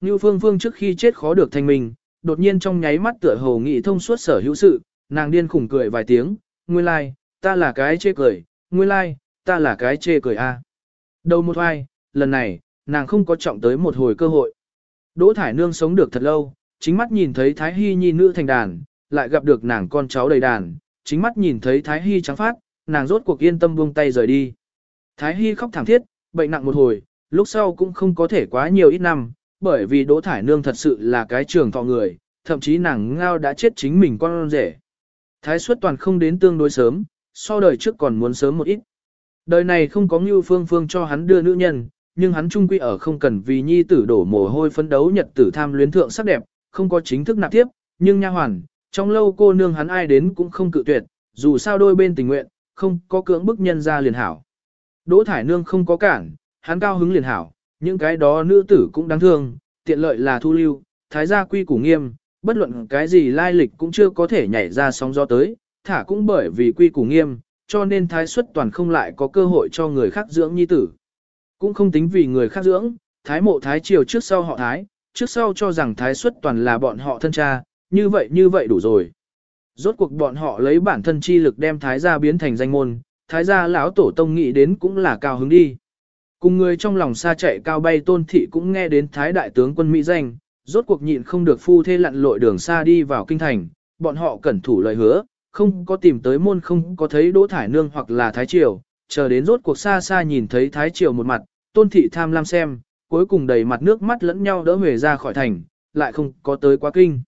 Như Phương Phương trước khi chết khó được thành minh, đột nhiên trong nháy mắt tựa hồ nghị thông suốt sở hữu sự, nàng điên khủng cười vài tiếng, nguyên lai, like, ta là cái chê cười, nguyên lai, like, ta là cái chê cười a. Đầu một hoài, lần này, nàng không có trọng tới một hồi cơ hội. Đỗ Thải Nương sống được thật lâu, chính mắt nhìn thấy Thái Hy nhi nữ thành đàn, lại gặp được nàng con cháu đầy đàn, chính mắt nhìn thấy Thái Hy trắng phát, nàng rốt cuộc yên tâm buông tay rời đi. Thái Hy khóc thảm thiết, bệnh nặng một hồi, lúc sau cũng không có thể quá nhiều ít năm, bởi vì Đỗ Thải Nương thật sự là cái trường thọ người, thậm chí nàng ngao đã chết chính mình con rể. Thái xuất toàn không đến tương đối sớm, so đời trước còn muốn sớm một ít. Đời này không có Ngưu Phương Phương cho hắn đưa nữ nhân, nhưng hắn trung quy ở không cần vì nhi tử đổ mồ hôi phấn đấu nhật tử tham luyến thượng sắc đẹp, không có chính thức nạp tiếp, nhưng nha hoàn, trong lâu cô nương hắn ai đến cũng không cự tuyệt, dù sao đôi bên tình nguyện, không có cưỡng bức nhân ra liền hảo. Đỗ thải nương không có cản, hắn cao hứng liền hảo, những cái đó nữ tử cũng đáng thương, tiện lợi là thu lưu, thái gia quy củ nghiêm, bất luận cái gì lai lịch cũng chưa có thể nhảy ra sóng gió tới, thả cũng bởi vì quy củ nghiêm, cho nên thái xuất toàn không lại có cơ hội cho người khác dưỡng nhi tử. Cũng không tính vì người khác dưỡng, thái mộ thái triều trước sau họ thái, trước sau cho rằng thái xuất toàn là bọn họ thân cha, như vậy như vậy đủ rồi. Rốt cuộc bọn họ lấy bản thân chi lực đem thái gia biến thành danh môn, thái gia lão tổ tông nghĩ đến cũng là cao hứng đi. Cùng người trong lòng xa chạy cao bay tôn thị cũng nghe đến thái đại tướng quân Mỹ danh, rốt cuộc nhịn không được phu thê lặn lội đường xa đi vào kinh thành, bọn họ cẩn thủ lời hứa, không có tìm tới môn không có thấy đỗ thải nương hoặc là thái triều, chờ đến rốt cuộc xa xa nhìn thấy thái triều một mặt, tôn thị tham lam xem, cuối cùng đầy mặt nước mắt lẫn nhau đỡ về ra khỏi thành, lại không có tới quá kinh.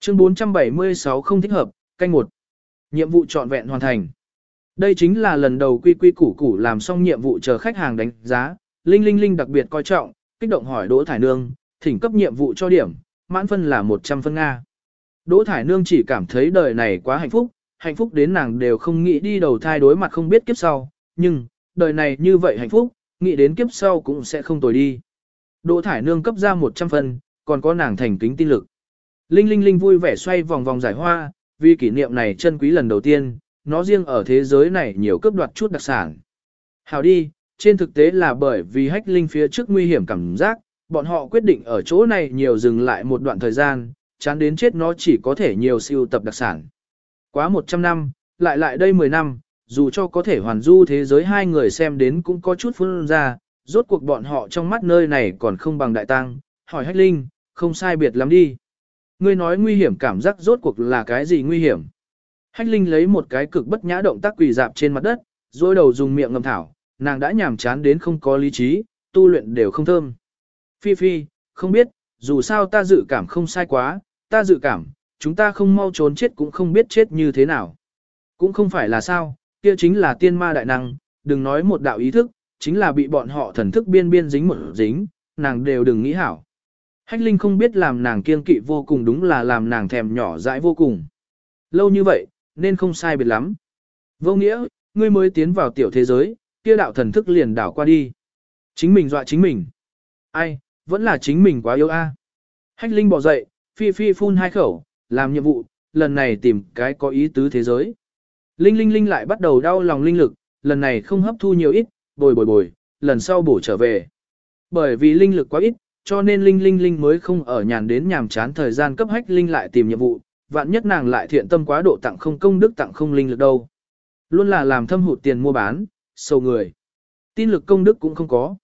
Chương 476 không thích hợp, canh một Nhiệm vụ trọn vẹn hoàn thành. Đây chính là lần đầu quy quy củ củ làm xong nhiệm vụ chờ khách hàng đánh giá, Linh Linh Linh đặc biệt coi trọng, kích động hỏi Đỗ Thải Nương, thỉnh cấp nhiệm vụ cho điểm, mãn phân là 100 phân Nga. Đỗ Thải Nương chỉ cảm thấy đời này quá hạnh phúc, hạnh phúc đến nàng đều không nghĩ đi đầu thai đối mặt không biết kiếp sau, nhưng, đời này như vậy hạnh phúc, nghĩ đến kiếp sau cũng sẽ không tồi đi. Đỗ Thải Nương cấp ra 100 phân, còn có nàng thành kính tin lực. Linh Linh Linh vui vẻ xoay vòng vòng giải hoa, vì kỷ niệm này chân quý lần đầu tiên, nó riêng ở thế giới này nhiều cướp đoạt chút đặc sản. Hào đi, trên thực tế là bởi vì hách linh phía trước nguy hiểm cảm giác, bọn họ quyết định ở chỗ này nhiều dừng lại một đoạn thời gian, chán đến chết nó chỉ có thể nhiều siêu tập đặc sản. Quá 100 năm, lại lại đây 10 năm, dù cho có thể hoàn du thế giới hai người xem đến cũng có chút phương ra, rốt cuộc bọn họ trong mắt nơi này còn không bằng đại tăng, hỏi hách linh, không sai biệt lắm đi. Ngươi nói nguy hiểm cảm giác rốt cuộc là cái gì nguy hiểm? Hách Linh lấy một cái cực bất nhã động tác quỳ dạp trên mặt đất, rồi đầu dùng miệng ngầm thảo, nàng đã nhàm chán đến không có lý trí, tu luyện đều không thơm. Phi Phi, không biết, dù sao ta dự cảm không sai quá, ta dự cảm, chúng ta không mau trốn chết cũng không biết chết như thế nào. Cũng không phải là sao, kia chính là tiên ma đại năng, đừng nói một đạo ý thức, chính là bị bọn họ thần thức biên biên dính một dính, nàng đều đừng nghĩ hảo. Hách Linh không biết làm nàng kiên kỵ vô cùng đúng là làm nàng thèm nhỏ dãi vô cùng. Lâu như vậy, nên không sai biệt lắm. Vô nghĩa, ngươi mới tiến vào tiểu thế giới, kia đạo thần thức liền đảo qua đi. Chính mình dọa chính mình. Ai, vẫn là chính mình quá yếu a. Hách Linh bỏ dậy, phi phi phun hai khẩu, làm nhiệm vụ, lần này tìm cái có ý tứ thế giới. Linh Linh Linh lại bắt đầu đau lòng linh lực, lần này không hấp thu nhiều ít, bồi bồi bồi, lần sau bổ trở về. Bởi vì linh lực quá ít, cho nên Linh Linh Linh mới không ở nhàn đến nhàm chán thời gian cấp hách Linh lại tìm nhiệm vụ, vạn nhất nàng lại thiện tâm quá độ tặng không công đức tặng không linh lực đâu. Luôn là làm thâm hụt tiền mua bán, sầu người. Tin lực công đức cũng không có.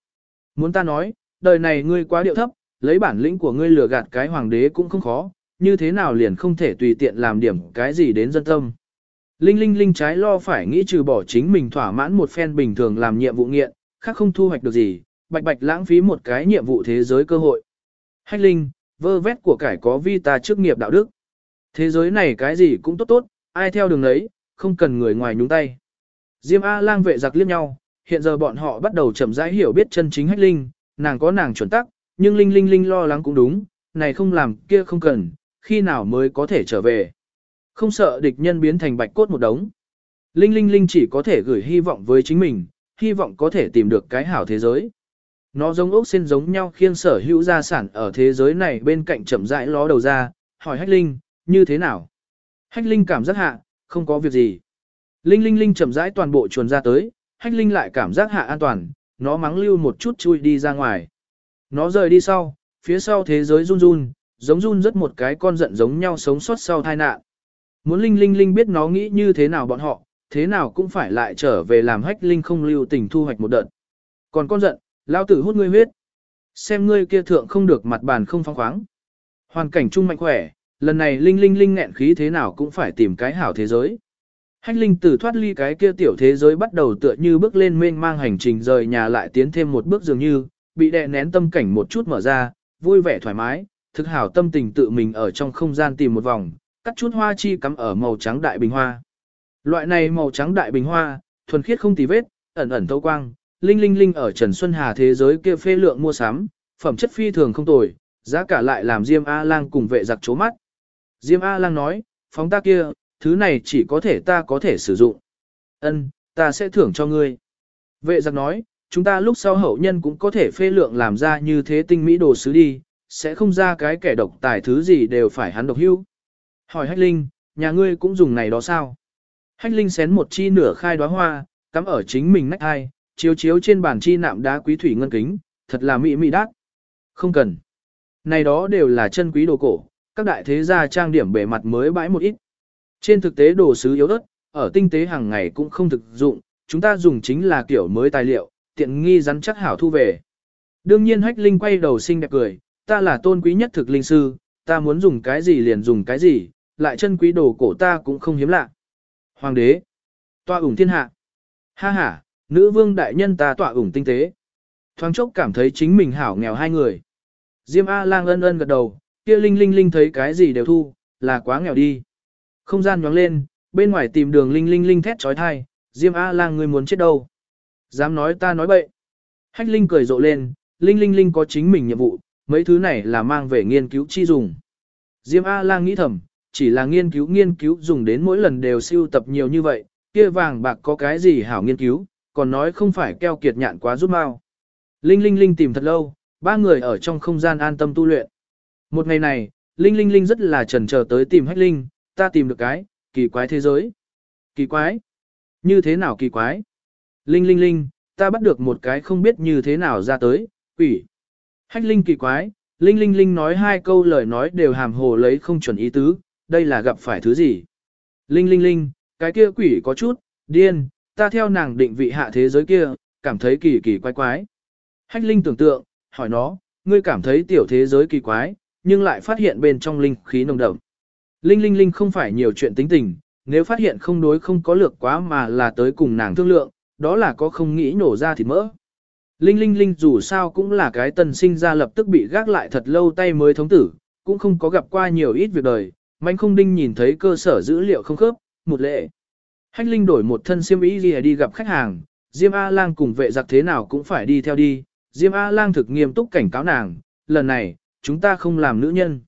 Muốn ta nói, đời này ngươi quá điệu thấp, lấy bản lĩnh của ngươi lừa gạt cái hoàng đế cũng không khó, như thế nào liền không thể tùy tiện làm điểm cái gì đến dân tâm. Linh Linh Linh trái lo phải nghĩ trừ bỏ chính mình thỏa mãn một phen bình thường làm nhiệm vụ nghiện, khác không thu hoạch được gì, bạch bạch lãng phí một cái nhiệm vụ thế giới cơ hội. Hách Linh, vơ vét của cải có vi ta trước nghiệp đạo đức. Thế giới này cái gì cũng tốt tốt, ai theo đường lấy, không cần người ngoài nhúng tay. Diêm A lang vệ giặc liếc nhau, hiện giờ bọn họ bắt đầu chậm rãi hiểu biết chân chính hách linh, nàng có nàng chuẩn tắc, nhưng linh linh linh lo lắng cũng đúng, này không làm kia không cần, khi nào mới có thể trở về. Không sợ địch nhân biến thành bạch cốt một đống. Linh linh linh chỉ có thể gửi hy vọng với chính mình, hy vọng có thể tìm được cái hảo thế giới. Nó giống ốc sen giống nhau khiêng sở hữu gia sản ở thế giới này bên cạnh chậm rãi ló đầu ra, hỏi hách linh, như thế nào? Hách Linh cảm giác hạ, không có việc gì. Linh Linh Linh chậm rãi toàn bộ chuồn ra tới, Hách Linh lại cảm giác hạ an toàn, nó mắng lưu một chút chui đi ra ngoài. Nó rời đi sau, phía sau thế giới run run, giống run rất một cái con giận giống nhau sống sót sau tai nạn. Muốn Linh Linh Linh biết nó nghĩ như thế nào bọn họ, thế nào cũng phải lại trở về làm hách Linh không lưu tình thu hoạch một đợt. Còn con giận, lao tử hút ngươi huyết. Xem ngươi kia thượng không được mặt bàn không phong khoáng. Hoàn cảnh chung mạnh khỏe, lần này Linh Linh Linh nghẹn khí thế nào cũng phải tìm cái hảo thế giới. Hách Linh từ thoát ly cái kia tiểu thế giới bắt đầu tựa như bước lên mênh mang hành trình rời nhà lại tiến thêm một bước dường như, bị đè nén tâm cảnh một chút mở ra, vui vẻ thoải mái, thực hảo tâm tình tự mình ở trong không gian tìm một vòng, cắt chút hoa chi cắm ở màu trắng đại bình hoa. Loại này màu trắng đại bình hoa, thuần khiết không tì vết, ẩn ẩn thâu quang, linh linh linh ở Trần Xuân Hà thế giới kia phê lượng mua sắm, phẩm chất phi thường không tồi, giá cả lại làm Diêm A Lang cùng vệ giặc chố mắt. Diêm A Lang nói, phóng ta kia, thứ này chỉ có thể ta có thể sử dụng. Ân, ta sẽ thưởng cho ngươi. Vệ giặc nói, chúng ta lúc sau hậu nhân cũng có thể phê lượng làm ra như thế tinh mỹ đồ sứ đi, sẽ không ra cái kẻ độc tài thứ gì đều phải hắn độc hưu. Hỏi Hách Linh, nhà ngươi cũng dùng này đó sao? Hách Linh xén một chi nửa khai đóa hoa, cắm ở chính mình nách hai, chiếu chiếu trên bàn chi nạm đá quý thủy ngân kính, thật là mỹ mỹ đắt. Không cần. Này đó đều là chân quý đồ cổ, các đại thế gia trang điểm bề mặt mới bãi một ít. Trên thực tế đồ sứ yếu ớt, ở tinh tế hàng ngày cũng không thực dụng, chúng ta dùng chính là kiểu mới tài liệu, tiện nghi rắn chắc hảo thu về. Đương nhiên hách linh quay đầu xinh đẹp cười, ta là tôn quý nhất thực linh sư, ta muốn dùng cái gì liền dùng cái gì, lại chân quý đồ cổ ta cũng không hiếm lạ. Hoàng đế, tọa ủng thiên hạ. Ha ha, nữ vương đại nhân ta tọa ủng tinh tế. Thoáng chốc cảm thấy chính mình hảo nghèo hai người. Diêm A lang ân ân gật đầu, kia linh linh linh thấy cái gì đều thu, là quá nghèo đi. Không gian nhoáng lên, bên ngoài tìm đường linh linh linh thét trói thai, Diêm A lang ngươi muốn chết đâu. Dám nói ta nói bậy. Hách linh cười rộ lên, linh linh linh có chính mình nhiệm vụ, mấy thứ này là mang về nghiên cứu chi dùng. Diêm A lang nghĩ thầm, chỉ là nghiên cứu nghiên cứu dùng đến mỗi lần đều siêu tập nhiều như vậy, kia vàng bạc có cái gì hảo nghiên cứu, còn nói không phải keo kiệt nhạn quá rút mau. Linh Linh Linh tìm thật lâu, ba người ở trong không gian an tâm tu luyện. Một ngày này, Linh Linh Linh rất là trần chờ tới tìm Hách Linh, ta tìm được cái, kỳ quái thế giới. Kỳ quái? Như thế nào kỳ quái? Linh Linh Linh, ta bắt được một cái không biết như thế nào ra tới, quỷ. Hách Linh kỳ quái, Linh Linh Linh nói hai câu lời nói đều hàm hồ lấy không chuẩn ý tứ, đây là gặp phải thứ gì? Linh Linh Linh, cái kia quỷ có chút, điên, ta theo nàng định vị hạ thế giới kia, cảm thấy kỳ kỳ quái quái. Hách Linh tưởng tượng, hỏi nó, ngươi cảm thấy tiểu thế giới kỳ quái, nhưng lại phát hiện bên trong linh khí nồng đậm. Linh Linh Linh không phải nhiều chuyện tính tình, nếu phát hiện không đối không có lược quá mà là tới cùng nàng thương lượng, đó là có không nghĩ nổ ra thịt mỡ. Linh Linh Linh dù sao cũng là cái tần sinh ra lập tức bị gác lại thật lâu tay mới thống tử, cũng không có gặp qua nhiều ít việc đời, mạnh không đinh nhìn thấy cơ sở dữ liệu không khớp, một lệ. Hách Linh đổi một thân xiêm y gì đi gặp khách hàng, Diêm A-Lang cùng vệ giặc thế nào cũng phải đi theo đi, Diêm A-Lang thực nghiêm túc cảnh cáo nàng, lần này, chúng ta không làm nữ nhân.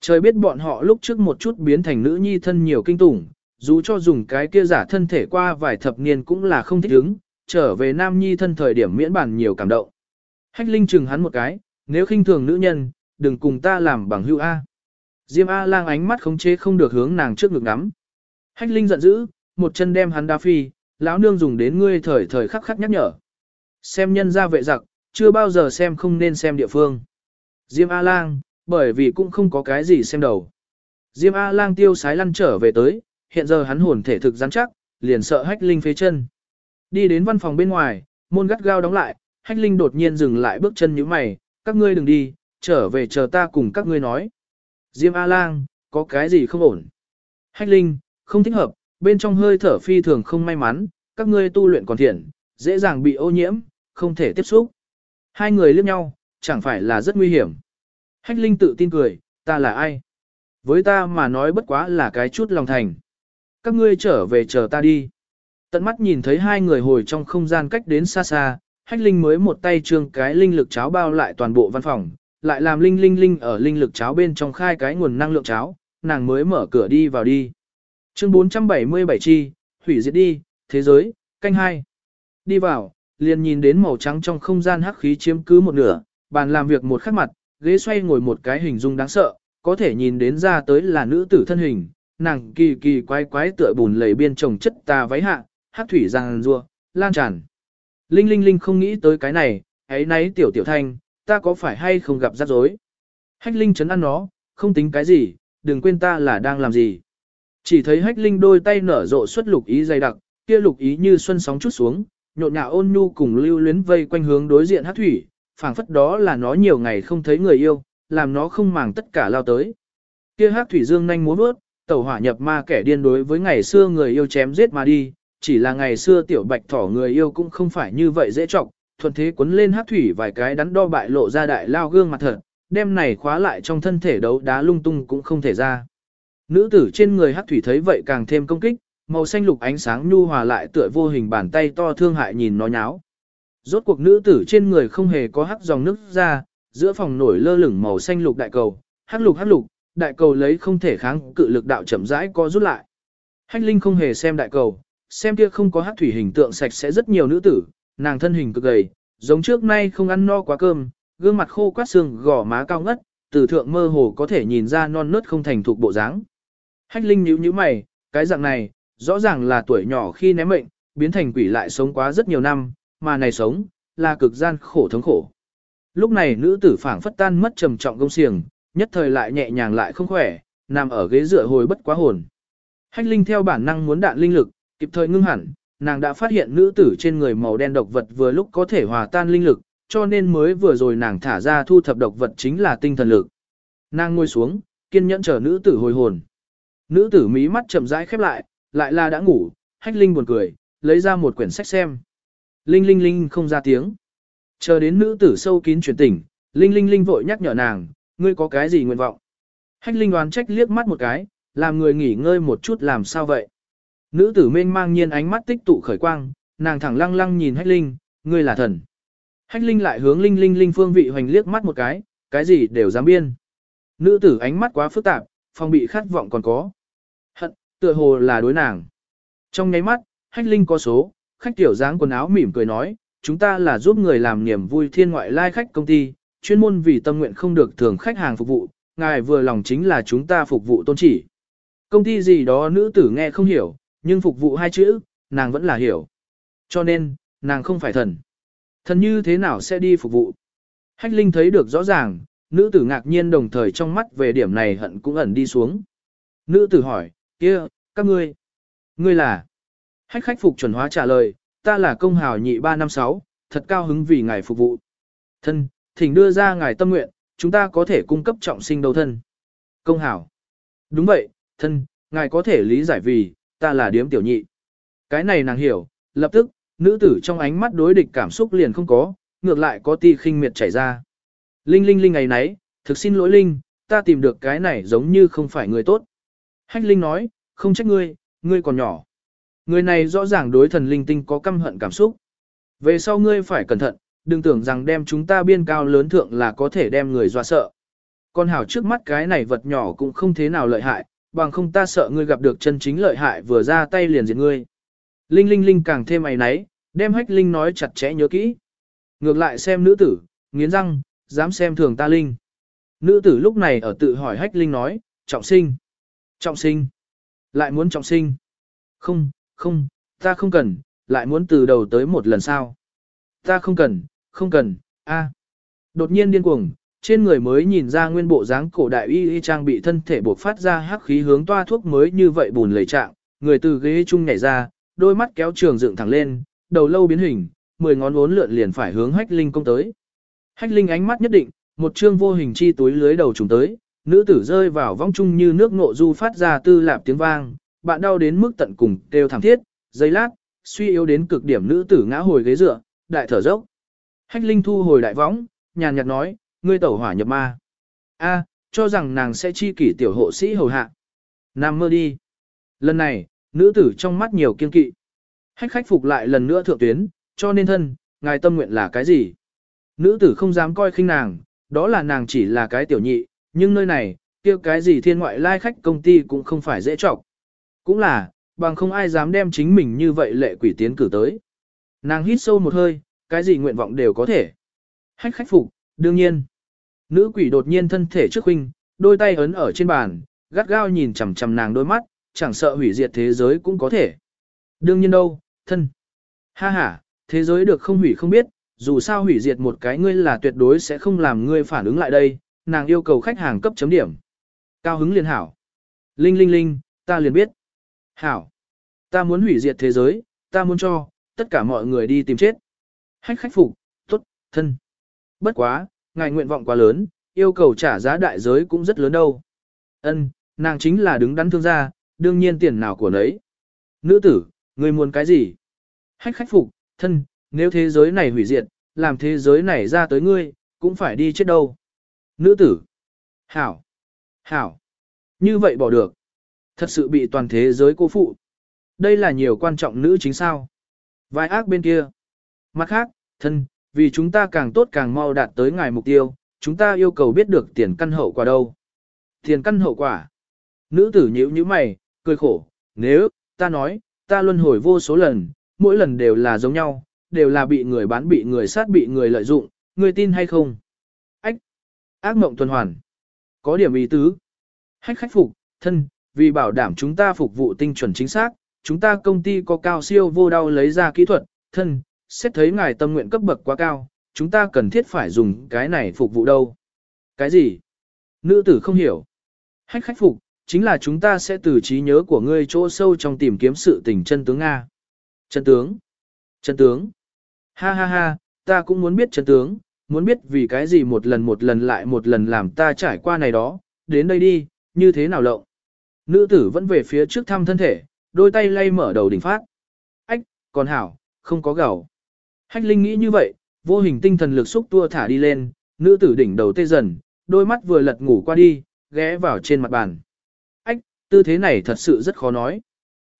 Trời biết bọn họ lúc trước một chút biến thành nữ nhi thân nhiều kinh tủng, dù cho dùng cái kia giả thân thể qua vài thập niên cũng là không thích ứng, trở về nam nhi thân thời điểm miễn bản nhiều cảm động. Hách Linh chừng hắn một cái, nếu khinh thường nữ nhân, đừng cùng ta làm bằng hữu A. Diêm A-Lang ánh mắt khống chế không được hướng nàng trước ngực ngắm. Hách Linh giận dữ, một chân đem hắn đá phi, lão nương dùng đến ngươi thời thời khắc khắc nhắc nhở. Xem nhân ra vệ giặc, chưa bao giờ xem không nên xem địa phương. Diêm A-Lang, bởi vì cũng không có cái gì xem đầu. Diêm A-Lang tiêu sái lăn trở về tới, hiện giờ hắn hồn thể thực rắn chắc, liền sợ hách linh phế chân. Đi đến văn phòng bên ngoài, môn gắt gao đóng lại, hách linh đột nhiên dừng lại bước chân như mày, các ngươi đừng đi, trở về chờ ta cùng các ngươi nói. Diêm A-Lang, có cái gì không ổn? Hách linh, không thích hợp, bên trong hơi thở phi thường không may mắn, các ngươi tu luyện còn thiện, dễ dàng bị ô nhiễm, không thể tiếp xúc. Hai người liếc nhau, chẳng phải là rất nguy hiểm. Hách Linh tự tin cười, ta là ai? Với ta mà nói bất quá là cái chút lòng thành. Các ngươi trở về chờ ta đi. Tận mắt nhìn thấy hai người hồi trong không gian cách đến xa xa, Hách Linh mới một tay trương cái linh lực cháo bao lại toàn bộ văn phòng, lại làm Linh Linh Linh ở linh lực cháo bên trong khai cái nguồn năng lượng cháo, nàng mới mở cửa đi vào đi. Chương 477 chi, hủy diệt đi, thế giới, canh hai. Đi vào, liền nhìn đến màu trắng trong không gian hắc khí chiếm cứ một nửa, bàn làm việc một khắc mặt, ghế xoay ngồi một cái hình dung đáng sợ, có thể nhìn đến ra tới là nữ tử thân hình, nàng kỳ kỳ quái quái tựa bùn lầy biên trồng chất tà váy hạ, hát thủy giang rua, lan tràn. Linh Linh Linh không nghĩ tới cái này, ấy nấy tiểu tiểu thanh, ta có phải hay không gặp rắc rối? Hách Linh chấn ăn nó, không tính cái gì, đừng quên ta là đang làm gì. Chỉ thấy Hách Linh đôi tay nở rộ xuất lục ý dày đặc, kia lục ý như xuân sóng chút xuống, nhộn nhạo ôn nhu cùng lưu luyến vây quanh hướng đối diện hát thủy, phảng phất đó là nó nhiều ngày không thấy người yêu, làm nó không màng tất cả lao tới. Kia hát thủy dương nhanh muốn bước, tẩu hỏa nhập ma kẻ điên đối với ngày xưa người yêu chém giết mà đi, chỉ là ngày xưa tiểu bạch thỏ người yêu cũng không phải như vậy dễ trọng, thuận thế quấn lên hát thủy vài cái đắn đo bại lộ ra đại lao gương mặt thật, đem này khóa lại trong thân thể đấu đá lung tung cũng không thể ra. Nữ tử trên người hát thủy thấy vậy càng thêm công kích, màu xanh lục ánh sáng nhu hòa lại tựa vô hình bàn tay to thương hại nhìn nó nháo. Rốt cuộc nữ tử trên người không hề có hắc dòng nước ra, giữa phòng nổi lơ lửng màu xanh lục đại cầu, hắc lục hắc lục, đại cầu lấy không thể kháng cự lực đạo chậm rãi co rút lại. Hách Linh không hề xem đại cầu, xem kia không có hắc thủy hình tượng sạch sẽ rất nhiều nữ tử, nàng thân hình cực gầy, giống trước nay không ăn no quá cơm, gương mặt khô quát xương gò má cao ngất, từ thượng mơ hồ có thể nhìn ra non nớt không thành thục bộ dáng. Hách Linh nhíu nhíu mày, cái dạng này, rõ ràng là tuổi nhỏ khi ném mệnh, biến thành quỷ lại sống quá rất nhiều năm, mà này sống, là cực gian khổ thống khổ. Lúc này nữ tử phảng phất tan mất trầm trọng công xiềng, nhất thời lại nhẹ nhàng lại không khỏe, nằm ở ghế dựa hồi bất quá hồn. Hách Linh theo bản năng muốn đạn linh lực, kịp thời ngưng hẳn, nàng đã phát hiện nữ tử trên người màu đen độc vật vừa lúc có thể hòa tan linh lực, cho nên mới vừa rồi nàng thả ra thu thập độc vật chính là tinh thần lực. Nàng ngồi xuống, kiên nhẫn chờ nữ tử hồi hồn. Nữ tử mí mắt chậm rãi khép lại, lại là đã ngủ, hách linh buồn cười, lấy ra một quyển sách xem. Linh linh linh không ra tiếng. Chờ đến nữ tử sâu kín chuyển tỉnh, linh linh linh vội nhắc nhở nàng, ngươi có cái gì nguyện vọng. Hách linh đoán trách liếc mắt một cái, làm người nghỉ ngơi một chút làm sao vậy. Nữ tử mênh mang nhiên ánh mắt tích tụ khởi quang, nàng thẳng lăng lăng nhìn hách linh, ngươi là thần. Hách linh lại hướng linh linh linh phương vị hoành liếc mắt một cái, cái gì đều dám biên. Nữ tử ánh mắt quá phức tạp, phong bị khát vọng còn có. Hận, tựa hồ là đối nàng. Trong nháy mắt, hách linh có số, khách tiểu dáng quần áo mỉm cười nói, chúng ta là giúp người làm niềm vui thiên ngoại lai khách công ty, chuyên môn vì tâm nguyện không được thường khách hàng phục vụ, ngài vừa lòng chính là chúng ta phục vụ tôn chỉ. Công ty gì đó nữ tử nghe không hiểu, nhưng phục vụ hai chữ, nàng vẫn là hiểu. Cho nên, nàng không phải thần. Thần như thế nào sẽ đi phục vụ? Hách Linh thấy được rõ ràng, nữ tử ngạc nhiên đồng thời trong mắt về điểm này hận cũng ẩn đi xuống. Nữ tử hỏi, kia, các ngươi, ngươi là? Hách khách phục chuẩn hóa trả lời, ta là công hào nhị 356, thật cao hứng vì ngài phục vụ. Thân, thỉnh đưa ra ngài tâm nguyện, chúng ta có thể cung cấp trọng sinh đầu thân. Công hào. Đúng vậy, thân, ngài có thể lý giải vì, ta là điếm tiểu nhị. Cái này nàng hiểu, lập tức, nữ tử trong ánh mắt đối địch cảm xúc liền không có, ngược lại có ti khinh miệt chảy ra. Linh linh linh ngày nấy, thực xin lỗi linh, ta tìm được cái này giống như không phải người tốt. Hách linh nói, không trách ngươi, ngươi còn nhỏ. Người này rõ ràng đối thần linh tinh có căm hận cảm xúc. Về sau ngươi phải cẩn thận, đừng tưởng rằng đem chúng ta biên cao lớn thượng là có thể đem người dọa sợ. Con hảo trước mắt cái này vật nhỏ cũng không thế nào lợi hại, bằng không ta sợ ngươi gặp được chân chính lợi hại vừa ra tay liền diệt ngươi. Linh linh linh càng thêm mày náy, đem hách linh nói chặt chẽ nhớ kỹ. Ngược lại xem nữ tử, nghiến răng, dám xem thường ta linh. Nữ tử lúc này ở tự hỏi hách linh nói, trọng sinh. Trọng sinh. Lại muốn trọng sinh. Không, không, ta không cần, lại muốn từ đầu tới một lần sao. Ta không cần, không cần, a. Đột nhiên điên cuồng, trên người mới nhìn ra nguyên bộ dáng cổ đại y y trang bị thân thể buộc phát ra hắc khí hướng toa thuốc mới như vậy bùn lầy trạng, người từ ghế chung nhảy ra, đôi mắt kéo trường dựng thẳng lên, đầu lâu biến hình, mười ngón uốn lượn liền phải hướng hách linh công tới. Hách linh ánh mắt nhất định, một chương vô hình chi túi lưới đầu trùng tới, nữ tử rơi vào vong chung như nước ngộ du phát ra tư lạp tiếng vang, bạn đau đến mức tận cùng kêu thảm thiết, giây lát, suy yếu đến cực điểm nữ tử ngã hồi ghế dựa, đại thở dốc. Hách linh thu hồi đại võng, nhàn nhạt nói, ngươi tẩu hỏa nhập ma. A, cho rằng nàng sẽ chi kỷ tiểu hộ sĩ hầu hạ. Nam mơ đi. Lần này, nữ tử trong mắt nhiều kiên kỵ. Hách khách phục lại lần nữa thượng tuyến, cho nên thân, ngài tâm nguyện là cái gì? Nữ tử không dám coi khinh nàng, đó là nàng chỉ là cái tiểu nhị, nhưng nơi này, kia cái gì thiên ngoại lai khách công ty cũng không phải dễ trọc. Cũng là, bằng không ai dám đem chính mình như vậy lệ quỷ tiến cử tới. Nàng hít sâu một hơi, cái gì nguyện vọng đều có thể. Hách khách phục, đương nhiên. Nữ quỷ đột nhiên thân thể trước huynh, đôi tay ấn ở trên bàn, gắt gao nhìn chằm chằm nàng đôi mắt, chẳng sợ hủy diệt thế giới cũng có thể. Đương nhiên đâu, thân. Ha ha, thế giới được không hủy không biết, dù sao hủy diệt một cái ngươi là tuyệt đối sẽ không làm ngươi phản ứng lại đây, nàng yêu cầu khách hàng cấp chấm điểm. Cao hứng liền hảo. Linh linh linh, ta liền biết. Hảo. Ta muốn hủy diệt thế giới, ta muốn cho, tất cả mọi người đi tìm chết. Hách khách phục, tốt, thân. Bất quá, ngài nguyện vọng quá lớn, yêu cầu trả giá đại giới cũng rất lớn đâu. Ân, nàng chính là đứng đắn thương gia, đương nhiên tiền nào của nấy. Nữ tử, người muốn cái gì? Hách khách phục, thân, nếu thế giới này hủy diệt, làm thế giới này ra tới ngươi, cũng phải đi chết đâu. Nữ tử, hảo, hảo, như vậy bỏ được. Thật sự bị toàn thế giới cô phụ. Đây là nhiều quan trọng nữ chính sao. Vài ác bên kia. Mặt khác, thân, vì chúng ta càng tốt càng mau đạt tới ngài mục tiêu, chúng ta yêu cầu biết được tiền căn hậu quả đâu. Tiền căn hậu quả. Nữ tử nhíu như mày, cười khổ, nếu, ta nói, ta luân hồi vô số lần, mỗi lần đều là giống nhau, đều là bị người bán bị người sát bị người lợi dụng, người tin hay không? Ách! Ác mộng tuần hoàn. Có điểm ý tứ. Hách khách phục, thân, vì bảo đảm chúng ta phục vụ tinh chuẩn chính xác, chúng ta công ty có cao siêu vô đau lấy ra kỹ thuật, thân, xét thấy ngài tâm nguyện cấp bậc quá cao, chúng ta cần thiết phải dùng cái này phục vụ đâu. Cái gì? Nữ tử không hiểu. Hách khách phục, chính là chúng ta sẽ từ trí nhớ của ngươi chỗ sâu trong tìm kiếm sự tình chân tướng Nga. Chân tướng? Chân tướng? Ha ha ha, ta cũng muốn biết chân tướng, muốn biết vì cái gì một lần một lần lại một lần làm ta trải qua này đó, đến đây đi, như thế nào lộng. Nữ tử vẫn về phía trước thăm thân thể, đôi tay lay mở đầu đỉnh phát. Ách, còn hảo, không có gầu. Hách Linh nghĩ như vậy, vô hình tinh thần lực xúc tua thả đi lên, nữ tử đỉnh đầu tê dần, đôi mắt vừa lật ngủ qua đi, ghé vào trên mặt bàn. Ách, tư thế này thật sự rất khó nói.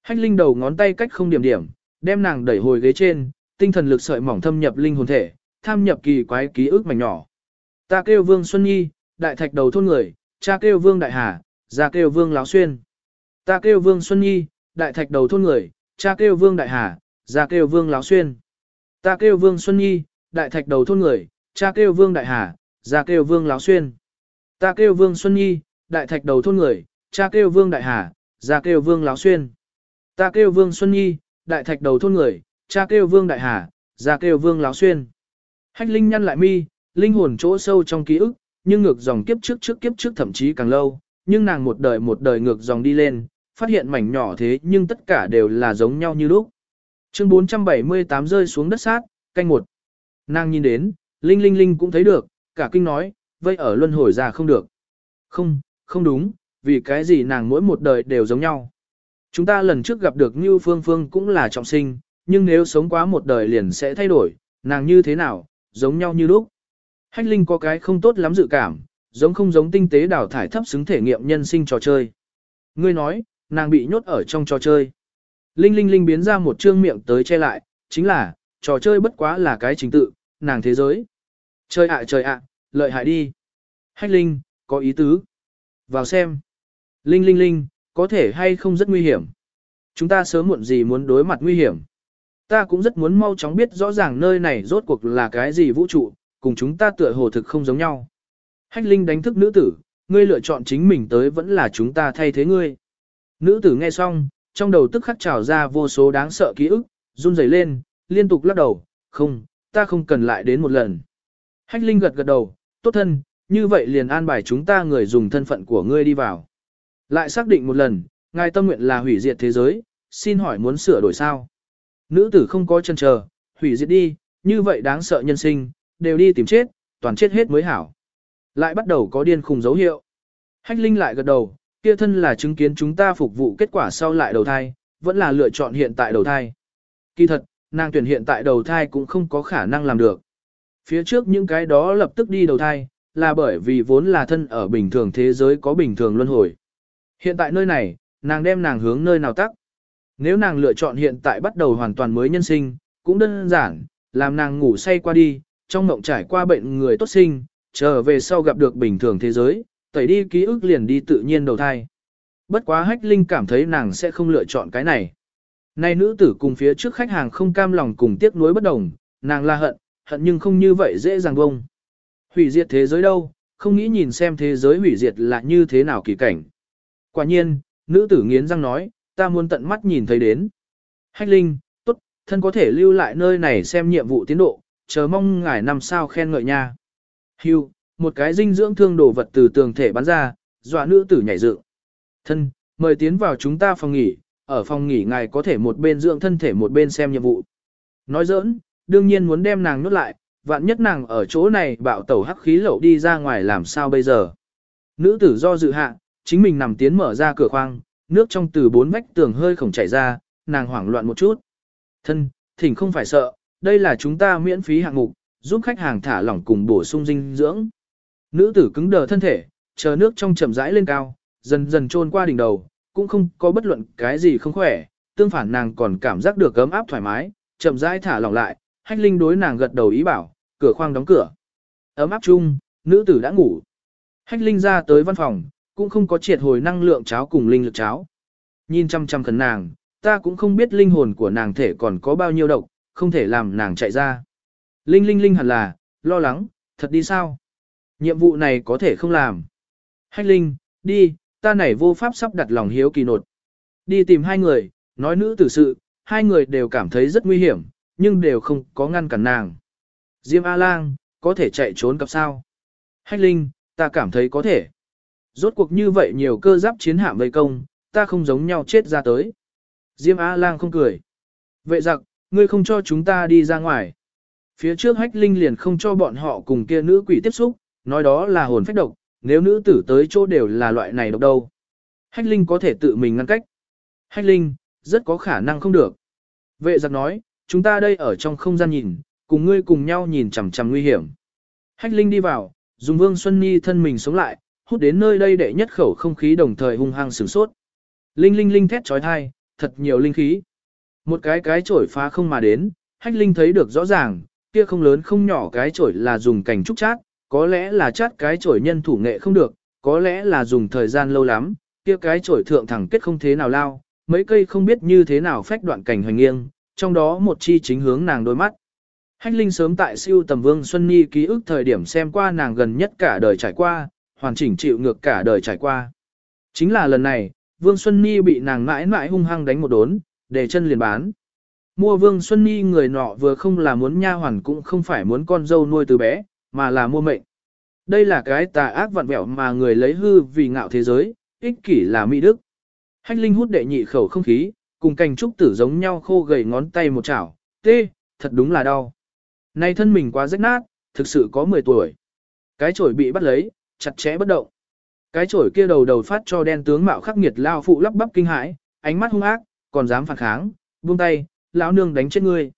Hách Linh đầu ngón tay cách không điểm điểm, đem nàng đẩy hồi ghế trên, tinh thần lực sợi mỏng thâm nhập linh hồn thể, tham nhập kỳ quái ký ức mảnh nhỏ. Ta kêu Vương Xuân Nhi, đại thạch đầu thôn người, cha kêu Vương Đại Hà, ra kêu Vương Láo Xuyên. Ta kêu Vương Xuân Nhi, đại thạch đầu thôn người, cha kêu Vương Đại Hà, ra kêu Vương Láo Xuyên. Ta kêu Vương Xuân Nhi, đại thạch đầu thôn người, cha kêu Vương Đại Hà, ra kêu Vương Láo Xuyên. Ta kêu Vương Xuân Nhi, đại thạch đầu thôn người, cha kêu Vương Đại Hà, ra kêu Vương Láo Xuyên. Ta kêu Vương Xuân Nhi, đại thạch đầu thôn người, cha kêu Vương Đại Hà, ra kêu Vương Láo Xuyên. Hách Linh nhăn lại mi, linh hồn chỗ sâu trong ký ức, nhưng ngược dòng kiếp trước trước kiếp trước thậm chí càng lâu, nhưng nàng một đời một đời ngược dòng đi lên, phát hiện mảnh nhỏ thế nhưng tất cả đều là giống nhau như lúc. Chương 478 rơi xuống đất sát, canh một. Nàng nhìn đến, Linh Linh Linh cũng thấy được, cả kinh nói, vậy ở luân hồi ra không được. Không, không đúng, vì cái gì nàng mỗi một đời đều giống nhau. Chúng ta lần trước gặp được Như Phương Phương cũng là trọng sinh, nhưng nếu sống quá một đời liền sẽ thay đổi, nàng như thế nào, giống nhau như lúc. Hách Linh có cái không tốt lắm dự cảm, giống không giống tinh tế đào thải thấp xứng thể nghiệm nhân sinh trò chơi. Ngươi nói, nàng bị nhốt ở trong trò chơi. Linh Linh Linh biến ra một trương miệng tới che lại, chính là, trò chơi bất quá là cái trình tự, nàng thế giới. Chơi ạ trời ạ, lợi hại đi. Hách Linh, có ý tứ. Vào xem. Linh Linh Linh, có thể hay không rất nguy hiểm. Chúng ta sớm muộn gì muốn đối mặt nguy hiểm. Ta cũng rất muốn mau chóng biết rõ ràng nơi này rốt cuộc là cái gì vũ trụ, cùng chúng ta tựa hồ thực không giống nhau. Hách Linh đánh thức nữ tử, ngươi lựa chọn chính mình tới vẫn là chúng ta thay thế ngươi. Nữ tử nghe xong, trong đầu tức khắc trào ra vô số đáng sợ ký ức, run rẩy lên, liên tục lắc đầu, không, ta không cần lại đến một lần. Hách Linh gật gật đầu, tốt thân, như vậy liền an bài chúng ta người dùng thân phận của ngươi đi vào. Lại xác định một lần, ngài tâm nguyện là hủy diệt thế giới, xin hỏi muốn sửa đổi sao? Nữ tử không có chân chờ, hủy diệt đi, như vậy đáng sợ nhân sinh, đều đi tìm chết, toàn chết hết mới hảo. Lại bắt đầu có điên khùng dấu hiệu. Hách Linh lại gật đầu, kia thân là chứng kiến chúng ta phục vụ kết quả sau lại đầu thai, vẫn là lựa chọn hiện tại đầu thai. Kỳ thật, nàng tuyển hiện tại đầu thai cũng không có khả năng làm được. Phía trước những cái đó lập tức đi đầu thai, là bởi vì vốn là thân ở bình thường thế giới có bình thường luân hồi. Hiện tại nơi này, nàng đem nàng hướng nơi nào tắc. Nếu nàng lựa chọn hiện tại bắt đầu hoàn toàn mới nhân sinh, cũng đơn giản, làm nàng ngủ say qua đi, trong mộng trải qua bệnh người tốt sinh, chờ về sau gặp được bình thường thế giới, tẩy đi ký ức liền đi tự nhiên đầu thai. Bất quá hách linh cảm thấy nàng sẽ không lựa chọn cái này. Nay nữ tử cùng phía trước khách hàng không cam lòng cùng tiếc nuối bất đồng, nàng là hận, hận nhưng không như vậy dễ dàng bông. Hủy diệt thế giới đâu, không nghĩ nhìn xem thế giới hủy diệt là như thế nào kỳ cảnh. Quả nhiên, nữ tử nghiến răng nói, ta muốn tận mắt nhìn thấy đến. Hách linh, tốt, thân có thể lưu lại nơi này xem nhiệm vụ tiến độ, chờ mong ngài năm sao khen ngợi nha. Hưu, một cái dinh dưỡng thương đồ vật từ tường thể bắn ra, dọa nữ tử nhảy dựng. Thân, mời tiến vào chúng ta phòng nghỉ, ở phòng nghỉ ngài có thể một bên dưỡng thân thể một bên xem nhiệm vụ. Nói giỡn, đương nhiên muốn đem nàng nuốt lại, vạn nhất nàng ở chỗ này bạo tẩu hắc khí lậu đi ra ngoài làm sao bây giờ. Nữ tử do dự hạ, chính mình nằm tiến mở ra cửa khoang, nước trong từ bốn vách tường hơi khổng chảy ra, nàng hoảng loạn một chút. Thân, thỉnh không phải sợ, đây là chúng ta miễn phí hạng mục, giúp khách hàng thả lỏng cùng bổ sung dinh dưỡng. Nữ tử cứng đờ thân thể, chờ nước trong chậm rãi lên cao, dần dần trôn qua đỉnh đầu, cũng không có bất luận cái gì không khỏe, tương phản nàng còn cảm giác được ấm áp thoải mái, chậm rãi thả lỏng lại, hách linh đối nàng gật đầu ý bảo, cửa khoang đóng cửa. Ấm áp chung, nữ tử đã ngủ. Hách linh ra tới văn phòng, cũng không có triệt hồi năng lượng cháo cùng linh lực cháo. Nhìn chăm chăm khẩn nàng, ta cũng không biết linh hồn của nàng thể còn có bao nhiêu độc, không thể làm nàng chạy ra. Linh linh linh hẳn là, lo lắng, thật đi sao? Nhiệm vụ này có thể không làm. Hách linh, đi, ta này vô pháp sắp đặt lòng hiếu kỳ nột. Đi tìm hai người, nói nữ tử sự, hai người đều cảm thấy rất nguy hiểm, nhưng đều không có ngăn cản nàng. Diêm A-lang, có thể chạy trốn cặp sao? Hách linh, ta cảm thấy có thể. Rốt cuộc như vậy nhiều cơ giáp chiến hạm vây công, ta không giống nhau chết ra tới. Diêm A-lang không cười. Vệ giặc, ngươi không cho chúng ta đi ra ngoài. Phía trước hách linh liền không cho bọn họ cùng kia nữ quỷ tiếp xúc, nói đó là hồn phách độc, nếu nữ tử tới chỗ đều là loại này độc đâu. Hách linh có thể tự mình ngăn cách. Hách linh, rất có khả năng không được. Vệ giặc nói, chúng ta đây ở trong không gian nhìn, cùng ngươi cùng nhau nhìn chằm chằm nguy hiểm. Hách linh đi vào, dùng vương Xuân Nhi thân mình sống lại, hút đến nơi đây để nhất khẩu không khí đồng thời hung hăng sửng sốt. Linh linh linh thét trói thai, thật nhiều linh khí. Một cái cái chổi phá không mà đến, hách linh thấy được rõ ràng, kia không lớn không nhỏ cái chổi là dùng cành trúc chát, có lẽ là chát cái chổi nhân thủ nghệ không được, có lẽ là dùng thời gian lâu lắm, kia cái chổi thượng thẳng kết không thế nào lao, mấy cây không biết như thế nào phách đoạn cành hoành nghiêng, trong đó một chi chính hướng nàng đôi mắt. Hách Linh sớm tại siêu tầm Vương Xuân Nhi ký ức thời điểm xem qua nàng gần nhất cả đời trải qua, hoàn chỉnh chịu ngược cả đời trải qua. Chính là lần này, Vương Xuân Nhi bị nàng mãi mãi hung hăng đánh một đốn, để chân liền bán. Mua Vương Xuân Nhi người nọ vừa không là muốn nha hoàn cũng không phải muốn con dâu nuôi từ bé, mà là mua mệnh. Đây là cái tà ác vặn vẹo mà người lấy hư vì ngạo thế giới, ích kỷ là mỹ đức. Hách Linh hút đệ nhị khẩu không khí, cùng cành trúc tử giống nhau khô gầy ngón tay một chảo, tê, thật đúng là đau. Nay thân mình quá rách nát, thực sự có 10 tuổi. Cái chổi bị bắt lấy, chặt chẽ bất động. Cái chổi kia đầu đầu phát cho đen tướng mạo khắc nghiệt lao phụ lắp bắp kinh hãi, ánh mắt hung ác, còn dám phản kháng, buông tay, lão nương đánh chết ngươi.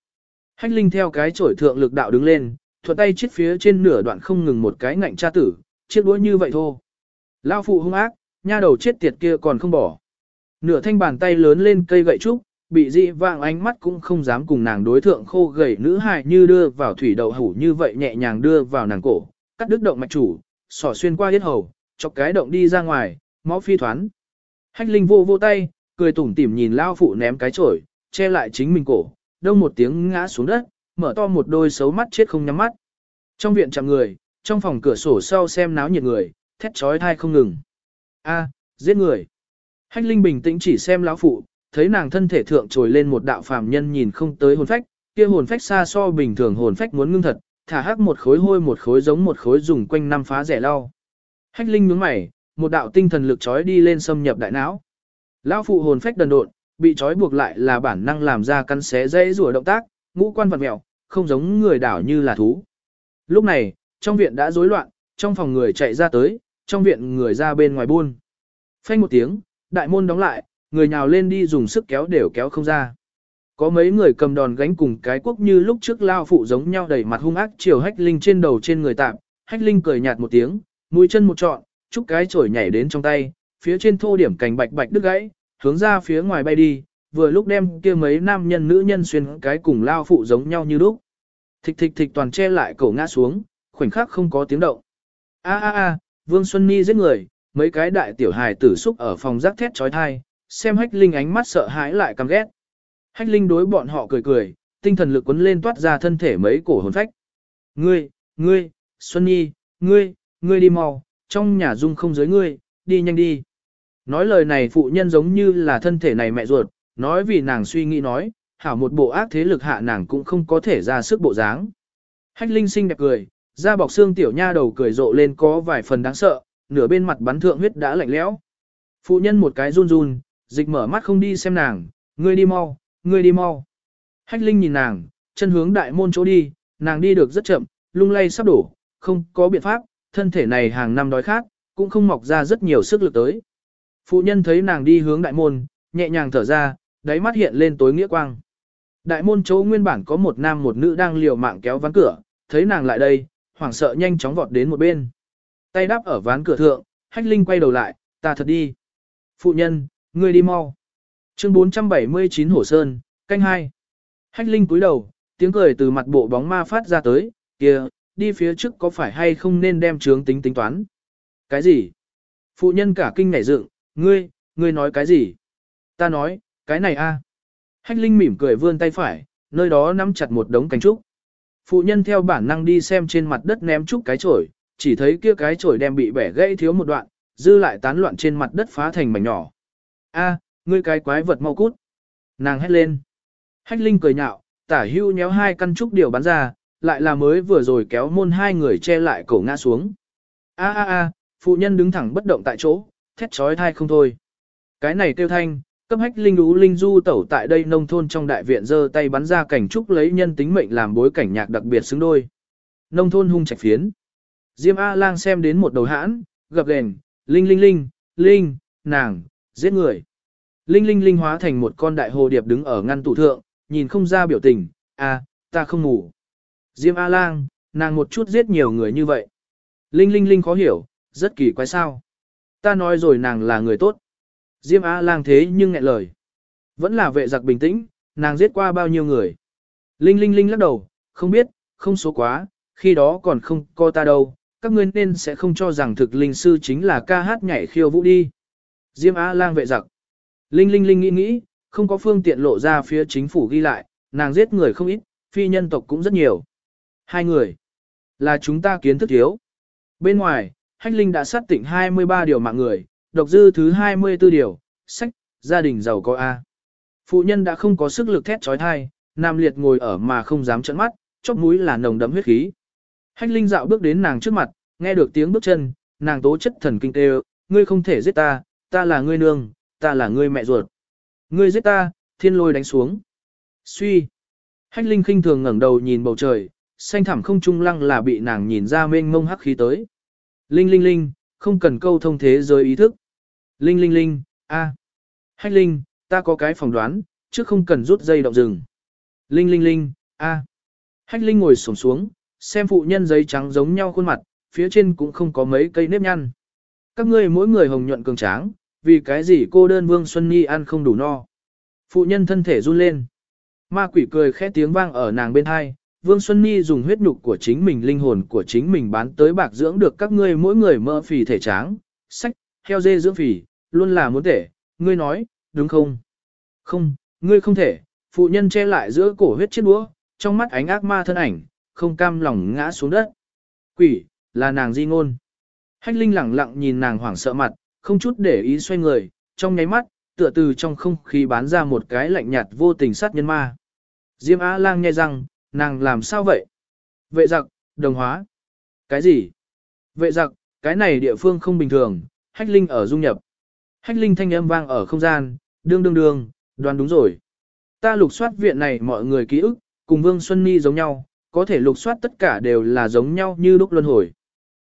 Hách Linh theo cái chổi thượng lực đạo đứng lên, thuận tay chiếc phía trên nửa đoạn không ngừng một cái ngạnh cha tử, chiếc đuối như vậy thôi. lão phụ hung ác, nha đầu chết tiệt kia còn không bỏ. Nửa thanh bàn tay lớn lên cây gậy trúc, bị dị vạng ánh mắt cũng không dám cùng nàng đối thượng khô gầy nữ hài như đưa vào thủy đậu hủ như vậy nhẹ nhàng đưa vào nàng cổ, cắt đứt động mạch chủ, sỏ xuyên qua yết hầu, chọc cái động đi ra ngoài, máu phi thoán. Hách linh vô vô tay, cười tủm tỉm nhìn lao phụ ném cái chổi, che lại chính mình cổ, đông một tiếng ngã xuống đất, mở to một đôi xấu mắt chết không nhắm mắt. Trong viện chạm người, trong phòng cửa sổ sau xem náo nhiệt người, thét chói thai không ngừng. A, à, giết người. Hách Linh bình tĩnh chỉ xem lão phụ, thấy nàng thân thể thượng trồi lên một đạo phàm nhân nhìn không tới hồn phách, kia hồn phách xa so bình thường hồn phách muốn ngưng thật, thả hắc một khối hôi một khối giống một khối dùng quanh năm phá rẻ lau. Hách Linh nhướng mày, một đạo tinh thần lực chói đi lên xâm nhập đại não. Lão phụ hồn phách đần độn, bị trói buộc lại là bản năng làm ra cắn xé dễ rùa động tác, ngũ quan vật mèo, không giống người đảo như là thú. Lúc này, trong viện đã rối loạn, trong phòng người chạy ra tới, trong viện người ra bên ngoài buôn. Phanh một tiếng, đại môn đóng lại, người nhào lên đi dùng sức kéo đều kéo không ra. Có mấy người cầm đòn gánh cùng cái quốc như lúc trước lao phụ giống nhau đẩy mặt hung ác chiều hách linh trên đầu trên người tạm, hách linh cười nhạt một tiếng, mũi chân một trọn, chúc cái chổi nhảy đến trong tay, phía trên thô điểm cành bạch bạch đứt gãy, hướng ra phía ngoài bay đi, vừa lúc đem kia mấy nam nhân nữ nhân xuyên cái cùng lao phụ giống nhau như lúc. Thịch thịch thịch toàn che lại cổ ngã xuống, khoảnh khắc không có tiếng động. A a a, Vương Xuân Ni giết người, mấy cái đại tiểu hài tử xúc ở phòng rác thét trói thai, xem hách linh ánh mắt sợ hãi lại căm ghét. Hách linh đối bọn họ cười cười, tinh thần lực quấn lên toát ra thân thể mấy cổ hồn phách. Ngươi, ngươi, Xuân Nhi, ngươi, ngươi đi mau, trong nhà dung không giới ngươi, đi nhanh đi. Nói lời này phụ nhân giống như là thân thể này mẹ ruột, nói vì nàng suy nghĩ nói, hảo một bộ ác thế lực hạ nàng cũng không có thể ra sức bộ dáng. Hách linh xinh đẹp cười, da bọc xương tiểu nha đầu cười rộ lên có vài phần đáng sợ, nửa bên mặt bắn thượng huyết đã lạnh lẽo. Phụ nhân một cái run run, dịch mở mắt không đi xem nàng, ngươi đi mau, ngươi đi mau. Hách linh nhìn nàng, chân hướng đại môn chỗ đi, nàng đi được rất chậm, lung lay sắp đổ, không có biện pháp, thân thể này hàng năm đói khát, cũng không mọc ra rất nhiều sức lực tới. Phụ nhân thấy nàng đi hướng đại môn, nhẹ nhàng thở ra, đáy mắt hiện lên tối nghĩa quang. Đại môn chỗ nguyên bản có một nam một nữ đang liều mạng kéo ván cửa, thấy nàng lại đây, hoảng sợ nhanh chóng vọt đến một bên. Tay đắp ở ván cửa thượng, hách linh quay đầu lại, ta thật đi. Phụ nhân, ngươi đi mau. Chương 479 Hổ Sơn, canh hai. Hách linh cúi đầu, tiếng cười từ mặt bộ bóng ma phát ra tới, kia, đi phía trước có phải hay không nên đem trướng tính tính toán. Cái gì? Phụ nhân cả kinh nhảy dựng, ngươi, ngươi nói cái gì? Ta nói, cái này a. Hách Linh mỉm cười vươn tay phải, nơi đó nắm chặt một đống cánh trúc. Phụ nhân theo bản năng đi xem trên mặt đất ném trúc cái chổi, chỉ thấy kia cái chổi đem bị bẻ gãy thiếu một đoạn, dư lại tán loạn trên mặt đất phá thành mảnh nhỏ. A, ngươi cái quái vật mau cút. Nàng hét lên. Hách Linh cười nhạo, tả hưu nhéo hai căn trúc điều bắn ra, lại là mới vừa rồi kéo môn hai người che lại cổ ngã xuống. A a a, phụ nhân đứng thẳng bất động tại chỗ, thét trói thai không thôi. Cái này kêu thanh, cấp hách linh ú linh du tẩu tại đây nông thôn trong đại viện giơ tay bắn ra cảnh trúc lấy nhân tính mệnh làm bối cảnh nhạc đặc biệt xứng đôi. Nông thôn hung trạch phiến. Diêm A lang xem đến một đầu hãn, gập gền, linh linh linh, linh, nàng, giết người. Linh linh linh hóa thành một con đại hồ điệp đứng ở ngăn tủ thượng, nhìn không ra biểu tình, a, ta không ngủ. Diêm A lang, nàng một chút giết nhiều người như vậy. Linh linh linh khó hiểu, rất kỳ quái sao. Ta nói rồi nàng là người tốt. Diêm A lang thế nhưng ngẹn lời. Vẫn là vệ giặc bình tĩnh, nàng giết qua bao nhiêu người. Linh linh linh lắc đầu, không biết, không số quá, khi đó còn không co ta đâu, các ngươi nên sẽ không cho rằng thực linh sư chính là ca hát nhảy khiêu vũ đi. Diêm A lang vệ giặc. Linh linh linh nghĩ nghĩ, không có phương tiện lộ ra phía chính phủ ghi lại, nàng giết người không ít, phi nhân tộc cũng rất nhiều. Hai người. Là chúng ta kiến thức thiếu. Bên ngoài, Hách Linh đã sát tỉnh 23 điều mạng người, độc dư thứ 24 điều, sách, gia đình giàu có A. Phụ nhân đã không có sức lực thét trói thai, Nam Liệt ngồi ở mà không dám trợn mắt, chóp mũi là nồng đấm huyết khí. Hách Linh dạo bước đến nàng trước mặt, nghe được tiếng bước chân, nàng tố chất thần kinh tê ngươi không thể giết ta, ta là ngươi nương, ta là ngươi mẹ ruột. Ngươi giết ta, thiên lôi đánh xuống. Suy. Hách Linh khinh thường ngẩng đầu nhìn bầu trời, xanh thẳm không trung lăng là bị nàng nhìn ra mênh mông hắc khí tới. Linh linh linh, không cần câu thông thế giới ý thức. Linh linh linh, a. À. Hách linh, ta có cái phỏng đoán, chứ không cần rút dây động rừng. Linh linh linh, a. À. Hách linh ngồi xổm xuống, xem phụ nhân giấy trắng giống nhau khuôn mặt, phía trên cũng không có mấy cây nếp nhăn. Các ngươi mỗi người hồng nhuận cường tráng, vì cái gì cô đơn Vương Xuân Nhi ăn không đủ no. Phụ nhân thân thể run lên. Ma quỷ cười khẽ tiếng vang ở nàng bên hai, Vương Xuân Nhi dùng huyết nhục của chính mình linh hồn của chính mình bán tới bạc dưỡng được các ngươi mỗi người mỡ phì thể tráng, sách, heo dê dưỡng phì, luôn là muốn thể, ngươi nói, đúng không? Không, ngươi không thể, phụ nhân che lại giữa cổ huyết chiếc đũa, trong mắt ánh ác ma thân ảnh, không cam lòng ngã xuống đất. Quỷ, là nàng di ngôn. Hách Linh lẳng lặng nhìn nàng hoảng sợ mặt, không chút để ý xoay người, trong nháy mắt, tựa từ trong không khí bán ra một cái lạnh nhạt vô tình sát nhân ma. Diêm Á Lang nghe rằng, nàng làm sao vậy? Vệ giặc, đồng hóa. Cái gì? Vệ giặc, cái này địa phương không bình thường, hách linh ở dung nhập. Hách linh thanh âm vang ở không gian, đương đương đương, đoán đúng rồi. Ta lục soát viện này mọi người ký ức, cùng Vương Xuân Ni giống nhau, có thể lục soát tất cả đều là giống nhau như đúc luân hồi.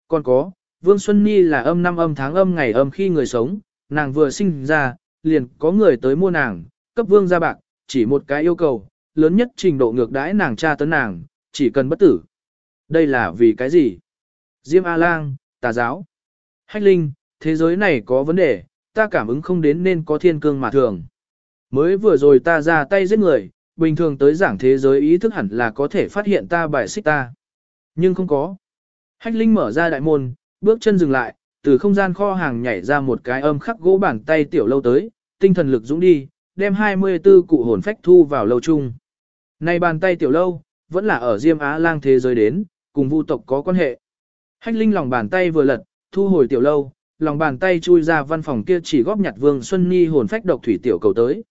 Còn có, Vương Xuân Ni là âm năm âm tháng âm ngày âm khi người sống, nàng vừa sinh ra, liền có người tới mua nàng, cấp Vương ra bạc, chỉ một cái yêu cầu, lớn nhất trình độ ngược đãi nàng cha tấn nàng, chỉ cần bất tử. Đây là vì cái gì? Diêm A-lang, tà giáo. Hách linh, thế giới này có vấn đề, ta cảm ứng không đến nên có thiên cương mà thường. Mới vừa rồi ta ra tay giết người, bình thường tới giảng thế giới ý thức hẳn là có thể phát hiện ta bài xích ta. Nhưng không có. Hách linh mở ra đại môn, bước chân dừng lại, từ không gian kho hàng nhảy ra một cái âm khắc gỗ bàn tay tiểu lâu tới, tinh thần lực dũng đi, đem 24 cụ hồn phách thu vào lâu chung. Này bàn tay tiểu lâu, vẫn là ở Diêm Á lang thế giới đến, cùng vu tộc có quan hệ. Hách linh lòng bàn tay vừa lật, thu hồi tiểu lâu, lòng bàn tay chui ra văn phòng kia chỉ góp nhặt Vương Xuân Nhi hồn phách độc thủy tiểu cầu tới.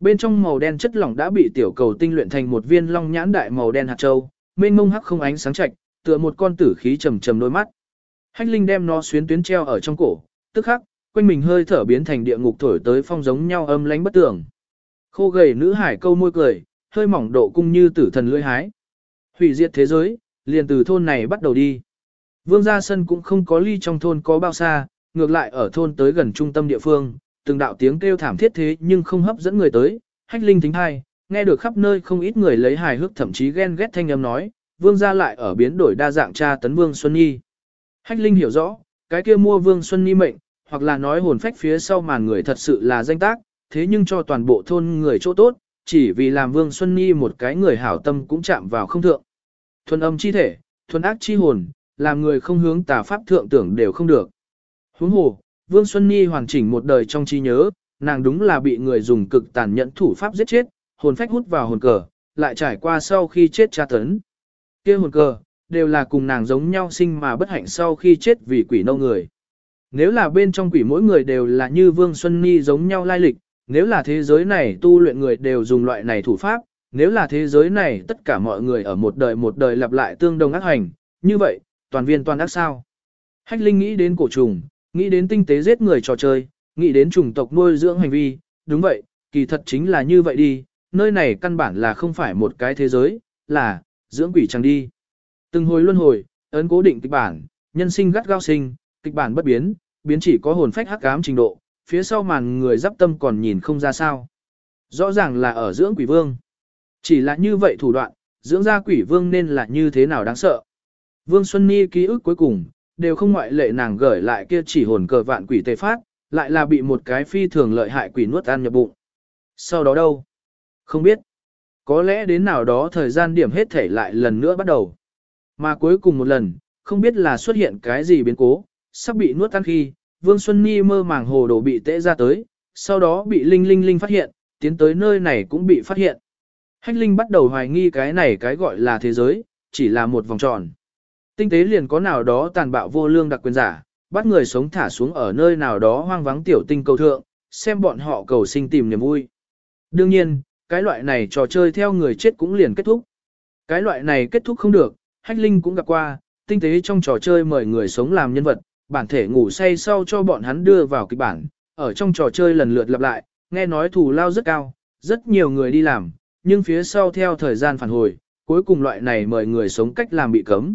Bên trong màu đen chất lỏng đã bị tiểu cầu tinh luyện thành một viên long nhãn đại màu đen hạt châu, mênh mông hắc không ánh sáng chạch, tựa một con tử khí trầm trầm đôi mắt. Hách Linh đem nó xuyến tuyến treo ở trong cổ, tức khắc, quanh mình hơi thở biến thành địa ngục thổi tới phong giống nhau âm lánh bất tưởng Khô gầy nữ hải câu môi cười, hơi mỏng độ cung như tử thần lưỡi hái. Hủy diệt thế giới, liền từ thôn này bắt đầu đi. Vương gia sân cũng không có ly trong thôn có bao xa, ngược lại ở thôn tới gần trung tâm địa phương, từng đạo tiếng kêu thảm thiết thế nhưng không hấp dẫn người tới, hách linh thính hai, nghe được khắp nơi không ít người lấy hài hước thậm chí ghen ghét thanh âm nói, vương gia lại ở biến đổi đa dạng tra tấn vương Xuân Nhi. Hách linh hiểu rõ, cái kia mua vương Xuân Nhi mệnh, hoặc là nói hồn phách phía sau màn người thật sự là danh tác, thế nhưng cho toàn bộ thôn người chỗ tốt, chỉ vì làm vương Xuân Nhi một cái người hảo tâm cũng chạm vào không thượng. Thuần âm chi thể, thuần ác chi hồn, làm người không hướng tà pháp thượng tưởng đều không được. Huống hồ, Vương Xuân Nhi hoàn chỉnh một đời trong trí nhớ, nàng đúng là bị người dùng cực tàn nhẫn thủ pháp giết chết, hồn phách hút vào hồn cờ, lại trải qua sau khi chết tra tấn. kia hồn cờ, đều là cùng nàng giống nhau sinh mà bất hạnh sau khi chết vì quỷ nâu người. Nếu là bên trong quỷ mỗi người đều là như Vương Xuân Nhi giống nhau lai lịch, nếu là thế giới này tu luyện người đều dùng loại này thủ pháp, nếu là thế giới này tất cả mọi người ở một đời một đời lặp lại tương đồng ác hành, như vậy, toàn viên toàn ác sao. Hách Linh nghĩ đến cổ trùng, nghĩ đến tinh tế giết người trò chơi, nghĩ đến chủng tộc nuôi dưỡng hành vi, đúng vậy, kỳ thật chính là như vậy đi, nơi này căn bản là không phải một cái thế giới, là, dưỡng quỷ chẳng đi. Từng hồi luân hồi, ấn cố định kịch bản, nhân sinh gắt gao sinh, kịch bản bất biến, biến chỉ có hồn phách hắc ám trình độ, phía sau màn người giáp tâm còn nhìn không ra sao. Rõ ràng là ở dưỡng quỷ vương. Chỉ là như vậy thủ đoạn, dưỡng ra quỷ vương nên là như thế nào đáng sợ. Vương Xuân Ni ký ức cuối cùng, đều không ngoại lệ nàng gửi lại kia chỉ hồn cờ vạn quỷ tề phát, lại là bị một cái phi thường lợi hại quỷ nuốt ăn nhập bụng. Sau đó đâu? Không biết. Có lẽ đến nào đó thời gian điểm hết thể lại lần nữa bắt đầu. Mà cuối cùng một lần, không biết là xuất hiện cái gì biến cố, sắp bị nuốt ăn khi, Vương Xuân Nhi mơ màng hồ đồ bị tễ ra tới, sau đó bị Linh Linh Linh phát hiện, tiến tới nơi này cũng bị phát hiện. Hách Linh bắt đầu hoài nghi cái này cái gọi là thế giới, chỉ là một vòng tròn. Tinh tế liền có nào đó tàn bạo vô lương đặc quyền giả, bắt người sống thả xuống ở nơi nào đó hoang vắng tiểu tinh cầu thượng, xem bọn họ cầu sinh tìm niềm vui. Đương nhiên, cái loại này trò chơi theo người chết cũng liền kết thúc. Cái loại này kết thúc không được, Hách Linh cũng gặp qua, tinh tế trong trò chơi mời người sống làm nhân vật, bản thể ngủ say sau cho bọn hắn đưa vào kịch bản, ở trong trò chơi lần lượt lặp lại, nghe nói thù lao rất cao, rất nhiều người đi làm, nhưng phía sau theo thời gian phản hồi, cuối cùng loại này mời người sống cách làm bị cấm.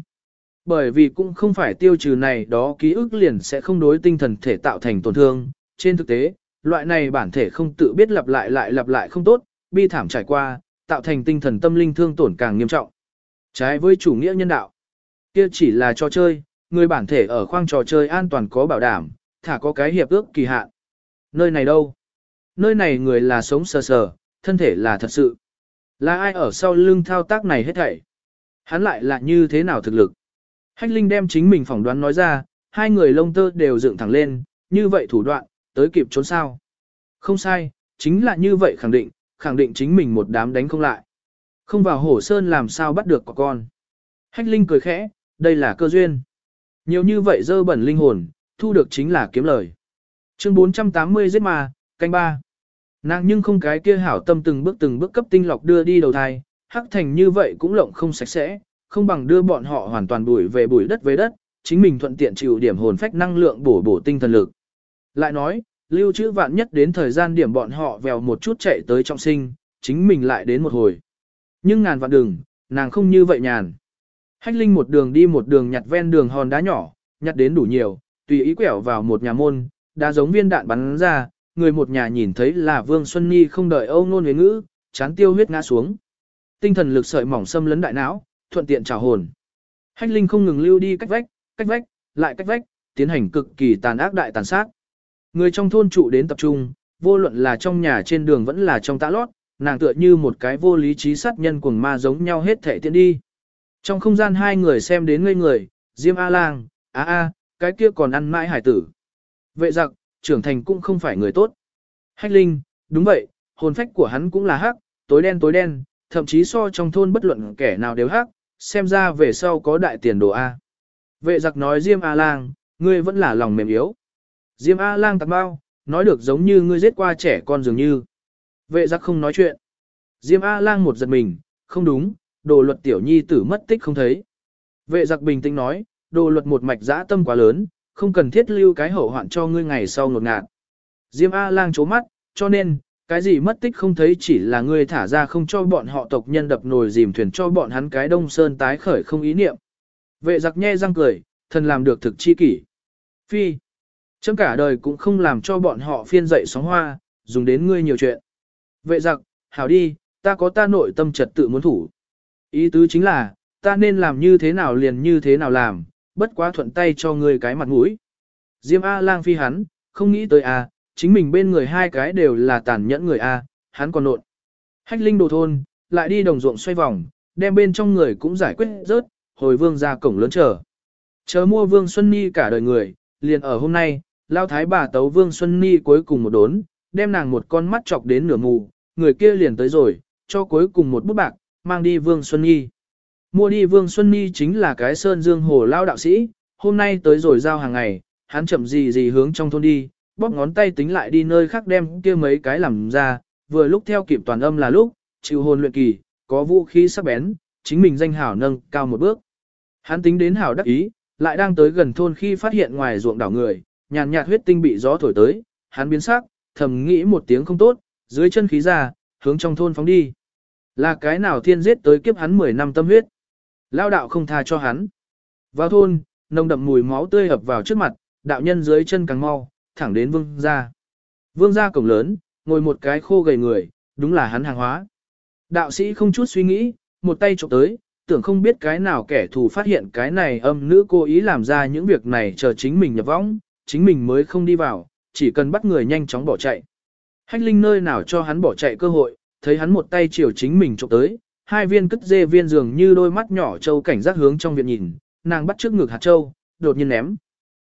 Bởi vì cũng không phải tiêu trừ này đó ký ức liền sẽ không đối tinh thần thể tạo thành tổn thương, trên thực tế, loại này bản thể không tự biết lặp lại lại lặp lại không tốt, bi thảm trải qua, tạo thành tinh thần tâm linh thương tổn càng nghiêm trọng. Trái với chủ nghĩa nhân đạo, kia chỉ là trò chơi, người bản thể ở khoang trò chơi an toàn có bảo đảm, thả có cái hiệp ước kỳ hạn. Nơi này đâu? Nơi này người là sống sờ sờ, thân thể là thật sự. Là ai ở sau lưng thao tác này hết thảy? Hắn lại là như thế nào thực lực? Hách Linh đem chính mình phỏng đoán nói ra, hai người lông tơ đều dựng thẳng lên, như vậy thủ đoạn, tới kịp trốn sao. Không sai, chính là như vậy khẳng định, khẳng định chính mình một đám đánh không lại. Không vào hổ sơn làm sao bắt được quả con. Hách Linh cười khẽ, đây là cơ duyên. Nhiều như vậy dơ bẩn linh hồn, thu được chính là kiếm lời. Chương 480 giết mà canh ba. Nàng nhưng không cái kia hảo tâm từng bước từng bước cấp tinh lọc đưa đi đầu thai, hắc thành như vậy cũng lộng không sạch sẽ, không bằng đưa bọn họ hoàn toàn bụi về bụi đất với đất, chính mình thuận tiện chịu điểm hồn phách năng lượng bổ bổ tinh thần lực. Lại nói, lưu trữ vạn nhất đến thời gian điểm bọn họ vèo một chút chạy tới trọng sinh, chính mình lại đến một hồi. Nhưng ngàn vạn đường, nàng không như vậy nhàn. Hách Linh một đường đi một đường nhặt ven đường hòn đá nhỏ, nhặt đến đủ nhiều, tùy ý quẹo vào một nhà môn, đá giống viên đạn bắn ra, người một nhà nhìn thấy là Vương Xuân Nhi không đợi âu nôn với ngữ, chán tiêu huyết ngã xuống. Tinh thần lực sợi mỏng xâm lấn đại não, thuận tiện trào hồn. Hách Linh không ngừng lưu đi cách vách, cách vách, lại cách vách, tiến hành cực kỳ tàn ác đại tàn sát. Người trong thôn trụ đến tập trung, vô luận là trong nhà trên đường vẫn là trong tã lót, nàng tựa như một cái vô lý trí sát nhân cuồng ma giống nhau hết thể tiện đi. Trong không gian hai người xem đến ngây người, Diêm A Lang, a a, cái kia còn ăn mãi hải tử. Vệ giặc, trưởng thành cũng không phải người tốt. Hách Linh, đúng vậy, hồn phách của hắn cũng là hắc, tối đen tối đen, thậm chí so trong thôn bất luận kẻ nào đều hắc, xem ra về sau có đại tiền đồ A. Vệ giặc nói Diêm A Lang, ngươi vẫn là lòng mềm yếu. Diêm A Lang tạc bao, nói được giống như ngươi giết qua trẻ con dường như. Vệ giặc không nói chuyện. Diêm A Lang một giật mình, không đúng, đồ luật tiểu nhi tử mất tích không thấy. Vệ giặc bình tĩnh nói, đồ luật một mạch dã tâm quá lớn, không cần thiết lưu cái hậu hoạn cho ngươi ngày sau ngột ngạt. Diêm A-lang chố mắt, cho nên, cái gì mất tích không thấy chỉ là ngươi thả ra không cho bọn họ tộc nhân đập nồi dìm thuyền cho bọn hắn cái đông sơn tái khởi không ý niệm. Vệ giặc nhe răng cười, thần làm được thực chi kỷ. Phi, chấm cả đời cũng không làm cho bọn họ phiên dậy sóng hoa, dùng đến ngươi nhiều chuyện. Vệ giặc, hảo đi, ta có ta nội tâm trật tự muốn thủ. Ý tứ chính là, ta nên làm như thế nào liền như thế nào làm, bất quá thuận tay cho ngươi cái mặt mũi. Diêm A lang phi hắn, không nghĩ tới A, chính mình bên người hai cái đều là tàn nhẫn người A, hắn còn nộn. Hách linh đồ thôn, lại đi đồng ruộng xoay vòng, đem bên trong người cũng giải quyết rớt, hồi vương ra cổng lớn chờ. Chờ mua vương Xuân Ni cả đời người, liền ở hôm nay, lao thái bà tấu vương Xuân Ni cuối cùng một đốn, đem nàng một con mắt chọc đến nửa mù, người kia liền tới rồi, cho cuối cùng một bút bạc, mang đi vương Xuân Nhi, Mua đi vương Xuân Nhi chính là cái sơn dương hồ lao đạo sĩ, hôm nay tới rồi giao hàng ngày, hắn chậm gì gì hướng trong thôn đi, bóp ngón tay tính lại đi nơi khác đem kia mấy cái làm ra, vừa lúc theo kịp toàn âm là lúc, chịu hồn luyện kỳ, có vũ khí sắc bén, chính mình danh hảo nâng cao một bước. Hắn tính đến hảo đắc ý, lại đang tới gần thôn khi phát hiện ngoài ruộng đảo người, nhàn nhạt huyết tinh bị gió thổi tới, hắn biến sắc, thầm nghĩ một tiếng không tốt, dưới chân khí ra, hướng trong thôn phóng đi. Là cái nào thiên giết tới kiếp hắn 10 năm tâm huyết. Lao đạo không tha cho hắn. Vào thôn, nồng đậm mùi máu tươi hợp vào trước mặt, đạo nhân dưới chân càng mau, thẳng đến vương gia. Vương gia cổng lớn, ngồi một cái khô gầy người, đúng là hắn hàng hóa. Đạo sĩ không chút suy nghĩ, một tay chụp tới, tưởng không biết cái nào kẻ thù phát hiện cái này âm nữ cố ý làm ra những việc này chờ chính mình nhập võng, chính mình mới không đi vào, chỉ cần bắt người nhanh chóng bỏ chạy. Hách linh nơi nào cho hắn bỏ chạy cơ hội, thấy hắn một tay chiều chính mình chụp tới, hai viên cất dê viên dường như đôi mắt nhỏ châu cảnh giác hướng trong viện nhìn, nàng bắt trước ngực hạt châu, đột nhiên ném.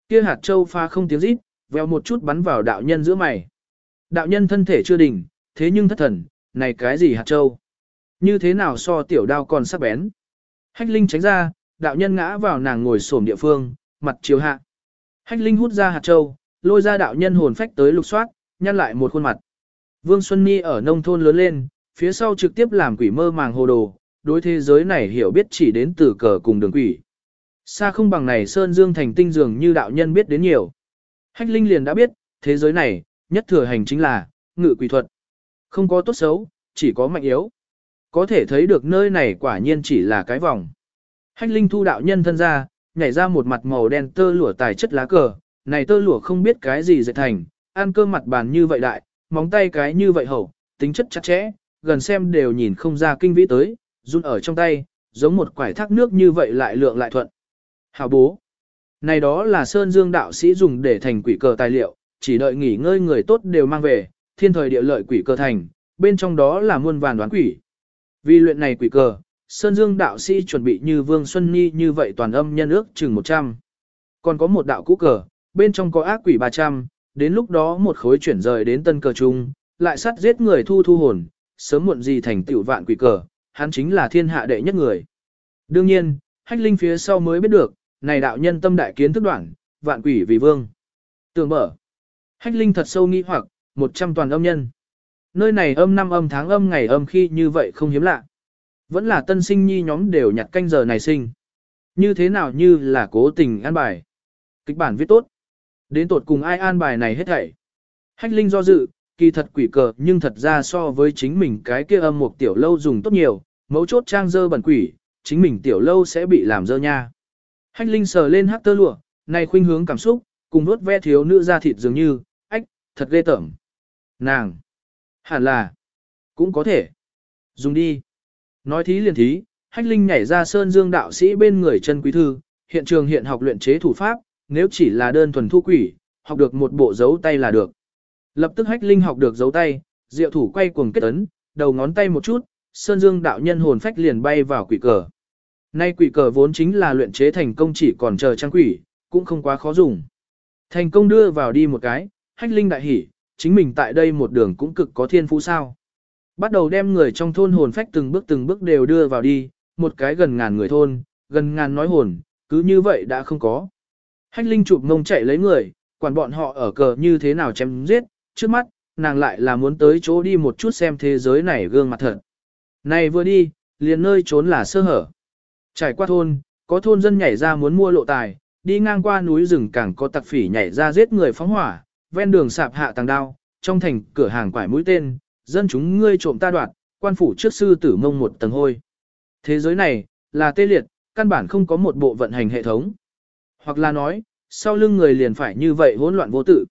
Kia hạt châu pha không tiếng rít, veo một chút bắn vào đạo nhân giữa mày. Đạo nhân thân thể chưa đỉnh, thế nhưng thất thần, này cái gì hạt châu? Như thế nào so tiểu đao còn sắc bén? Hách Linh tránh ra, đạo nhân ngã vào nàng ngồi xổm địa phương, mặt chiếu hạ. Hách Linh hút ra hạt châu, lôi ra đạo nhân hồn phách tới lục soát, nhăn lại một khuôn mặt. Vương Xuân Ni ở nông thôn lớn lên, phía sau trực tiếp làm quỷ mơ màng hồ đồ, đối thế giới này hiểu biết chỉ đến từ cờ cùng đường quỷ. Xa không bằng này Sơn Dương thành tinh dường như đạo nhân biết đến nhiều. Hách Linh liền đã biết, thế giới này, nhất thừa hành chính là, ngự quỷ thuật. Không có tốt xấu, chỉ có mạnh yếu. Có thể thấy được nơi này quả nhiên chỉ là cái vòng. Hách Linh thu đạo nhân thân ra, nhảy ra một mặt màu đen tơ lụa tài chất lá cờ, này tơ lụa không biết cái gì dệt thành, ăn cơm mặt bàn như vậy đại, móng tay cái như vậy hậu, tính chất chặt chẽ, gần xem đều nhìn không ra kinh vĩ tới, run ở trong tay, giống một quải thác nước như vậy lại lượng lại thuận. Hào bố. Này đó là Sơn Dương đạo sĩ dùng để thành quỷ cờ tài liệu, chỉ đợi nghỉ ngơi người tốt đều mang về, thiên thời địa lợi quỷ cờ thành, bên trong đó là muôn vàn đoán quỷ. Vì luyện này quỷ cờ, Sơn Dương đạo sĩ chuẩn bị như Vương Xuân Nhi như vậy toàn âm nhân ước chừng 100. Còn có một đạo cũ cờ, bên trong có ác quỷ 300, đến lúc đó một khối chuyển rời đến tân cờ trung lại sát giết người thu thu hồn, sớm muộn gì thành tiểu vạn quỷ cờ, hắn chính là thiên hạ đệ nhất người. Đương nhiên, hách linh phía sau mới biết được, này đạo nhân tâm đại kiến thức đoạn, vạn quỷ vì vương. Tường mở. Hách linh thật sâu nghi hoặc, một trăm toàn âm nhân. Nơi này âm năm âm tháng âm ngày âm khi như vậy không hiếm lạ. Vẫn là tân sinh nhi nhóm đều nhặt canh giờ này sinh. Như thế nào như là cố tình an bài. Kịch bản viết tốt. Đến tột cùng ai an bài này hết thảy. Hách linh do dự, kỳ thật quỷ cờ nhưng thật ra so với chính mình cái kia âm một tiểu lâu dùng tốt nhiều, mấu chốt trang dơ bẩn quỷ, chính mình tiểu lâu sẽ bị làm dơ nha. Hách linh sờ lên hát tơ lụa, này khuynh hướng cảm xúc, cùng nuốt ve thiếu nữ ra thịt dường như, ách, thật ghê tởm. Nàng, hẳn là, cũng có thể, dùng đi. Nói thí liền thí, hách linh nhảy ra sơn dương đạo sĩ bên người chân quý thư, hiện trường hiện học luyện chế thủ pháp, nếu chỉ là đơn thuần thu quỷ, học được một bộ dấu tay là được. Lập tức hách linh học được dấu tay, diệu thủ quay cuồng kết ấn, đầu ngón tay một chút, sơn dương đạo nhân hồn phách liền bay vào quỷ cờ. Nay quỷ cờ vốn chính là luyện chế thành công chỉ còn chờ trang quỷ, cũng không quá khó dùng. Thành công đưa vào đi một cái, hách linh đại hỉ, chính mình tại đây một đường cũng cực có thiên phú sao. Bắt đầu đem người trong thôn hồn phách từng bước từng bước đều đưa vào đi, một cái gần ngàn người thôn, gần ngàn nói hồn, cứ như vậy đã không có. Hách linh chụp mông chạy lấy người, quản bọn họ ở cờ như thế nào chém giết, trước mắt, nàng lại là muốn tới chỗ đi một chút xem thế giới này gương mặt thật. Này vừa đi, liền nơi trốn là sơ hở. Trải qua thôn, có thôn dân nhảy ra muốn mua lộ tài, đi ngang qua núi rừng càng có tặc phỉ nhảy ra giết người phóng hỏa, ven đường sạp hạ tàng đao, trong thành cửa hàng quải mũi tên, dân chúng ngươi trộm ta đoạt, quan phủ trước sư tử mông một tầng hôi. Thế giới này, là tê liệt, căn bản không có một bộ vận hành hệ thống. Hoặc là nói, sau lưng người liền phải như vậy hỗn loạn vô tự.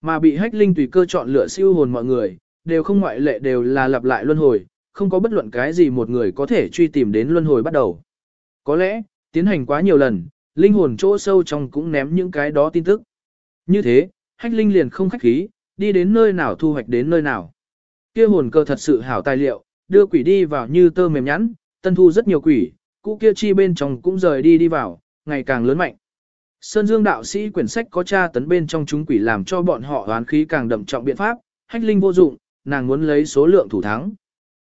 Mà bị hách linh tùy cơ chọn lựa siêu hồn mọi người, đều không ngoại lệ đều là lặp lại luân hồi, không có bất luận cái gì một người có thể truy tìm đến luân hồi bắt đầu. Có lẽ, tiến hành quá nhiều lần, linh hồn chỗ sâu trong cũng ném những cái đó tin tức. Như thế, hách linh liền không khách khí, đi đến nơi nào thu hoạch đến nơi nào. Kia hồn cơ thật sự hảo tài liệu, đưa quỷ đi vào như tơ mềm nhắn, tân thu rất nhiều quỷ, cũ kia chi bên trong cũng rời đi đi vào, ngày càng lớn mạnh. Sơn Dương đạo sĩ quyển sách có tra tấn bên trong chúng quỷ làm cho bọn họ oán khí càng đậm trọng biện pháp, hách linh vô dụng, nàng muốn lấy số lượng thủ thắng.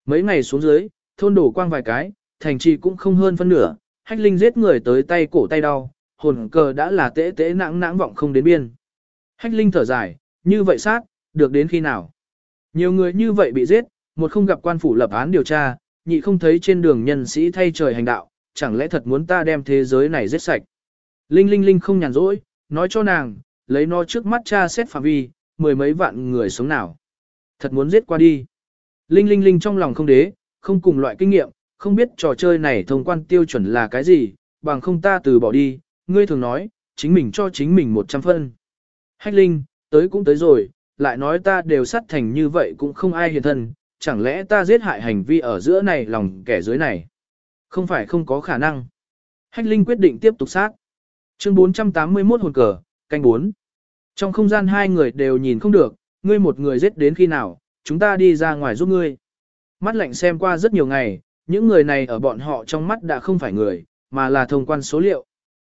Mấy ngày xuống dưới, thôn đổ quang vài cái, thành trì cũng không hơn phân nửa, hách linh giết người tới tay cổ tay đau, hồn cờ đã là tễ tễ nãng nãng vọng không đến biên. Hách linh thở dài, như vậy sát, được đến khi nào? Nhiều người như vậy bị giết, một không gặp quan phủ lập án điều tra, nhị không thấy trên đường nhân sĩ thay trời hành đạo, chẳng lẽ thật muốn ta đem thế giới này giết sạch? Linh Linh Linh không nhàn rỗi, nói cho nàng, lấy nó trước mắt cha xét phạm vi, mười mấy vạn người sống nào. Thật muốn giết qua đi. Linh Linh Linh trong lòng không đế, không cùng loại kinh nghiệm, không biết trò chơi này thông quan tiêu chuẩn là cái gì, bằng không ta từ bỏ đi, ngươi thường nói, chính mình cho chính mình 100 phân. Hách Linh, tới cũng tới rồi, lại nói ta đều sát thành như vậy cũng không ai hiền thân, chẳng lẽ ta giết hại hành vi ở giữa này lòng kẻ dưới này. Không phải không có khả năng. Hách Linh quyết định tiếp tục sát. Chương 481 hồn cờ, canh 4. Trong không gian hai người đều nhìn không được, ngươi một người giết đến khi nào, chúng ta đi ra ngoài giúp ngươi. Mắt lạnh xem qua rất nhiều ngày, những người này ở bọn họ trong mắt đã không phải người, mà là thông quan số liệu.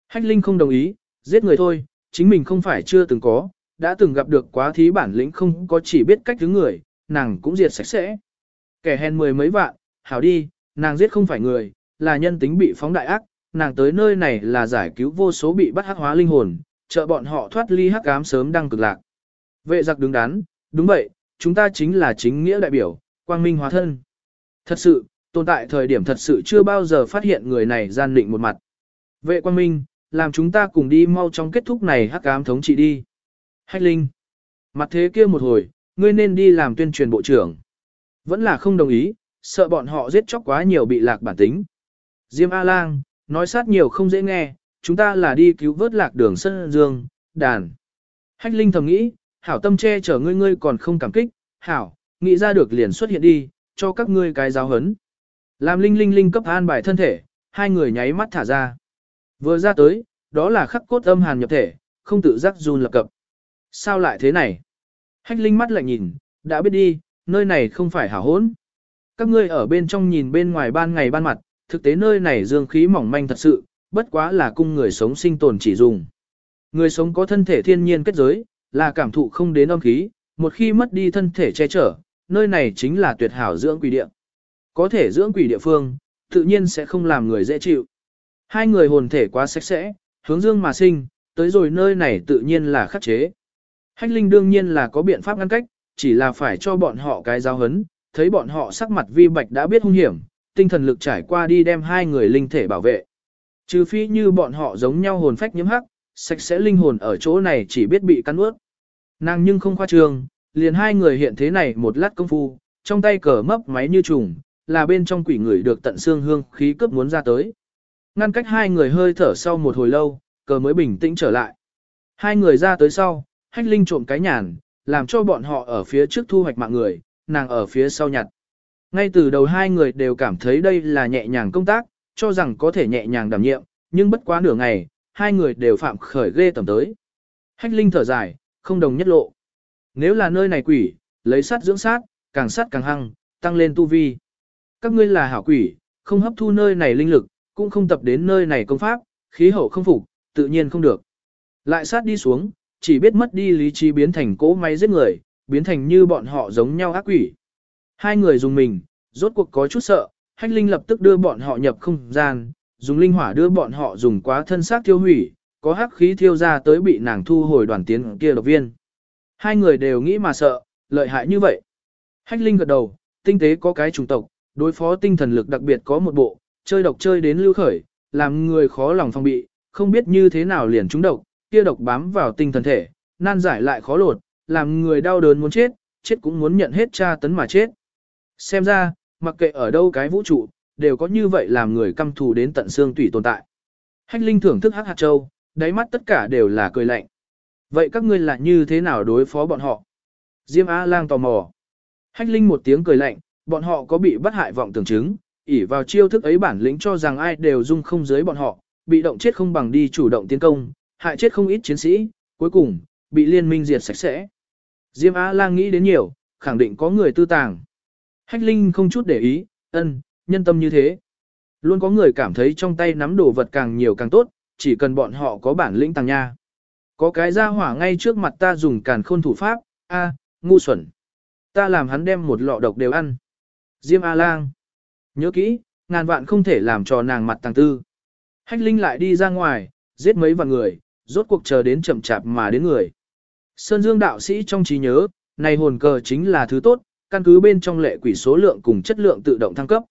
Hách Linh không đồng ý, giết người thôi, chính mình không phải chưa từng có, đã từng gặp được quá thí bản lĩnh không có chỉ biết cách thứ người, nàng cũng diệt sạch sẽ. Kẻ hèn mười mấy vạn, hảo đi, nàng giết không phải người, là nhân tính bị phóng đại ác, nàng tới nơi này là giải cứu vô số bị bắt hắc hóa linh hồn, trợ bọn họ thoát ly hắc ám sớm đang cực lạc. Vệ giặc đứng đắn, đúng vậy, chúng ta chính là chính nghĩa đại biểu, quang minh hóa thân. Thật sự, tồn tại thời điểm thật sự chưa bao giờ phát hiện người này gian định một mặt. Vệ quang minh, làm chúng ta cùng đi mau trong kết thúc này hắc ám thống trị đi. Hách linh. Mặt thế kia một hồi, ngươi nên đi làm tuyên truyền bộ trưởng. Vẫn là không đồng ý, sợ bọn họ giết chóc quá nhiều bị lạc bản tính. Diêm A-lang, nói sát nhiều không dễ nghe, chúng ta là đi cứu vớt lạc đường sân dương, đàn. Hách Linh thầm nghĩ, hảo tâm che chở ngươi ngươi còn không cảm kích, hảo, nghĩ ra được liền xuất hiện đi, cho các ngươi cái giáo hấn. Làm Linh Linh Linh cấp an bài thân thể, hai người nháy mắt thả ra. Vừa ra tới, đó là khắc cốt âm hàn nhập thể, không tự giác run lập cập. Sao lại thế này? Hách Linh mắt lại nhìn, đã biết đi, nơi này không phải hảo hốn. Các ngươi ở bên trong nhìn bên ngoài ban ngày ban mặt, thực tế nơi này dương khí mỏng manh thật sự, bất quá là cung người sống sinh tồn chỉ dùng. Người sống có thân thể thiên nhiên kết giới, là cảm thụ không đến âm khí, một khi mất đi thân thể che chở, nơi này chính là tuyệt hảo dưỡng quỷ địa. Có thể dưỡng quỷ địa phương, tự nhiên sẽ không làm người dễ chịu. Hai người hồn thể quá sạch sẽ, hướng dương mà sinh, tới rồi nơi này tự nhiên là khắc chế. Hách linh đương nhiên là có biện pháp ngăn cách, chỉ là phải cho bọn họ cái giáo hấn, thấy bọn họ sắc mặt vi bạch đã biết hung hiểm, tinh thần lực trải qua đi đem hai người linh thể bảo vệ. Trừ phi như bọn họ giống nhau hồn phách nhiễm hắc, sạch sẽ linh hồn ở chỗ này chỉ biết bị cắn ướt. Nàng nhưng không khoa trương, liền hai người hiện thế này một lát công phu, trong tay cờ mấp máy như trùng, là bên trong quỷ người được tận xương hương khí cướp muốn ra tới. Ngăn cách hai người hơi thở sau một hồi lâu, cờ mới bình tĩnh trở lại. Hai người ra tới sau, hách linh trộm cái nhàn, làm cho bọn họ ở phía trước thu hoạch mạng người, nàng ở phía sau nhặt. Ngay từ đầu hai người đều cảm thấy đây là nhẹ nhàng công tác, cho rằng có thể nhẹ nhàng đảm nhiệm, nhưng bất quá nửa ngày, hai người đều phạm khởi ghê tầm tới. Hách linh thở dài, không đồng nhất lộ. Nếu là nơi này quỷ, lấy sát dưỡng sát, càng sát càng hăng, tăng lên tu vi. Các ngươi là hảo quỷ, không hấp thu nơi này linh lực, cũng không tập đến nơi này công pháp, khí hậu không phục, tự nhiên không được. Lại sát đi xuống, chỉ biết mất đi lý trí biến thành cỗ máy giết người, biến thành như bọn họ giống nhau ác quỷ. Hai người dùng mình, rốt cuộc có chút sợ, Hách Linh lập tức đưa bọn họ nhập không gian, dùng linh hỏa đưa bọn họ dùng quá thân xác tiêu hủy, có hắc khí thiêu ra tới bị nàng thu hồi đoàn tiến kia độc viên. Hai người đều nghĩ mà sợ, lợi hại như vậy. Hách Linh gật đầu, tinh tế có cái trùng tộc, đối phó tinh thần lực đặc biệt có một bộ, chơi độc chơi đến lưu khởi, làm người khó lòng phòng bị, không biết như thế nào liền trúng độc, kia độc bám vào tinh thần thể, nan giải lại khó lột, làm người đau đớn muốn chết, chết cũng muốn nhận hết tra tấn mà chết. Xem ra, mặc kệ ở đâu cái vũ trụ, đều có như vậy làm người căm thù đến tận xương tủy tồn tại. Hách Linh thưởng thức hắc hạt châu, đáy mắt tất cả đều là cười lạnh. Vậy các ngươi là như thế nào đối phó bọn họ? Diêm A Lang tò mò. Hách Linh một tiếng cười lạnh, bọn họ có bị bắt hại vọng tưởng chứng, ỷ vào chiêu thức ấy bản lĩnh cho rằng ai đều dung không dưới bọn họ, bị động chết không bằng đi chủ động tiến công, hại chết không ít chiến sĩ, cuối cùng, bị liên minh diệt sạch sẽ. Diêm A Lang nghĩ đến nhiều, khẳng định có người tư tàng. Hách Linh không chút để ý, ân, nhân tâm như thế. Luôn có người cảm thấy trong tay nắm đồ vật càng nhiều càng tốt, chỉ cần bọn họ có bản lĩnh tàng nha. Có cái ra hỏa ngay trước mặt ta dùng càn khôn thủ pháp, a, ngu xuẩn. Ta làm hắn đem một lọ độc đều ăn. Diêm A-lang. Nhớ kỹ, ngàn vạn không thể làm cho nàng mặt tàng tư. Hách Linh lại đi ra ngoài, giết mấy vạn người, rốt cuộc chờ đến chậm chạp mà đến người. Sơn Dương đạo sĩ trong trí nhớ, này hồn cờ chính là thứ tốt, căn cứ bên trong lệ quỷ số lượng cùng chất lượng tự động thăng cấp.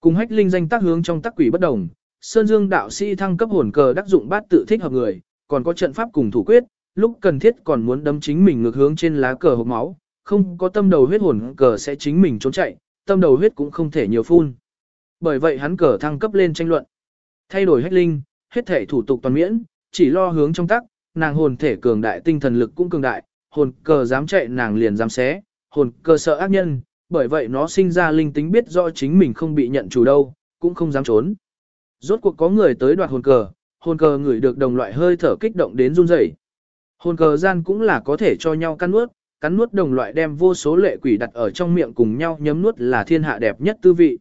Cùng hách linh danh tác hướng trong tác quỷ bất đồng, Sơn Dương đạo sĩ thăng cấp hồn cờ đắc dụng bát tự thích hợp người, còn có trận pháp cùng thủ quyết, lúc cần thiết còn muốn đấm chính mình ngược hướng trên lá cờ hộp máu, không có tâm đầu huyết hồn cờ sẽ chính mình trốn chạy, tâm đầu huyết cũng không thể nhiều phun. Bởi vậy hắn cờ thăng cấp lên tranh luận. Thay đổi hách linh, hết thể thủ tục toàn miễn, chỉ lo hướng trong tắc, nàng hồn thể cường đại tinh thần lực cũng cường đại, hồn cờ dám chạy nàng liền dám xé, hồn cờ sợ ác nhân, bởi vậy nó sinh ra linh tính biết rõ chính mình không bị nhận chủ đâu, cũng không dám trốn. Rốt cuộc có người tới đoạt hồn cờ, hồn cờ ngửi được đồng loại hơi thở kích động đến run rẩy. Hồn cờ gian cũng là có thể cho nhau cắn nuốt, cắn nuốt đồng loại đem vô số lệ quỷ đặt ở trong miệng cùng nhau nhấm nuốt là thiên hạ đẹp nhất tư vị.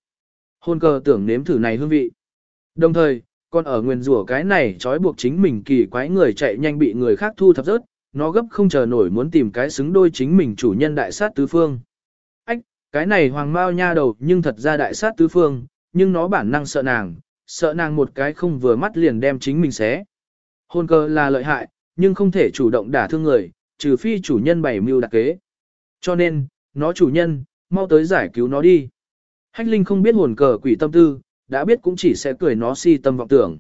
Hồn cờ tưởng nếm thử này hương vị. Đồng thời, còn ở nguyên rủa cái này trói buộc chính mình kỳ quái người chạy nhanh bị người khác thu thập rớt, nó gấp không chờ nổi muốn tìm cái xứng đôi chính mình chủ nhân đại sát tứ phương. Ách, cái này hoàng mao nha đầu nhưng thật ra đại sát tứ phương, nhưng nó bản năng sợ nàng, sợ nàng một cái không vừa mắt liền đem chính mình xé. Hôn cơ là lợi hại, nhưng không thể chủ động đả thương người, trừ phi chủ nhân bày mưu đặc kế. Cho nên, nó chủ nhân, mau tới giải cứu nó đi. Hách Linh không biết hồn cờ quỷ tâm tư, đã biết cũng chỉ sẽ cười nó si tâm vọng tưởng.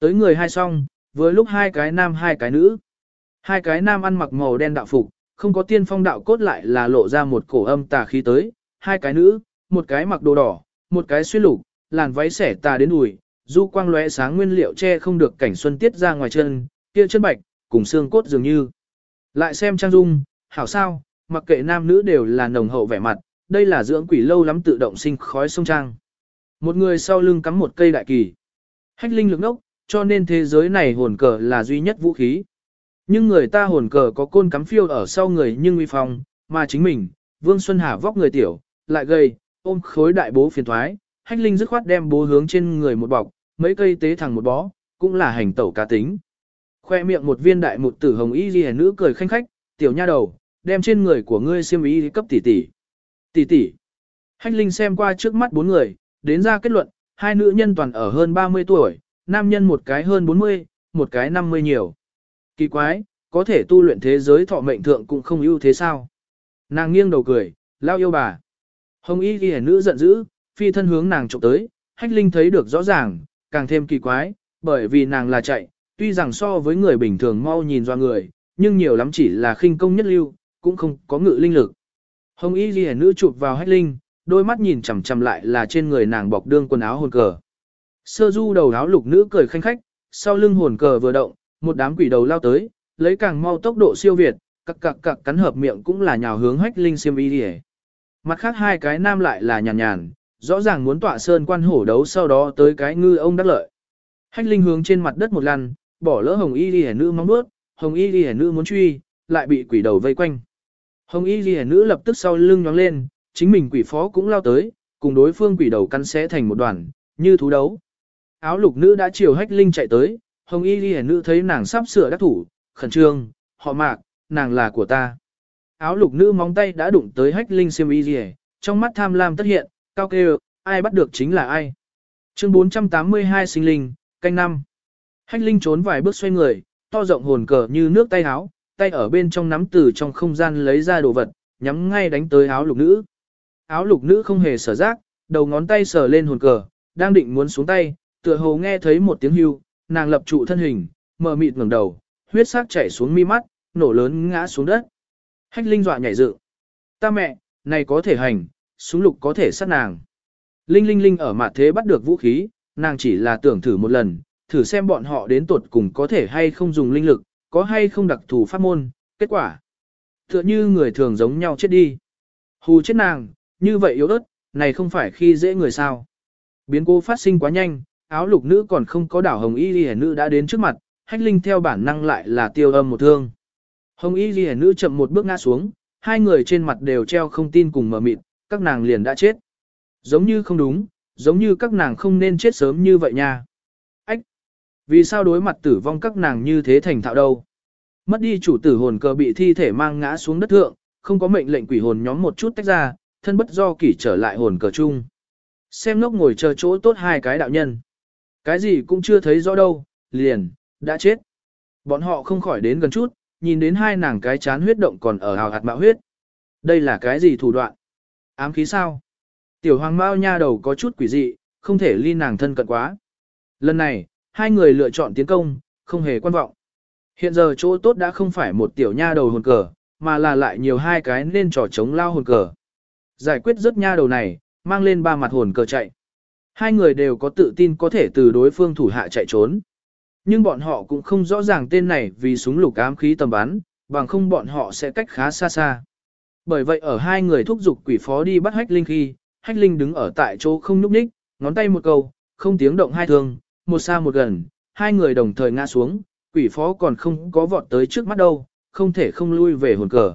Tới người hai xong, với lúc hai cái nam hai cái nữ. Hai cái nam ăn mặc màu đen đạo phục, không có tiên phong đạo cốt lại là lộ ra một cổ âm tà khí tới, hai cái nữ, một cái mặc đồ đỏ, một cái xuyên lục, làn váy xẻ tà đến đùi, du quang lóe sáng nguyên liệu che không được cảnh xuân tiết ra ngoài chân, kia chân bạch, cùng xương cốt dường như. Lại xem trang dung, hảo sao, mặc kệ nam nữ đều là nồng hậu vẻ mặt, đây là dưỡng quỷ lâu lắm tự động sinh khói sông trang. Một người sau lưng cắm một cây đại kỳ. Hách linh lực nốc, cho nên thế giới này hồn cờ là duy nhất vũ khí. Nhưng người ta hồn cờ có côn cắm phiêu ở sau người nhưng uy phong, mà chính mình, Vương Xuân Hà vóc người tiểu, lại gầy, ôm khối đại bố phiền thoái, hách linh dứt khoát đem bố hướng trên người một bọc, mấy cây tế thẳng một bó, cũng là hành tẩu cá tính. Khoe miệng một viên đại một tử hồng y ghi nữ cười khanh khách, tiểu nha đầu, đem trên người của ngươi xiêm y cấp tỷ tỷ. Tỷ tỷ. Hách linh xem qua trước mắt bốn người, đến ra kết luận, hai nữ nhân toàn ở hơn 30 tuổi, nam nhân một cái hơn 40, một cái 50 nhiều. Kỳ quái, có thể tu luyện thế giới thọ mệnh thượng cũng không ưu thế sao? Nàng nghiêng đầu cười, lao yêu bà. Hồng y ghi nữ giận dữ, phi thân hướng nàng trộm tới, hách linh thấy được rõ ràng, càng thêm kỳ quái, bởi vì nàng là chạy, tuy rằng so với người bình thường mau nhìn do người, nhưng nhiều lắm chỉ là khinh công nhất lưu, cũng không có ngự linh lực. Hồng y ghi nữ chụp vào hách linh, đôi mắt nhìn chằm chằm lại là trên người nàng bọc đương quần áo hồn cờ. Sơ du đầu áo lục nữ cười khanh khách, sau lưng hồn cờ vừa động, một đám quỷ đầu lao tới, lấy càng mau tốc độ siêu việt, cặc cặc cặc cắn hợp miệng cũng là nhào hướng hách linh xiêm y đi Mặt khác hai cái nam lại là nhàn nhàn, rõ ràng muốn tọa sơn quan hổ đấu sau đó tới cái ngư ông đắc lợi. Hách linh hướng trên mặt đất một lần, bỏ lỡ hồng y đi nữ mong bước, hồng y đi nữ muốn truy, lại bị quỷ đầu vây quanh. Hồng y đi nữ lập tức sau lưng nhóng lên, chính mình quỷ phó cũng lao tới, cùng đối phương quỷ đầu căn xé thành một đoàn, như thú đấu. Áo lục nữ đã chiều hách linh chạy tới, hồng y ghi nữ thấy nàng sắp sửa đắc thủ, khẩn trương, họ mạc, nàng là của ta. Áo lục nữ móng tay đã đụng tới hách linh siêm y ghi trong mắt tham lam tất hiện, cao kêu, ai bắt được chính là ai. Chương 482 sinh linh, canh năm. Hách linh trốn vài bước xoay người, to rộng hồn cờ như nước tay áo, tay ở bên trong nắm từ trong không gian lấy ra đồ vật, nhắm ngay đánh tới áo lục nữ áo lục nữ không hề sở giác, đầu ngón tay sờ lên hồn cờ, đang định muốn xuống tay, tựa hồ nghe thấy một tiếng hưu, nàng lập trụ thân hình, mờ mịt ngẩng đầu, huyết sắc chảy xuống mi mắt, nổ lớn ngã xuống đất. Hách Linh dọa nhảy dựng. Ta mẹ, này có thể hành, súng lục có thể sát nàng. Linh Linh Linh ở mặt thế bắt được vũ khí, nàng chỉ là tưởng thử một lần, thử xem bọn họ đến tuột cùng có thể hay không dùng linh lực, có hay không đặc thù pháp môn, kết quả. Tựa như người thường giống nhau chết đi. Hù chết nàng, như vậy yếu ớt, này không phải khi dễ người sao. Biến cố phát sinh quá nhanh, áo lục nữ còn không có đảo hồng y ghi nữ đã đến trước mặt, hách linh theo bản năng lại là tiêu âm một thương. Hồng y ghi nữ chậm một bước ngã xuống, hai người trên mặt đều treo không tin cùng mờ mịt, các nàng liền đã chết. Giống như không đúng, giống như các nàng không nên chết sớm như vậy nha. Ách! Vì sao đối mặt tử vong các nàng như thế thành thạo đâu? Mất đi chủ tử hồn cờ bị thi thể mang ngã xuống đất thượng, không có mệnh lệnh quỷ hồn nhóm một chút tách ra, thân bất do kỷ trở lại hồn cờ chung. Xem lốc ngồi chờ chỗ tốt hai cái đạo nhân. Cái gì cũng chưa thấy rõ đâu, liền, đã chết. Bọn họ không khỏi đến gần chút, nhìn đến hai nàng cái chán huyết động còn ở hào hạt mạo huyết. Đây là cái gì thủ đoạn? Ám khí sao? Tiểu hoàng mao nha đầu có chút quỷ dị, không thể ly nàng thân cận quá. Lần này, hai người lựa chọn tiến công, không hề quan vọng. Hiện giờ chỗ tốt đã không phải một tiểu nha đầu hồn cờ, mà là lại nhiều hai cái nên trò chống lao hồn cờ. Giải quyết rất nha đầu này, mang lên ba mặt hồn cờ chạy. Hai người đều có tự tin có thể từ đối phương thủ hạ chạy trốn. Nhưng bọn họ cũng không rõ ràng tên này vì súng lục ám khí tầm bắn, bằng không bọn họ sẽ cách khá xa xa. Bởi vậy ở hai người thúc giục quỷ phó đi bắt hách linh khi, hách linh đứng ở tại chỗ không nhúc nhích, ngón tay một câu, không tiếng động hai thương, một xa một gần, hai người đồng thời ngã xuống, quỷ phó còn không có vọt tới trước mắt đâu, không thể không lui về hồn cờ.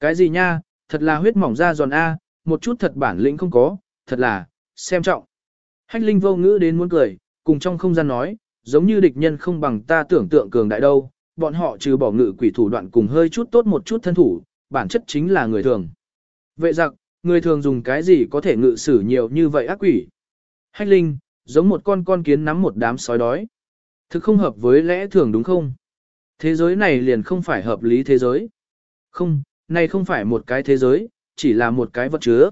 Cái gì nha, thật là huyết mỏng ra giòn A, một chút thật bản lĩnh không có, thật là, xem trọng. Hách linh vô ngữ đến muốn cười, cùng trong không gian nói, giống như địch nhân không bằng ta tưởng tượng cường đại đâu, bọn họ trừ bỏ ngự quỷ thủ đoạn cùng hơi chút tốt một chút thân thủ, bản chất chính là người thường. Vệ giặc, người thường dùng cái gì có thể ngự sử nhiều như vậy ác quỷ? Hách linh, giống một con con kiến nắm một đám sói đói. Thực không hợp với lẽ thường đúng không? Thế giới này liền không phải hợp lý thế giới. Không, này không phải một cái thế giới, chỉ là một cái vật chứa.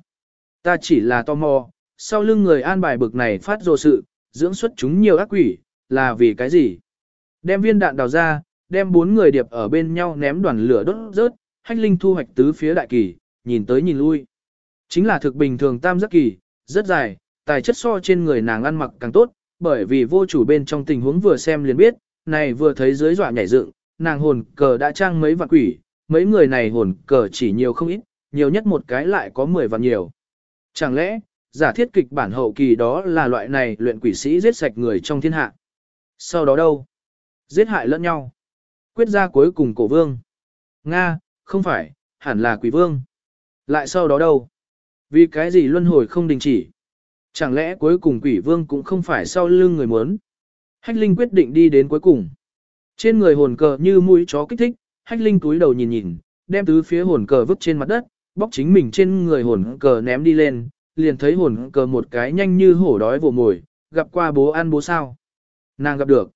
Ta chỉ là tò mò, sau lưng người an bài bực này phát rồ sự, dưỡng xuất chúng nhiều ác quỷ, là vì cái gì? Đem viên đạn đào ra, đem bốn người điệp ở bên nhau ném đoàn lửa đốt rớt, hách linh thu hoạch tứ phía đại kỳ, nhìn tới nhìn lui. Chính là thực bình thường tam giác kỳ, rất dài, tài chất so trên người nàng ăn mặc càng tốt, bởi vì vô chủ bên trong tình huống vừa xem liền biết, này vừa thấy dưới dọa nhảy dựng, nàng hồn cờ đã trang mấy vạn quỷ, mấy người này hồn cờ chỉ nhiều không ít, nhiều nhất một cái lại có 10 vạn nhiều. Chẳng lẽ, giả thiết kịch bản hậu kỳ đó là loại này luyện quỷ sĩ giết sạch người trong thiên hạ. Sau đó đâu? Giết hại lẫn nhau. Quyết ra cuối cùng cổ vương. Nga, không phải, hẳn là quỷ vương. Lại sau đó đâu? Vì cái gì luân hồi không đình chỉ? Chẳng lẽ cuối cùng quỷ vương cũng không phải sau lưng người muốn? Hách Linh quyết định đi đến cuối cùng. Trên người hồn cờ như mũi chó kích thích, Hách Linh túi đầu nhìn nhìn, đem tứ phía hồn cờ vứt trên mặt đất, bóc chính mình trên người hồn cờ ném đi lên, liền thấy hồn cờ một cái nhanh như hổ đói vồ mồi, gặp qua bố ăn bố sao. Nàng gặp được.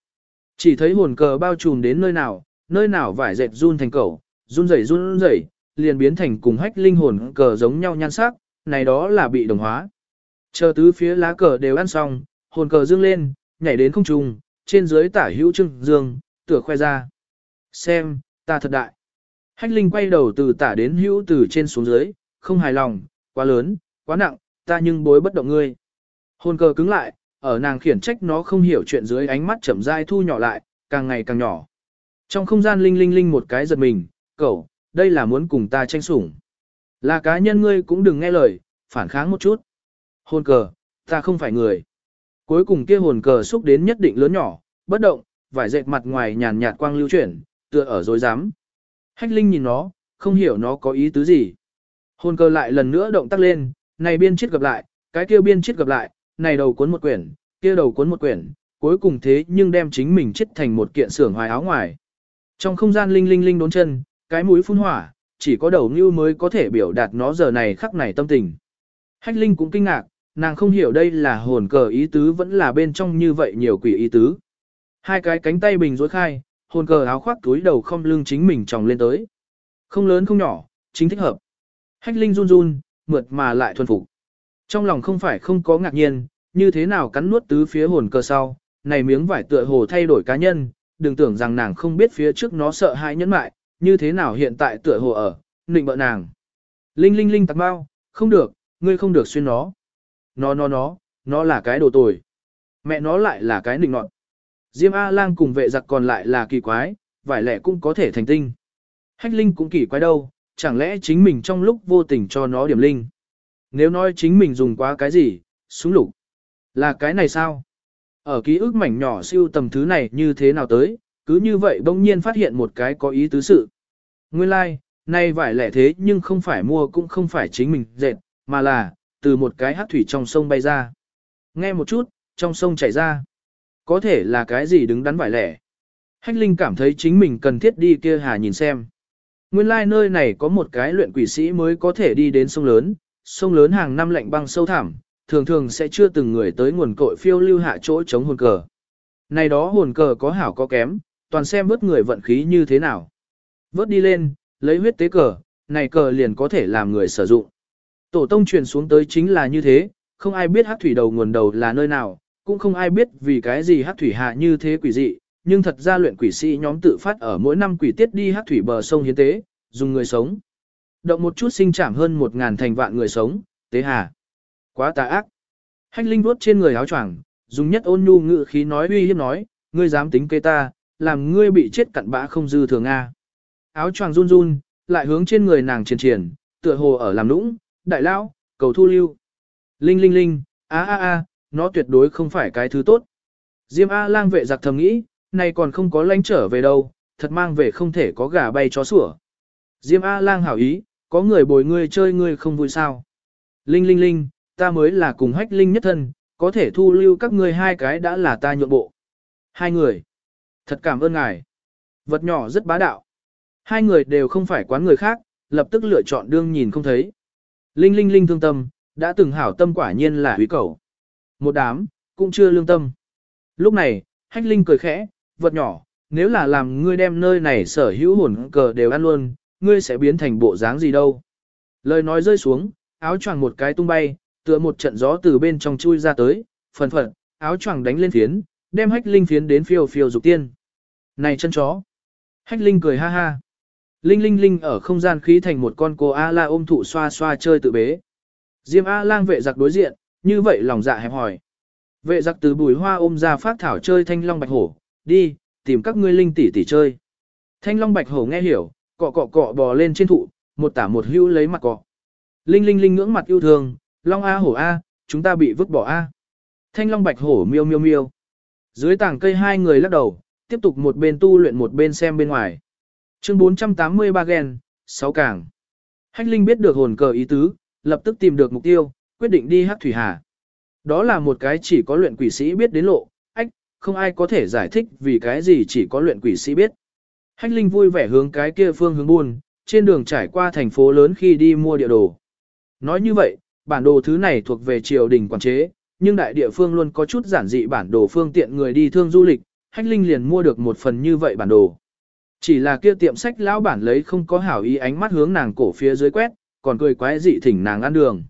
Chỉ thấy hồn cờ bao trùm đến nơi nào, nơi nào vải dệt run thành cẩu, run rẩy run rẩy, liền biến thành cùng hách linh hồn cờ giống nhau nhan sắc, này đó là bị đồng hóa. Chờ tứ phía lá cờ đều ăn xong, hồn cờ dương lên, nhảy đến không trung, trên dưới tả hữu trưng dương, tựa khoe ra. Xem, ta thật đại. Hách linh quay đầu từ tả đến hữu từ trên xuống dưới, không hài lòng, quá lớn, quá nặng, ta nhưng bối bất động ngươi. Hồn cờ cứng lại, ở nàng khiển trách nó không hiểu chuyện dưới ánh mắt chậm rãi thu nhỏ lại, càng ngày càng nhỏ. Trong không gian linh linh linh một cái giật mình, cậu, đây là muốn cùng ta tranh sủng. Là cá nhân ngươi cũng đừng nghe lời, phản kháng một chút. Hồn cờ, ta không phải người. Cuối cùng kia hồn cờ xúc đến nhất định lớn nhỏ, bất động, vải dệt mặt ngoài nhàn nhạt quang lưu chuyển, tựa ở dối rắm Hách Linh nhìn nó, không hiểu nó có ý tứ gì. Hồn cờ lại lần nữa động tác lên, này biên chết gặp lại, cái kia biên chết gặp lại, này đầu cuốn một quyển, kia đầu cuốn một quyển, cuối cùng thế nhưng đem chính mình chết thành một kiện xưởng hoài áo ngoài. Trong không gian linh linh linh đốn chân, cái mũi phun hỏa, chỉ có đầu như mới có thể biểu đạt nó giờ này khắc này tâm tình. Hách linh cũng kinh ngạc, nàng không hiểu đây là hồn cờ ý tứ vẫn là bên trong như vậy nhiều quỷ ý tứ. Hai cái cánh tay bình rối khai, hồn cờ áo khoác túi đầu không lưng chính mình tròng lên tới. Không lớn không nhỏ, chính thích hợp. Hách linh run run, mượt mà lại thuần phục. Trong lòng không phải không có ngạc nhiên, như thế nào cắn nuốt tứ phía hồn cơ sau, này miếng vải tựa hồ thay đổi cá nhân, đừng tưởng rằng nàng không biết phía trước nó sợ hãi nhẫn mại, như thế nào hiện tại tựa hồ ở, nịnh bợ nàng. Linh linh linh tạc bao, không được, ngươi không được xuyên nó. Nó nó nó, nó là cái đồ tồi. Mẹ nó lại là cái nịnh nọt. Diêm A-lang cùng vệ giặc còn lại là kỳ quái, vải lẻ cũng có thể thành tinh. Hách linh cũng kỳ quái đâu, chẳng lẽ chính mình trong lúc vô tình cho nó điểm linh. Nếu nói chính mình dùng quá cái gì, súng lục. Là cái này sao? Ở ký ức mảnh nhỏ siêu tầm thứ này như thế nào tới, cứ như vậy bỗng nhiên phát hiện một cái có ý tứ sự. Nguyên lai, like, nay vải lẻ thế nhưng không phải mua cũng không phải chính mình dệt, mà là, từ một cái hát thủy trong sông bay ra. Nghe một chút, trong sông chảy ra. Có thể là cái gì đứng đắn vải lẻ. Hách Linh cảm thấy chính mình cần thiết đi kia hà nhìn xem. Nguyên lai like nơi này có một cái luyện quỷ sĩ mới có thể đi đến sông lớn, sông lớn hàng năm lạnh băng sâu thẳm, thường thường sẽ chưa từng người tới nguồn cội phiêu lưu hạ chỗ chống hồn cờ. Này đó hồn cờ có hảo có kém, toàn xem vớt người vận khí như thế nào. Vớt đi lên, lấy huyết tế cờ, này cờ liền có thể làm người sử dụng. Tổ tông truyền xuống tới chính là như thế, không ai biết hát thủy đầu nguồn đầu là nơi nào, cũng không ai biết vì cái gì hát thủy hạ như thế quỷ dị, nhưng thật ra luyện quỷ sĩ nhóm tự phát ở mỗi năm quỷ tiết đi hát thủy bờ sông hiến tế, dùng người sống. Động một chút sinh trảm hơn một ngàn thành vạn người sống, tế hà. Quá tà ác. Hách linh vuốt trên người áo choàng, dùng nhất ôn nhu ngự khí nói uy hiếp nói, ngươi dám tính kê ta, làm ngươi bị chết cặn bã không dư thường a. Áo choàng run run, lại hướng trên người nàng triển triển, tựa hồ ở làm nũng, đại lão, cầu thu lưu. Linh linh linh, a a a, nó tuyệt đối không phải cái thứ tốt. Diêm A lang vệ giặc thầm nghĩ, này còn không có lánh trở về đâu, thật mang về không thể có gà bay chó sủa. Diêm A lang hảo ý, có người bồi ngươi chơi ngươi không vui sao. Linh linh linh, ta mới là cùng hách linh nhất thân, có thể thu lưu các ngươi hai cái đã là ta nhượng bộ. Hai người. Thật cảm ơn ngài. Vật nhỏ rất bá đạo. Hai người đều không phải quán người khác, lập tức lựa chọn đương nhìn không thấy. Linh linh linh thương tâm, đã từng hảo tâm quả nhiên là quý cầu. Một đám, cũng chưa lương tâm. Lúc này, hách linh cười khẽ, vật nhỏ, nếu là làm ngươi đem nơi này sở hữu hồn cờ đều ăn luôn, ngươi sẽ biến thành bộ dáng gì đâu. Lời nói rơi xuống, áo choàng một cái tung bay, tựa một trận gió từ bên trong chui ra tới, phần phật, áo choàng đánh lên phiến, đem hách linh phiến đến phiêu phiêu dục tiên. Này chân chó! Hách linh cười ha ha. Linh linh linh ở không gian khí thành một con cô A-la ôm thụ xoa xoa chơi tự bế. Diêm A-lang vệ giặc đối diện, như vậy lòng dạ hẹp hỏi. Vệ giặc từ bùi hoa ôm ra phát thảo chơi thanh long bạch hổ, đi, tìm các ngươi linh tỷ tỷ chơi. Thanh long bạch hổ nghe hiểu, cọ cọ cọ bò lên trên thụ, một tả một hữu lấy mặt cọ. Linh linh linh ngưỡng mặt yêu thương, long A hổ A, chúng ta bị vứt bỏ A. Thanh long bạch hổ miêu miêu miêu. Dưới tảng cây hai người lắc đầu, tiếp tục một bên tu luyện một bên xem bên ngoài. Chương 483 gen, 6 càng. Hách Linh biết được hồn cờ ý tứ, lập tức tìm được mục tiêu, quyết định đi hắc thủy hà. Đó là một cái chỉ có luyện quỷ sĩ biết đến lộ, không ai có thể giải thích vì cái gì chỉ có luyện quỷ sĩ biết. Hách Linh vui vẻ hướng cái kia phương hướng buôn, trên đường trải qua thành phố lớn khi đi mua địa đồ. Nói như vậy, bản đồ thứ này thuộc về triều đình quản chế, nhưng đại địa phương luôn có chút giản dị bản đồ phương tiện người đi thương du lịch, Hách Linh liền mua được một phần như vậy bản đồ. Chỉ là kia tiệm sách lão bản lấy không có hảo ý ánh mắt hướng nàng cổ phía dưới quét, còn cười quái dị thỉnh nàng ăn đường.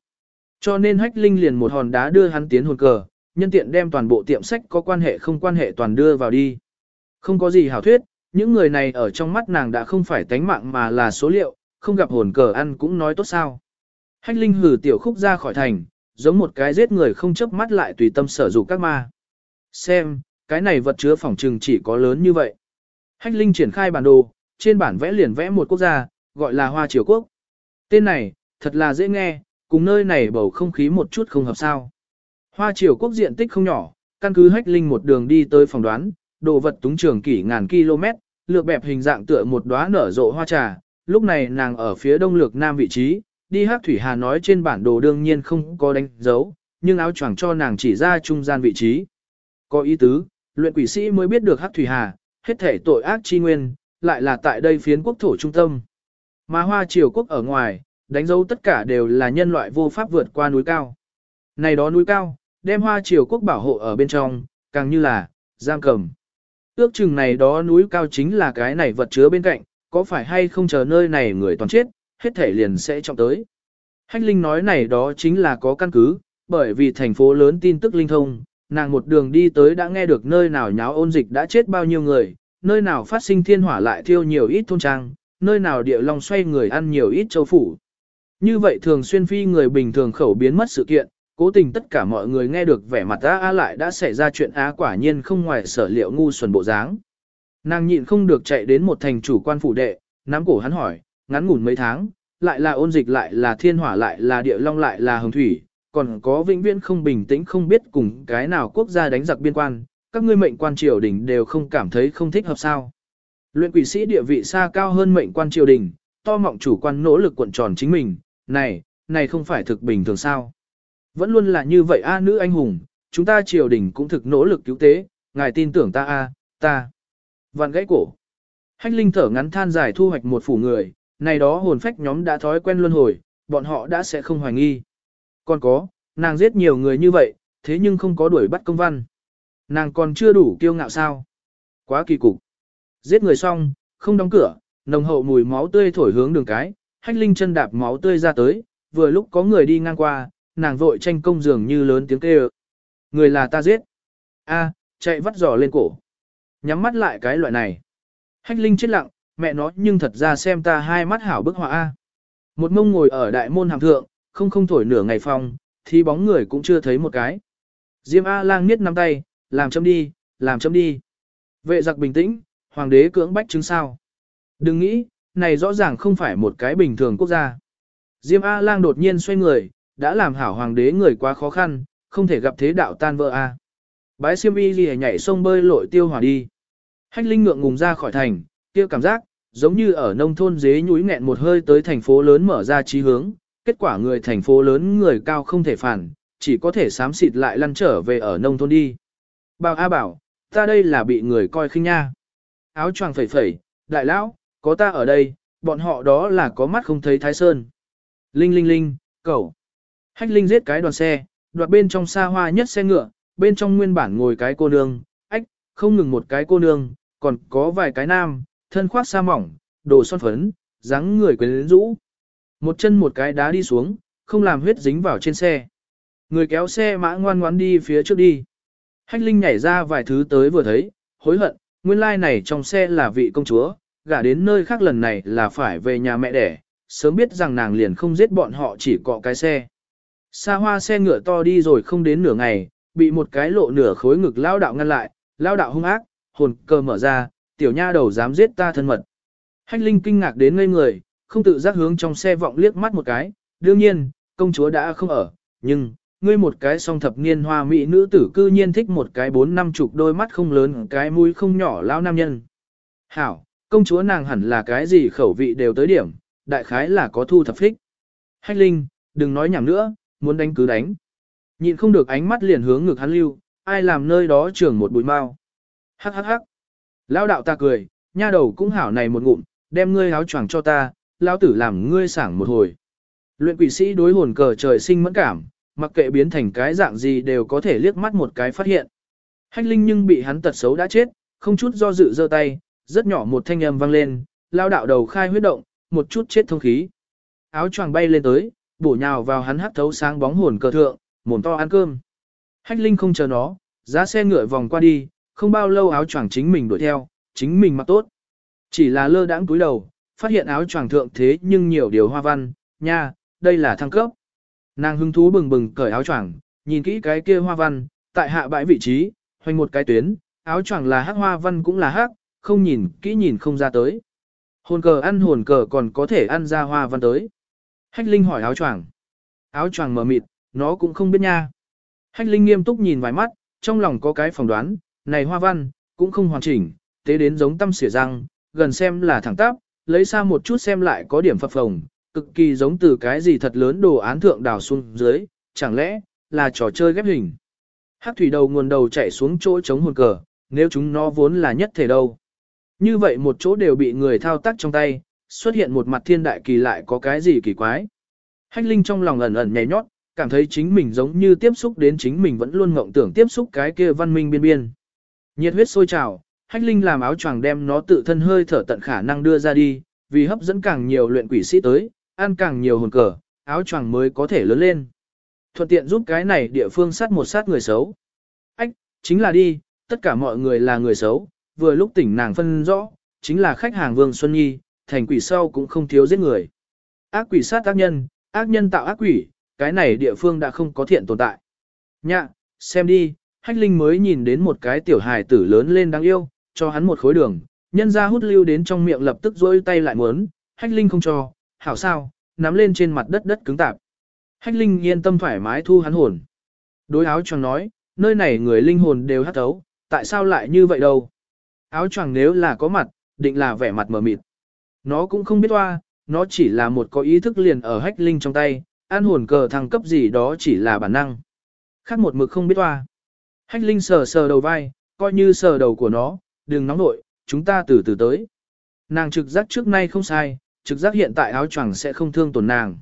Cho nên Hách Linh liền một hòn đá đưa hắn tiến hồn cờ, nhân tiện đem toàn bộ tiệm sách có quan hệ không quan hệ toàn đưa vào đi. Không có gì hảo thuyết, những người này ở trong mắt nàng đã không phải tánh mạng mà là số liệu, không gặp hồn cờ ăn cũng nói tốt sao. Hách Linh hử tiểu khúc ra khỏi thành, giống một cái giết người không chớp mắt lại tùy tâm sở dụng các ma. Xem, cái này vật chứa phòng trừng chỉ có lớn như vậy. Hách Linh triển khai bản đồ, trên bản vẽ liền vẽ một quốc gia, gọi là Hoa Triều Quốc. Tên này, thật là dễ nghe, cùng nơi này bầu không khí một chút không hợp sao. Hoa Triều Quốc diện tích không nhỏ, căn cứ Hách Linh một đường đi tới phòng đoán, đồ vật túng trường kỷ ngàn km, lược bẹp hình dạng tựa một đóa nở rộ hoa trà, lúc này nàng ở phía đông lược nam vị trí, đi hát thủy hà nói trên bản đồ đương nhiên không có đánh dấu, nhưng áo choàng cho nàng chỉ ra trung gian vị trí. Có ý tứ, luyện quỷ sĩ mới biết được hát thủy hà, hết thể tội ác chi nguyên, lại là tại đây phiến quốc thổ trung tâm. Mà hoa triều quốc ở ngoài, đánh dấu tất cả đều là nhân loại vô pháp vượt qua núi cao. Này đó núi cao, đem hoa triều quốc bảo hộ ở bên trong, càng như là, giam cầm. Ước chừng này đó núi cao chính là cái này vật chứa bên cạnh, có phải hay không chờ nơi này người toàn chết, hết thể liền sẽ trọng tới. Hách Linh nói này đó chính là có căn cứ, bởi vì thành phố lớn tin tức linh thông, nàng một đường đi tới đã nghe được nơi nào nháo ôn dịch đã chết bao nhiêu người, nơi nào phát sinh thiên hỏa lại thiêu nhiều ít thôn trang, nơi nào địa long xoay người ăn nhiều ít châu phủ. Như vậy thường xuyên phi người bình thường khẩu biến mất sự kiện, cố tình tất cả mọi người nghe được vẻ mặt á á lại đã xảy ra chuyện á quả nhiên không ngoài sở liệu ngu xuẩn bộ dáng. Nàng nhịn không được chạy đến một thành chủ quan phủ đệ, nắm cổ hắn hỏi, ngắn ngủn mấy tháng, lại là ôn dịch lại là thiên hỏa lại là địa long lại là hồng thủy, còn có vĩnh viễn không bình tĩnh không biết cùng cái nào quốc gia đánh giặc biên quan, các ngươi mệnh quan triều đình đều không cảm thấy không thích hợp sao. Luyện quỷ sĩ địa vị xa cao hơn mệnh quan triều đình, to mọng chủ quan nỗ lực cuộn tròn chính mình, này, này không phải thực bình thường sao. Vẫn luôn là như vậy a nữ anh hùng, chúng ta triều đình cũng thực nỗ lực cứu tế, ngài tin tưởng ta a, ta. Vạn gãy cổ. Hách linh thở ngắn than dài thu hoạch một phủ người, này đó hồn phách nhóm đã thói quen luân hồi, bọn họ đã sẽ không hoài nghi. Còn có, nàng giết nhiều người như vậy, thế nhưng không có đuổi bắt công văn. Nàng còn chưa đủ kiêu ngạo sao. Quá kỳ cục. Giết người xong, không đóng cửa, nồng hậu mùi máu tươi thổi hướng đường cái, hách linh chân đạp máu tươi ra tới, vừa lúc có người đi ngang qua, nàng vội tranh công dường như lớn tiếng kêu. Người là ta giết. A, chạy vắt giò lên cổ. Nhắm mắt lại cái loại này. Hách linh chết lặng, mẹ nó nhưng thật ra xem ta hai mắt hảo bức họa A. Một mông ngồi ở đại môn hàm thượng, không không thổi nửa ngày phòng thì bóng người cũng chưa thấy một cái. Diêm A lang niết nắm tay, làm chấm đi, làm chấm đi. Vệ giặc bình tĩnh, hoàng đế cưỡng bách chứng sao. Đừng nghĩ, này rõ ràng không phải một cái bình thường quốc gia. Diêm A lang đột nhiên xoay người, đã làm hảo hoàng đế người quá khó khăn, không thể gặp thế đạo tan vỡ A. Bái siêm y gì nhảy sông bơi lội tiêu hỏa đi. Hách linh ngượng ngùng ra khỏi thành, kia cảm giác, giống như ở nông thôn dế nhúi nghẹn một hơi tới thành phố lớn mở ra trí hướng, kết quả người thành phố lớn người cao không thể phản, chỉ có thể sám xịt lại lăn trở về ở nông thôn đi. Bảo A bảo, ta đây là bị người coi khinh nha. Áo choàng phẩy phẩy, đại lão, có ta ở đây, bọn họ đó là có mắt không thấy thái sơn. Linh linh linh, cậu. Hách linh giết cái đoàn xe, đoạt bên trong xa hoa nhất xe ngựa, bên trong nguyên bản ngồi cái cô nương, ách, không ngừng một cái cô nương, còn có vài cái nam, thân khoác sa mỏng, đồ son phấn, dáng người quyến rũ. Một chân một cái đá đi xuống, không làm huyết dính vào trên xe. Người kéo xe mã ngoan ngoãn đi phía trước đi. Hách Linh nhảy ra vài thứ tới vừa thấy, hối hận, nguyên lai like này trong xe là vị công chúa, gả đến nơi khác lần này là phải về nhà mẹ đẻ, sớm biết rằng nàng liền không giết bọn họ chỉ cọ cái xe. Xa hoa xe ngựa to đi rồi không đến nửa ngày, bị một cái lộ nửa khối ngực lao đạo ngăn lại, lao đạo hung ác, hồn cơ mở ra, tiểu nha đầu dám giết ta thân mật. Hách Linh kinh ngạc đến ngây người, không tự giác hướng trong xe vọng liếc mắt một cái, đương nhiên, công chúa đã không ở, nhưng, ngươi một cái song thập niên hoa mỹ nữ tử cư nhiên thích một cái bốn năm chục đôi mắt không lớn, cái mũi không nhỏ lao nam nhân. Hảo, công chúa nàng hẳn là cái gì khẩu vị đều tới điểm, đại khái là có thu thập thích. Hách Linh, đừng nói nhảm nữa, muốn đánh cứ đánh. nhìn không được ánh mắt liền hướng ngực hắn lưu, ai làm nơi đó trưởng một bụi mau. Hắc hắc hắc. Lao đạo ta cười, nha đầu cũng hảo này một ngụm, đem ngươi áo choàng cho ta, lao tử làm ngươi sảng một hồi. Luyện quỷ sĩ đối hồn cờ trời sinh mẫn cảm, mặc kệ biến thành cái dạng gì đều có thể liếc mắt một cái phát hiện. Hách linh nhưng bị hắn tật xấu đã chết, không chút do dự giơ tay, rất nhỏ một thanh âm vang lên, lao đạo đầu khai huyết động, một chút chết thông khí. Áo choàng bay lên tới, bổ nhào vào hắn hắt thấu sáng bóng hồn cờ thượng, mồm to ăn cơm. Hách linh không chờ nó, giá xe ngựa vòng qua đi, không bao lâu áo choàng chính mình đuổi theo, chính mình mặc tốt. Chỉ là lơ đãng túi đầu, phát hiện áo choàng thượng thế nhưng nhiều điều hoa văn, nha, đây là thăng cấp. Nàng hứng thú bừng bừng cởi áo choàng, nhìn kỹ cái kia hoa văn, tại hạ bãi vị trí, hoành một cái tuyến, áo choàng là hắc hoa văn cũng là hắc, không nhìn kỹ nhìn không ra tới. Hồn cờ ăn hồn cờ còn có thể ăn ra hoa văn tới. Hách Linh hỏi áo choàng. Áo choàng mở mịt, nó cũng không biết nha. Hách Linh nghiêm túc nhìn vài mắt, trong lòng có cái phỏng đoán, này hoa văn, cũng không hoàn chỉnh, tế đến giống tâm xỉa răng, gần xem là thẳng tắp, lấy xa một chút xem lại có điểm phập phồng, cực kỳ giống từ cái gì thật lớn đồ án thượng đào xuống dưới, chẳng lẽ là trò chơi ghép hình. Hắc thủy đầu nguồn đầu chạy xuống chỗ chống hồn cờ, nếu chúng nó vốn là nhất thể đâu. Như vậy một chỗ đều bị người thao tác trong tay, xuất hiện một mặt thiên đại kỳ lại có cái gì kỳ quái. Hách Linh trong lòng ẩn ẩn nhảy nhót, cảm thấy chính mình giống như tiếp xúc đến chính mình vẫn luôn ngộng tưởng tiếp xúc cái kia văn minh biên biên. Nhiệt huyết sôi trào, Hách Linh làm áo choàng đem nó tự thân hơi thở tận khả năng đưa ra đi, vì hấp dẫn càng nhiều luyện quỷ sĩ tới, ăn càng nhiều hồn cờ, áo choàng mới có thể lớn lên. Thuận tiện giúp cái này địa phương sát một sát người xấu. Ách, chính là đi, tất cả mọi người là người xấu, vừa lúc tỉnh nàng phân rõ, chính là khách hàng Vương Xuân Nhi, thành quỷ sau cũng không thiếu giết người. Ác quỷ sát ác nhân, ác nhân tạo ác quỷ, cái này địa phương đã không có thiện tồn tại. Nhạ, xem đi, hách linh mới nhìn đến một cái tiểu hài tử lớn lên đáng yêu, cho hắn một khối đường, nhân ra hút lưu đến trong miệng lập tức rôi tay lại muốn, hách linh không cho, hảo sao, nắm lên trên mặt đất đất cứng tạp. Hách linh yên tâm thoải mái thu hắn hồn. Đối áo choàng nói, nơi này người linh hồn đều hát thấu, tại sao lại như vậy đâu? Áo choàng nếu là có mặt, định là vẻ mặt mờ mịt. Nó cũng không biết hoa, nó chỉ là một có ý thức liền ở hách linh trong tay, an hồn cờ thăng cấp gì đó chỉ là bản năng. Khác một mực không biết hoa. Hách linh sờ sờ đầu vai, coi như sờ đầu của nó, đừng nóng nội, chúng ta từ từ tới. Nàng trực giác trước nay không sai, trực giác hiện tại áo choàng sẽ không thương tổn nàng.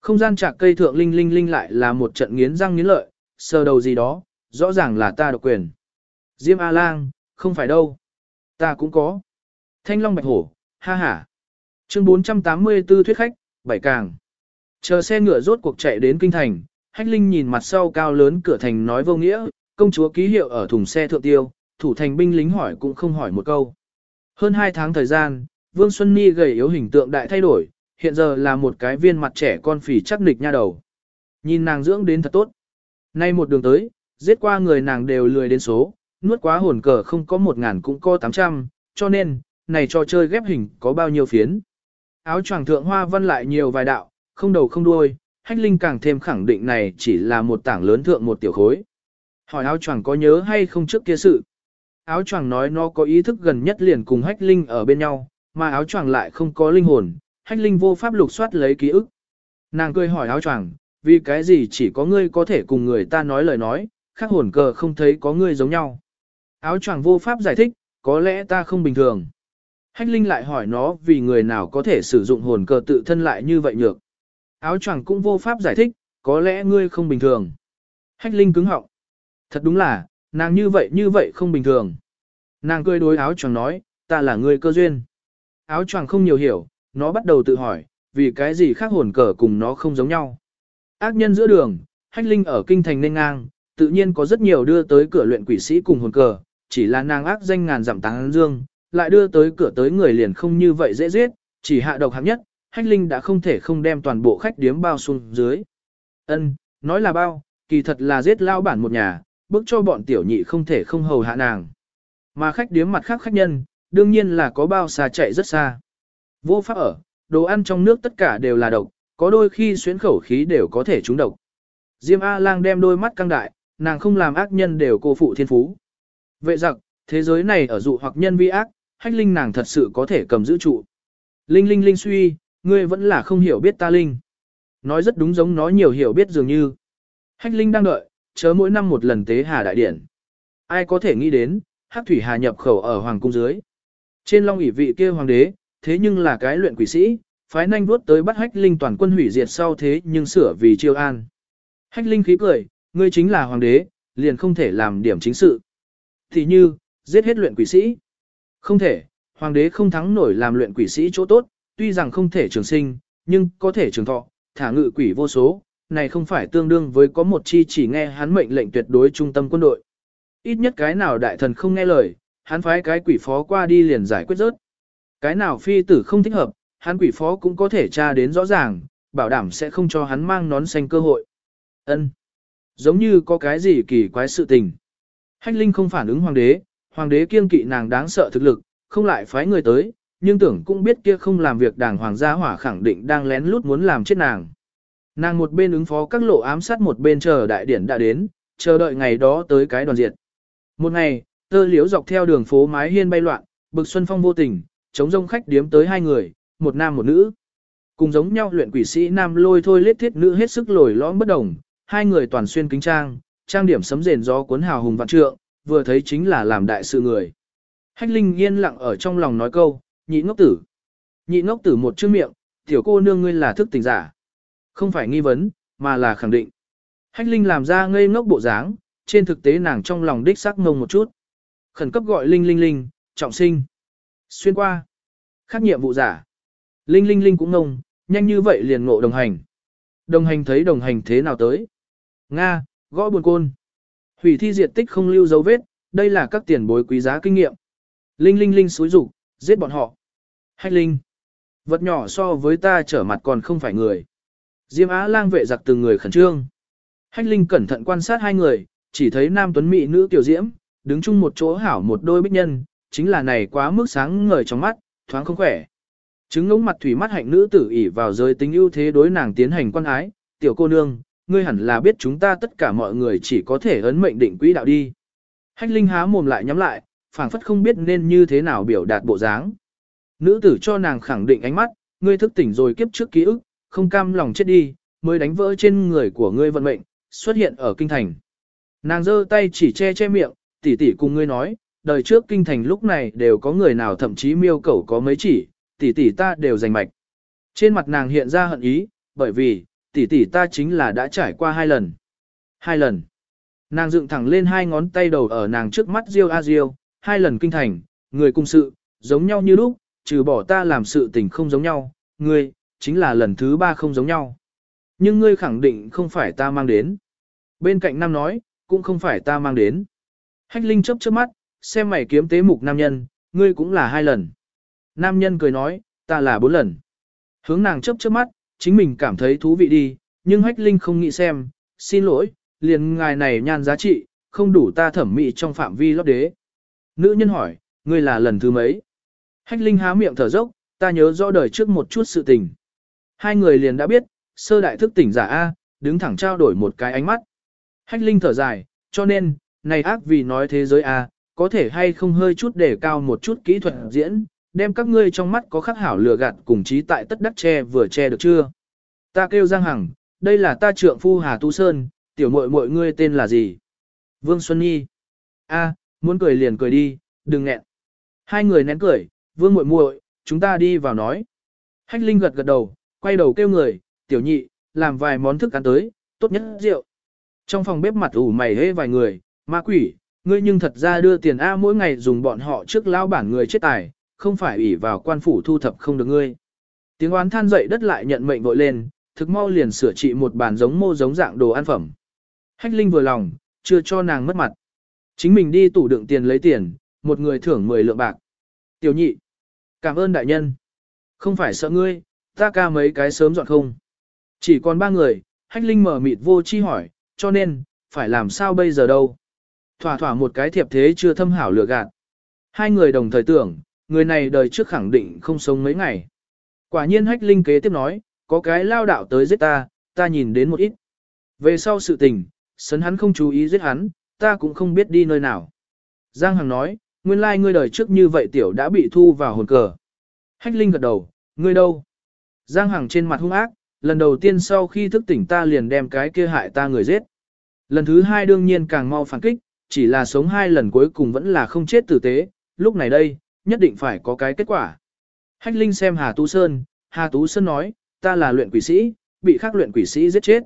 Không gian chạc cây thượng linh linh linh lại là một trận nghiến răng nghiến lợi, sờ đầu gì đó, rõ ràng là ta độc quyền. Diêm A-lang, không phải đâu. Ta cũng có. Thanh Long Bạch Hổ, ha ha. Chương 484 thuyết khách, bảy càng. Chờ xe ngựa rốt cuộc chạy đến kinh thành, Hách Linh nhìn mặt sau cao lớn cửa thành nói vô nghĩa, công chúa ký hiệu ở thùng xe thượng tiêu, thủ thành binh lính hỏi cũng không hỏi một câu. Hơn hai tháng thời gian, Vương Xuân Ni gầy yếu hình tượng đại thay đổi, hiện giờ là một cái viên mặt trẻ con phì chắc nịch nha đầu. Nhìn nàng dưỡng đến thật tốt. Nay một đường tới, giết qua người nàng đều lười đến số, nuốt quá hồn cờ không có một ngàn cũng có tám trăm, cho nên, này trò chơi ghép hình có bao nhiêu phiến. Áo choàng thượng hoa văn lại nhiều vài đạo, không đầu không đuôi, hách linh càng thêm khẳng định này chỉ là một tảng lớn thượng một tiểu khối. Hỏi áo choàng có nhớ hay không trước kia sự. Áo choàng nói nó có ý thức gần nhất liền cùng hách linh ở bên nhau, mà áo choàng lại không có linh hồn, hách linh vô pháp lục soát lấy ký ức. Nàng cười hỏi áo choàng, vì cái gì chỉ có ngươi có thể cùng người ta nói lời nói, khác hồn cờ không thấy có ngươi giống nhau. Áo choàng vô pháp giải thích, có lẽ ta không bình thường. Hách Linh lại hỏi nó vì người nào có thể sử dụng hồn cờ tự thân lại như vậy nhược. Áo choàng cũng vô pháp giải thích, có lẽ ngươi không bình thường. Hách Linh cứng họng. Thật đúng là, nàng như vậy như vậy không bình thường. Nàng cười đối áo choàng nói, ta là người cơ duyên. Áo choàng không nhiều hiểu, nó bắt đầu tự hỏi, vì cái gì khác hồn cờ cùng nó không giống nhau. Ác nhân giữa đường, Hách Linh ở kinh thành nên ngang, tự nhiên có rất nhiều đưa tới cửa luyện quỷ sĩ cùng hồn cờ, chỉ là nàng ác danh ngàn giảm táng dương, lại đưa tới cửa tới người liền không như vậy dễ giết, chỉ hạ độc hạng nhất, hách linh đã không thể không đem toàn bộ khách điếm bao xuống dưới. Ân, nói là bao, kỳ thật là giết lao bản một nhà, bước cho bọn tiểu nhị không thể không hầu hạ nàng. Mà khách điếm mặt khác khách nhân, đương nhiên là có bao xa chạy rất xa. Vô pháp ở, đồ ăn trong nước tất cả đều là độc, có đôi khi xuyến khẩu khí đều có thể trúng độc. Diêm A-lang đem đôi mắt căng đại, nàng không làm ác nhân đều cô phụ thiên phú. Vệ giặc, thế giới này ở dụ hoặc nhân vi ác, hách linh nàng thật sự có thể cầm giữ trụ. Linh linh linh suy, ngươi vẫn là không hiểu biết ta linh. Nói rất đúng giống nói nhiều hiểu biết dường như. Hách linh đang đợi, chớ mỗi năm một lần tế hà đại điển. Ai có thể nghĩ đến, hắc thủy hà nhập khẩu ở hoàng cung dưới. Trên long ỷ vị kia hoàng đế, thế nhưng là cái luyện quỷ sĩ, phái nhanh vuốt tới bắt hách linh toàn quân hủy diệt sau thế nhưng sửa vì chiêu an. Hách linh khí cười, ngươi chính là hoàng đế, liền không thể làm điểm chính sự. Thì như, giết hết luyện quỷ sĩ. Không thể, hoàng đế không thắng nổi làm luyện quỷ sĩ chỗ tốt, tuy rằng không thể trường sinh, nhưng có thể trường thọ, thả ngự quỷ vô số, này không phải tương đương với có một chi chỉ nghe hắn mệnh lệnh tuyệt đối trung tâm quân đội. Ít nhất cái nào đại thần không nghe lời, hắn phái cái quỷ phó qua đi liền giải quyết rớt. Cái nào phi tử không thích hợp, hắn quỷ phó cũng có thể tra đến rõ ràng, bảo đảm sẽ không cho hắn mang nón xanh cơ hội. Ân, Giống như có cái gì kỳ quái sự tình. Hách Linh không phản ứng hoàng đế, hoàng đế kiêng kỵ nàng đáng sợ thực lực, không lại phái người tới, nhưng tưởng cũng biết kia không làm việc đảng hoàng gia hỏa khẳng định đang lén lút muốn làm chết nàng. Nàng một bên ứng phó các lộ ám sát một bên chờ đại điển đã đến, chờ đợi ngày đó tới cái đoàn diệt. Một ngày, tơ liếu dọc theo đường phố mái hiên bay loạn, bực xuân phong vô tình, chống rông khách điếm tới hai người, một nam một nữ. Cùng giống nhau luyện quỷ sĩ nam lôi thôi lết thiết nữ hết sức lồi lõm bất đồng, hai người toàn xuyên kính trang, trang điểm sấm rền gió cuốn hào hùng vạn trượng, vừa thấy chính là làm đại sự người. Hách Linh yên lặng ở trong lòng nói câu, nhị ngốc tử. Nhị ngốc tử một chữ miệng, tiểu cô nương ngươi là thức tỉnh giả. Không phải nghi vấn, mà là khẳng định. Hách Linh làm ra ngây ngốc bộ dáng, trên thực tế nàng trong lòng đích xác ngông một chút. Khẩn cấp gọi Linh Linh Linh, trọng sinh. Xuyên qua. Khác nhiệm vụ giả. Linh Linh Linh cũng ngông, nhanh như vậy liền ngộ đồng hành. Đồng hành thấy đồng hành thế nào tới. Nga, gõ buồn côn. Hủy thi diệt tích không lưu dấu vết, đây là các tiền bối quý giá kinh nghiệm. Linh linh linh xúi rục, giết bọn họ. Hách linh. Vật nhỏ so với ta trở mặt còn không phải người. Diêm Á lang vệ giặc từng người khẩn trương. Hách linh cẩn thận quan sát hai người, chỉ thấy nam tuấn mỹ nữ tiểu diễm, đứng chung một chỗ hảo một đôi bích nhân, chính là này quá mức sáng ngời trong mắt, thoáng không khỏe. Trứng ngỗng mặt thủy mắt hạnh nữ tử ỉ vào giới tính ưu thế đối nàng tiến hành quan ái, tiểu cô nương, ngươi hẳn là biết chúng ta tất cả mọi người chỉ có thể ấn mệnh định quỹ đạo đi. Hách linh há mồm lại nhắm lại, phảng phất không biết nên như thế nào biểu đạt bộ dáng. Nữ tử cho nàng khẳng định ánh mắt, ngươi thức tỉnh rồi kiếp trước ký ức, không cam lòng chết đi, mới đánh vỡ trên người của ngươi vận mệnh, xuất hiện ở kinh thành. Nàng giơ tay chỉ che che miệng, tỷ tỷ cùng ngươi nói, đời trước kinh thành lúc này đều có người nào thậm chí miêu cầu có mấy chỉ, tỷ tỷ ta đều giành mạch. Trên mặt nàng hiện ra hận ý, bởi vì, tỷ tỷ ta chính là đã trải qua hai lần. Hai lần. Nàng dựng thẳng lên hai ngón tay đầu ở nàng trước mắt Diêu A Diêu, hai lần kinh thành, người cùng sự, giống nhau như lúc, trừ bỏ ta làm sự tình không giống nhau, ngươi, chính là lần thứ ba không giống nhau. Nhưng ngươi khẳng định không phải ta mang đến. Bên cạnh nam nói, cũng không phải ta mang đến. Hách Linh chớp chớp mắt, xem mày kiếm tế mục nam nhân, ngươi cũng là hai lần. Nam nhân cười nói, ta là bốn lần. Hướng nàng chớp chớp mắt, chính mình cảm thấy thú vị đi, nhưng Hách Linh không nghĩ xem, xin lỗi, liền ngài này nhan giá trị, không đủ ta thẩm mỹ trong phạm vi lót đế. Nữ nhân hỏi, ngươi là lần thứ mấy? Hách Linh há miệng thở dốc, ta nhớ rõ đời trước một chút sự tình. Hai người liền đã biết, sơ đại thức tỉnh giả A, đứng thẳng trao đổi một cái ánh mắt. Hách Linh thở dài, cho nên, này ác vì nói thế giới A, có thể hay không hơi chút để cao một chút kỹ thuật diễn, đem các ngươi trong mắt có khắc hảo lừa gạt cùng trí tại tất đắc che vừa che được chưa? Ta kêu Giang Hằng, đây là ta trượng phu Hà Tu Sơn, tiểu muội muội ngươi tên là gì? Vương Xuân Nhi. A, muốn cười liền cười đi, đừng nghẹn. Hai người nén cười, Vương muội muội, chúng ta đi vào nói. Hách Linh gật gật đầu, quay đầu kêu người, tiểu nhị, làm vài món thức ăn tới, tốt nhất rượu. Trong phòng bếp mặt ủ mày hê vài người, ma quỷ, ngươi nhưng thật ra đưa tiền A mỗi ngày dùng bọn họ trước lao bản người chết tài, không phải ủy vào quan phủ thu thập không được ngươi. Tiếng oán than dậy đất lại nhận mệnh vội lên, thực mau liền sửa trị một bàn giống mô giống dạng đồ ăn phẩm. Hách Linh vừa lòng, chưa cho nàng mất mặt. Chính mình đi tủ đựng tiền lấy tiền, một người thưởng 10 lượng bạc. Tiểu nhị, cảm ơn đại nhân. Không phải sợ ngươi, ta ca mấy cái sớm dọn không. Chỉ còn ba người, Hách Linh mở mịt vô chi hỏi, cho nên, phải làm sao bây giờ đâu. Thỏa thỏa một cái thiệp thế chưa thâm hảo lừa gạt. Hai người đồng thời tưởng, người này đời trước khẳng định không sống mấy ngày. Quả nhiên hách linh kế tiếp nói, có cái lao đạo tới giết ta, ta nhìn đến một ít. Về sau sự tình, sấn hắn không chú ý giết hắn, ta cũng không biết đi nơi nào. Giang Hằng nói, nguyên lai ngươi đời trước như vậy tiểu đã bị thu vào hồn cờ. Hách linh gật đầu, ngươi đâu? Giang Hằng trên mặt hung ác, lần đầu tiên sau khi thức tỉnh ta liền đem cái kia hại ta người giết. Lần thứ hai đương nhiên càng mau phản kích, chỉ là sống hai lần cuối cùng vẫn là không chết tử tế, lúc này đây, nhất định phải có cái kết quả. Hách Linh xem Hà Tú Sơn, Hà Tú Sơn nói, ta là luyện quỷ sĩ, bị khác luyện quỷ sĩ giết chết.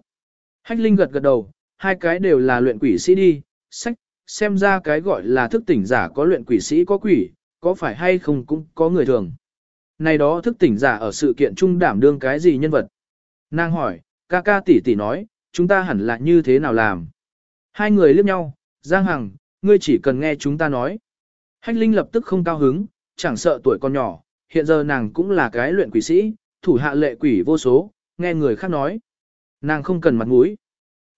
Hách Linh gật gật đầu, hai cái đều là luyện quỷ sĩ đi, sách, xem ra cái gọi là thức tỉnh giả có luyện quỷ sĩ có quỷ, có phải hay không cũng có người thường. Này đó thức tỉnh giả ở sự kiện trung đảm đương cái gì nhân vật? Nàng hỏi, ca ca tỷ tỷ nói, chúng ta hẳn là như thế nào làm? Hai người liếc nhau, Giang Hằng, ngươi chỉ cần nghe chúng ta nói. Hách Linh lập tức không cao hứng, chẳng sợ tuổi còn nhỏ, hiện giờ nàng cũng là cái luyện quỷ sĩ, thủ hạ lệ quỷ vô số, nghe người khác nói. Nàng không cần mặt mũi.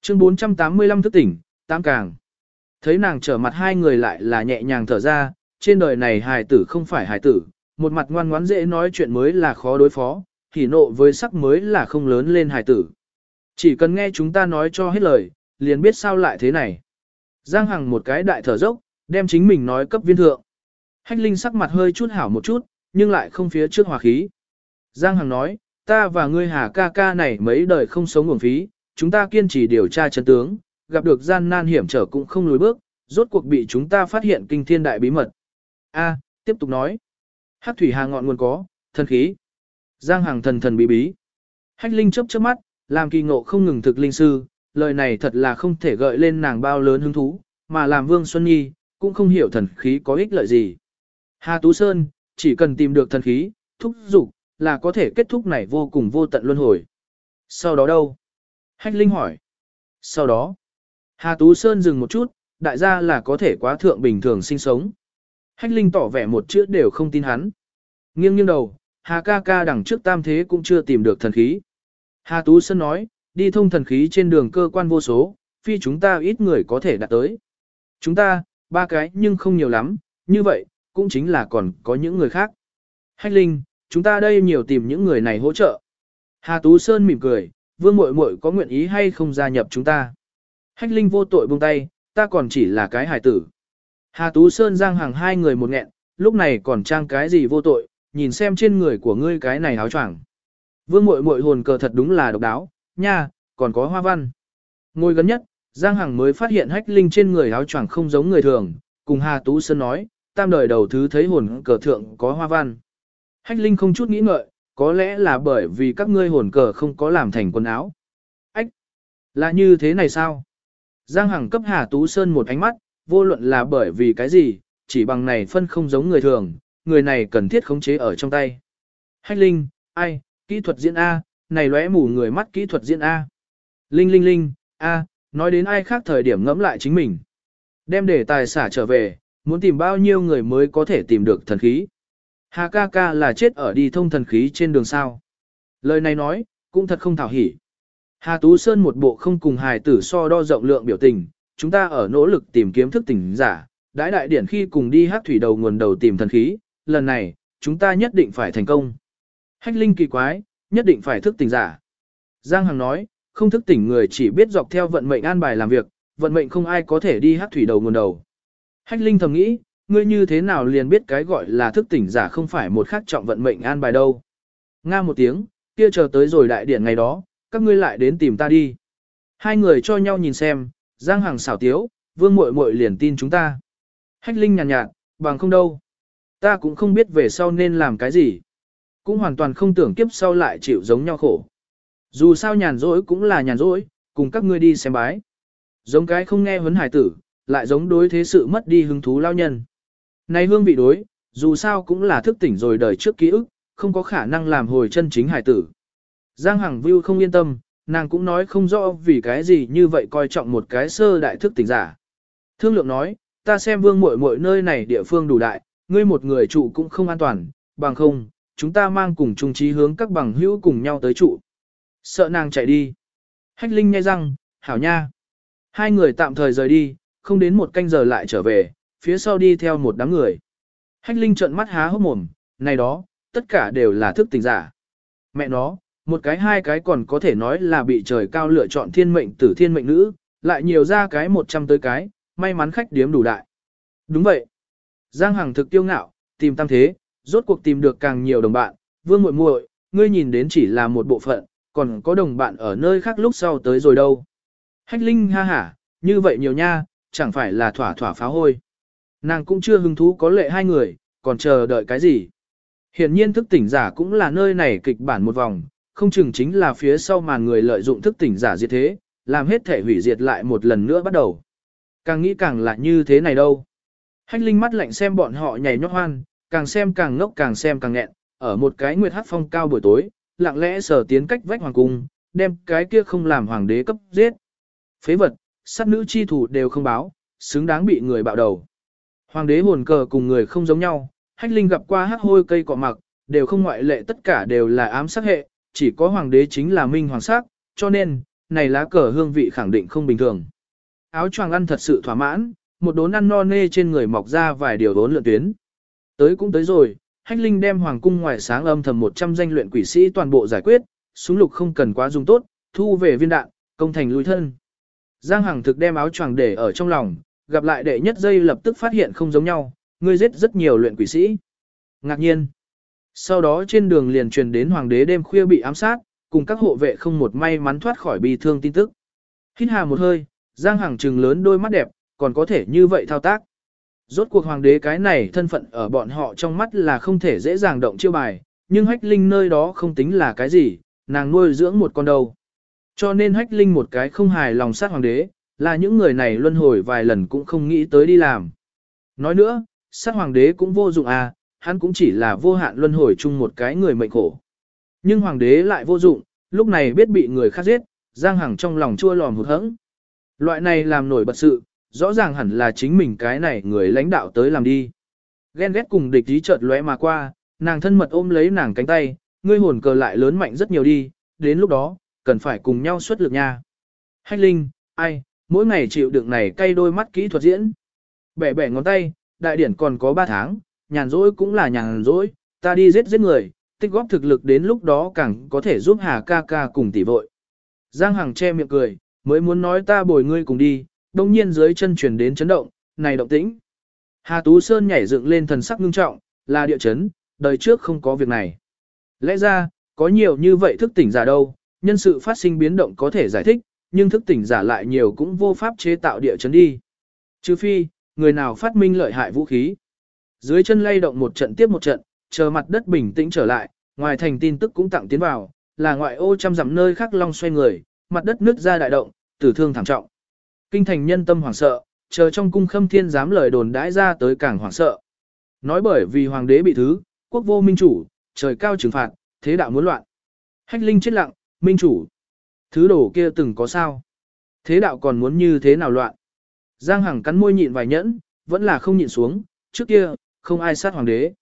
Chương 485 thức tỉnh, tam càng. Thấy nàng trở mặt hai người lại là nhẹ nhàng thở ra, trên đời này hài tử không phải hài tử, một mặt ngoan ngoãn dễ nói chuyện mới là khó đối phó, thì nộ với sắc mới là không lớn lên hài tử. Chỉ cần nghe chúng ta nói cho hết lời, liền biết sao lại thế này. Giang Hằng một cái đại thở dốc, đem chính mình nói cấp viên thượng. Hách Linh sắc mặt hơi chút hảo một chút, nhưng lại không phía trước hòa khí. Giang Hằng nói, ta và ngươi hà ca ca này mấy đời không sống nguồn phí, chúng ta kiên trì điều tra chân tướng, gặp được gian nan hiểm trở cũng không lùi bước, rốt cuộc bị chúng ta phát hiện kinh thiên đại bí mật. A, tiếp tục nói. Hắc thủy hà ngọn nguồn có, thần khí. Giang Hằng thần thần bí bí. Hách Linh chớp chớp mắt, làm kỳ ngộ không ngừng thực linh sư, lời này thật là không thể gợi lên nàng bao lớn hứng thú, mà làm Vương Xuân Nhi, cũng không hiểu thần khí có ích lợi gì. Hà Tú Sơn, chỉ cần tìm được thần khí, thúc dục là có thể kết thúc này vô cùng vô tận luân hồi. Sau đó đâu? Hách Linh hỏi. Sau đó, Hà Tú Sơn dừng một chút, đại gia là có thể quá thượng bình thường sinh sống. Hách Linh tỏ vẻ một chữ đều không tin hắn. Nghiêng nghiêng đầu, Hà ca ca đằng trước tam thế cũng chưa tìm được thần khí. Hà Tú Sơn nói, đi thông thần khí trên đường cơ quan vô số, phi chúng ta ít người có thể đạt tới. Chúng ta, ba cái nhưng không nhiều lắm, như vậy, cũng chính là còn có những người khác. Hách Linh, chúng ta đây nhiều tìm những người này hỗ trợ. Hà Tú Sơn mỉm cười, vương muội muội có nguyện ý hay không gia nhập chúng ta. Hách Linh vô tội buông tay, ta còn chỉ là cái hài tử. Hà Tú Sơn giang hàng hai người một nghẹn, lúc này còn trang cái gì vô tội, nhìn xem trên người của ngươi cái này áo choàng. Vương muội muội hồn cờ thật đúng là độc đáo, nha, còn có hoa văn. Ngồi gần nhất, Giang Hằng mới phát hiện hách linh trên người áo choàng không giống người thường, cùng Hà Tú Sơn nói, tam đời đầu thứ thấy hồn cờ thượng có hoa văn. Hách linh không chút nghĩ ngợi, có lẽ là bởi vì các ngươi hồn cờ không có làm thành quần áo. Ách! Là như thế này sao? Giang Hằng cấp Hà Tú Sơn một ánh mắt, vô luận là bởi vì cái gì, chỉ bằng này phân không giống người thường, người này cần thiết khống chế ở trong tay. Hách Linh, ai, kỹ thuật diễn A, này lóe mù người mắt kỹ thuật diễn A. Linh Linh Linh, A, nói đến ai khác thời điểm ngẫm lại chính mình. Đem để tài xả trở về, muốn tìm bao nhiêu người mới có thể tìm được thần khí. Hà ca ca là chết ở đi thông thần khí trên đường sao. Lời này nói, cũng thật không thảo hỉ. Hà Tú Sơn một bộ không cùng hài tử so đo rộng lượng biểu tình, chúng ta ở nỗ lực tìm kiếm thức tỉnh giả, đãi đại điển khi cùng đi hát thủy đầu nguồn đầu tìm thần khí, lần này, chúng ta nhất định phải thành công. Hách linh kỳ quái, nhất định phải thức tỉnh giả. Giang Hằng nói, không thức tỉnh người chỉ biết dọc theo vận mệnh an bài làm việc, vận mệnh không ai có thể đi hát thủy đầu nguồn đầu. Hách linh thầm nghĩ, ngươi như thế nào liền biết cái gọi là thức tỉnh giả không phải một khắc trọng vận mệnh an bài đâu. Nga một tiếng, kia chờ tới rồi đại điển ngày đó, các ngươi lại đến tìm ta đi. Hai người cho nhau nhìn xem, Giang Hằng xảo tiếu, vương muội muội liền tin chúng ta. Hách Linh nhàn nhạt, nhạt, bằng không đâu. Ta cũng không biết về sau nên làm cái gì. Cũng hoàn toàn không tưởng kiếp sau lại chịu giống nhau khổ. Dù sao nhàn rỗi cũng là nhàn rỗi, cùng các ngươi đi xem bái. Giống cái không nghe huấn hải tử, lại giống đối thế sự mất đi hứng thú lao nhân. Này hương vị đối, dù sao cũng là thức tỉnh rồi đời trước ký ức, không có khả năng làm hồi chân chính hải tử. Giang Hằng Vưu không yên tâm, nàng cũng nói không rõ vì cái gì như vậy coi trọng một cái sơ đại thức tỉnh giả. Thương lượng nói, ta xem vương muội muội nơi này địa phương đủ đại, ngươi một người trụ cũng không an toàn, bằng không, chúng ta mang cùng chung trí hướng các bằng hữu cùng nhau tới trụ. Sợ nàng chạy đi. Hách Linh nghe răng, hảo nha. Hai người tạm thời rời đi, không đến một canh giờ lại trở về, phía sau đi theo một đám người. Hách Linh trợn mắt há hốc mồm, này đó, tất cả đều là thức tỉnh giả. Mẹ nó, một cái hai cái còn có thể nói là bị trời cao lựa chọn thiên mệnh tử thiên mệnh nữ, lại nhiều ra cái một trăm tới cái, may mắn khách điếm đủ đại. Đúng vậy. Giang Hằng thực tiêu ngạo, tìm tam thế, rốt cuộc tìm được càng nhiều đồng bạn, vương muội muội, ngươi nhìn đến chỉ là một bộ phận, còn có đồng bạn ở nơi khác lúc sau tới rồi đâu. Hách Linh ha hả, như vậy nhiều nha, chẳng phải là thỏa thỏa phá hôi. Nàng cũng chưa hứng thú có lệ hai người, còn chờ đợi cái gì. Hiển nhiên thức tỉnh giả cũng là nơi này kịch bản một vòng, không chừng chính là phía sau màn người lợi dụng thức tỉnh giả diệt thế, làm hết thể hủy diệt lại một lần nữa bắt đầu. Càng nghĩ càng là như thế này đâu. Hách linh mắt lạnh xem bọn họ nhảy nhót hoan, càng xem càng ngốc càng xem càng nghẹn, ở một cái nguyệt hát phong cao buổi tối, lặng lẽ sở tiến cách vách hoàng cung, đem cái kia không làm hoàng đế cấp giết. Phế vật, sát nữ chi thủ đều không báo, xứng đáng bị người bạo đầu. Hoàng đế hồn cờ cùng người không giống nhau, hách linh gặp qua hắc hôi cây cọ mặc, đều không ngoại lệ tất cả đều là ám sát hệ, chỉ có hoàng đế chính là minh hoàng sắc, cho nên, này lá cờ hương vị khẳng định không bình thường. Áo choàng ăn thật sự thỏa mãn, một đốn ăn no nê trên người mọc ra vài điều đốn lượn tuyến. Tới cũng tới rồi, Hách Linh đem hoàng cung ngoài sáng âm thầm 100 danh luyện quỷ sĩ toàn bộ giải quyết, súng lục không cần quá dùng tốt, thu về viên đạn, công thành lui thân. Giang Hằng thực đem áo choàng để ở trong lòng, gặp lại đệ nhất giây lập tức phát hiện không giống nhau, ngươi giết rất nhiều luyện quỷ sĩ. Ngạc nhiên. Sau đó trên đường liền truyền đến hoàng đế đêm khuya bị ám sát, cùng các hộ vệ không một may mắn thoát khỏi bị thương tin tức. Hít hà một hơi, Giang Hằng trừng lớn đôi mắt đẹp, còn có thể như vậy thao tác. Rốt cuộc hoàng đế cái này thân phận ở bọn họ trong mắt là không thể dễ dàng động chiêu bài, nhưng hách linh nơi đó không tính là cái gì, nàng nuôi dưỡng một con đầu. Cho nên hách linh một cái không hài lòng sát hoàng đế, là những người này luân hồi vài lần cũng không nghĩ tới đi làm. Nói nữa, sát hoàng đế cũng vô dụng à, hắn cũng chỉ là vô hạn luân hồi chung một cái người mệnh khổ. Nhưng hoàng đế lại vô dụng, lúc này biết bị người khác giết, Giang Hằng trong lòng chua lòm hụt hẫng. Loại này làm nổi bật sự, rõ ràng hẳn là chính mình cái này người lãnh đạo tới làm đi. Ghen ghét cùng địch ý chợt lóe mà qua, nàng thân mật ôm lấy nàng cánh tay, ngươi hồn cờ lại lớn mạnh rất nhiều đi, đến lúc đó, cần phải cùng nhau xuất lực nha. Hách Linh, ai, mỗi ngày chịu đựng này cay đôi mắt kỹ thuật diễn. Bẻ bẻ ngón tay, đại điển còn có 3 tháng, nhàn rỗi cũng là nhàn rỗi, ta đi giết giết người, tích góp thực lực đến lúc đó càng có thể giúp Hà ca ca cùng tỷ vội. Giang Hằng che miệng cười, mới muốn nói ta bồi ngươi cùng đi, đông nhiên dưới chân chuyển đến chấn động, này động tĩnh. Hà Tú Sơn nhảy dựng lên thần sắc ngưng trọng, là địa chấn, đời trước không có việc này. Lẽ ra, có nhiều như vậy thức tỉnh giả đâu, nhân sự phát sinh biến động có thể giải thích, nhưng thức tỉnh giả lại nhiều cũng vô pháp chế tạo địa chấn đi. Trừ phi, người nào phát minh lợi hại vũ khí. Dưới chân lay động một trận tiếp một trận, chờ mặt đất bình tĩnh trở lại, ngoài thành tin tức cũng tặng tiến vào, là ngoại ô trăm dặm nơi khác long xoay người, mặt đất nứt ra đại động, tử thương thảm trọng. Kinh thành nhân tâm hoảng sợ, chờ trong cung khâm thiên dám lời đồn đãi ra tới càng hoảng sợ. Nói bởi vì hoàng đế bị thứ, quốc vô minh chủ, trời cao trừng phạt, thế đạo muốn loạn. Hách linh chết lặng, minh chủ. Thứ đổ kia từng có sao. Thế đạo còn muốn như thế nào loạn. Giang Hằng cắn môi nhịn vài nhẫn, vẫn là không nhịn xuống, trước kia, không ai sát hoàng đế.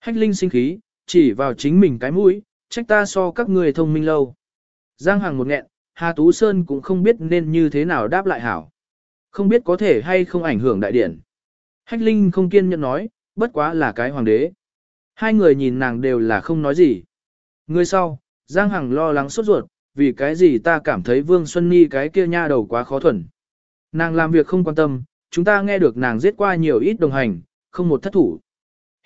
Hách linh sinh khí, chỉ vào chính mình cái mũi, trách ta so các người thông minh lâu. Giang Hằng một nghẹn, Hà Tú Sơn cũng không biết nên như thế nào đáp lại hảo. Không biết có thể hay không ảnh hưởng đại điển. Hách Linh không kiên nhẫn nói, bất quá là cái hoàng đế. Hai người nhìn nàng đều là không nói gì. Người sau, Giang Hằng lo lắng sốt ruột, vì cái gì ta cảm thấy Vương Xuân Nhi cái kia nha đầu quá khó thuần. Nàng làm việc không quan tâm, chúng ta nghe được nàng giết qua nhiều ít đồng hành, không một thất thủ.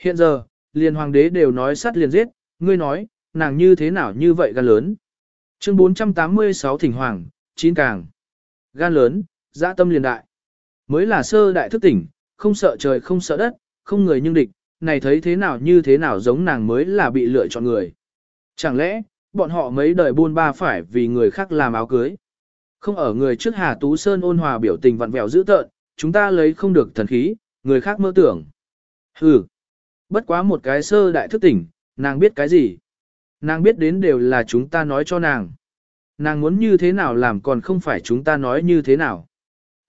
Hiện giờ, liền hoàng đế đều nói sát liền giết, ngươi nói, nàng như thế nào như vậy gan lớn. Chương 486 Thỉnh Hoàng, chín càng. Gan lớn, dã tâm liền đại. Mới là sơ đại thức tỉnh, không sợ trời không sợ đất, không người nhưng địch, này thấy thế nào như thế nào giống nàng mới là bị lựa chọn người. Chẳng lẽ, bọn họ mấy đời buôn ba phải vì người khác làm áo cưới. Không ở người trước Hà Tú Sơn ôn hòa biểu tình vặn vẹo dữ tợn, chúng ta lấy không được thần khí, người khác mơ tưởng. Hừ, bất quá một cái sơ đại thức tỉnh, nàng biết cái gì? Nàng biết đến đều là chúng ta nói cho nàng. Nàng muốn như thế nào làm còn không phải chúng ta nói như thế nào.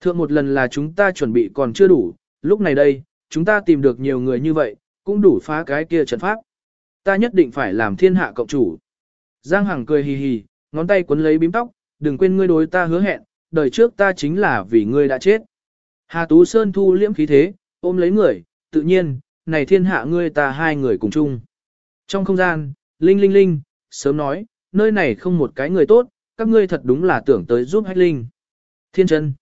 Thượng một lần là chúng ta chuẩn bị còn chưa đủ, lúc này đây, chúng ta tìm được nhiều người như vậy, cũng đủ phá cái kia trận pháp. Ta nhất định phải làm thiên hạ cộng chủ. Giang Hằng cười hì hì, ngón tay quấn lấy bím tóc, đừng quên ngươi đối ta hứa hẹn, đời trước ta chính là vì ngươi đã chết. Hà Tú Sơn thu liễm khí thế, ôm lấy người, tự nhiên, này thiên hạ ngươi ta hai người cùng chung. Trong không gian, Linh Linh Linh, sớm nói, nơi này không một cái người tốt, các ngươi thật đúng là tưởng tới giúp Hách Linh. Thiên chân.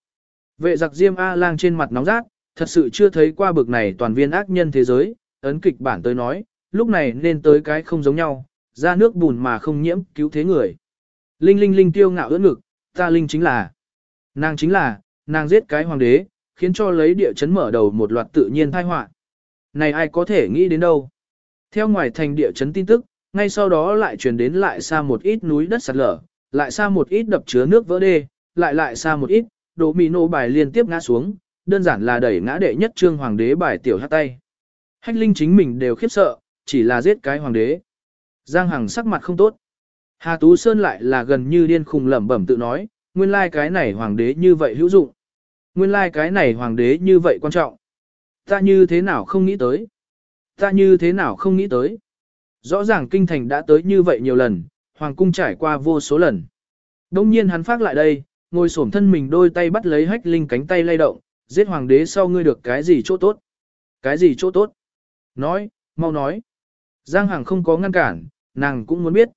Vệ giặc Diêm A-lang trên mặt nóng rát, thật sự chưa thấy qua bực này toàn viên ác nhân thế giới, ấn kịch bản tới nói, lúc này nên tới cái không giống nhau, ra nước bùn mà không nhiễm, cứu thế người. Linh Linh Linh tiêu ngạo ưỡn ngực, ta Linh chính là, nàng chính là, nàng giết cái hoàng đế, khiến cho lấy địa chấn mở đầu một loạt tự nhiên tai họa. Này ai có thể nghĩ đến đâu. Theo ngoài thành địa chấn tin tức, ngay sau đó lại truyền đến lại xa một ít núi đất sạt lở, lại xa một ít đập chứa nước vỡ đê, lại lại xa một ít, đổ mì nô bài liên tiếp ngã xuống, đơn giản là đẩy ngã đệ nhất trương hoàng đế bài tiểu hát tay. Hách linh chính mình đều khiếp sợ, chỉ là giết cái hoàng đế. Giang Hằng sắc mặt không tốt. Hà Tú Sơn lại là gần như điên khùng lẩm bẩm tự nói, nguyên lai cái này hoàng đế như vậy hữu dụng. Nguyên lai cái này hoàng đế như vậy quan trọng. Ta như thế nào không nghĩ tới. Ta như thế nào không nghĩ tới. Rõ ràng kinh thành đã tới như vậy nhiều lần, hoàng cung trải qua vô số lần. Đông nhiên hắn phát lại đây, ngồi xổm thân mình đôi tay bắt lấy hách linh cánh tay lay động, giết hoàng đế sau ngươi được cái gì chỗ tốt? Cái gì chỗ tốt? Nói, mau nói. Giang Hàng không có ngăn cản, nàng cũng muốn biết.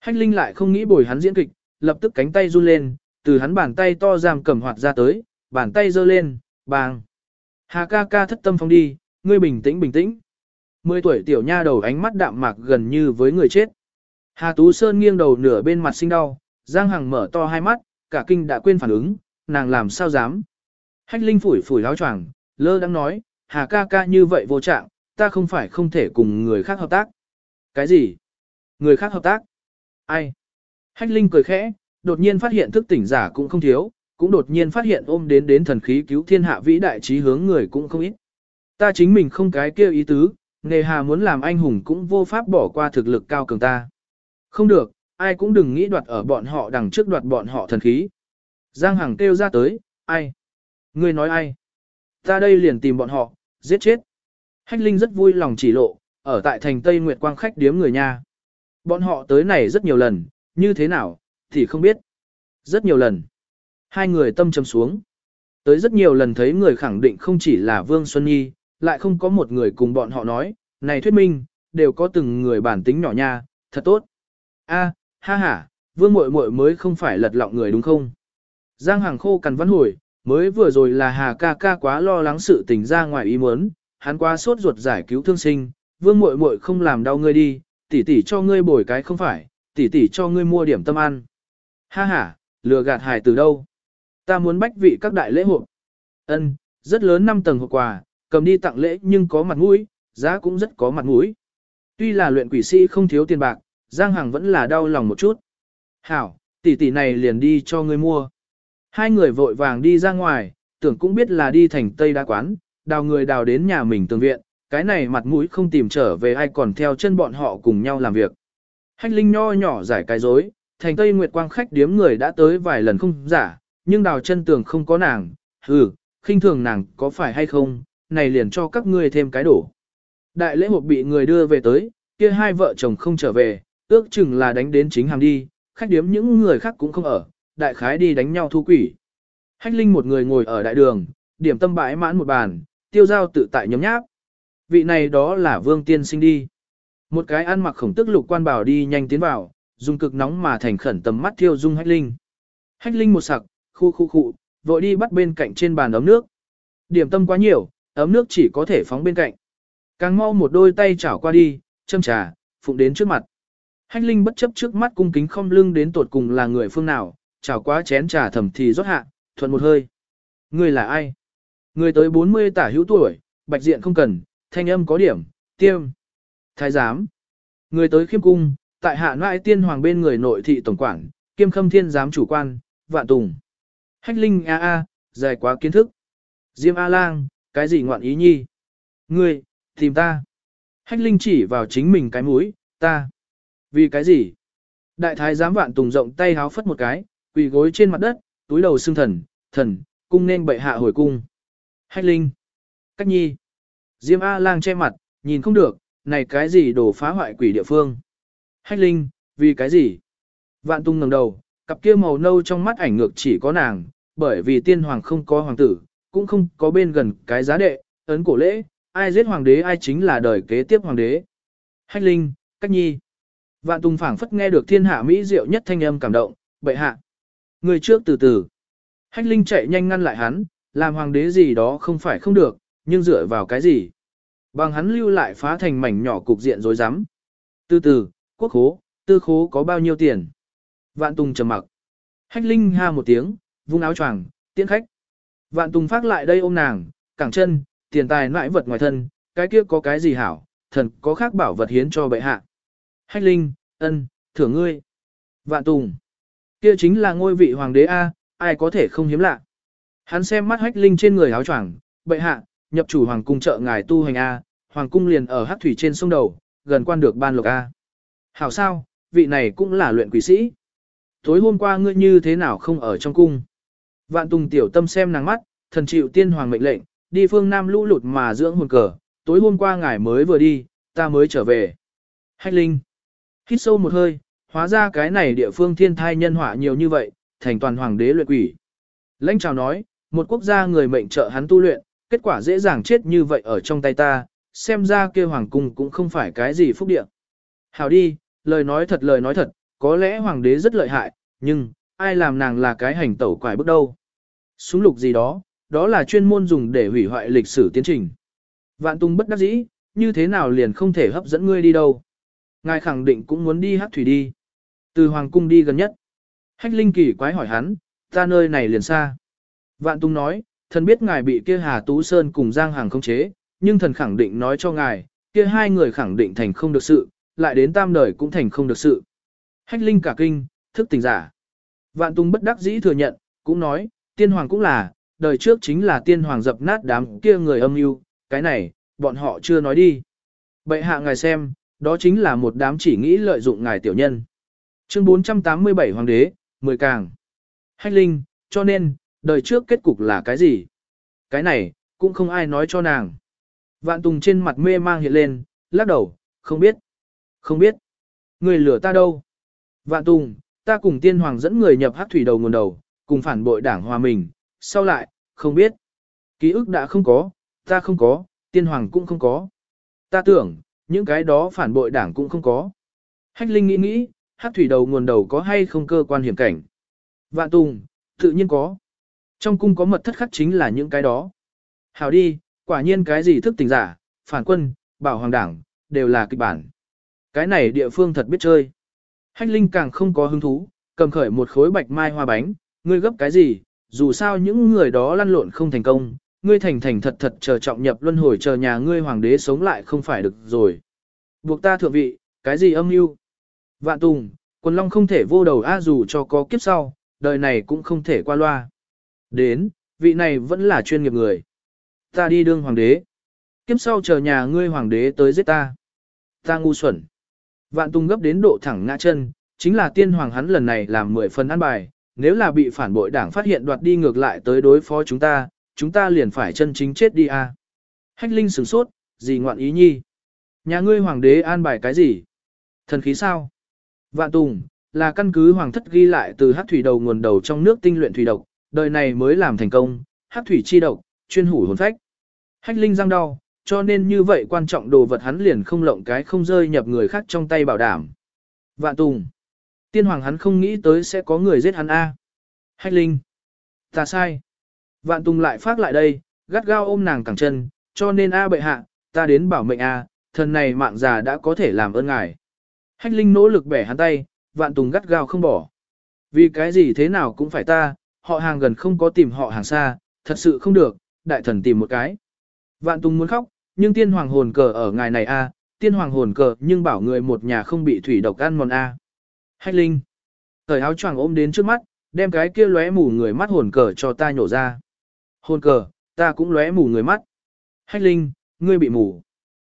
Hách linh lại không nghĩ bồi hắn diễn kịch, lập tức cánh tay run lên, từ hắn bàn tay to giam cầm hoạt ra tới, bàn tay giơ lên, bàng. Hà ca ca thất tâm phong đi, ngươi bình tĩnh bình tĩnh. Mười tuổi tiểu nha đầu ánh mắt đạm mạc gần như với người chết. Hà Tú Sơn nghiêng đầu nửa bên mặt sinh đau, Giang Hằng mở to hai mắt, cả kinh đã quên phản ứng, nàng làm sao dám. Hách Linh phủi phủi áo choàng, lơ đang nói, Hà ca ca như vậy vô trạng, ta không phải không thể cùng người khác hợp tác. Cái gì? Người khác hợp tác? Ai? Hách Linh cười khẽ, đột nhiên phát hiện thức tỉnh giả cũng không thiếu, cũng đột nhiên phát hiện ôm đến đến thần khí cứu thiên hạ vĩ đại trí hướng người cũng không ít. Ta chính mình không cái kêu ý tứ, Nề hà muốn làm anh hùng cũng vô pháp bỏ qua thực lực cao cường ta. Không được, ai cũng đừng nghĩ đoạt ở bọn họ đằng trước đoạt bọn họ thần khí. Giang Hằng kêu ra tới, ai? Ngươi nói ai? Ta đây liền tìm bọn họ, giết chết. Hách Linh rất vui lòng chỉ lộ, ở tại thành Tây Nguyệt Quang khách điếm người nha. Bọn họ tới này rất nhiều lần, như thế nào, thì không biết. Rất nhiều lần. Hai người tâm trầm xuống. Tới rất nhiều lần thấy người khẳng định không chỉ là Vương Xuân Nhi, lại không có một người cùng bọn họ nói, này thuyết minh, đều có từng người bản tính nhỏ nha, thật tốt. A, ha ha, Vương muội muội mới không phải lật lọng người đúng không? Giang Hàng khô cằn văn hồi, mới vừa rồi là Hà ca ca quá lo lắng sự tình ra ngoài ý muốn, hắn quá sốt ruột giải cứu thương sinh, Vương muội muội không làm đau ngươi đi, tỷ tỷ cho ngươi bồi cái không phải, tỷ tỷ cho ngươi mua điểm tâm ăn. Ha ha, lừa gạt hài từ đâu? Ta muốn bách vị các đại lễ hội. Ân, rất lớn năm tầng hộp quà, cầm đi tặng lễ nhưng có mặt mũi, giá cũng rất có mặt mũi. Tuy là luyện quỷ sĩ không thiếu tiền bạc, Giang Hằng vẫn là đau lòng một chút. Hảo, tỷ tỷ này liền đi cho ngươi mua. Hai người vội vàng đi ra ngoài, tưởng cũng biết là đi thành Tây Đa Quán, đào người đào đến nhà mình tường viện, cái này mặt mũi không tìm trở về ai còn theo chân bọn họ cùng nhau làm việc. Hách Linh nho nhỏ giải cái dối, thành Tây Nguyệt Quang khách điếm người đã tới vài lần không giả, nhưng đào chân tường không có nàng, hừ, khinh thường nàng có phải hay không, này liền cho các ngươi thêm cái đổ. Đại lễ hộp bị người đưa về tới, kia hai vợ chồng không trở về, ước chừng là đánh đến chính hàng đi, khách điếm những người khác cũng không ở, đại khái đi đánh nhau thu quỷ. Hách Linh một người ngồi ở đại đường, điểm tâm bãi mãn một bàn, tiêu giao tự tại nhóm nháp. Vị này đó là vương tiên sinh đi. Một cái ăn mặc khổng tức lục quan bảo đi nhanh tiến vào, dùng cực nóng mà thành khẩn tầm mắt thiêu dung hách linh. Hách linh một sặc, khu khu khu, vội đi bắt bên cạnh trên bàn ấm nước. Điểm tâm quá nhiều, ấm nước chỉ có thể phóng bên cạnh. Càng mau một đôi tay chảo qua đi, châm trà, phụng đến trước mặt. Hách linh bất chấp trước mắt cung kính không lưng đến tột cùng là người phương nào, chảo quá chén trà thầm thì rót hạ, thuận một hơi. Người là ai? Người tới 40 tả hữu tuổi, bạch diện không cần, thanh âm có điểm, tiêm. Thái giám. Người tới khiêm cung, tại hạ ngoại tiên hoàng bên người nội thị tổng quản, kiêm khâm thiên giám chủ quan, vạn tùng. Hách linh a a, dài quá kiến thức. Diêm A lang, cái gì ngoạn ý nhi? Ngươi, tìm ta. Hách linh chỉ vào chính mình cái mũi, ta. Vì cái gì? Đại thái giám vạn tùng rộng tay háo phất một cái, quỳ gối trên mặt đất, túi đầu xương thần, thần, cung nên bệ hạ hồi cung. Hách linh. Cách nhi. Diêm A lang che mặt, nhìn không được, này cái gì đổ phá hoại quỷ địa phương. Hách linh, vì cái gì? Vạn tung ngẩng đầu, cặp kia màu nâu trong mắt ảnh ngược chỉ có nàng, bởi vì tiên hoàng không có hoàng tử, cũng không có bên gần cái giá đệ, ấn cổ lễ, ai giết hoàng đế ai chính là đời kế tiếp hoàng đế. Hách linh, cách nhi. Vạn tung phảng phất nghe được thiên hạ mỹ diệu nhất thanh âm cảm động, bệ hạ. Người trước từ từ. Hách linh chạy nhanh ngăn lại hắn, làm hoàng đế gì đó không phải không được, nhưng dựa vào cái gì? Bằng hắn lưu lại phá thành mảnh nhỏ cục diện rối rắm. Từ từ, quốc khố, tư khố có bao nhiêu tiền? Vạn Tùng trầm mặc. Hách Linh ha một tiếng, vung áo choàng, tiễn khách. Vạn Tùng phát lại đây ôm nàng, cẳng chân, tiền tài nãi vật ngoài thân, cái kia có cái gì hảo, thần có khác bảo vật hiến cho bệ hạ. Hách Linh, ân, thưởng ngươi. Vạn Tùng, kia chính là ngôi vị hoàng đế A, ai có thể không hiếm lạ. Hắn xem mắt Hách Linh trên người áo choàng, bệ hạ, nhập chủ hoàng cung trợ ngài tu hành A, hoàng cung liền ở hắc thủy trên sông đầu, gần quan được ban lộc A. Hảo sao, vị này cũng là luyện quỷ sĩ. Tối hôm qua ngươi như thế nào không ở trong cung? Vạn Tùng tiểu tâm xem nàng mắt, thần chịu tiên hoàng mệnh lệnh, đi phương Nam lũ lụt mà dưỡng hồn cờ, tối hôm qua ngài mới vừa đi, ta mới trở về. Hách Linh. Hít sâu một hơi, hóa ra cái này địa phương thiên thai nhân họa nhiều như vậy, thành toàn hoàng đế luyện quỷ. Lãnh chào nói, một quốc gia người mệnh trợ hắn tu luyện, kết quả dễ dàng chết như vậy ở trong tay ta, xem ra kia hoàng cung cũng không phải cái gì phúc địa. Hảo đi, lời nói thật lời nói thật, có lẽ hoàng đế rất lợi hại, nhưng, ai làm nàng là cái hành tẩu quải bước đâu. Súng lục gì đó, đó là chuyên môn dùng để hủy hoại lịch sử tiến trình. Vạn tung bất đắc dĩ, như thế nào liền không thể hấp dẫn ngươi đi đâu. Ngài khẳng định cũng muốn đi hát thủy đi. Từ hoàng cung đi gần nhất. Hách linh kỳ quái hỏi hắn, ta nơi này liền xa. Vạn tung nói, thần biết ngài bị kia Hà Tú Sơn cùng Giang Hàng không chế, nhưng thần khẳng định nói cho ngài, kia hai người khẳng định thành không được sự, lại đến tam đời cũng thành không được sự. Hách linh cả kinh, thức tỉnh giả. Vạn Tùng bất đắc dĩ thừa nhận, cũng nói, tiên hoàng cũng là, đời trước chính là tiên hoàng dập nát đám kia người âm mưu, cái này, bọn họ chưa nói đi. Bệ hạ ngài xem, đó chính là một đám chỉ nghĩ lợi dụng ngài tiểu nhân. Chương 487 Hoàng đế, 10 càng. Hách linh, cho nên, đời trước kết cục là cái gì? Cái này, cũng không ai nói cho nàng. Vạn Tùng trên mặt mê mang hiện lên, lắc đầu, không biết. Không biết. Người lửa ta đâu? Vạn Tùng, ta cùng tiên hoàng dẫn người nhập hát thủy đầu nguồn đầu, cùng phản bội đảng hòa mình, sau lại, không biết. Ký ức đã không có, ta không có, tiên hoàng cũng không có. Ta tưởng, những cái đó phản bội đảng cũng không có. Hách Linh nghĩ nghĩ, hát thủy đầu nguồn đầu có hay không cơ quan hiểm cảnh. Vạn Tùng, tự nhiên có. Trong cung có mật thất khắc chính là những cái đó. hào đi, quả nhiên cái gì thức tỉnh giả, phản quân, bảo hoàng đảng, đều là kịch bản. Cái này địa phương thật biết chơi. Hách Linh càng không có hứng thú, cầm khởi một khối bạch mai hoa bánh, ngươi gấp cái gì, dù sao những người đó lăn lộn không thành công, ngươi thành thành thật thật chờ trọng nhập luân hồi chờ nhà ngươi hoàng đế sống lại không phải được rồi. Buộc ta thượng vị, cái gì âm mưu? Vạn Tùng, quần long không thể vô đầu a dù cho có kiếp sau, đời này cũng không thể qua loa. Đến, vị này vẫn là chuyên nghiệp người. Ta đi đương hoàng đế. Kiếp sau chờ nhà ngươi hoàng đế tới giết ta. Ta ngu xuẩn. Vạn Tùng gấp đến độ thẳng ngã chân, chính là tiên hoàng hắn lần này làm 10 phần ăn bài, nếu là bị phản bội đảng phát hiện đoạt đi ngược lại tới đối phó chúng ta, chúng ta liền phải chân chính chết đi a. À. Hách Linh sửng sốt, gì ngoạn ý nhi? Nhà ngươi hoàng đế an bài cái gì? Thần khí sao? Vạn Tùng, là căn cứ hoàng thất ghi lại từ hát thủy đầu nguồn đầu trong nước tinh luyện thủy độc, đời này mới làm thành công, hát thủy chi độc, chuyên hủ hồn phách. Hách Linh răng đau, cho nên như vậy quan trọng đồ vật hắn liền không lộng cái không rơi nhập người khác trong tay bảo đảm. Vạn Tùng, tiên hoàng hắn không nghĩ tới sẽ có người giết hắn A. Hách Linh, ta sai. Vạn Tùng lại phát lại đây, gắt gao ôm nàng cẳng chân, cho nên A bệ hạ, ta đến bảo mệnh A, thần này mạng già đã có thể làm ơn ngài. Hách Linh nỗ lực bẻ hắn tay, Vạn Tùng gắt gao không bỏ. Vì cái gì thế nào cũng phải ta, họ hàng gần không có tìm họ hàng xa, thật sự không được, đại thần tìm một cái. Vạn Tùng muốn khóc, nhưng tiên hoàng hồn cờ ở ngài này a, tiên hoàng hồn cờ nhưng bảo người một nhà không bị thủy độc ăn mòn a. Hách Linh. Thời áo choàng ôm đến trước mắt, đem cái kia lóe mù người mắt hồn cờ cho ta nhổ ra. Hồn cờ, ta cũng lóe mù người mắt. Hách Linh, ngươi bị mù.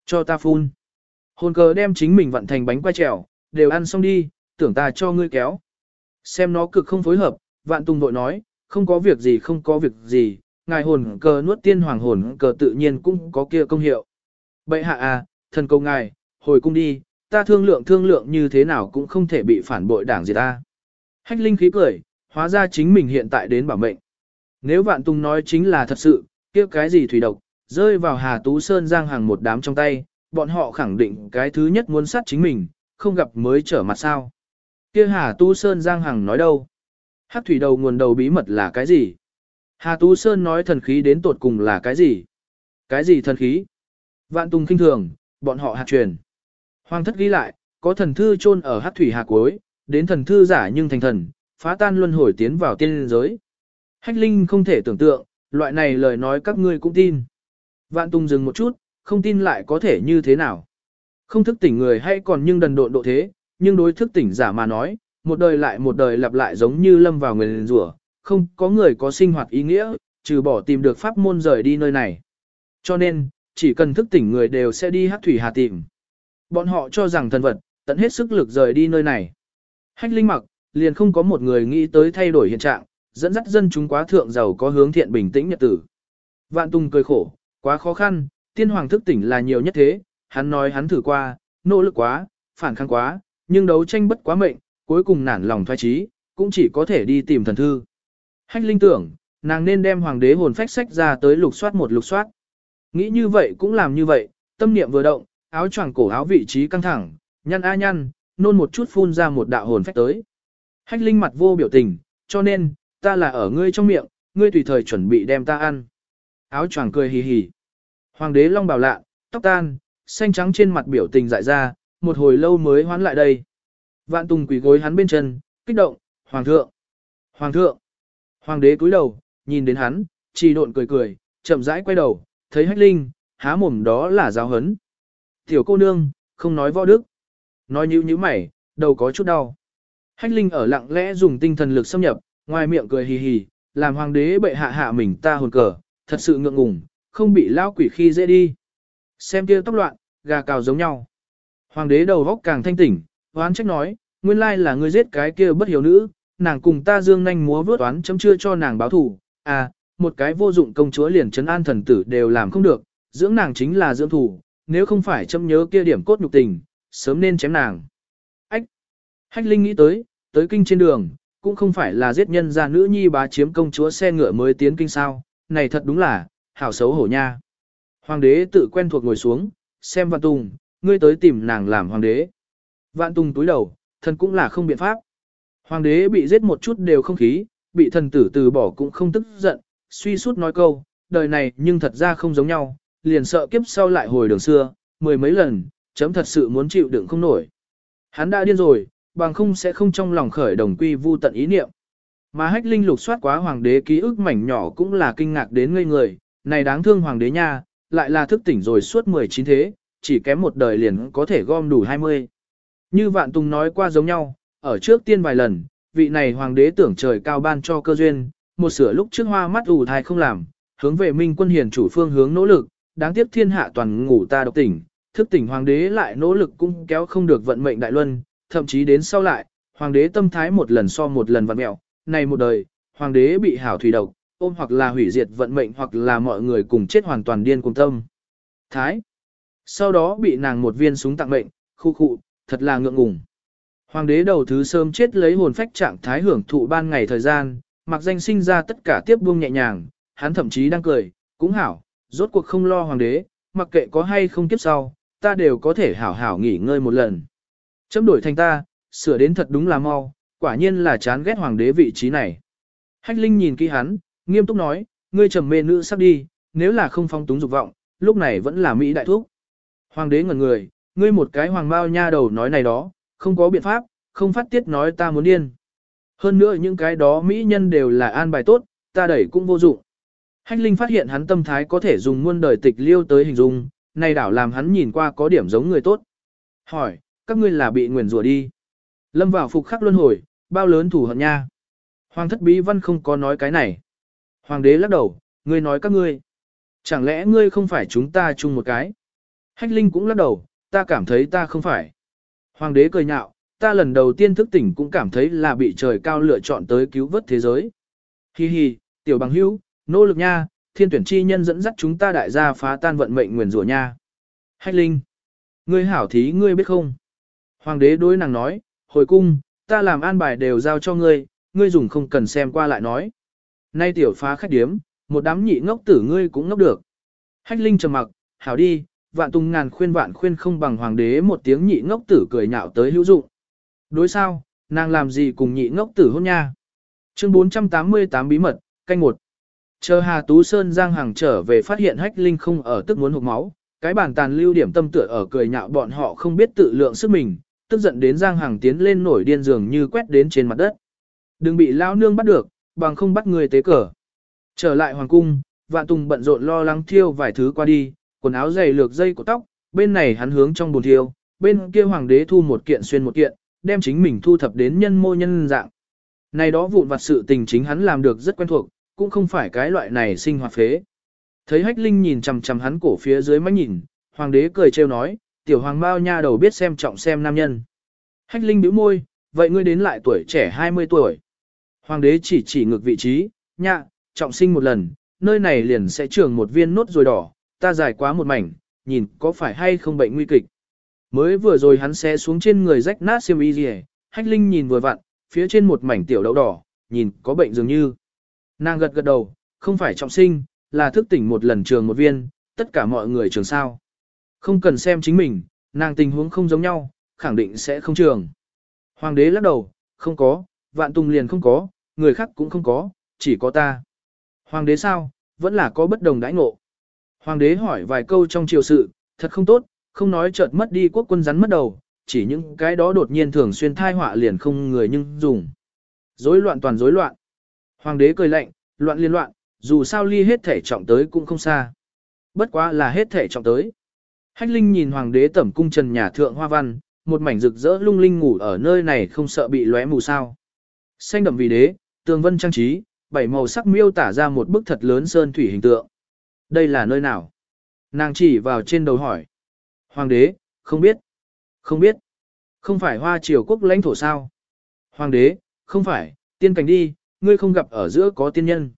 Cho ta phun. Hồn cờ đem chính mình vận thành bánh quay trèo, đều ăn xong đi, tưởng ta cho ngươi kéo. Xem nó cực không phối hợp, vạn tùng vội nói, không có việc gì không có việc gì, ngài hồn cờ nuốt tiên hoàng hồn cờ tự nhiên cũng có kia công hiệu. Bệ hạ à, thần cầu ngài, hồi cung đi, ta thương lượng thương lượng như thế nào cũng không thể bị phản bội đảng gì ta. Hách linh khí cười, hóa ra chính mình hiện tại đến bảo mệnh. Nếu vạn tung nói chính là thật sự, kia cái gì thủy độc, rơi vào Hà Tú Sơn giang hàng một đám trong tay, bọn họ khẳng định cái thứ nhất muốn sát chính mình, không gặp mới trở mặt sao. Kia Hà Tú Sơn giang hàng nói đâu? Hắc thủy đầu nguồn đầu bí mật là cái gì? Hà Tú Sơn nói thần khí đến tột cùng là cái gì? Cái gì thần khí? Vạn Tùng kinh thường, bọn họ hạt truyền. Hoàng thất ghi lại, có thần thư chôn ở hắc thủy hà cuối, đến thần thư giả nhưng thành thần, phá tan luân hồi tiến vào tiên giới. Hách Linh không thể tưởng tượng, loại này lời nói các ngươi cũng tin. Vạn Tùng dừng một chút, không tin lại có thể như thế nào. Không thức tỉnh người hay còn nhưng đần độn độ thế, nhưng đối thức tỉnh giả mà nói, một đời lại một đời lặp lại giống như lâm vào người rủa, không có người có sinh hoạt ý nghĩa, trừ bỏ tìm được pháp môn rời đi nơi này. Cho nên, chỉ cần thức tỉnh người đều sẽ đi hát thủy hà tìm. Bọn họ cho rằng thần vật, tận hết sức lực rời đi nơi này. Hách linh mặc, liền không có một người nghĩ tới thay đổi hiện trạng, dẫn dắt dân chúng quá thượng giàu có hướng thiện bình tĩnh nhật tử. Vạn Tung cười khổ, quá khó khăn, tiên hoàng thức tỉnh là nhiều nhất thế, hắn nói hắn thử qua, nỗ lực quá, phản kháng quá, nhưng đấu tranh bất quá mệnh, cuối cùng nản lòng thoái trí, cũng chỉ có thể đi tìm thần thư. Hách linh tưởng, nàng nên đem hoàng đế hồn phách sách ra tới lục soát một lục soát. Nghĩ như vậy cũng làm như vậy, tâm niệm vừa động, áo choàng cổ áo vị trí căng thẳng, nhăn a nhăn, nôn một chút phun ra một đạo hồn phách tới. Hách linh mặt vô biểu tình, cho nên, ta là ở ngươi trong miệng, ngươi tùy thời chuẩn bị đem ta ăn. Áo choàng cười hì hì. Hoàng đế long bảo lạ, tóc tan, xanh trắng trên mặt biểu tình dại ra, một hồi lâu mới hoán lại đây. Vạn Tùng quỳ gối hắn bên chân, kích động, Hoàng thượng, Hoàng thượng. Hoàng đế cúi đầu, nhìn đến hắn, chỉ độn cười cười, chậm rãi quay đầu, thấy hách linh, há mồm đó là giáo hấn. Tiểu cô nương, không nói võ đức. Nói như như mày, đầu có chút đau. Hách linh ở lặng lẽ dùng tinh thần lực xâm nhập, ngoài miệng cười hì hì, làm hoàng đế bệ hạ hạ mình ta hồn cờ, thật sự ngượng ngùng, không bị lao quỷ khi dễ đi. Xem kia tóc loạn, gà cào giống nhau. Hoàng đế đầu góc càng thanh tỉnh, hoán trách nói, nguyên lai là ngươi giết cái kia bất hiểu nữ, nàng cùng ta dương nhanh múa vớt toán chấm chưa cho nàng báo thủ, À, một cái vô dụng công chúa liền trấn an thần tử đều làm không được, dưỡng nàng chính là dưỡng thủ, nếu không phải chấm nhớ kia điểm cốt nhục tình, sớm nên chém nàng. Ách! Hách Linh nghĩ tới, tới kinh trên đường, cũng không phải là giết nhân gia nữ nhi bá chiếm công chúa xe ngựa mới tiến kinh sao, này thật đúng là, hảo xấu hổ nha. Hoàng đế tự quen thuộc ngồi xuống, xem Vạn Tùng, ngươi tới tìm nàng làm hoàng đế. Vạn Tùng túi đầu, thần cũng là không biện pháp. Hoàng đế bị giết một chút đều không khí, bị thần tử từ bỏ cũng không tức giận, suy sút nói câu, đời này nhưng thật ra không giống nhau, liền sợ kiếp sau lại hồi đường xưa, mười mấy lần, chấm thật sự muốn chịu đựng không nổi. Hắn đã điên rồi, bằng không sẽ không trong lòng khởi đồng quy vu tận ý niệm. Mà hách linh lục soát quá hoàng đế ký ức mảnh nhỏ cũng là kinh ngạc đến ngây người, này đáng thương hoàng đế nha, lại là thức tỉnh rồi suốt 19 thế, chỉ kém một đời liền có thể gom đủ 20. Như Vạn Tùng nói qua giống nhau, ở trước tiên vài lần, vị này hoàng đế tưởng trời cao ban cho cơ duyên, một sửa lúc trước hoa mắt ủ thai không làm, hướng về minh quân hiền chủ phương hướng nỗ lực, đáng tiếc thiên hạ toàn ngủ ta độc tỉnh, thức tỉnh hoàng đế lại nỗ lực cũng kéo không được vận mệnh đại luân, thậm chí đến sau lại, hoàng đế tâm thái một lần so một lần vặn mẹo, này một đời, hoàng đế bị hảo thủy độc, ôm hoặc là hủy diệt vận mệnh hoặc là mọi người cùng chết hoàn toàn điên cùng tâm. Thái. Sau đó bị nàng một viên súng tặng mệnh, khu khụ thật là ngượng ngùng. Hoàng đế đầu thứ sớm chết lấy hồn phách trạng thái hưởng thụ ban ngày thời gian, mặc danh sinh ra tất cả tiếp buông nhẹ nhàng, hắn thậm chí đang cười, cũng hảo, rốt cuộc không lo hoàng đế, mặc kệ có hay không kiếp sau, ta đều có thể hảo hảo nghỉ ngơi một lần. Chấm đổi thành ta, sửa đến thật đúng là mau, quả nhiên là chán ghét hoàng đế vị trí này. Hách Linh nhìn kỹ hắn, nghiêm túc nói, ngươi trầm mê nữ sắp đi, nếu là không phong túng dục vọng, lúc này vẫn là Mỹ đại thúc. Hoàng đế ngẩn người, ngươi một cái hoàng bao nha đầu nói này đó, không có biện pháp, không phát tiết nói ta muốn điên. Hơn nữa những cái đó Mỹ nhân đều là an bài tốt, ta đẩy cũng vô dụng. Hách Linh phát hiện hắn tâm thái có thể dùng muôn đời tịch liêu tới hình dung, này đảo làm hắn nhìn qua có điểm giống người tốt. Hỏi, các ngươi là bị nguyền rủa đi. Lâm vào phục khắc luân hồi, bao lớn thủ hận nha. Hoàng thất bí văn không có nói cái này. Hoàng đế lắc đầu, ngươi nói các ngươi. Chẳng lẽ ngươi không phải chúng ta chung một cái? Hách Linh cũng lắc đầu, ta cảm thấy ta không phải. Hoàng đế cười nhạo, ta lần đầu tiên thức tỉnh cũng cảm thấy là bị trời cao lựa chọn tới cứu vớt thế giới. Hi hi, tiểu bằng hữu, nỗ lực nha, thiên tuyển chi nhân dẫn dắt chúng ta đại gia phá tan vận mệnh nguyền rủa nha. Hách Linh, ngươi hảo thí ngươi biết không? Hoàng đế đối nàng nói, hồi cung, ta làm an bài đều giao cho ngươi, ngươi dùng không cần xem qua lại nói. Nay tiểu phá khách điếm, một đám nhị ngốc tử ngươi cũng ngốc được. Hách Linh trầm mặc, hảo đi, vạn tung ngàn khuyên vạn khuyên không bằng hoàng đế một tiếng nhị ngốc tử cười nhạo tới hữu dụng. Đối sao, nàng làm gì cùng nhị ngốc tử hôn nha. Chương 488 bí mật, canh một. Chờ Hà Tú Sơn Giang Hàng trở về phát hiện Hách Linh không ở tức muốn hụt máu, cái bản tàn lưu điểm tâm tựa ở cười nhạo bọn họ không biết tự lượng sức mình, tức giận đến Giang Hàng tiến lên nổi điên giường như quét đến trên mặt đất. Đừng bị lao nương bắt được, bằng không bắt người tế cờ. Trở lại hoàng cung, Vạn Tùng bận rộn lo lắng thiêu vài thứ qua đi, quần áo dày lược dây của tóc, bên này hắn hướng trong bồn thiêu, bên kia hoàng đế thu một kiện xuyên một kiện, đem chính mình thu thập đến nhân mô nhân dạng. Này đó vụn vặt sự tình chính hắn làm được rất quen thuộc, cũng không phải cái loại này sinh hoạt phế. Thấy Hách Linh nhìn chằm chằm hắn cổ phía dưới mắt nhìn, hoàng đế cười trêu nói, tiểu hoàng bao nha đầu biết xem trọng xem nam nhân. Hách Linh bĩu môi, vậy ngươi đến lại tuổi trẻ 20 tuổi. Hoàng đế chỉ chỉ ngược vị trí, nha, trọng sinh một lần, nơi này liền sẽ trường một viên nốt rồi đỏ, ta dài quá một mảnh, nhìn có phải hay không bệnh nguy kịch. Mới vừa rồi hắn sẽ xuống trên người rách nát xiêm y gì hách linh nhìn vừa vặn, phía trên một mảnh tiểu đậu đỏ, nhìn có bệnh dường như. Nàng gật gật đầu, không phải trọng sinh, là thức tỉnh một lần trường một viên, tất cả mọi người trường sao. Không cần xem chính mình, nàng tình huống không giống nhau, khẳng định sẽ không trường. Hoàng đế lắc đầu, không có, vạn tùng liền không có, người khác cũng không có, chỉ có ta. Hoàng đế sao, vẫn là có bất đồng đãi ngộ. Hoàng đế hỏi vài câu trong triều sự, thật không tốt, không nói chợt mất đi quốc quân rắn mất đầu, chỉ những cái đó đột nhiên thường xuyên thai họa liền không người nhưng dùng. Rối loạn toàn rối loạn. Hoàng đế cười lạnh, loạn liên loạn, dù sao ly hết thể trọng tới cũng không xa. Bất quá là hết thể trọng tới. Hách Linh nhìn hoàng đế tẩm cung trần nhà thượng hoa văn, một mảnh rực rỡ lung linh ngủ ở nơi này không sợ bị lóe mù sao. Xanh đậm vì đế, tường vân trang trí, bảy màu sắc miêu tả ra một bức thật lớn sơn thủy hình tượng. Đây là nơi nào? Nàng chỉ vào trên đầu hỏi. Hoàng đế, không biết. Không biết. Không phải hoa triều quốc lãnh thổ sao? Hoàng đế, không phải, tiên cảnh đi, ngươi không gặp ở giữa có tiên nhân.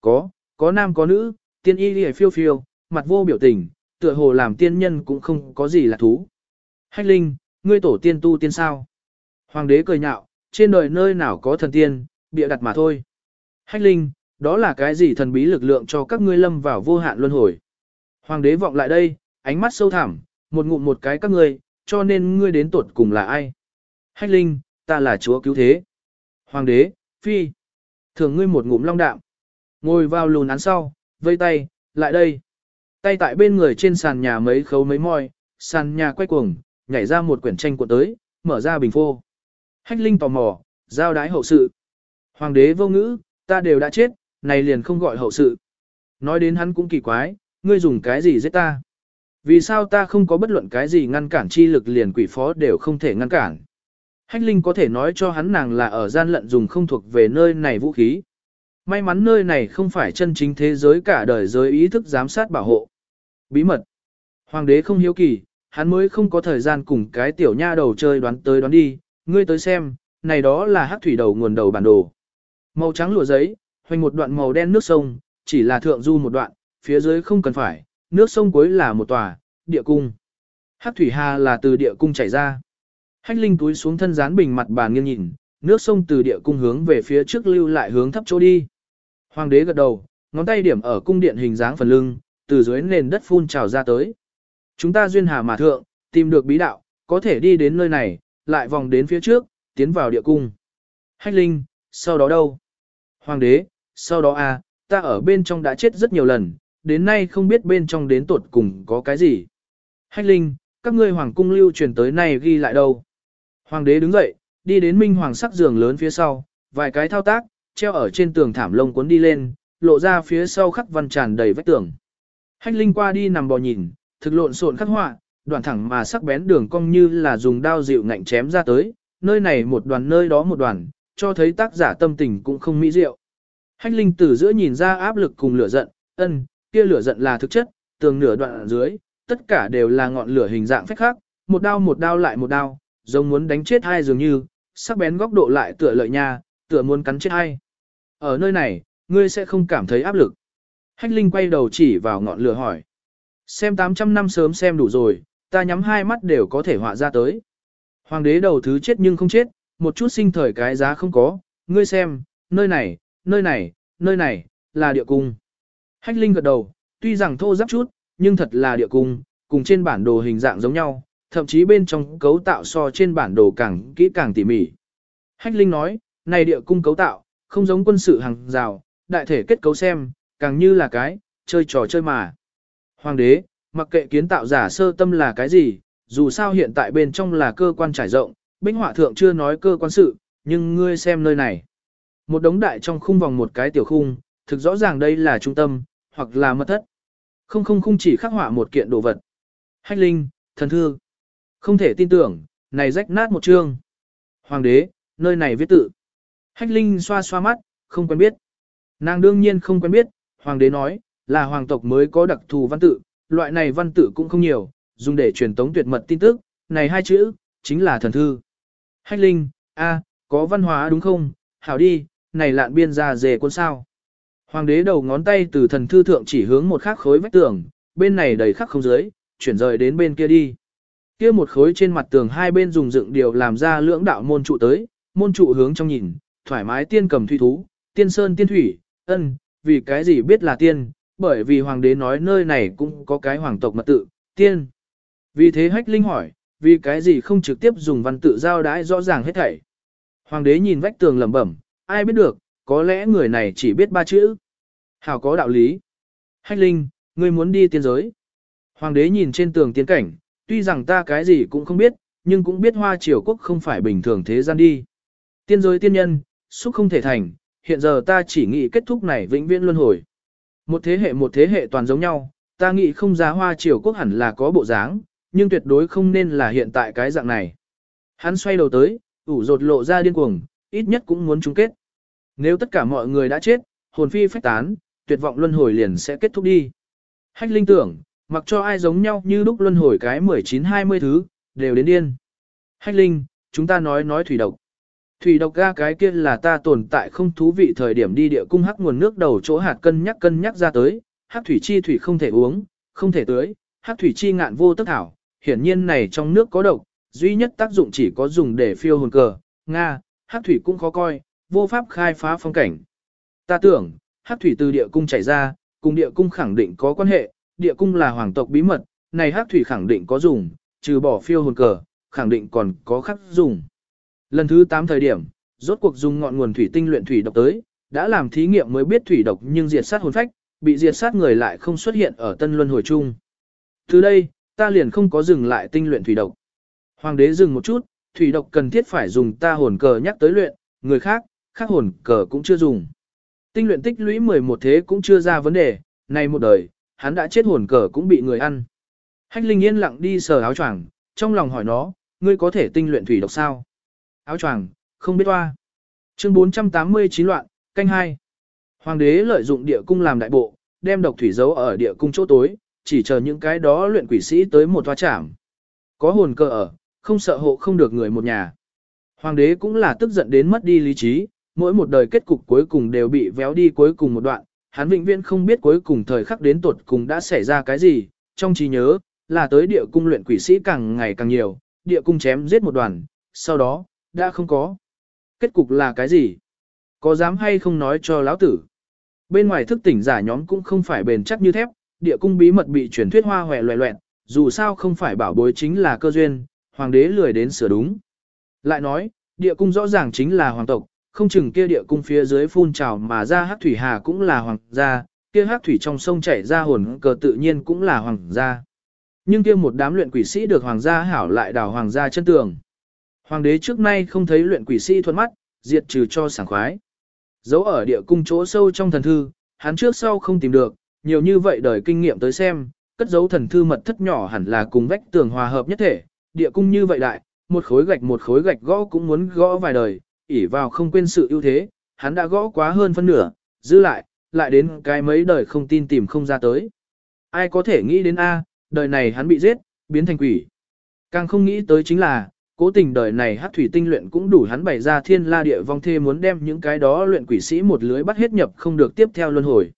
có, có nam có nữ, tiên y lìa phiêu phiêu, mặt vô biểu tình, tựa hồ làm tiên nhân cũng không có gì là thú. Hách linh, ngươi tổ tiên tu tiên sao? Hoàng đế cười nhạo, trên đời nơi nào có thần tiên, bịa đặt mà thôi. Hách linh, đó là cái gì thần bí lực lượng cho các ngươi lâm vào vô hạn luân hồi. Hoàng đế vọng lại đây, ánh mắt sâu thẳm, một ngụm một cái các ngươi, cho nên ngươi đến tuột cùng là ai? Hách linh, ta là chúa cứu thế. Hoàng đế, phi. Thường ngươi một ngụm long đạm. Ngồi vào lùn án sau, vây tay, lại đây. Tay tại bên người trên sàn nhà mấy khấu mấy môi, sàn nhà quay cuồng, nhảy ra một quyển tranh cuộn tới, mở ra bình phô. Hách Linh tò mò, giao đái hậu sự. Hoàng đế vô ngữ, ta đều đã chết, này liền không gọi hậu sự. Nói đến hắn cũng kỳ quái, ngươi dùng cái gì giết ta? Vì sao ta không có bất luận cái gì ngăn cản chi lực liền quỷ phó đều không thể ngăn cản? Hách Linh có thể nói cho hắn nàng là ở gian lận dùng không thuộc về nơi này vũ khí. May mắn nơi này không phải chân chính thế giới cả đời giới ý thức giám sát bảo hộ. Bí mật. Hoàng đế không hiếu kỳ, hắn mới không có thời gian cùng cái tiểu nha đầu chơi đoán tới đoán đi, ngươi tới xem, này đó là hắc thủy đầu nguồn đầu bản đồ. Màu trắng lụa giấy, hoành một đoạn màu đen nước sông, chỉ là thượng du một đoạn, phía dưới không cần phải, nước sông cuối là một tòa, địa cung. Hắc thủy hà là từ địa cung chảy ra. Hách linh túi xuống thân dán bình mặt bàn nghiêng nhìn, nước sông từ địa cung hướng về phía trước lưu lại hướng thấp chỗ đi. Hoàng đế gật đầu, ngón tay điểm ở cung điện hình dáng phần lưng, từ dưới nền đất phun trào ra tới. Chúng ta duyên hà mà thượng, tìm được bí đạo, có thể đi đến nơi này, lại vòng đến phía trước, tiến vào địa cung. Hách linh, sau đó đâu? Hoàng đế, sau đó à, ta ở bên trong đã chết rất nhiều lần, đến nay không biết bên trong đến tuột cùng có cái gì. Hách linh, các ngươi hoàng cung lưu truyền tới nay ghi lại đâu? Hoàng đế đứng dậy, đi đến minh hoàng sắc giường lớn phía sau, vài cái thao tác, treo ở trên tường thảm lông cuốn đi lên, lộ ra phía sau khắc văn tràn đầy vách tường. Hách Linh qua đi nằm bò nhìn, thực lộn xộn khắc họa, đoạn thẳng mà sắc bén đường cong như là dùng đao dịu ngạnh chém ra tới, nơi này một đoàn nơi đó một đoàn, cho thấy tác giả tâm tình cũng không mỹ diệu. Hách Linh từ giữa nhìn ra áp lực cùng lửa giận, ân, kia lửa giận là thực chất, tường nửa đoạn ở dưới, tất cả đều là ngọn lửa hình dạng phách khác, một đao một đao lại một đao, giống muốn đánh chết hai dường như, sắc bén góc độ lại tựa lợi nha, tựa muốn cắn chết hai. Ở nơi này, ngươi sẽ không cảm thấy áp lực. Hách Linh quay đầu chỉ vào ngọn lửa hỏi. Xem 800 năm sớm xem đủ rồi, ta nhắm hai mắt đều có thể họa ra tới. Hoàng đế đầu thứ chết nhưng không chết, một chút sinh thời cái giá không có, ngươi xem, nơi này, nơi này, nơi này, là địa cung. Hách Linh gật đầu, tuy rằng thô giáp chút, nhưng thật là địa cung, cùng trên bản đồ hình dạng giống nhau, thậm chí bên trong cấu tạo so trên bản đồ càng kỹ càng tỉ mỉ. Hách Linh nói, này địa cung cấu tạo, không giống quân sự hàng rào, đại thể kết cấu xem, càng như là cái, chơi trò chơi mà. Hoàng đế, mặc kệ kiến tạo giả sơ tâm là cái gì, dù sao hiện tại bên trong là cơ quan trải rộng, binh họa thượng chưa nói cơ quan sự, nhưng ngươi xem nơi này. Một đống đại trong khung vòng một cái tiểu khung, thực rõ ràng đây là trung tâm, hoặc là mật thất. Không không không chỉ khắc họa một kiện đồ vật. Hách linh, thần thư. Không thể tin tưởng, này rách nát một chương. Hoàng đế, nơi này viết tự. Hách linh xoa xoa mắt, không quen biết. Nàng đương nhiên không quen biết, hoàng đế nói, là hoàng tộc mới có đặc thù văn tự, loại này văn tự cũng không nhiều, dùng để truyền tống tuyệt mật tin tức, này hai chữ, chính là thần thư. Hách linh, a, có văn hóa đúng không, hảo đi, này lạn biên ra dề quân sao. Hoàng đế đầu ngón tay từ thần thư thượng chỉ hướng một khắc khối vách tường, bên này đầy khắc không dưới, chuyển rời đến bên kia đi. Kia một khối trên mặt tường hai bên dùng dựng điều làm ra lưỡng đạo môn trụ tới, môn trụ hướng trong nhìn, thoải mái tiên cầm thủy thú, tiên sơn tiên thủy, ân, vì cái gì biết là tiên, bởi vì hoàng đế nói nơi này cũng có cái hoàng tộc mật tự, tiên. Vì thế hách linh hỏi, vì cái gì không trực tiếp dùng văn tự giao đãi rõ ràng hết thảy. Hoàng đế nhìn vách tường lẩm bẩm, ai biết được, có lẽ người này chỉ biết ba chữ. Hảo có đạo lý. Hách linh, ngươi muốn đi tiên giới. Hoàng đế nhìn trên tường tiên cảnh, tuy rằng ta cái gì cũng không biết, nhưng cũng biết hoa triều quốc không phải bình thường thế gian đi. Tiên giới tiên nhân, xúc không thể thành, hiện giờ ta chỉ nghĩ kết thúc này vĩnh viễn luân hồi. Một thế hệ một thế hệ toàn giống nhau, ta nghĩ không giá hoa triều quốc hẳn là có bộ dáng, nhưng tuyệt đối không nên là hiện tại cái dạng này. Hắn xoay đầu tới, ủ rột lộ ra điên cuồng, ít nhất cũng muốn chung kết. Nếu tất cả mọi người đã chết, hồn phi phách tán, tuyệt vọng luân hồi liền sẽ kết thúc đi. Hách linh tưởng, mặc cho ai giống nhau như lúc luân hồi cái 19-20 thứ, đều đến điên. Hách linh, chúng ta nói nói thủy độc. Thủy độc ga cái kia là ta tồn tại không thú vị thời điểm đi địa cung hắc nguồn nước đầu chỗ hạt cân nhắc cân nhắc ra tới, hắc thủy chi thủy không thể uống, không thể tưới, hắc thủy chi ngạn vô tức thảo, hiển nhiên này trong nước có độc, duy nhất tác dụng chỉ có dùng để phiêu hồn cờ, Nga, hắc thủy cũng khó coi, vô pháp khai phá phong cảnh. Ta tưởng, hắc thủy từ địa cung chảy ra, cùng địa cung khẳng định có quan hệ, địa cung là hoàng tộc bí mật, này hắc thủy khẳng định có dùng, trừ bỏ phiêu hồn cờ, khẳng định còn có khắc dùng. Lần thứ 8 thời điểm, rốt cuộc dùng ngọn nguồn thủy tinh luyện thủy độc tới, đã làm thí nghiệm mới biết thủy độc nhưng diệt sát hồn phách, bị diệt sát người lại không xuất hiện ở tân luân hồi chung. Từ đây, ta liền không có dừng lại tinh luyện thủy độc. Hoàng đế dừng một chút, thủy độc cần thiết phải dùng ta hồn cờ nhắc tới luyện, người khác, khác hồn cờ cũng chưa dùng. Tinh luyện tích lũy 11 thế cũng chưa ra vấn đề, này một đời, hắn đã chết hồn cờ cũng bị người ăn. Hách Linh yên lặng đi sờ áo choàng, trong lòng hỏi nó, ngươi có thể tinh luyện thủy độc sao? Áo choàng, không biết toa. Chương 489 loạn, canh hai. Hoàng đế lợi dụng địa cung làm đại bộ, đem độc thủy giấu ở địa cung chỗ tối, chỉ chờ những cái đó luyện quỷ sĩ tới một toa chạm. Có hồn cơ ở, không sợ hộ không được người một nhà. Hoàng đế cũng là tức giận đến mất đi lý trí, mỗi một đời kết cục cuối cùng đều bị véo đi cuối cùng một đoạn, hắn vĩnh viễn không biết cuối cùng thời khắc đến tuột cùng đã xảy ra cái gì, trong trí nhớ, là tới địa cung luyện quỷ sĩ càng ngày càng nhiều, địa cung chém giết một đoàn, sau đó, đã không có. Kết cục là cái gì? Có dám hay không nói cho lão tử? Bên ngoài thức tỉnh giả nhóm cũng không phải bền chắc như thép, địa cung bí mật bị truyền thuyết hoa hòe loẹ loẹn, dù sao không phải bảo bối chính là cơ duyên, hoàng đế lười đến sửa đúng. Lại nói, địa cung rõ ràng chính là hoàng tộc, không chừng kia địa cung phía dưới phun trào mà ra hát thủy hà cũng là hoàng gia, kia hát thủy trong sông chảy ra hồn cờ tự nhiên cũng là hoàng gia. Nhưng kia một đám luyện quỷ sĩ được hoàng gia hảo lại đào hoàng gia chân tường. Hoàng đế trước nay không thấy luyện quỷ sĩ thuận mắt, diệt trừ cho sảng khoái. Giấu ở địa cung chỗ sâu trong thần thư, hắn trước sau không tìm được, nhiều như vậy đời kinh nghiệm tới xem, cất giấu thần thư mật thất nhỏ hẳn là cùng vách tường hòa hợp nhất thể, địa cung như vậy đại, một khối gạch một khối gạch gõ cũng muốn gõ vài đời, ỉ vào không quên sự ưu thế, hắn đã gõ quá hơn phân nửa, giữ lại, lại đến cái mấy đời không tin tìm không ra tới. Ai có thể nghĩ đến A, đời này hắn bị giết, biến thành quỷ. Càng không nghĩ tới chính là, cố tình đời này hát thủy tinh luyện cũng đủ hắn bày ra thiên la địa vong thê muốn đem những cái đó luyện quỷ sĩ một lưới bắt hết nhập không được tiếp theo luân hồi.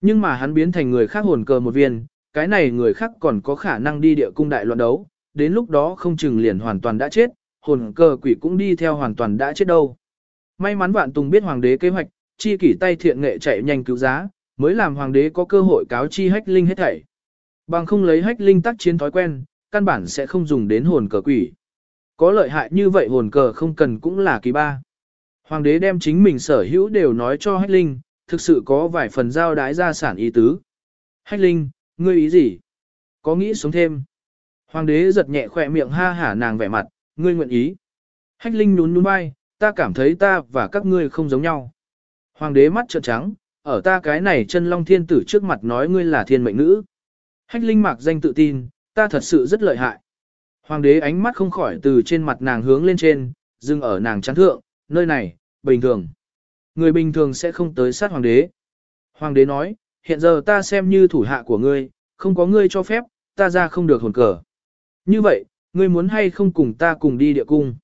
Nhưng mà hắn biến thành người khác hồn cờ một viên, cái này người khác còn có khả năng đi địa cung đại loạn đấu, đến lúc đó không chừng liền hoàn toàn đã chết, hồn cờ quỷ cũng đi theo hoàn toàn đã chết đâu. May mắn vạn tùng biết hoàng đế kế hoạch, chi kỷ tay thiện nghệ chạy nhanh cứu giá, mới làm hoàng đế có cơ hội cáo chi hách linh hết thảy. Bằng không lấy hách linh tác chiến thói quen, căn bản sẽ không dùng đến hồn cờ quỷ. Có lợi hại như vậy hồn cờ không cần cũng là kỳ ba. Hoàng đế đem chính mình sở hữu đều nói cho hách linh, thực sự có vài phần giao đái gia sản ý tứ. Hách linh, ngươi ý gì? Có nghĩ sống thêm? Hoàng đế giật nhẹ khỏe miệng ha hả nàng vẻ mặt, ngươi nguyện ý. Hách linh nhún nhún vai, ta cảm thấy ta và các ngươi không giống nhau. Hoàng đế mắt trợn trắng, ở ta cái này chân long thiên tử trước mặt nói ngươi là thiên mệnh nữ. Hách linh mạc danh tự tin, ta thật sự rất lợi hại. Hoàng đế ánh mắt không khỏi từ trên mặt nàng hướng lên trên, dừng ở nàng chán thượng, nơi này, bình thường. Người bình thường sẽ không tới sát hoàng đế. Hoàng đế nói, hiện giờ ta xem như thủ hạ của ngươi, không có ngươi cho phép, ta ra không được hồn cờ. Như vậy, ngươi muốn hay không cùng ta cùng đi địa cung?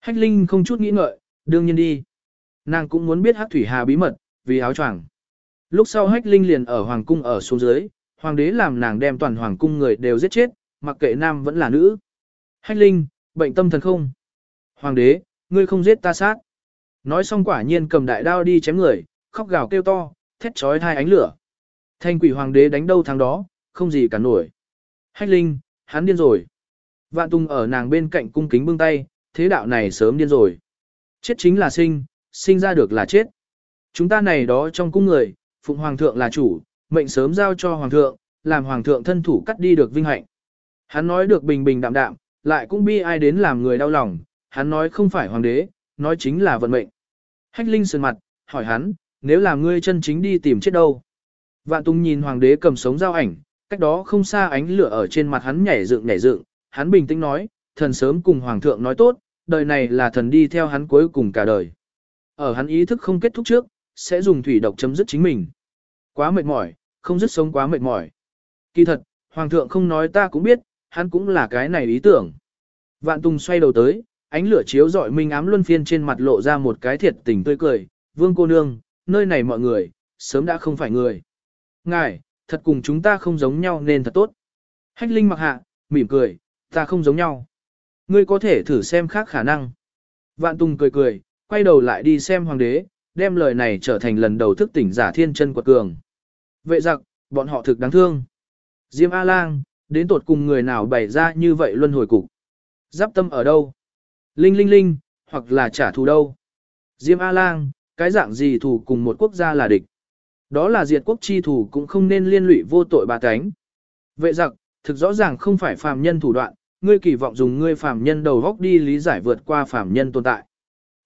Hách Linh không chút nghĩ ngợi, đương nhiên đi. Nàng cũng muốn biết Hắc Thủy Hà bí mật, vì áo choàng. Lúc sau Hách Linh liền ở hoàng cung ở xuống dưới, hoàng đế làm nàng đem toàn hoàng cung người đều giết chết, mặc kệ nam vẫn là nữ. Hách Linh, bệnh tâm thần không? Hoàng đế, ngươi không giết ta sát. Nói xong quả nhiên cầm đại đao đi chém người, khóc gào kêu to, thét trói hai ánh lửa. Thanh quỷ hoàng đế đánh đâu thắng đó, không gì cả nổi. Hách Linh, hắn điên rồi. Vạn Tung ở nàng bên cạnh cung kính bưng tay, thế đạo này sớm điên rồi. Chết chính là sinh, sinh ra được là chết. Chúng ta này đó trong cung người, phụng hoàng thượng là chủ, mệnh sớm giao cho hoàng thượng, làm hoàng thượng thân thủ cắt đi được vinh hạnh. Hắn nói được bình bình đạm đạm, lại cũng bi ai đến làm người đau lòng, hắn nói không phải hoàng đế, nói chính là vận mệnh. Hách Linh sườn mặt, hỏi hắn, nếu là ngươi chân chính đi tìm chết đâu? Vạn Tung nhìn hoàng đế cầm sống giao ảnh, cách đó không xa ánh lửa ở trên mặt hắn nhảy dựng nhảy dựng, hắn bình tĩnh nói, thần sớm cùng hoàng thượng nói tốt, đời này là thần đi theo hắn cuối cùng cả đời. Ở hắn ý thức không kết thúc trước, sẽ dùng thủy độc chấm dứt chính mình. Quá mệt mỏi, không dứt sống quá mệt mỏi. Kỳ thật, hoàng thượng không nói ta cũng biết, hắn cũng là cái này ý tưởng. Vạn Tùng xoay đầu tới, ánh lửa chiếu rọi minh ám luân phiên trên mặt lộ ra một cái thiệt tình tươi cười, vương cô nương, nơi này mọi người, sớm đã không phải người. Ngài, thật cùng chúng ta không giống nhau nên thật tốt. Hách linh mặc hạ, mỉm cười, ta không giống nhau. Ngươi có thể thử xem khác khả năng. Vạn Tùng cười cười, quay đầu lại đi xem hoàng đế, đem lời này trở thành lần đầu thức tỉnh giả thiên chân quật cường. Vệ giặc, bọn họ thực đáng thương. Diêm A-lang, đến tột cùng người nào bày ra như vậy luân hồi cục. Giáp tâm ở đâu? Linh linh linh, hoặc là trả thù đâu? Diêm A-lang, cái dạng gì thù cùng một quốc gia là địch? Đó là diệt quốc chi thù cũng không nên liên lụy vô tội bà cánh. Vệ giặc, thực rõ ràng không phải phàm nhân thủ đoạn, ngươi kỳ vọng dùng ngươi phàm nhân đầu góc đi lý giải vượt qua phàm nhân tồn tại.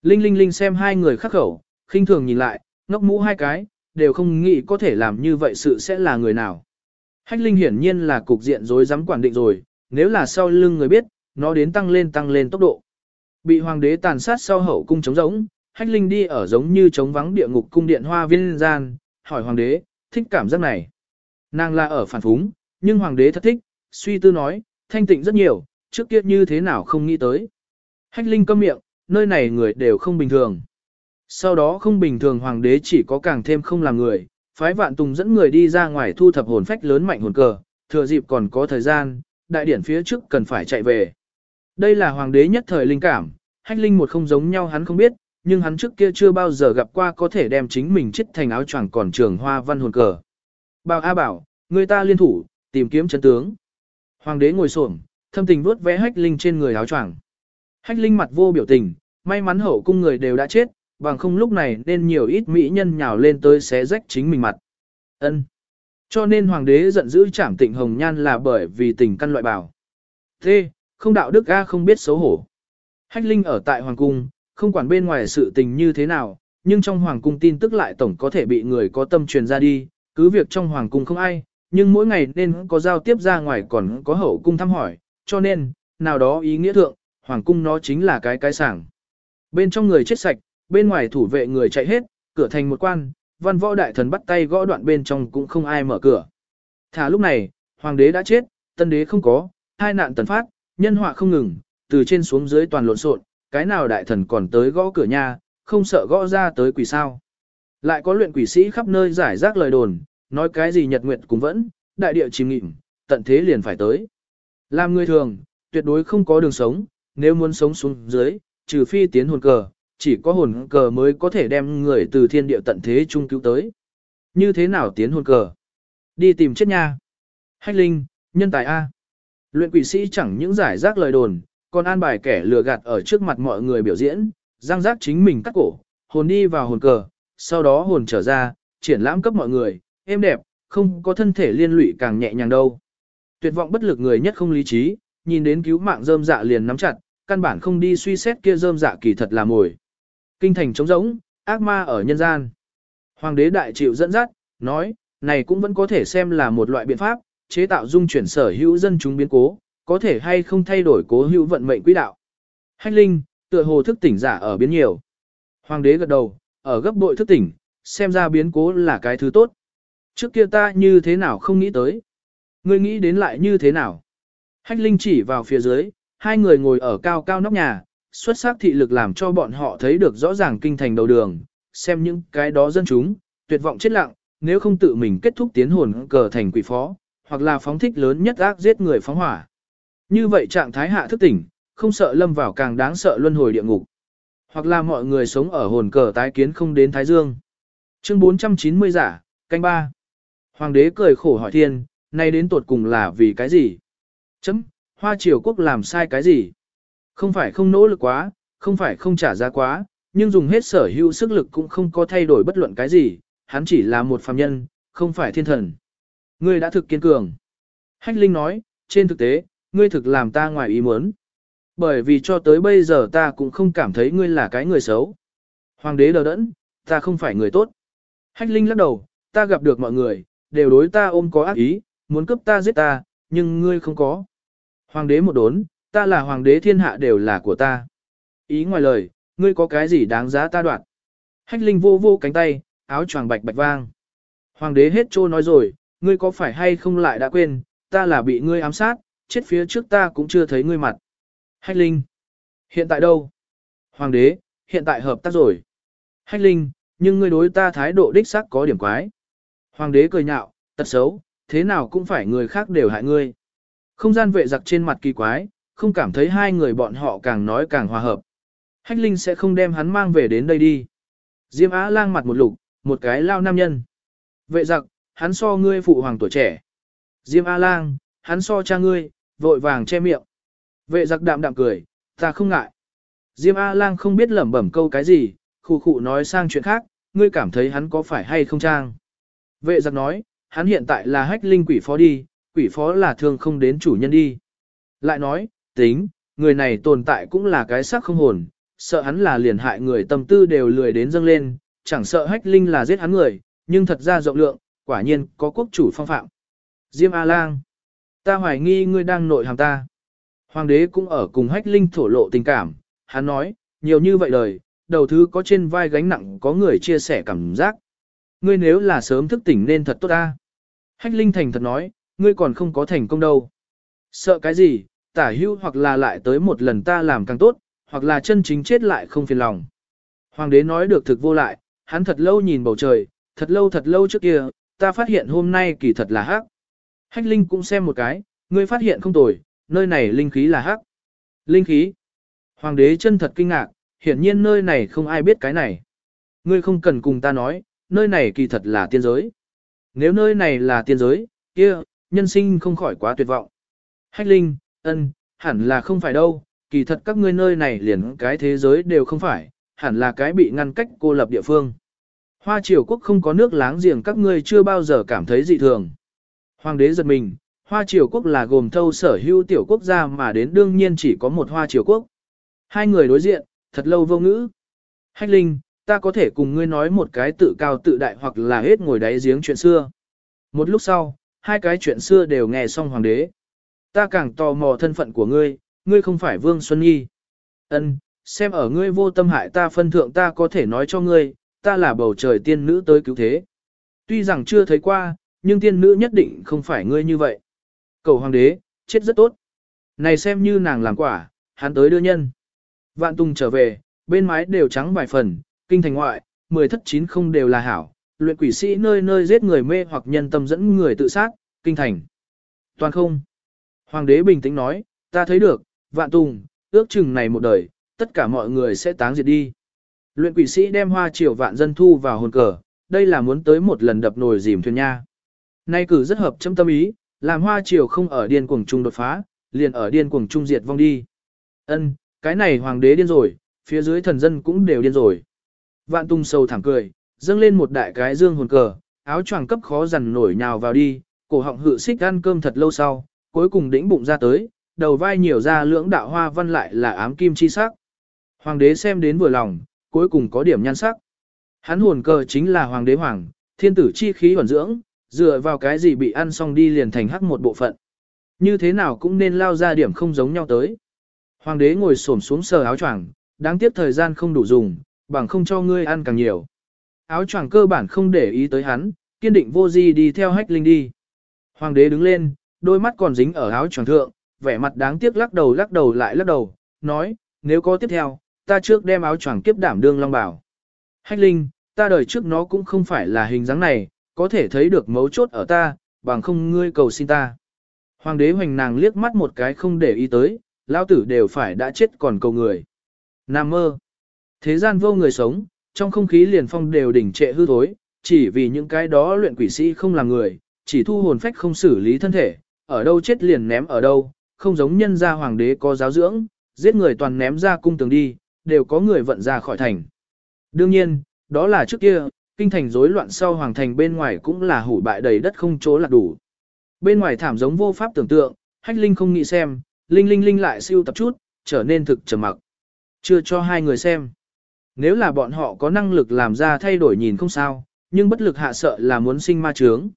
Linh Linh Linh xem hai người khắc khẩu, khinh thường nhìn lại, ngốc mũ hai cái, đều không nghĩ có thể làm như vậy sự sẽ là người nào. Hách Linh hiển nhiên là cục diện rối rắm quản định rồi, nếu là sau lưng người biết, nó đến tăng lên tăng lên tốc độ. Bị hoàng đế tàn sát sau hậu cung chống giống, Hách Linh đi ở giống như chống vắng địa ngục cung điện hoa viên gian, hỏi hoàng đế, thích cảm giác này. Nàng là ở phản phúng, nhưng hoàng đế thật thích, suy tư nói, thanh tịnh rất nhiều, trước kia như thế nào không nghĩ tới. Hách Linh câm miệng, nơi này người đều không bình thường. Sau đó không bình thường hoàng đế chỉ có càng thêm không làm người, phái vạn tùng dẫn người đi ra ngoài thu thập hồn phách lớn mạnh hồn cờ, thừa dịp còn có thời gian, đại điển phía trước cần phải chạy về. Đây là hoàng đế nhất thời linh cảm, hách linh một không giống nhau hắn không biết, nhưng hắn trước kia chưa bao giờ gặp qua có thể đem chính mình chết thành áo choàng còn trường hoa văn hồn cờ. Bảo A bảo, người ta liên thủ, tìm kiếm chân tướng. Hoàng đế ngồi xổm, thâm tình vuốt vẽ hách linh trên người áo choàng. Hách linh mặt vô biểu tình, may mắn hậu cung người đều đã chết, bằng không lúc này nên nhiều ít mỹ nhân nhào lên tới xé rách chính mình mặt. Ân. Cho nên hoàng đế giận dữ trảm tịnh hồng nhan là bởi vì tình căn loại bảo. Thế, không đạo đức A không biết xấu hổ. Hách linh ở tại hoàng cung, không quản bên ngoài sự tình như thế nào, nhưng trong hoàng cung tin tức lại tổng có thể bị người có tâm truyền ra đi, cứ việc trong hoàng cung không ai, nhưng mỗi ngày nên có giao tiếp ra ngoài còn có hậu cung thăm hỏi, cho nên, nào đó ý nghĩa thượng, hoàng cung nó chính là cái cái sảng. Bên trong người chết sạch, bên ngoài thủ vệ người chạy hết, cửa thành một quan, văn võ đại thần bắt tay gõ đoạn bên trong cũng không ai mở cửa. Thả lúc này, hoàng đế đã chết, tân đế không có, hai nạn tần phát, nhân họa không ngừng, từ trên xuống dưới toàn lộn xộn, cái nào đại thần còn tới gõ cửa nhà, không sợ gõ ra tới quỷ sao. Lại có luyện quỷ sĩ khắp nơi giải rác lời đồn, nói cái gì nhật nguyện cũng vẫn, đại địa chìm nghịm, tận thế liền phải tới. Làm người thường, tuyệt đối không có đường sống, nếu muốn sống xuống dưới, trừ phi tiến hồn cờ, chỉ có hồn cờ mới có thể đem người từ thiên địa tận thế trung cứu tới. Như thế nào tiến hồn cờ? Đi tìm chết nha. Hách linh, nhân tài A. Luyện quỷ sĩ chẳng những giải rác lời đồn, còn an bài kẻ lừa gạt ở trước mặt mọi người biểu diễn, giang giác chính mình cắt cổ, hồn đi vào hồn cờ, sau đó hồn trở ra, triển lãm cấp mọi người, êm đẹp, không có thân thể liên lụy càng nhẹ nhàng đâu. Tuyệt vọng bất lực người nhất không lý trí, nhìn đến cứu mạng rơm dạ liền nắm chặt, căn bản không đi suy xét kia rơm dạ kỳ thật là mồi. Kinh thành trống rỗng, ác ma ở nhân gian. Hoàng đế đại chịu dẫn dắt, nói, này cũng vẫn có thể xem là một loại biện pháp, chế tạo dung chuyển sở hữu dân chúng biến cố, có thể hay không thay đổi cố hữu vận mệnh quỹ đạo. Hách linh, tựa hồ thức tỉnh giả ở biến nhiều. Hoàng đế gật đầu, ở gấp bội thức tỉnh, xem ra biến cố là cái thứ tốt. Trước kia ta như thế nào không nghĩ tới. Ngươi nghĩ đến lại như thế nào? Hách linh chỉ vào phía dưới, hai người ngồi ở cao cao nóc nhà, xuất sắc thị lực làm cho bọn họ thấy được rõ ràng kinh thành đầu đường, xem những cái đó dân chúng, tuyệt vọng chết lặng, nếu không tự mình kết thúc tiến hồn cờ thành quỷ phó, hoặc là phóng thích lớn nhất ác giết người phóng hỏa. Như vậy trạng thái hạ thức tỉnh, không sợ lâm vào càng đáng sợ luân hồi địa ngục. Hoặc là mọi người sống ở hồn cờ tái kiến không đến Thái Dương. Chương 490 giả, canh ba. Hoàng đế cười khổ hỏi thiên, nay đến tột cùng là vì cái gì? Chấm, hoa triều quốc làm sai cái gì? Không phải không nỗ lực quá, không phải không trả giá quá, nhưng dùng hết sở hữu sức lực cũng không có thay đổi bất luận cái gì, hắn chỉ là một phàm nhân, không phải thiên thần. Ngươi đã thực kiên cường. Hách Linh nói, trên thực tế, ngươi thực làm ta ngoài ý muốn. Bởi vì cho tới bây giờ ta cũng không cảm thấy ngươi là cái người xấu. Hoàng đế đờ đẫn, ta không phải người tốt. Hách Linh lắc đầu, ta gặp được mọi người, đều đối ta ôm có ác ý, muốn cướp ta giết ta, nhưng ngươi không có. Hoàng đế một đốn, ta là hoàng đế thiên hạ đều là của ta. Ý ngoài lời, ngươi có cái gì đáng giá ta đoạt. Hách linh vô vô cánh tay, áo choàng bạch bạch vang. Hoàng đế hết trô nói rồi, ngươi có phải hay không lại đã quên, ta là bị ngươi ám sát, chết phía trước ta cũng chưa thấy ngươi mặt. Hách linh. Hiện tại đâu? Hoàng đế, hiện tại hợp tác rồi. Hách linh, nhưng ngươi đối ta thái độ đích xác có điểm quái. Hoàng đế cười nhạo, tật xấu, thế nào cũng phải người khác đều hại ngươi. Không gian vệ giặc trên mặt kỳ quái, không cảm thấy hai người bọn họ càng nói càng hòa hợp. Hách Linh sẽ không đem hắn mang về đến đây đi. Diêm Á lang mặt một lục, một cái lao nam nhân. Vệ giặc, hắn so ngươi phụ hoàng tuổi trẻ. Diêm Á lang, hắn so cha ngươi, vội vàng che miệng. Vệ giặc đạm đạm cười, ta không ngại. Diêm A lang không biết lẩm bẩm câu cái gì, khu khu nói sang chuyện khác, ngươi cảm thấy hắn có phải hay không trang. Vệ giặc nói, hắn hiện tại là hách linh quỷ phó đi, quỷ phó là thương không đến chủ nhân đi. Lại nói, tính, người này tồn tại cũng là cái xác không hồn, sợ hắn là liền hại người tâm tư đều lười đến dâng lên, chẳng sợ hách linh là giết hắn người, nhưng thật ra rộng lượng, quả nhiên có quốc chủ phong phạm. Diêm A-lang, ta hoài nghi ngươi đang nội hàm ta. Hoàng đế cũng ở cùng hách linh thổ lộ tình cảm, hắn nói, nhiều như vậy lời, đầu thứ có trên vai gánh nặng có người chia sẻ cảm giác. Ngươi nếu là sớm thức tỉnh nên thật tốt ta. Hách linh thành thật nói, ngươi còn không có thành công đâu. Sợ cái gì, tả hưu hoặc là lại tới một lần ta làm càng tốt, hoặc là chân chính chết lại không phiền lòng. Hoàng đế nói được thực vô lại, hắn thật lâu nhìn bầu trời, thật lâu thật lâu trước kia, ta phát hiện hôm nay kỳ thật là hắc. Hách Linh cũng xem một cái, ngươi phát hiện không tồi, nơi này linh khí là hắc. Linh khí. Hoàng đế chân thật kinh ngạc, hiển nhiên nơi này không ai biết cái này. Ngươi không cần cùng ta nói, nơi này kỳ thật là tiên giới. Nếu nơi này là tiên giới, kia, nhân sinh không khỏi quá tuyệt vọng. Hách Linh, ân, hẳn là không phải đâu, kỳ thật các ngươi nơi này liền cái thế giới đều không phải, hẳn là cái bị ngăn cách cô lập địa phương. Hoa triều quốc không có nước láng giềng các ngươi chưa bao giờ cảm thấy dị thường. Hoàng đế giật mình, hoa triều quốc là gồm thâu sở hữu tiểu quốc gia mà đến đương nhiên chỉ có một hoa triều quốc. Hai người đối diện, thật lâu vô ngữ. Hách linh, ta có thể cùng ngươi nói một cái tự cao tự đại hoặc là hết ngồi đáy giếng chuyện xưa. Một lúc sau, hai cái chuyện xưa đều nghe xong hoàng đế. Ta càng tò mò thân phận của ngươi, ngươi không phải Vương Xuân Nhi. Ân, xem ở ngươi vô tâm hại ta phân thượng ta có thể nói cho ngươi, ta là bầu trời tiên nữ tới cứu thế. Tuy rằng chưa thấy qua, nhưng tiên nữ nhất định không phải ngươi như vậy. Cầu hoàng đế, chết rất tốt. Này xem như nàng làm quả, hắn tới đưa nhân. Vạn Tùng trở về, bên mái đều trắng vài phần, kinh thành ngoại, mười thất chín không đều là hảo, luyện quỷ sĩ nơi nơi giết người mê hoặc nhân tâm dẫn người tự sát, kinh thành. Toàn không. Hoàng đế bình tĩnh nói, ta thấy được, Vạn Tùng, ước chừng này một đời, tất cả mọi người sẽ táng diệt đi. Luyện quỷ sĩ đem hoa triều vạn dân thu vào hồn cờ, đây là muốn tới một lần đập nồi dìm thuyền nha. Nay cử rất hợp châm tâm ý, làm hoa triều không ở điên cuồng trung đột phá, liền ở điên cuồng trung diệt vong đi. Ân, cái này hoàng đế điên rồi, phía dưới thần dân cũng đều điên rồi. Vạn tung sâu thẳng cười, dâng lên một đại cái dương hồn cờ, áo choàng cấp khó dằn nổi nhào vào đi, cổ họng hự xích ăn cơm thật lâu sau, cuối cùng đĩnh bụng ra tới, đầu vai nhiều ra lưỡng đạo hoa văn lại là ám kim chi sắc. Hoàng đế xem đến vừa lòng, cuối cùng có điểm nhan sắc. Hắn hồn cờ chính là hoàng đế hoàng, thiên tử chi khí hoàn dưỡng, dựa vào cái gì bị ăn xong đi liền thành hắc một bộ phận. Như thế nào cũng nên lao ra điểm không giống nhau tới. Hoàng đế ngồi xổm xuống sờ áo choàng, đáng tiếc thời gian không đủ dùng, bằng không cho ngươi ăn càng nhiều. Áo choàng cơ bản không để ý tới hắn, kiên định vô di đi theo hách linh đi. Hoàng đế đứng lên, đôi mắt còn dính ở áo choàng thượng, vẻ mặt đáng tiếc lắc đầu lắc đầu lại lắc đầu, nói, nếu có tiếp theo, ta trước đem áo choàng kiếp đảm đương long bảo. Hách linh, ta đời trước nó cũng không phải là hình dáng này, có thể thấy được mấu chốt ở ta, bằng không ngươi cầu xin ta. Hoàng đế hoành nàng liếc mắt một cái không để ý tới, lao tử đều phải đã chết còn cầu người. Nam mơ. Thế gian vô người sống, trong không khí liền phong đều đỉnh trệ hư thối, chỉ vì những cái đó luyện quỷ sĩ không làm người, chỉ thu hồn phách không xử lý thân thể, ở đâu chết liền ném ở đâu, không giống nhân gia hoàng đế có giáo dưỡng, giết người toàn ném ra cung tường đi, đều có người vận ra khỏi thành. Đương nhiên, đó là trước kia, kinh thành rối loạn sau hoàng thành bên ngoài cũng là hủ bại đầy đất không chỗ là đủ. Bên ngoài thảm giống vô pháp tưởng tượng, hách linh không nghĩ xem, linh linh linh lại siêu tập chút, trở nên thực trầm mặc. Chưa cho hai người xem. Nếu là bọn họ có năng lực làm ra thay đổi nhìn không sao, nhưng bất lực hạ sợ là muốn sinh ma trướng.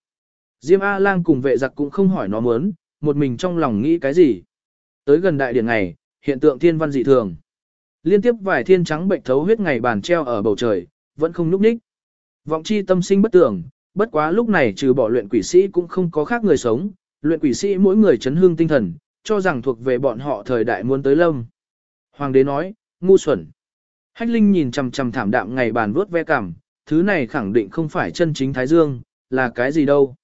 Diêm A-lang cùng vệ giặc cũng không hỏi nó muốn, một mình trong lòng nghĩ cái gì. Tới gần đại điển ngày, hiện tượng thiên văn dị thường. Liên tiếp vài thiên trắng bệnh thấu huyết ngày bàn treo ở bầu trời, vẫn không núp ních. Vọng chi tâm sinh bất tưởng, bất quá lúc này trừ bỏ luyện quỷ sĩ cũng không có khác người sống, luyện quỷ sĩ mỗi người chấn hương tinh thần, cho rằng thuộc về bọn họ thời đại muốn tới lâm. Hoàng đế nói, ngu xuẩn. Hách Linh nhìn chằm chằm thảm đạm ngày bàn vuốt ve cảm, thứ này khẳng định không phải chân chính Thái Dương, là cái gì đâu.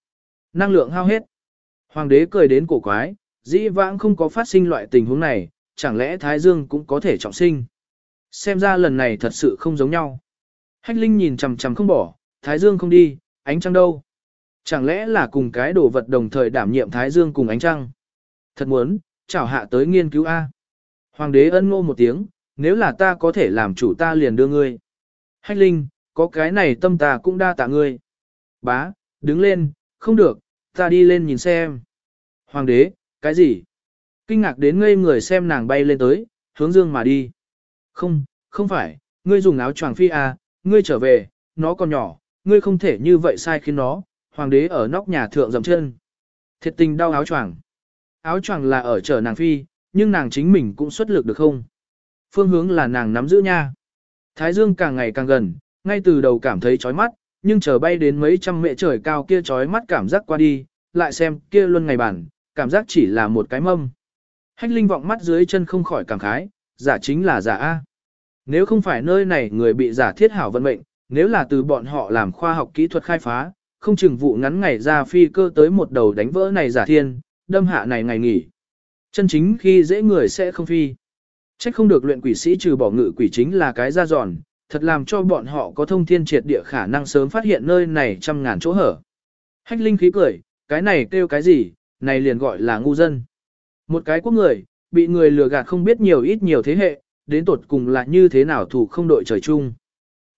Năng lượng hao hết. Hoàng đế cười đến cổ quái, dĩ vãng không có phát sinh loại tình huống này, chẳng lẽ Thái Dương cũng có thể trọng sinh. Xem ra lần này thật sự không giống nhau. Hách Linh nhìn chằm chằm không bỏ, Thái Dương không đi, ánh trăng đâu. Chẳng lẽ là cùng cái đồ vật đồng thời đảm nhiệm Thái Dương cùng ánh trăng. Thật muốn, chào hạ tới nghiên cứu A. Hoàng đế ân ngô một tiếng, nếu là ta có thể làm chủ ta liền đưa ngươi. Hách Linh, có cái này tâm ta cũng đa tạ ngươi. Bá, đứng lên, không được, ta đi lên nhìn xem. Hoàng đế, cái gì? Kinh ngạc đến ngây người xem nàng bay lên tới, hướng dương mà đi. Không, không phải, ngươi dùng áo choàng phi à, ngươi trở về, nó còn nhỏ, ngươi không thể như vậy sai khiến nó, hoàng đế ở nóc nhà thượng dầm chân. Thiệt tình đau áo choàng. Áo choàng là ở chở nàng phi, nhưng nàng chính mình cũng xuất lực được không? Phương hướng là nàng nắm giữ nha. Thái dương càng ngày càng gần, ngay từ đầu cảm thấy chói mắt, nhưng chờ bay đến mấy trăm mệ trời cao kia chói mắt cảm giác qua đi, lại xem kia luôn ngày bản, cảm giác chỉ là một cái mâm. Hách linh vọng mắt dưới chân không khỏi cảm khái, giả chính là giả A. Nếu không phải nơi này người bị giả thiết hảo vận mệnh, nếu là từ bọn họ làm khoa học kỹ thuật khai phá, không chừng vụ ngắn ngày ra phi cơ tới một đầu đánh vỡ này giả thiên, đâm hạ này ngày nghỉ. Chân chính khi dễ người sẽ không phi. Trách không được luyện quỷ sĩ trừ bỏ ngự quỷ chính là cái ra giòn, thật làm cho bọn họ có thông thiên triệt địa khả năng sớm phát hiện nơi này trăm ngàn chỗ hở. Hách linh khí cười, cái này kêu cái gì, này liền gọi là ngu dân. Một cái quốc người, bị người lừa gạt không biết nhiều ít nhiều thế hệ, đến tột cùng là như thế nào thủ không đội trời chung.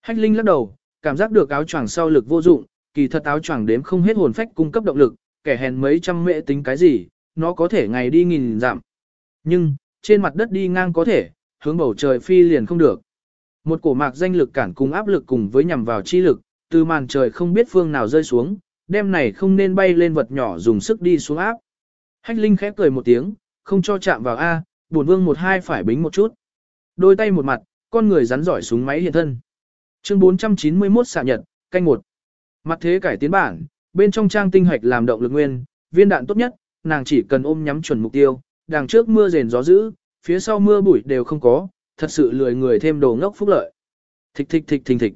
Hách linh lắc đầu, cảm giác được áo choàng sau lực vô dụng, kỳ thật áo choàng đếm không hết hồn phách cung cấp động lực, kẻ hèn mấy trăm mệ tính cái gì, nó có thể ngày đi nghìn giảm. Nhưng, trên mặt đất đi ngang có thể, hướng bầu trời phi liền không được. Một cổ mạc danh lực cản cùng áp lực cùng với nhằm vào chi lực, từ màn trời không biết phương nào rơi xuống, đem này không nên bay lên vật nhỏ dùng sức đi xuống áp. Hách Linh khẽ cười một tiếng, không cho chạm vào A, buồn vương một hai phải bính một chút. Đôi tay một mặt, con người rắn giỏi súng máy hiện thân. Chương 491 xạ nhật, canh một. Mặt thế cải tiến bản, bên trong trang tinh hoạch làm động lực nguyên, viên đạn tốt nhất, nàng chỉ cần ôm nhắm chuẩn mục tiêu, đằng trước mưa rền gió dữ, phía sau mưa bụi đều không có, thật sự lười người thêm đồ ngốc phúc lợi. Thịch thịch thịch thình thịch.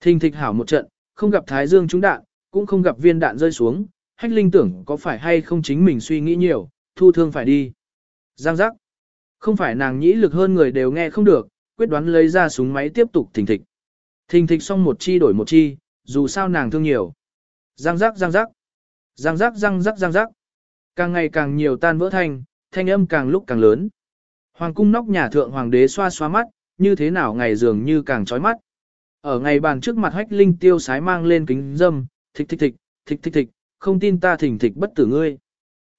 Thình thịch hảo một trận, không gặp thái dương trúng đạn, cũng không gặp viên đạn rơi xuống, hách linh tưởng có phải hay không chính mình suy nghĩ nhiều, thu thương phải đi. Giang giác. Không phải nàng nhĩ lực hơn người đều nghe không được, quyết đoán lấy ra súng máy tiếp tục thình thịch. Thình thịch xong một chi đổi một chi, dù sao nàng thương nhiều. Giang giác giang giác. Giang giác giang giác giang giác. Càng ngày càng nhiều tan vỡ thành thanh âm càng lúc càng lớn. Hoàng cung nóc nhà thượng hoàng đế xoa xoa mắt, như thế nào ngày dường như càng chói mắt. Ở ngày bàn trước mặt hách linh tiêu sái mang lên kính dâm, thịch thịch thịch, thịch thịch thịch, không tin ta thỉnh thịch bất tử ngươi.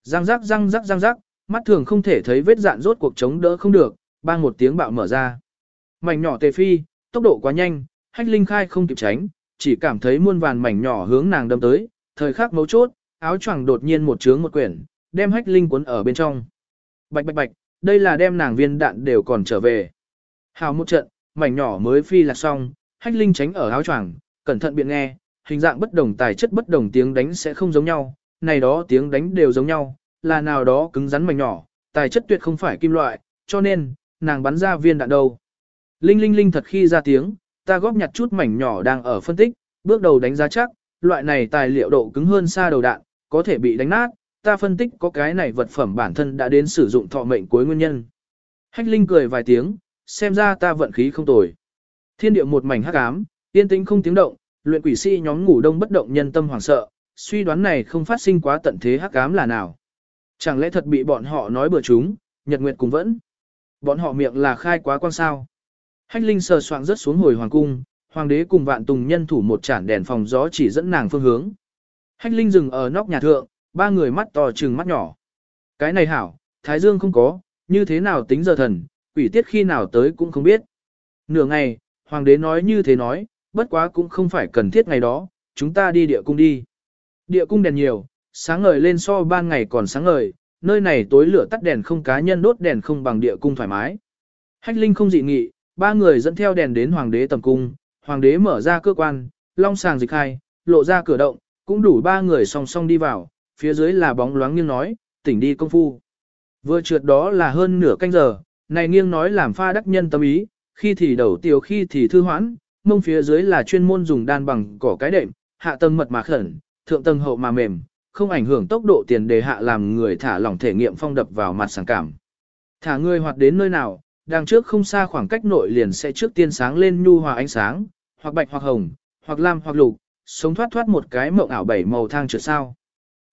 Răng rắc răng rắc răng rắc, mắt thường không thể thấy vết dạn rốt cuộc chống đỡ không được, bang một tiếng bạo mở ra. Mảnh nhỏ tề phi, tốc độ quá nhanh, hách linh khai không kịp tránh, chỉ cảm thấy muôn vàn mảnh nhỏ hướng nàng đâm tới, thời khắc mấu chốt, áo choàng đột nhiên một trướng một quyển, đem hách linh cuốn ở bên trong. Bạch bạch bạch, đây là đem nàng viên đạn đều còn trở về. Hào một trận, mảnh nhỏ mới phi là xong, hách linh tránh ở áo choàng, cẩn thận biện nghe, hình dạng bất đồng tài chất bất đồng tiếng đánh sẽ không giống nhau, này đó tiếng đánh đều giống nhau, là nào đó cứng rắn mảnh nhỏ, tài chất tuyệt không phải kim loại, cho nên, nàng bắn ra viên đạn đâu. Linh linh linh thật khi ra tiếng, ta góp nhặt chút mảnh nhỏ đang ở phân tích, bước đầu đánh giá chắc, loại này tài liệu độ cứng hơn xa đầu đạn, có thể bị đánh nát, ta phân tích có cái này vật phẩm bản thân đã đến sử dụng thọ mệnh cuối nguyên nhân. Hách Linh cười vài tiếng, xem ra ta vận khí không tồi. Thiên địa một mảnh hắc ám, yên tĩnh không tiếng động, luyện quỷ sĩ nhóm ngủ đông bất động nhân tâm hoảng sợ, suy đoán này không phát sinh quá tận thế hắc ám là nào. Chẳng lẽ thật bị bọn họ nói bừa chúng, nhật nguyệt cùng vẫn. Bọn họ miệng là khai quá quan sao. Hách Linh sờ soạng rất xuống hồi hoàng cung, hoàng đế cùng vạn tùng nhân thủ một chản đèn phòng gió chỉ dẫn nàng phương hướng. Hách Linh dừng ở nóc nhà thượng, ba người mắt to trừng mắt nhỏ. Cái này hảo, Thái Dương không có, như thế nào tính giờ thần, quỷ tiết khi nào tới cũng không biết. Nửa ngày, hoàng đế nói như thế nói, bất quá cũng không phải cần thiết ngày đó, chúng ta đi địa cung đi. Địa cung đèn nhiều, sáng ngời lên so ban ngày còn sáng ngời, nơi này tối lửa tắt đèn không cá nhân đốt đèn không bằng địa cung thoải mái. Hách Linh không dị nghị, ba người dẫn theo đèn đến hoàng đế tầm cung, hoàng đế mở ra cơ quan, long sàng dịch hai, lộ ra cửa động, cũng đủ ba người song song đi vào, phía dưới là bóng loáng nghiêng nói, tỉnh đi công phu. Vừa trượt đó là hơn nửa canh giờ, Này nghiêng nói làm pha đắc nhân tâm ý, khi thì đầu tiêu khi thì thư hoãn, mông phía dưới là chuyên môn dùng đan bằng cỏ cái đệm, hạ tầng mật mà khẩn, thượng tầng hậu mà mềm, không ảnh hưởng tốc độ tiền đề hạ làm người thả lỏng thể nghiệm phong đập vào mặt sảng cảm. Thả người hoạt đến nơi nào, đằng trước không xa khoảng cách nội liền sẽ trước tiên sáng lên nhu hòa ánh sáng, hoặc bạch hoặc hồng, hoặc lam hoặc lục, sống thoát thoát một cái mộng ảo bảy màu thang trượt sao.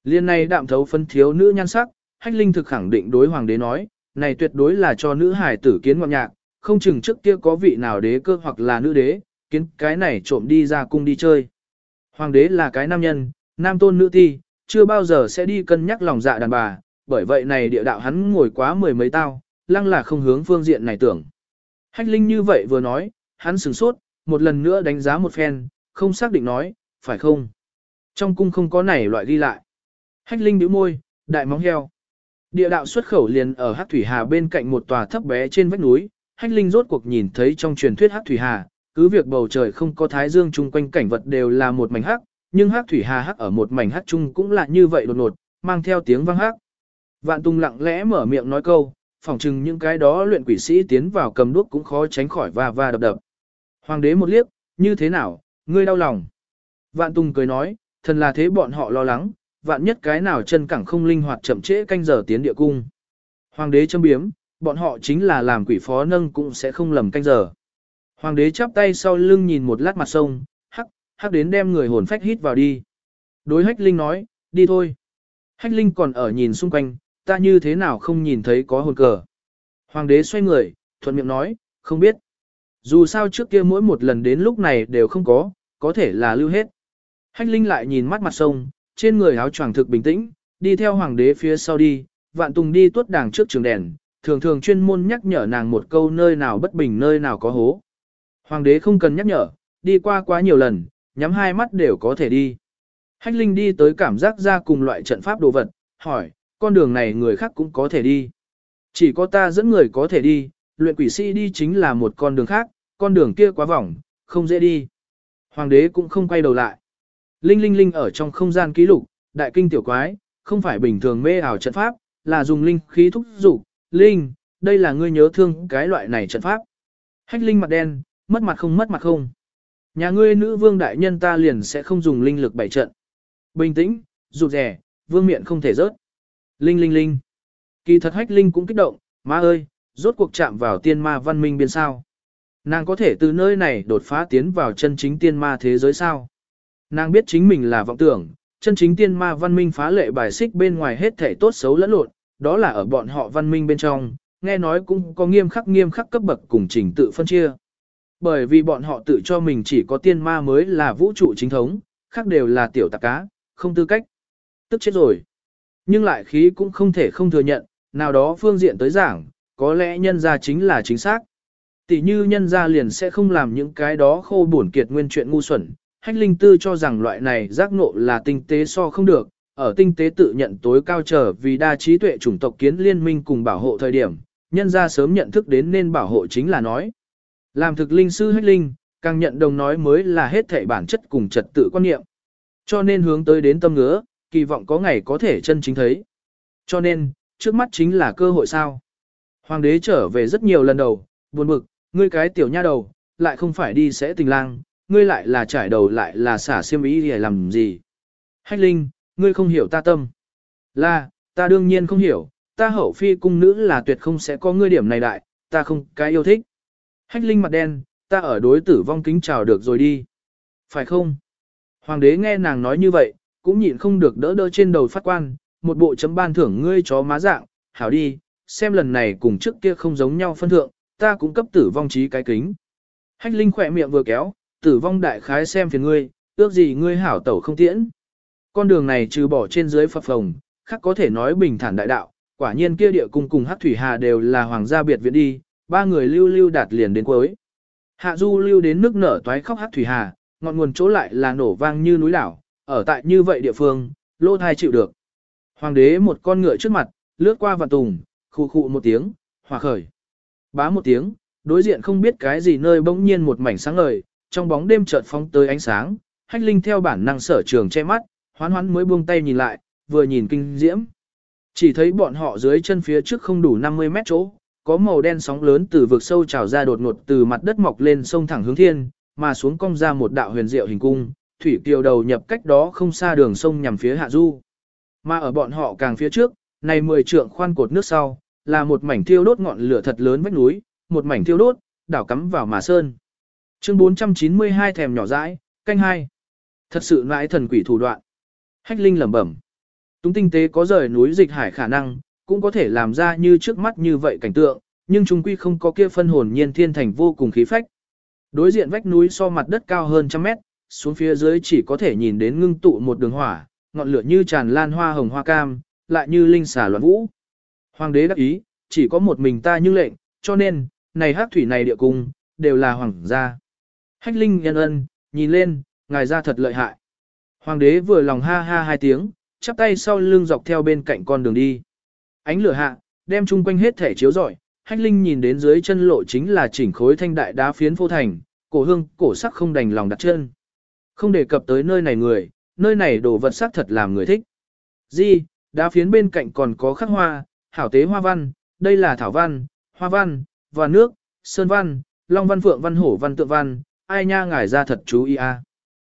Liên này đạm thấu phân thiếu nữ nhan sắc, hách linh thực khẳng định đối hoàng đế nói, này tuyệt đối là cho nữ hải tử kiến ngọn nhạc, không chừng trước kia có vị nào đế cơ hoặc là nữ đế, kiến cái này trộm đi ra cung đi chơi. Hoàng đế là cái nam nhân, nam tôn nữ ti, chưa bao giờ sẽ đi cân nhắc lòng dạ đàn bà, bởi vậy này địa đạo hắn ngồi quá mười mấy tao, lăng là không hướng phương diện này tưởng. Hách Linh như vậy vừa nói, hắn sửng sốt, một lần nữa đánh giá một phen, không xác định nói, phải không? Trong cung không có này loại ghi lại. Hách Linh bĩu môi, đại móng heo. Địa đạo xuất khẩu liền ở Hắc Thủy Hà bên cạnh một tòa thấp bé trên vách núi, Hách Linh rốt cuộc nhìn thấy trong truyền thuyết Hắc Thủy Hà, cứ việc bầu trời không có thái dương chung quanh cảnh vật đều là một mảnh hắc, nhưng Hắc Thủy Hà hắc ở một mảnh hắc chung cũng là như vậy đột ngột, mang theo tiếng vang hắc. Vạn Tung lặng lẽ mở miệng nói câu, phỏng chừng những cái đó luyện quỷ sĩ tiến vào cầm đuốc cũng khó tránh khỏi va va đập đập. Hoàng đế một liếc, như thế nào, ngươi đau lòng. Vạn Tùng cười nói, thần là thế bọn họ lo lắng, vạn nhất cái nào chân cẳng không linh hoạt chậm trễ canh giờ tiến địa cung. Hoàng đế châm biếm, bọn họ chính là làm quỷ phó nâng cũng sẽ không lầm canh giờ. Hoàng đế chắp tay sau lưng nhìn một lát mặt sông, hắc, hắc đến đem người hồn phách hít vào đi. Đối hách linh nói, đi thôi. Hách linh còn ở nhìn xung quanh, ta như thế nào không nhìn thấy có hồn cờ. Hoàng đế xoay người, thuận miệng nói, không biết. Dù sao trước kia mỗi một lần đến lúc này đều không có, có thể là lưu hết. Hách Linh lại nhìn mắt mặt sông, trên người áo choàng thực bình tĩnh, đi theo hoàng đế phía sau đi, vạn tùng đi tuốt đàng trước trường đèn, thường thường chuyên môn nhắc nhở nàng một câu nơi nào bất bình nơi nào có hố. Hoàng đế không cần nhắc nhở, đi qua quá nhiều lần, nhắm hai mắt đều có thể đi. Hách Linh đi tới cảm giác ra cùng loại trận pháp đồ vật, hỏi, con đường này người khác cũng có thể đi. Chỉ có ta dẫn người có thể đi, luyện quỷ sĩ đi chính là một con đường khác, con đường kia quá vòng, không dễ đi. Hoàng đế cũng không quay đầu lại. Linh linh linh ở trong không gian ký lục, đại kinh tiểu quái, không phải bình thường mê ảo trận pháp, là dùng linh khí thúc dục Linh, đây là ngươi nhớ thương cái loại này trận pháp. Hách linh mặt đen, mất mặt không mất mặt không. Nhà ngươi nữ vương đại nhân ta liền sẽ không dùng linh lực bảy trận. Bình tĩnh, rụt rẻ, vương miệng không thể rớt. Linh linh linh. Kỳ thật hách linh cũng kích động, má ơi, rốt cuộc chạm vào tiên ma văn minh biên sao. Nàng có thể từ nơi này đột phá tiến vào chân chính tiên ma thế giới sao. Nàng biết chính mình là vọng tưởng, chân chính tiên ma văn minh phá lệ bài xích bên ngoài hết thể tốt xấu lẫn lộn, đó là ở bọn họ văn minh bên trong, nghe nói cũng có nghiêm khắc nghiêm khắc cấp bậc cùng trình tự phân chia. Bởi vì bọn họ tự cho mình chỉ có tiên ma mới là vũ trụ chính thống, khác đều là tiểu tạp cá, không tư cách. Tức chết rồi. Nhưng lại khí cũng không thể không thừa nhận, nào đó phương diện tới giảng, có lẽ nhân ra chính là chính xác. Tỷ như nhân ra liền sẽ không làm những cái đó khô buồn kiệt nguyên chuyện ngu xuẩn. Hách linh tư cho rằng loại này giác ngộ là tinh tế so không được, ở tinh tế tự nhận tối cao trở vì đa trí tuệ chủng tộc kiến liên minh cùng bảo hộ thời điểm, nhân ra sớm nhận thức đến nên bảo hộ chính là nói. Làm thực linh sư hách linh, càng nhận đồng nói mới là hết thể bản chất cùng trật tự quan niệm. Cho nên hướng tới đến tâm ngứa, kỳ vọng có ngày có thể chân chính thấy. Cho nên, trước mắt chính là cơ hội sao. Hoàng đế trở về rất nhiều lần đầu, buồn bực, ngươi cái tiểu nha đầu, lại không phải đi sẽ tình lang, ngươi lại là trải đầu lại là xả xiêm ý để làm gì. Hách linh, ngươi không hiểu ta tâm. Là, ta đương nhiên không hiểu, ta hậu phi cung nữ là tuyệt không sẽ có ngươi điểm này đại, ta không cái yêu thích. Hách linh mặt đen, ta ở đối tử vong kính chào được rồi đi. Phải không? Hoàng đế nghe nàng nói như vậy, cũng nhịn không được đỡ đỡ trên đầu phát quan, một bộ chấm ban thưởng ngươi chó má dạng, hảo đi, xem lần này cùng trước kia không giống nhau phân thượng, ta cũng cấp tử vong trí cái kính. Hách Linh khỏe miệng vừa kéo, tử vong đại khái xem phiền ngươi, ước gì ngươi hảo tẩu không tiễn. Con đường này trừ bỏ trên dưới phập phồng, khác có thể nói bình thản đại đạo, quả nhiên kia địa cung cùng hát Thủy Hà đều là hoàng gia biệt viện đi, ba người lưu lưu đạt liền đến cuối. Hạ Du lưu đến nước nở toái khóc hát Thủy Hà, ngọn nguồn chỗ lại là nổ vang như núi đảo, ở tại như vậy địa phương, lô thai chịu được. Hoàng đế một con ngựa trước mặt, lướt qua vạn tùng, khụ khụ một tiếng, hòa khởi. Bá một tiếng, đối diện không biết cái gì nơi bỗng nhiên một mảnh sáng ngời, trong bóng đêm chợt phóng tới ánh sáng, hách linh theo bản năng sở trường che mắt, hoán hoán mới buông tay nhìn lại, vừa nhìn kinh diễm. Chỉ thấy bọn họ dưới chân phía trước không đủ 50 mét chỗ, có màu đen sóng lớn từ vực sâu trào ra đột ngột từ mặt đất mọc lên sông thẳng hướng thiên, mà xuống cong ra một đạo huyền diệu hình cung, thủy kiều đầu nhập cách đó không xa đường sông nhằm phía hạ du. Mà ở bọn họ càng phía trước, này mười trượng khoan cột nước sau, là một mảnh thiêu đốt ngọn lửa thật lớn vách núi, một mảnh thiêu đốt, đảo cắm vào mà sơn. Chương 492 thèm nhỏ dãi, canh hai. Thật sự nãi thần quỷ thủ đoạn. Hách Linh lẩm bẩm. Túng tinh tế có rời núi dịch hải khả năng, cũng có thể làm ra như trước mắt như vậy cảnh tượng, nhưng chúng quy không có kia phân hồn nhiên thiên thành vô cùng khí phách. Đối diện vách núi so mặt đất cao hơn trăm mét, xuống phía dưới chỉ có thể nhìn đến ngưng tụ một đường hỏa, ngọn lửa như tràn lan hoa hồng hoa cam, lại như linh xà loạn vũ. Hoàng đế đắc ý, chỉ có một mình ta như lệnh, cho nên, này hát thủy này địa cung, đều là hoàng gia. Hách linh nhân ân, nhìn lên, ngài ra thật lợi hại. Hoàng đế vừa lòng ha ha hai tiếng, chắp tay sau lưng dọc theo bên cạnh con đường đi. Ánh lửa hạ, đem chung quanh hết thể chiếu rọi, hách linh nhìn đến dưới chân lộ chính là chỉnh khối thanh đại đá phiến phô thành, cổ hương, cổ sắc không đành lòng đặt chân. Không đề cập tới nơi này người, nơi này đồ vật sắc thật làm người thích. Di, đá phiến bên cạnh còn có khắc hoa, hảo tế hoa văn, đây là thảo văn, hoa văn, và nước, sơn văn, long văn phượng văn hổ văn tượng văn, ai nha ngài ra thật chú ý a.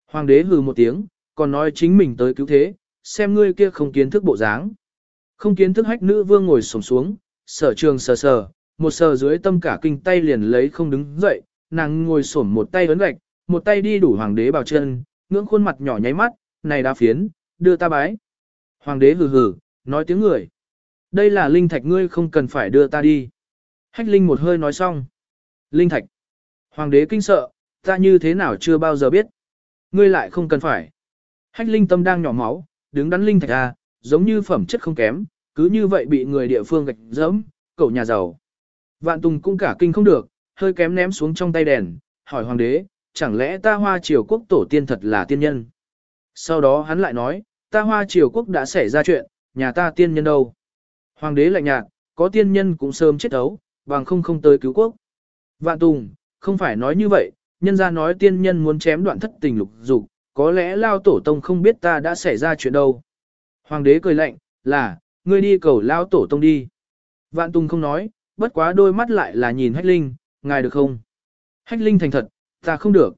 Hoàng đế hừ một tiếng, còn nói chính mình tới cứu thế, xem ngươi kia không kiến thức bộ dáng. Không kiến thức hách nữ vương ngồi sổng xuống, sở trường sờ sờ, một sờ dưới tâm cả kinh tay liền lấy không đứng dậy, nàng ngồi sổm một tay ấn gạch, một tay đi đủ hoàng đế bảo chân, ngưỡng khuôn mặt nhỏ nháy mắt, này đá phiến, đưa ta bái. Hoàng đế hừ hừ, nói tiếng người. Đây là linh thạch ngươi không cần phải đưa ta đi. Hách linh một hơi nói xong. Linh thạch. Hoàng đế kinh sợ, ta như thế nào chưa bao giờ biết. Ngươi lại không cần phải. Hách linh tâm đang nhỏ máu, đứng đắn linh thạch ra, giống như phẩm chất không kém, cứ như vậy bị người địa phương gạch dẫm, cậu nhà giàu. Vạn Tùng cũng cả kinh không được, hơi kém ném xuống trong tay đèn, hỏi hoàng đế, chẳng lẽ ta hoa triều quốc tổ tiên thật là tiên nhân? Sau đó hắn lại nói, ta hoa triều quốc đã xảy ra chuyện, nhà ta tiên nhân đâu? Hoàng đế lạnh nhạt, có tiên nhân cũng sớm chết ấu, bằng không không tới cứu quốc. Vạn Tùng, không phải nói như vậy, nhân ra nói tiên nhân muốn chém đoạn thất tình lục dục, có lẽ lao tổ tông không biết ta đã xảy ra chuyện đâu. Hoàng đế cười lạnh, là, ngươi đi cầu lao tổ tông đi. Vạn Tùng không nói, bất quá đôi mắt lại là nhìn Hách Linh, ngài được không? Hách Linh thành thật, ta không được.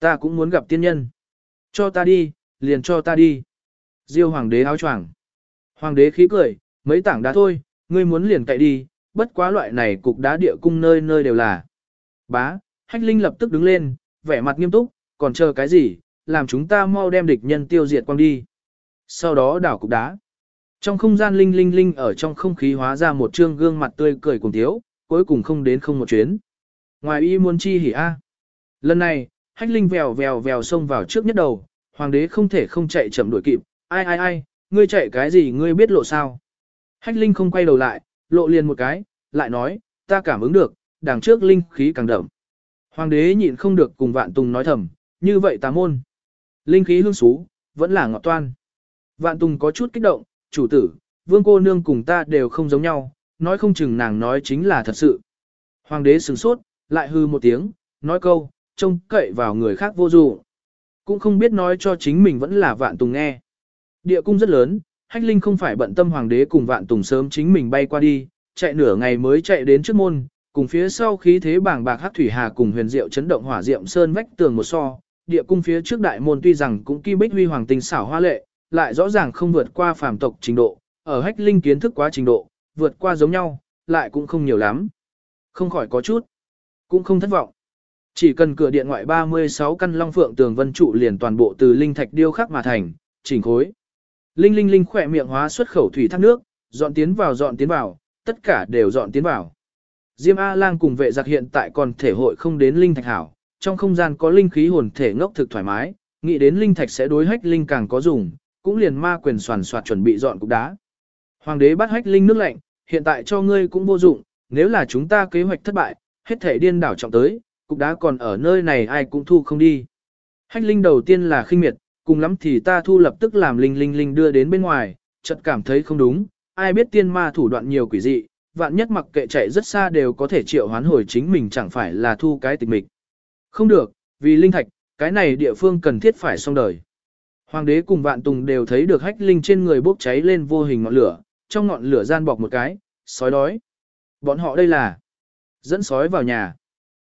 Ta cũng muốn gặp tiên nhân. Cho ta đi, liền cho ta đi. Diêu hoàng đế áo choàng. Hoàng đế khí cười, mấy tảng đá thôi, ngươi muốn liền cậy đi, bất quá loại này cục đá địa cung nơi nơi đều là. Bá, Hách Linh lập tức đứng lên, vẻ mặt nghiêm túc, còn chờ cái gì, làm chúng ta mau đem địch nhân tiêu diệt quang đi. Sau đó đảo cục đá. Trong không gian linh linh linh ở trong không khí hóa ra một trương gương mặt tươi cười cùng thiếu, cuối cùng không đến không một chuyến. Ngoài y muốn chi hỉ a. Lần này, hách linh vèo vèo vèo xông vào trước nhất đầu, hoàng đế không thể không chạy chậm đuổi kịp, ai ai ai, ngươi chạy cái gì ngươi biết lộ sao. Hách linh không quay đầu lại, lộ liền một cái, lại nói, ta cảm ứng được, đằng trước linh khí càng đậm. Hoàng đế nhịn không được cùng vạn tùng nói thầm, như vậy tà môn. Linh khí hương xú, vẫn là ngọt toan. Vạn tùng có chút kích động, chủ tử, vương cô nương cùng ta đều không giống nhau, nói không chừng nàng nói chính là thật sự. Hoàng đế sửng sốt, lại hư một tiếng, nói câu, trông cậy vào người khác vô dụng. Cũng không biết nói cho chính mình vẫn là vạn tùng nghe. Địa cung rất lớn, hách linh không phải bận tâm hoàng đế cùng vạn tùng sớm chính mình bay qua đi, chạy nửa ngày mới chạy đến trước môn, cùng phía sau khí thế bảng bạc hắc thủy hà cùng huyền diệu chấn động hỏa diệm sơn vách tường một so. Địa cung phía trước đại môn tuy rằng cũng kim bích huy hoàng tinh xảo hoa lệ, lại rõ ràng không vượt qua phàm tộc trình độ, ở hách linh kiến thức quá trình độ, vượt qua giống nhau, lại cũng không nhiều lắm. Không khỏi có chút, cũng không thất vọng. Chỉ cần cửa điện ngoại 36 căn long phượng tường vân trụ liền toàn bộ từ linh thạch điêu khắc mà thành, chỉnh khối. Linh linh linh khỏe miệng hóa xuất khẩu thủy thác nước, dọn tiến vào dọn tiến vào, tất cả đều dọn tiến vào. Diêm A-lang cùng vệ giặc hiện tại còn thể hội không đến linh thạch hảo, trong không gian có linh khí hồn thể ngốc thực thoải mái, nghĩ đến linh thạch sẽ đối hách linh càng có dùng, cũng liền ma quyền soàn soạt chuẩn bị dọn cục đá. Hoàng đế bắt hách linh nước lạnh, hiện tại cho ngươi cũng vô dụng, nếu là chúng ta kế hoạch thất bại, hết thể điên đảo trọng tới, cục đá còn ở nơi này ai cũng thu không đi. Hách linh đầu tiên là khinh miệt, cùng lắm thì ta thu lập tức làm linh linh linh đưa đến bên ngoài, chợt cảm thấy không đúng, ai biết tiên ma thủ đoạn nhiều quỷ dị, vạn nhất mặc kệ chạy rất xa đều có thể triệu hoán hồi chính mình chẳng phải là thu cái tịch mịch. Không được, vì linh thạch, cái này địa phương cần thiết phải xong đời. Hoàng đế cùng vạn tùng đều thấy được hách linh trên người bốc cháy lên vô hình ngọn lửa, trong ngọn lửa gian bọc một cái, sói đói. Bọn họ đây là dẫn sói vào nhà.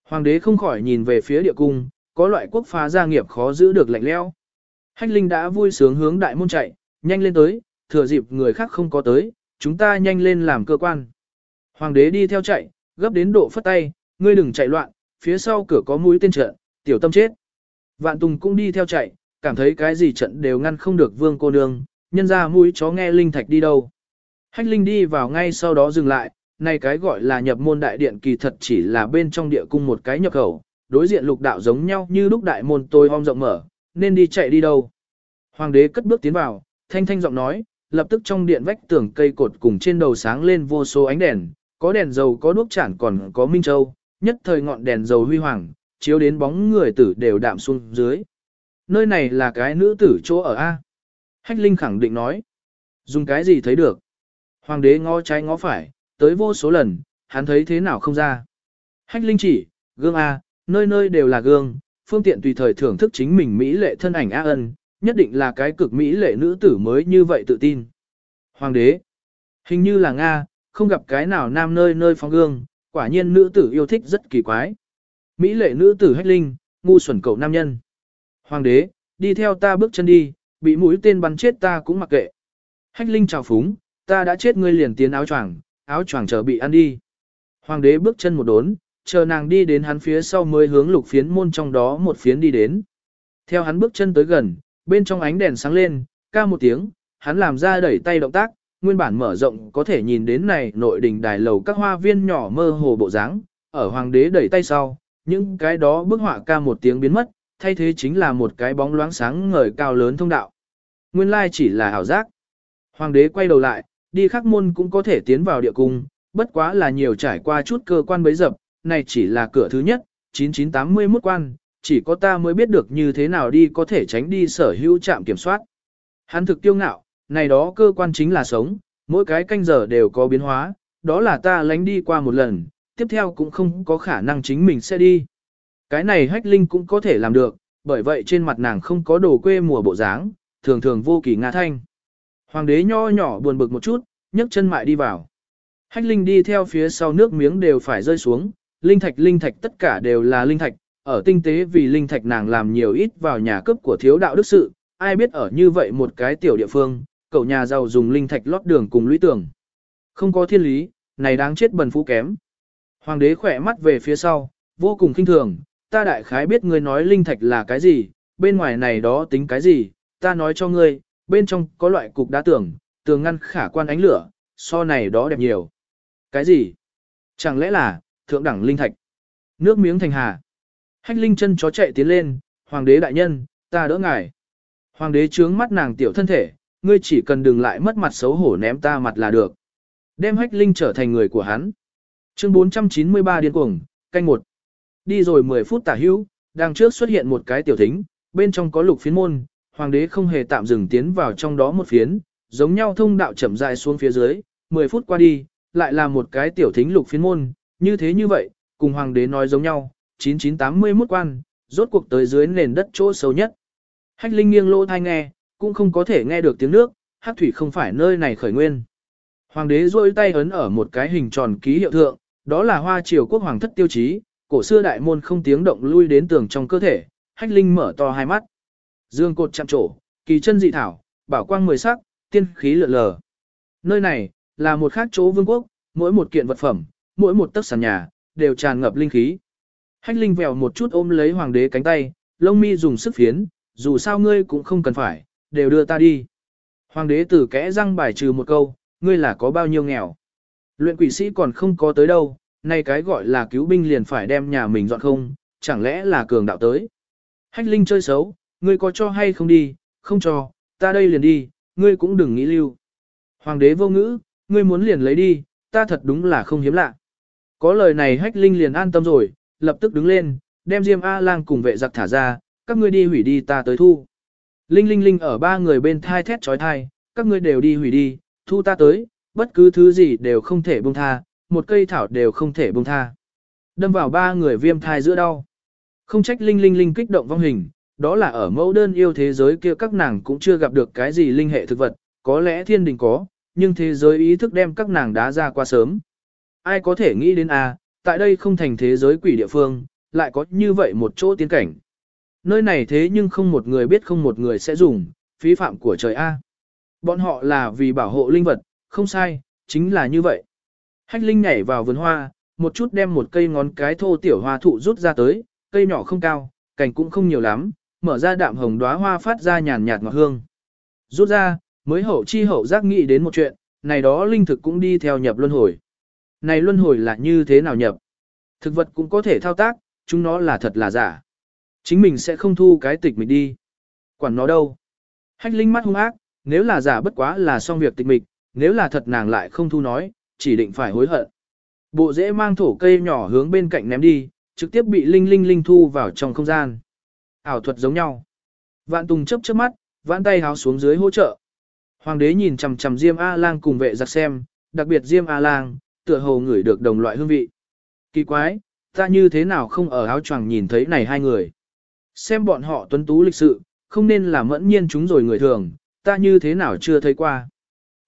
Hoàng đế không khỏi nhìn về phía địa cung, có loại quốc phá gia nghiệp khó giữ được lạnh leo. Hách Linh đã vui sướng hướng đại môn chạy, nhanh lên tới, thừa dịp người khác không có tới, chúng ta nhanh lên làm cơ quan. Hoàng đế đi theo chạy, gấp đến độ phất tay, ngươi đừng chạy loạn, phía sau cửa có mũi tên trận, tiểu tâm chết. Vạn Tùng cũng đi theo chạy, cảm thấy cái gì trận đều ngăn không được vương cô nương, nhân ra mũi chó nghe Linh Thạch đi đâu. Hách Linh đi vào ngay sau đó dừng lại, này cái gọi là nhập môn đại điện kỳ thật chỉ là bên trong địa cung một cái nhập khẩu, đối diện lục đạo giống nhau như lúc đại môn tôi om rộng mở, nên đi chạy đi đâu. Hoàng đế cất bước tiến vào, thanh thanh giọng nói, lập tức trong điện vách tường cây cột cùng trên đầu sáng lên vô số ánh đèn, có đèn dầu có đuốc chản còn có minh châu, nhất thời ngọn đèn dầu huy hoàng, chiếu đến bóng người tử đều đạm xuống dưới. Nơi này là cái nữ tử chỗ ở A. Hách Linh khẳng định nói. Dùng cái gì thấy được? Hoàng đế ngó trái ngó phải, tới vô số lần, hắn thấy thế nào không ra. Hách Linh chỉ, gương A, nơi nơi đều là gương, phương tiện tùy thời thưởng thức chính mình Mỹ lệ thân ảnh A ân, nhất định là cái cực Mỹ lệ nữ tử mới như vậy tự tin. Hoàng đế, hình như là Nga, không gặp cái nào nam nơi nơi phong gương, quả nhiên nữ tử yêu thích rất kỳ quái. Mỹ lệ nữ tử hách linh, ngu xuẩn cậu nam nhân. Hoàng đế, đi theo ta bước chân đi, bị mũi tên bắn chết ta cũng mặc kệ. Hách linh chào phúng, ta đã chết ngươi liền tiến áo choàng, áo choàng chờ bị ăn đi. Hoàng đế bước chân một đốn, chờ nàng đi đến hắn phía sau mới hướng lục phiến môn trong đó một phiến đi đến. Theo hắn bước chân tới gần, bên trong ánh đèn sáng lên, ca một tiếng, hắn làm ra đẩy tay động tác, nguyên bản mở rộng có thể nhìn đến này nội đình đài lầu các hoa viên nhỏ mơ hồ bộ dáng, ở hoàng đế đẩy tay sau, những cái đó bức họa ca một tiếng biến mất, thay thế chính là một cái bóng loáng sáng ngời cao lớn thông đạo. Nguyên lai chỉ là ảo giác. Hoàng đế quay đầu lại, đi khắc môn cũng có thể tiến vào địa cung, bất quá là nhiều trải qua chút cơ quan bấy dập, này chỉ là cửa thứ nhất, 9981 quan, chỉ có ta mới biết được như thế nào đi có thể tránh đi sở hữu trạm kiểm soát. Hắn thực tiêu ngạo, này đó cơ quan chính là sống, mỗi cái canh giờ đều có biến hóa, đó là ta lánh đi qua một lần, tiếp theo cũng không có khả năng chính mình sẽ đi. Cái này hách linh cũng có thể làm được, bởi vậy trên mặt nàng không có đồ quê mùa bộ dáng, thường thường vô kỳ ngã thanh. Hoàng đế nho nhỏ buồn bực một chút, nhấc chân mại đi vào. Hách linh đi theo phía sau nước miếng đều phải rơi xuống, linh thạch linh thạch tất cả đều là linh thạch, ở tinh tế vì linh thạch nàng làm nhiều ít vào nhà cấp của thiếu đạo đức sự, ai biết ở như vậy một cái tiểu địa phương, cậu nhà giàu dùng linh thạch lót đường cùng lũy tưởng Không có thiên lý, này đáng chết bần phú kém. Hoàng đế khỏe mắt về phía sau, vô cùng kinh thường, ta đại khái biết ngươi nói linh thạch là cái gì, bên ngoài này đó tính cái gì, ta nói cho ngươi, bên trong có loại cục đá tường, tường ngăn khả quan ánh lửa, so này đó đẹp nhiều. Cái gì? Chẳng lẽ là, thượng đẳng linh thạch? Nước miếng thành hà. Hách linh chân chó chạy tiến lên, hoàng đế đại nhân, ta đỡ ngài. Hoàng đế trướng mắt nàng tiểu thân thể, ngươi chỉ cần đừng lại mất mặt xấu hổ ném ta mặt là được. Đem hách linh trở thành người của hắn. Chương 493 điên cuồng, canh một. Đi rồi 10 phút tả hữu, đằng trước xuất hiện một cái tiểu thính, bên trong có lục phiến môn, hoàng đế không hề tạm dừng tiến vào trong đó một phiến, giống nhau thông đạo chậm dài xuống phía dưới, 10 phút qua đi, lại là một cái tiểu thính lục phiến môn, như thế như vậy, cùng hoàng đế nói giống nhau, 9981 quan, rốt cuộc tới dưới nền đất chỗ sâu nhất. Hách linh nghiêng lỗ thai nghe, cũng không có thể nghe được tiếng nước, hắc thủy không phải nơi này khởi nguyên. Hoàng đế rôi tay ấn ở một cái hình tròn ký hiệu thượng, đó là hoa triều quốc hoàng thất tiêu chí, cổ xưa đại môn không tiếng động lui đến tường trong cơ thể, hách linh mở to hai mắt. Dương cột chạm trổ, kỳ chân dị thảo, bảo quang mười sắc, tiên khí lượn lờ. Nơi này, là một khác chỗ vương quốc, mỗi một kiện vật phẩm, mỗi một tấc sàn nhà, đều tràn ngập linh khí. Hách linh vèo một chút ôm lấy hoàng đế cánh tay, lông mi dùng sức phiến, dù sao ngươi cũng không cần phải, đều đưa ta đi. Hoàng đế tử kẽ răng bài trừ một câu, ngươi là có bao nhiêu nghèo. Luyện quỷ sĩ còn không có tới đâu, nay cái gọi là cứu binh liền phải đem nhà mình dọn không, chẳng lẽ là cường đạo tới. Hách linh chơi xấu, ngươi có cho hay không đi, không cho, ta đây liền đi, ngươi cũng đừng nghĩ lưu. Hoàng đế vô ngữ, ngươi muốn liền lấy đi, ta thật đúng là không hiếm lạ. Có lời này hách linh liền an tâm rồi, lập tức đứng lên, đem Diêm A-lang cùng vệ giặc thả ra, các ngươi đi hủy đi ta tới thu. Linh linh linh ở ba người bên thai thét trói thai, các ngươi đều đi hủy đi, thu ta tới, bất cứ thứ gì đều không thể buông tha, một cây thảo đều không thể buông tha. Đâm vào ba người viêm thai giữa đau. Không trách linh linh linh kích động vong hình, đó là ở mẫu đơn yêu thế giới kia các nàng cũng chưa gặp được cái gì linh hệ thực vật, có lẽ thiên đình có, nhưng thế giới ý thức đem các nàng đá ra qua sớm. ai có thể nghĩ đến a, tại đây không thành thế giới quỷ địa phương, lại có như vậy một chỗ tiến cảnh. Nơi này thế nhưng không một người biết không một người sẽ dùng, phí phạm của trời A. Bọn họ là vì bảo hộ linh vật, không sai, chính là như vậy. Hách Linh nhảy vào vườn hoa, một chút đem một cây ngón cái thô tiểu hoa thụ rút ra tới, cây nhỏ không cao, cành cũng không nhiều lắm, mở ra đạm hồng đóa hoa phát ra nhàn nhạt ngọt hương. Rút ra, mới hậu chi hậu giác nghĩ đến một chuyện, này đó linh thực cũng đi theo nhập luân hồi. Này luân hồi là như thế nào nhập? Thực vật cũng có thể thao tác, chúng nó là thật là giả. Chính mình sẽ không thu cái tịch mịch đi. Quản nó đâu. Hách linh mắt hung ác, nếu là giả bất quá là xong việc tịch mịch, nếu là thật nàng lại không thu nói, chỉ định phải hối hận. Bộ dễ mang thổ cây nhỏ hướng bên cạnh ném đi, trực tiếp bị linh linh linh thu vào trong không gian. Ảo thuật giống nhau. Vạn Tùng chấp chớp mắt, vãn tay háo xuống dưới hỗ trợ. Hoàng đế nhìn chằm chằm Diêm A-Lang cùng vệ giặc xem, đặc biệt Diêm A-Lang, tựa hồ ngửi được đồng loại hương vị. Kỳ quái, ta như thế nào không ở áo choàng nhìn thấy này hai người. Xem bọn họ tuấn tú lịch sự, không nên là mẫn nhiên chúng rồi người thường, ta như thế nào chưa thấy qua.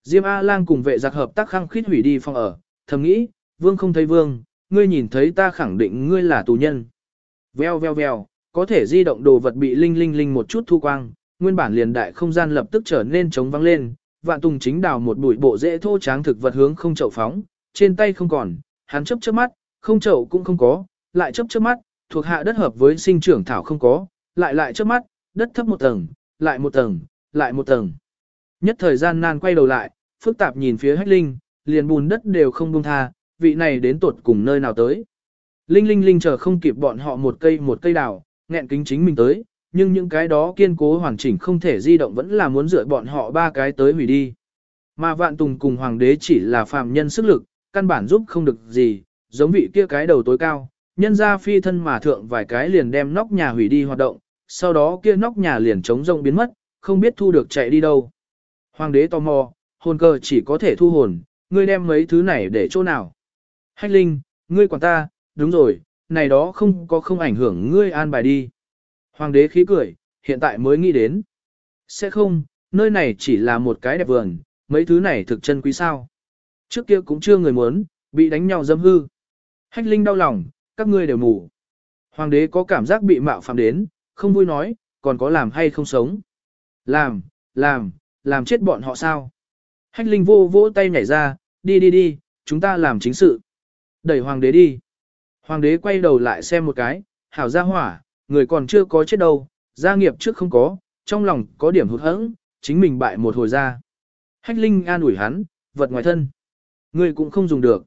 Diêm A-lang cùng vệ giặc hợp tác khăng khít hủy đi phòng ở, thầm nghĩ, vương không thấy vương, ngươi nhìn thấy ta khẳng định ngươi là tù nhân. Veo veo veo, có thể di động đồ vật bị linh linh linh một chút thu quang, nguyên bản liền đại không gian lập tức trở nên trống vắng lên, vạn tùng chính đào một bụi bộ dễ thô tráng thực vật hướng không chậu phóng, trên tay không còn, hắn chấp chớp mắt, không chậu cũng không có, lại chấp chớp mắt, thuộc hạ đất hợp với sinh trưởng thảo không có, lại lại trước mắt, đất thấp một tầng, lại một tầng, lại một tầng. Nhất thời gian nan quay đầu lại, phức tạp nhìn phía hách linh, liền bùn đất đều không buông tha, vị này đến tuột cùng nơi nào tới. Linh linh linh chờ không kịp bọn họ một cây một cây đào, nghẹn kính chính mình tới, nhưng những cái đó kiên cố hoàn chỉnh không thể di động vẫn là muốn dựa bọn họ ba cái tới hủy đi. Mà vạn tùng cùng hoàng đế chỉ là phàm nhân sức lực, căn bản giúp không được gì, giống vị kia cái đầu tối cao, nhân ra phi thân mà thượng vài cái liền đem nóc nhà hủy đi hoạt động, sau đó kia nóc nhà liền trống rông biến mất, không biết thu được chạy đi đâu. Hoàng đế tò mò, hồn cơ chỉ có thể thu hồn, ngươi đem mấy thứ này để chỗ nào. Hách linh, ngươi quản ta, đúng rồi, này đó không có không ảnh hưởng ngươi an bài đi. Hoàng đế khí cười, hiện tại mới nghĩ đến. Sẽ không, nơi này chỉ là một cái đẹp vườn, mấy thứ này thực chân quý sao. Trước kia cũng chưa người muốn, bị đánh nhau dâm hư. Hách linh đau lòng, các ngươi đều mù. Hoàng đế có cảm giác bị mạo phạm đến, không vui nói, còn có làm hay không sống. Làm, làm, làm chết bọn họ sao. Hách linh vô vỗ tay nhảy ra, đi đi đi, chúng ta làm chính sự. Đẩy hoàng đế đi. Hoàng đế quay đầu lại xem một cái, hảo ra hỏa, người còn chưa có chết đâu, gia nghiệp trước không có, trong lòng có điểm hụt hẫng, chính mình bại một hồi ra. Hách linh an ủi hắn, vật ngoài thân. Người cũng không dùng được.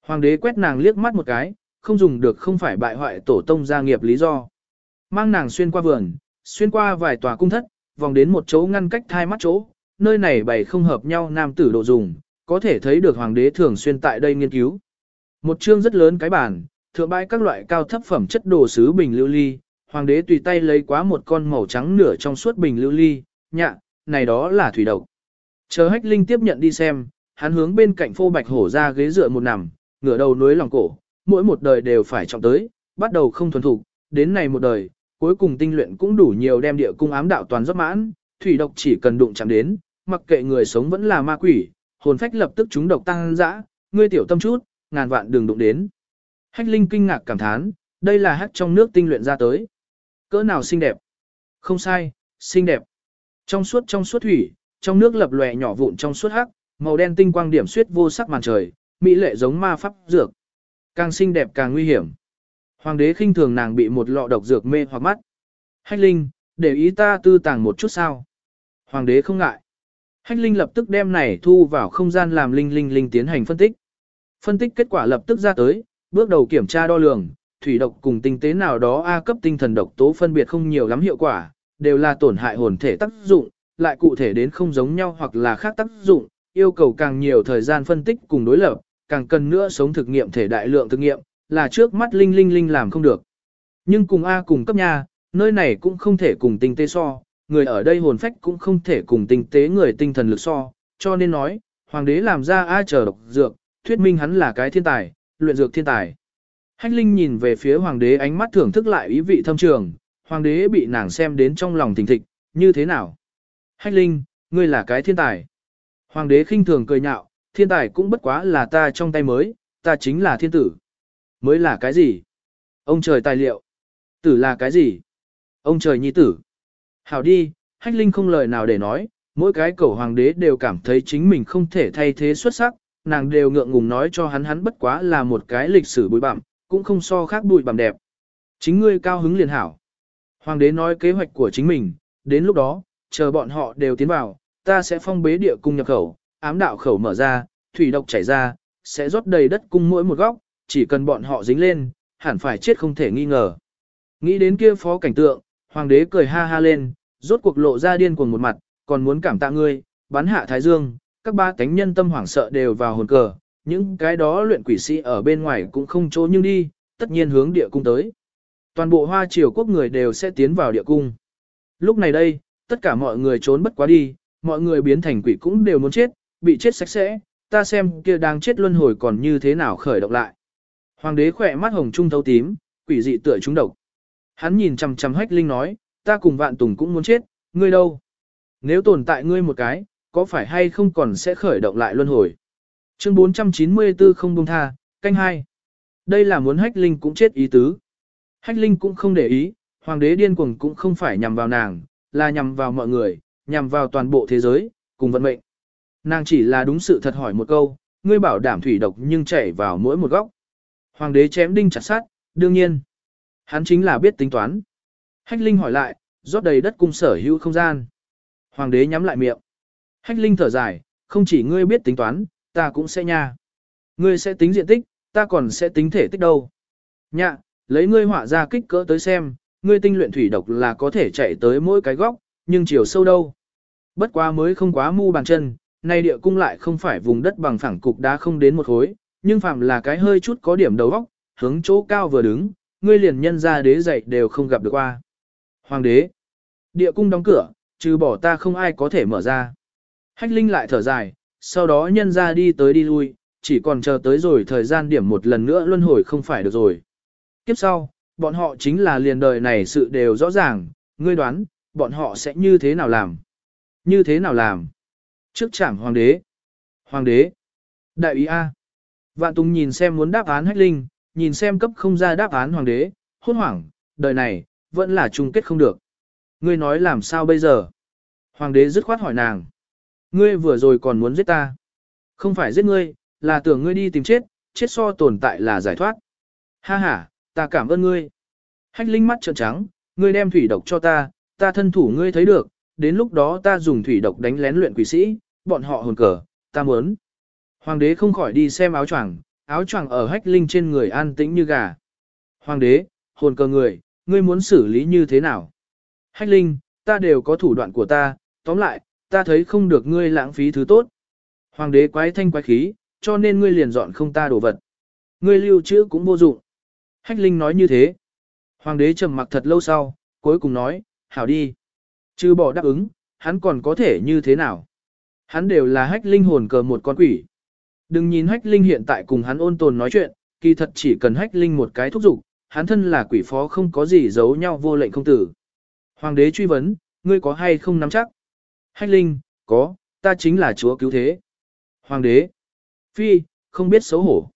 Hoàng đế quét nàng liếc mắt một cái, không dùng được không phải bại hoại tổ tông gia nghiệp lý do. Mang nàng xuyên qua vườn, xuyên qua vài tòa cung thất, vòng đến một chỗ ngăn cách thai mắt chỗ, nơi này bày không hợp nhau nam tử độ dùng, có thể thấy được hoàng đế thường xuyên tại đây nghiên cứu. Một chương rất lớn cái bàn, thượng bãi các loại cao thấp phẩm chất đồ sứ bình lưu ly, hoàng đế tùy tay lấy quá một con màu trắng nửa trong suốt bình lưu ly, nhạ, này đó là thủy độc. Chờ hách linh tiếp nhận đi xem, hắn hướng bên cạnh phô bạch hổ ra ghế dựa một nằm, ngửa đầu núi lòng cổ, mỗi một đời đều phải trọng tới, bắt đầu không thuần thục, đến này một đời, cuối cùng tinh luyện cũng đủ nhiều đem địa cung ám đạo toàn rót mãn, thủy độc chỉ cần đụng chạm đến, mặc kệ người sống vẫn là ma quỷ, hồn phách lập tức chúng độc tăng dã, ngươi tiểu tâm chút, ngàn vạn đừng đụng đến. Hách Linh kinh ngạc cảm thán, đây là hắc trong nước tinh luyện ra tới. Cỡ nào xinh đẹp? Không sai, xinh đẹp. Trong suốt trong suốt thủy, trong nước lập lòe nhỏ vụn trong suốt hắc, màu đen tinh quang điểm xuyết vô sắc màn trời, mỹ lệ giống ma pháp dược. Càng xinh đẹp càng nguy hiểm. Hoàng đế khinh thường nàng bị một lọ độc dược mê hoặc mắt. Hách Linh, để ý ta tư tàng một chút sao. Hoàng đế không ngại. Hách Linh lập tức đem này thu vào không gian làm Linh Linh Linh tiến hành phân tích. Phân tích kết quả lập tức ra tới, bước đầu kiểm tra đo lường, thủy độc cùng tinh tế nào đó A cấp tinh thần độc tố phân biệt không nhiều lắm hiệu quả, đều là tổn hại hồn thể tác dụng, lại cụ thể đến không giống nhau hoặc là khác tác dụng, yêu cầu càng nhiều thời gian phân tích cùng đối lập, càng cần nữa sống thực nghiệm thể đại lượng thực nghiệm, là trước mắt Linh Linh Linh làm không được. Nhưng cùng A cùng cấp nha, nơi này cũng không thể cùng tinh tế so, người ở đây hồn phách cũng không thể cùng tinh tế người tinh thần lực so, cho nên nói, hoàng đế làm ra A chờ độc dược, thuyết minh hắn là cái thiên tài, luyện dược thiên tài. Hách Linh nhìn về phía hoàng đế ánh mắt thưởng thức lại ý vị thâm trường, hoàng đế bị nàng xem đến trong lòng thình thịch, như thế nào? Hách Linh, ngươi là cái thiên tài. Hoàng đế khinh thường cười nhạo, thiên tài cũng bất quá là ta trong tay mới, ta chính là thiên tử. Mới là cái gì? Ông trời tài liệu. Tử là cái gì? Ông trời nhi tử. Hảo đi, hách linh không lời nào để nói, mỗi cái cầu hoàng đế đều cảm thấy chính mình không thể thay thế xuất sắc, nàng đều ngượng ngùng nói cho hắn hắn bất quá là một cái lịch sử bụi bặm, cũng không so khác bụi bặm đẹp. Chính ngươi cao hứng liền hảo. Hoàng đế nói kế hoạch của chính mình, đến lúc đó, chờ bọn họ đều tiến vào, ta sẽ phong bế địa cung nhập khẩu, ám đạo khẩu mở ra, thủy độc chảy ra, sẽ rót đầy đất cung mỗi một góc, chỉ cần bọn họ dính lên, hẳn phải chết không thể nghi ngờ. Nghĩ đến kia phó cảnh tượng, hoàng đế cười ha ha lên, rốt cuộc lộ ra điên cuồng một mặt, còn muốn cảm tạ ngươi, bắn hạ thái dương, các ba cánh nhân tâm hoảng sợ đều vào hồn cờ, những cái đó luyện quỷ sĩ ở bên ngoài cũng không chỗ nhưng đi, tất nhiên hướng địa cung tới. Toàn bộ hoa triều quốc người đều sẽ tiến vào địa cung. Lúc này đây, tất cả mọi người trốn bất quá đi, mọi người biến thành quỷ cũng đều muốn chết, bị chết sạch sẽ, ta xem kia đang chết luân hồi còn như thế nào khởi động lại. Hoàng đế khỏe mắt hồng trung thấu tím, quỷ dị tựa chúng độc. Hắn nhìn chằm chằm hách linh nói, ta cùng vạn tùng cũng muốn chết, ngươi đâu? Nếu tồn tại ngươi một cái, có phải hay không còn sẽ khởi động lại luân hồi? Chương 494 không buông tha, canh hai. Đây là muốn hách linh cũng chết ý tứ. Hách linh cũng không để ý, hoàng đế điên cuồng cũng không phải nhằm vào nàng, là nhằm vào mọi người, nhằm vào toàn bộ thế giới, cùng vận mệnh. Nàng chỉ là đúng sự thật hỏi một câu, ngươi bảo đảm thủy độc nhưng chảy vào mỗi một góc. Hoàng đế chém đinh chặt sát, đương nhiên. Hắn chính là biết tính toán. Hách Linh hỏi lại, rót đầy đất cung sở hữu không gian. Hoàng đế nhắm lại miệng. Hách Linh thở dài, không chỉ ngươi biết tính toán, ta cũng sẽ nha. Ngươi sẽ tính diện tích, ta còn sẽ tính thể tích đâu. Nhạ, lấy ngươi họa ra kích cỡ tới xem, ngươi tinh luyện thủy độc là có thể chạy tới mỗi cái góc, nhưng chiều sâu đâu. Bất quá mới không quá mu bàn chân, nay địa cung lại không phải vùng đất bằng phẳng cục đá không đến một khối, nhưng phạm là cái hơi chút có điểm đầu góc, hướng chỗ cao vừa đứng, ngươi liền nhân ra đế dạy đều không gặp được qua. Hoàng đế, địa cung đóng cửa, trừ bỏ ta không ai có thể mở ra. Hách Linh lại thở dài, sau đó nhân ra đi tới đi lui, chỉ còn chờ tới rồi thời gian điểm một lần nữa luân hồi không phải được rồi. Kiếp sau, bọn họ chính là liền đời này sự đều rõ ràng, ngươi đoán, bọn họ sẽ như thế nào làm? Như thế nào làm? Trước chảm hoàng đế. Hoàng đế. Đại ý A. Vạn Tùng nhìn xem muốn đáp án hách linh, nhìn xem cấp không ra đáp án hoàng đế, hốt hoảng, đời này, vẫn là chung kết không được. Ngươi nói làm sao bây giờ? Hoàng đế dứt khoát hỏi nàng. Ngươi vừa rồi còn muốn giết ta. Không phải giết ngươi, là tưởng ngươi đi tìm chết, chết so tồn tại là giải thoát. Ha ha, ta cảm ơn ngươi. Hách linh mắt trợn trắng, ngươi đem thủy độc cho ta, ta thân thủ ngươi thấy được, đến lúc đó ta dùng thủy độc đánh lén luyện quỷ sĩ, bọn họ hồn cờ, ta muốn. Hoàng đế không khỏi đi xem áo choàng, áo choàng ở hách linh trên người an tĩnh như gà. Hoàng đế, hồn cờ người, ngươi muốn xử lý như thế nào? Hách linh, ta đều có thủ đoạn của ta, tóm lại, ta thấy không được ngươi lãng phí thứ tốt. Hoàng đế quái thanh quái khí, cho nên ngươi liền dọn không ta đồ vật. Ngươi lưu trữ cũng vô dụng. Hách linh nói như thế. Hoàng đế trầm mặc thật lâu sau, cuối cùng nói, hảo đi. Chứ bỏ đáp ứng, hắn còn có thể như thế nào? Hắn đều là hách linh hồn cờ một con quỷ. Đừng nhìn hách linh hiện tại cùng hắn ôn tồn nói chuyện, kỳ thật chỉ cần hách linh một cái thúc giục, hắn thân là quỷ phó không có gì giấu nhau vô lệnh không tử. Hoàng đế truy vấn, ngươi có hay không nắm chắc? Hách linh, có, ta chính là chúa cứu thế. Hoàng đế, phi, không biết xấu hổ.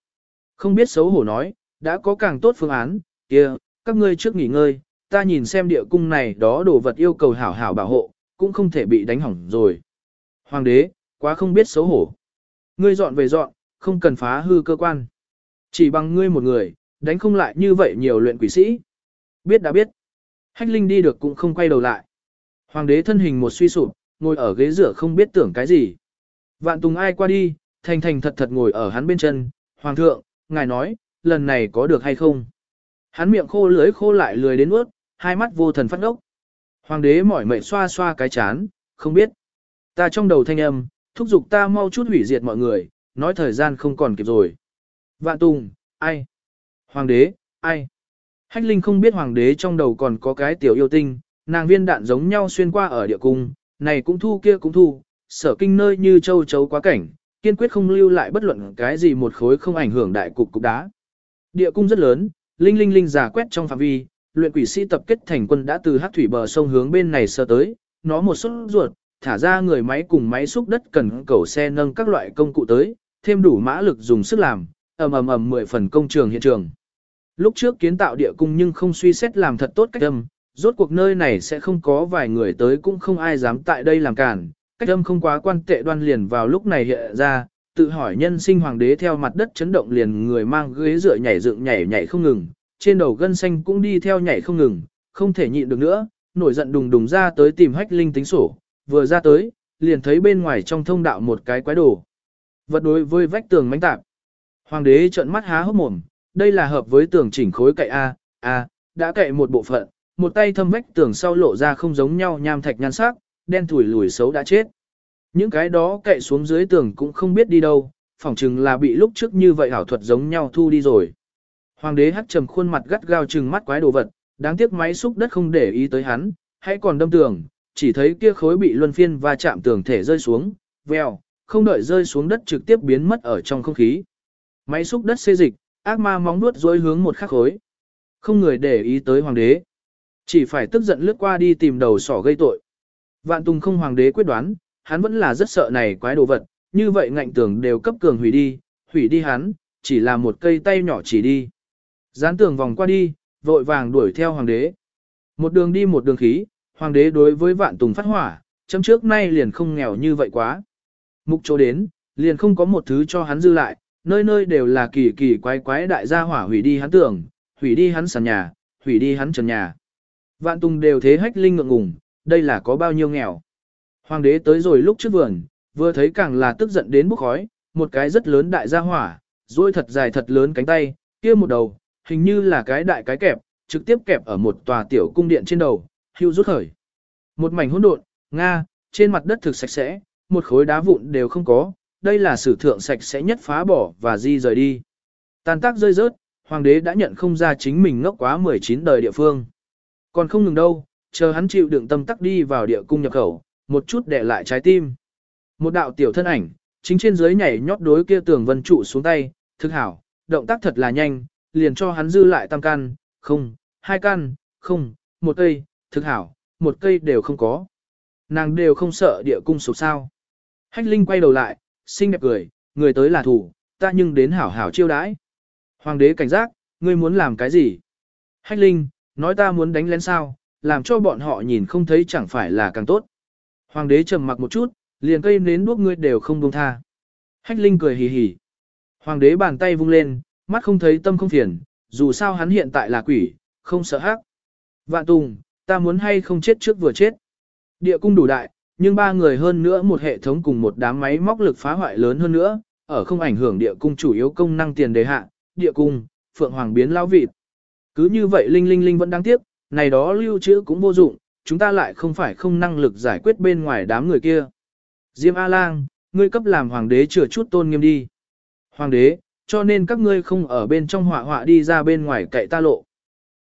Không biết xấu hổ nói, đã có càng tốt phương án, kia, các ngươi trước nghỉ ngơi, ta nhìn xem địa cung này đó đồ vật yêu cầu hảo hảo bảo hộ, cũng không thể bị đánh hỏng rồi. Hoàng đế, quá không biết xấu hổ. Ngươi dọn về dọn, không cần phá hư cơ quan. Chỉ bằng ngươi một người, đánh không lại như vậy nhiều luyện quỷ sĩ. Biết đã biết. Hách Linh đi được cũng không quay đầu lại. Hoàng đế thân hình một suy sụp, ngồi ở ghế rửa không biết tưởng cái gì. Vạn Tùng ai qua đi, thành thành thật thật ngồi ở hắn bên chân. Hoàng thượng, ngài nói, lần này có được hay không? Hắn miệng khô lưới khô lại lười đến ướt, hai mắt vô thần phát ốc. Hoàng đế mỏi mệt xoa xoa cái chán, không biết. Ta trong đầu thanh âm, thúc giục ta mau chút hủy diệt mọi người, nói thời gian không còn kịp rồi. Vạn Tùng, ai? Hoàng đế, ai? Hách Linh không biết hoàng đế trong đầu còn có cái tiểu yêu tinh, nàng viên đạn giống nhau xuyên qua ở địa cung, này cũng thu kia cũng thu, sở kinh nơi như châu chấu quá cảnh, kiên quyết không lưu lại bất luận cái gì một khối không ảnh hưởng đại cục cục đá. Địa cung rất lớn, linh linh linh giả quét trong phạm vi, luyện quỷ sĩ tập kết thành quân đã từ hắc thủy bờ sông hướng bên này sơ tới, nó một xuất ruột, thả ra người máy cùng máy xúc đất cần cầu xe nâng các loại công cụ tới, thêm đủ mã lực dùng sức làm, ầm ầm ầm mười phần công trường hiện trường. Lúc trước kiến tạo địa cung nhưng không suy xét làm thật tốt cách âm, rốt cuộc nơi này sẽ không có vài người tới cũng không ai dám tại đây làm cản, cách âm không quá quan tệ đoan liền vào lúc này hiện ra, tự hỏi nhân sinh hoàng đế theo mặt đất chấn động liền người mang ghế dựa nhảy dựng nhảy nhảy không ngừng, trên đầu gân xanh cũng đi theo nhảy không ngừng, không thể nhịn được nữa, nổi giận đùng đùng ra tới tìm hách linh tính sổ, vừa ra tới, liền thấy bên ngoài trong thông đạo một cái quái đồ. Vật đối với vách tường mánh tạp. Hoàng đế trợn mắt há hốc mồm, đây là hợp với tường chỉnh khối cậy A, A, đã cậy một bộ phận, một tay thâm vách tường sau lộ ra không giống nhau nham thạch nhan sắc, đen thủi lùi xấu đã chết. Những cái đó cậy xuống dưới tường cũng không biết đi đâu, phỏng chừng là bị lúc trước như vậy ảo thuật giống nhau thu đi rồi. Hoàng đế hắt trầm khuôn mặt gắt gao trừng mắt quái đồ vật, đáng tiếc máy xúc đất không để ý tới hắn, hãy còn đâm tường, chỉ thấy kia khối bị luân phiên và chạm tường thể rơi xuống, vèo, không đợi rơi xuống đất trực tiếp biến mất ở trong không khí. Máy xúc đất xê dịch, ác ma móng nuốt dối hướng một khắc khối. Không người để ý tới hoàng đế. Chỉ phải tức giận lướt qua đi tìm đầu sỏ gây tội. Vạn Tùng không hoàng đế quyết đoán, hắn vẫn là rất sợ này quái đồ vật, như vậy ngạnh tường đều cấp cường hủy đi, hủy đi hắn, chỉ là một cây tay nhỏ chỉ đi. Gián tường vòng qua đi, vội vàng đuổi theo hoàng đế. Một đường đi một đường khí, hoàng đế đối với vạn tùng phát hỏa, chấm trước nay liền không nghèo như vậy quá. Mục chỗ đến, liền không có một thứ cho hắn dư lại, nơi nơi đều là kỳ kỳ quái quái đại gia hỏa hủy đi hắn tưởng, hủy đi hắn sàn nhà, hủy đi hắn trần nhà. Vạn tùng đều thế hách linh ngượng ngùng, đây là có bao nhiêu nghèo. Hoàng đế tới rồi lúc trước vườn, vừa thấy càng là tức giận đến bốc khói, một cái rất lớn đại gia hỏa, duỗi thật dài thật lớn cánh tay, kia một đầu, hình như là cái đại cái kẹp, trực tiếp kẹp ở một tòa tiểu cung điện trên đầu, hưu rút khởi. Một mảnh hỗn độn, Nga, trên mặt đất thực sạch sẽ, một khối đá vụn đều không có, đây là sử thượng sạch sẽ nhất phá bỏ và di rời đi. Tàn tác rơi rớt, hoàng đế đã nhận không ra chính mình ngốc quá 19 đời địa phương. Còn không ngừng đâu, chờ hắn chịu đựng tâm tắc đi vào địa cung nhập khẩu, một chút để lại trái tim. Một đạo tiểu thân ảnh, chính trên dưới nhảy nhót đối kia tường vân trụ xuống tay, thực hảo, động tác thật là nhanh, liền cho hắn dư lại tam căn, không, hai căn, không, một cây, thực hảo, một cây đều không có. Nàng đều không sợ địa cung sụp sao. Hách Linh quay đầu lại, xinh đẹp cười, người tới là thủ, ta nhưng đến hảo hảo chiêu đãi. Hoàng đế cảnh giác, ngươi muốn làm cái gì? Hách Linh, nói ta muốn đánh lén sao, làm cho bọn họ nhìn không thấy chẳng phải là càng tốt. Hoàng đế trầm mặc một chút, liền cây nến đuốc ngươi đều không buông tha. Hách Linh cười hì hì. Hoàng đế bàn tay vung lên, mắt không thấy tâm không phiền, dù sao hắn hiện tại là quỷ, không sợ hắc. Vạn Tùng, ta muốn hay không chết trước vừa chết. Địa cung đủ đại, nhưng ba người hơn nữa một hệ thống cùng một đám máy móc lực phá hoại lớn hơn nữa, ở không ảnh hưởng địa cung chủ yếu công năng tiền đề hạ, địa cung, phượng hoàng biến lao vịt. Cứ như vậy Linh Linh Linh vẫn đáng tiếc, này đó lưu trữ cũng vô dụng, chúng ta lại không phải không năng lực giải quyết bên ngoài đám người kia. Diêm A-Lang, ngươi cấp làm hoàng đế chừa chút tôn nghiêm đi. Hoàng đế, cho nên các ngươi không ở bên trong họa họa đi ra bên ngoài cậy ta lộ.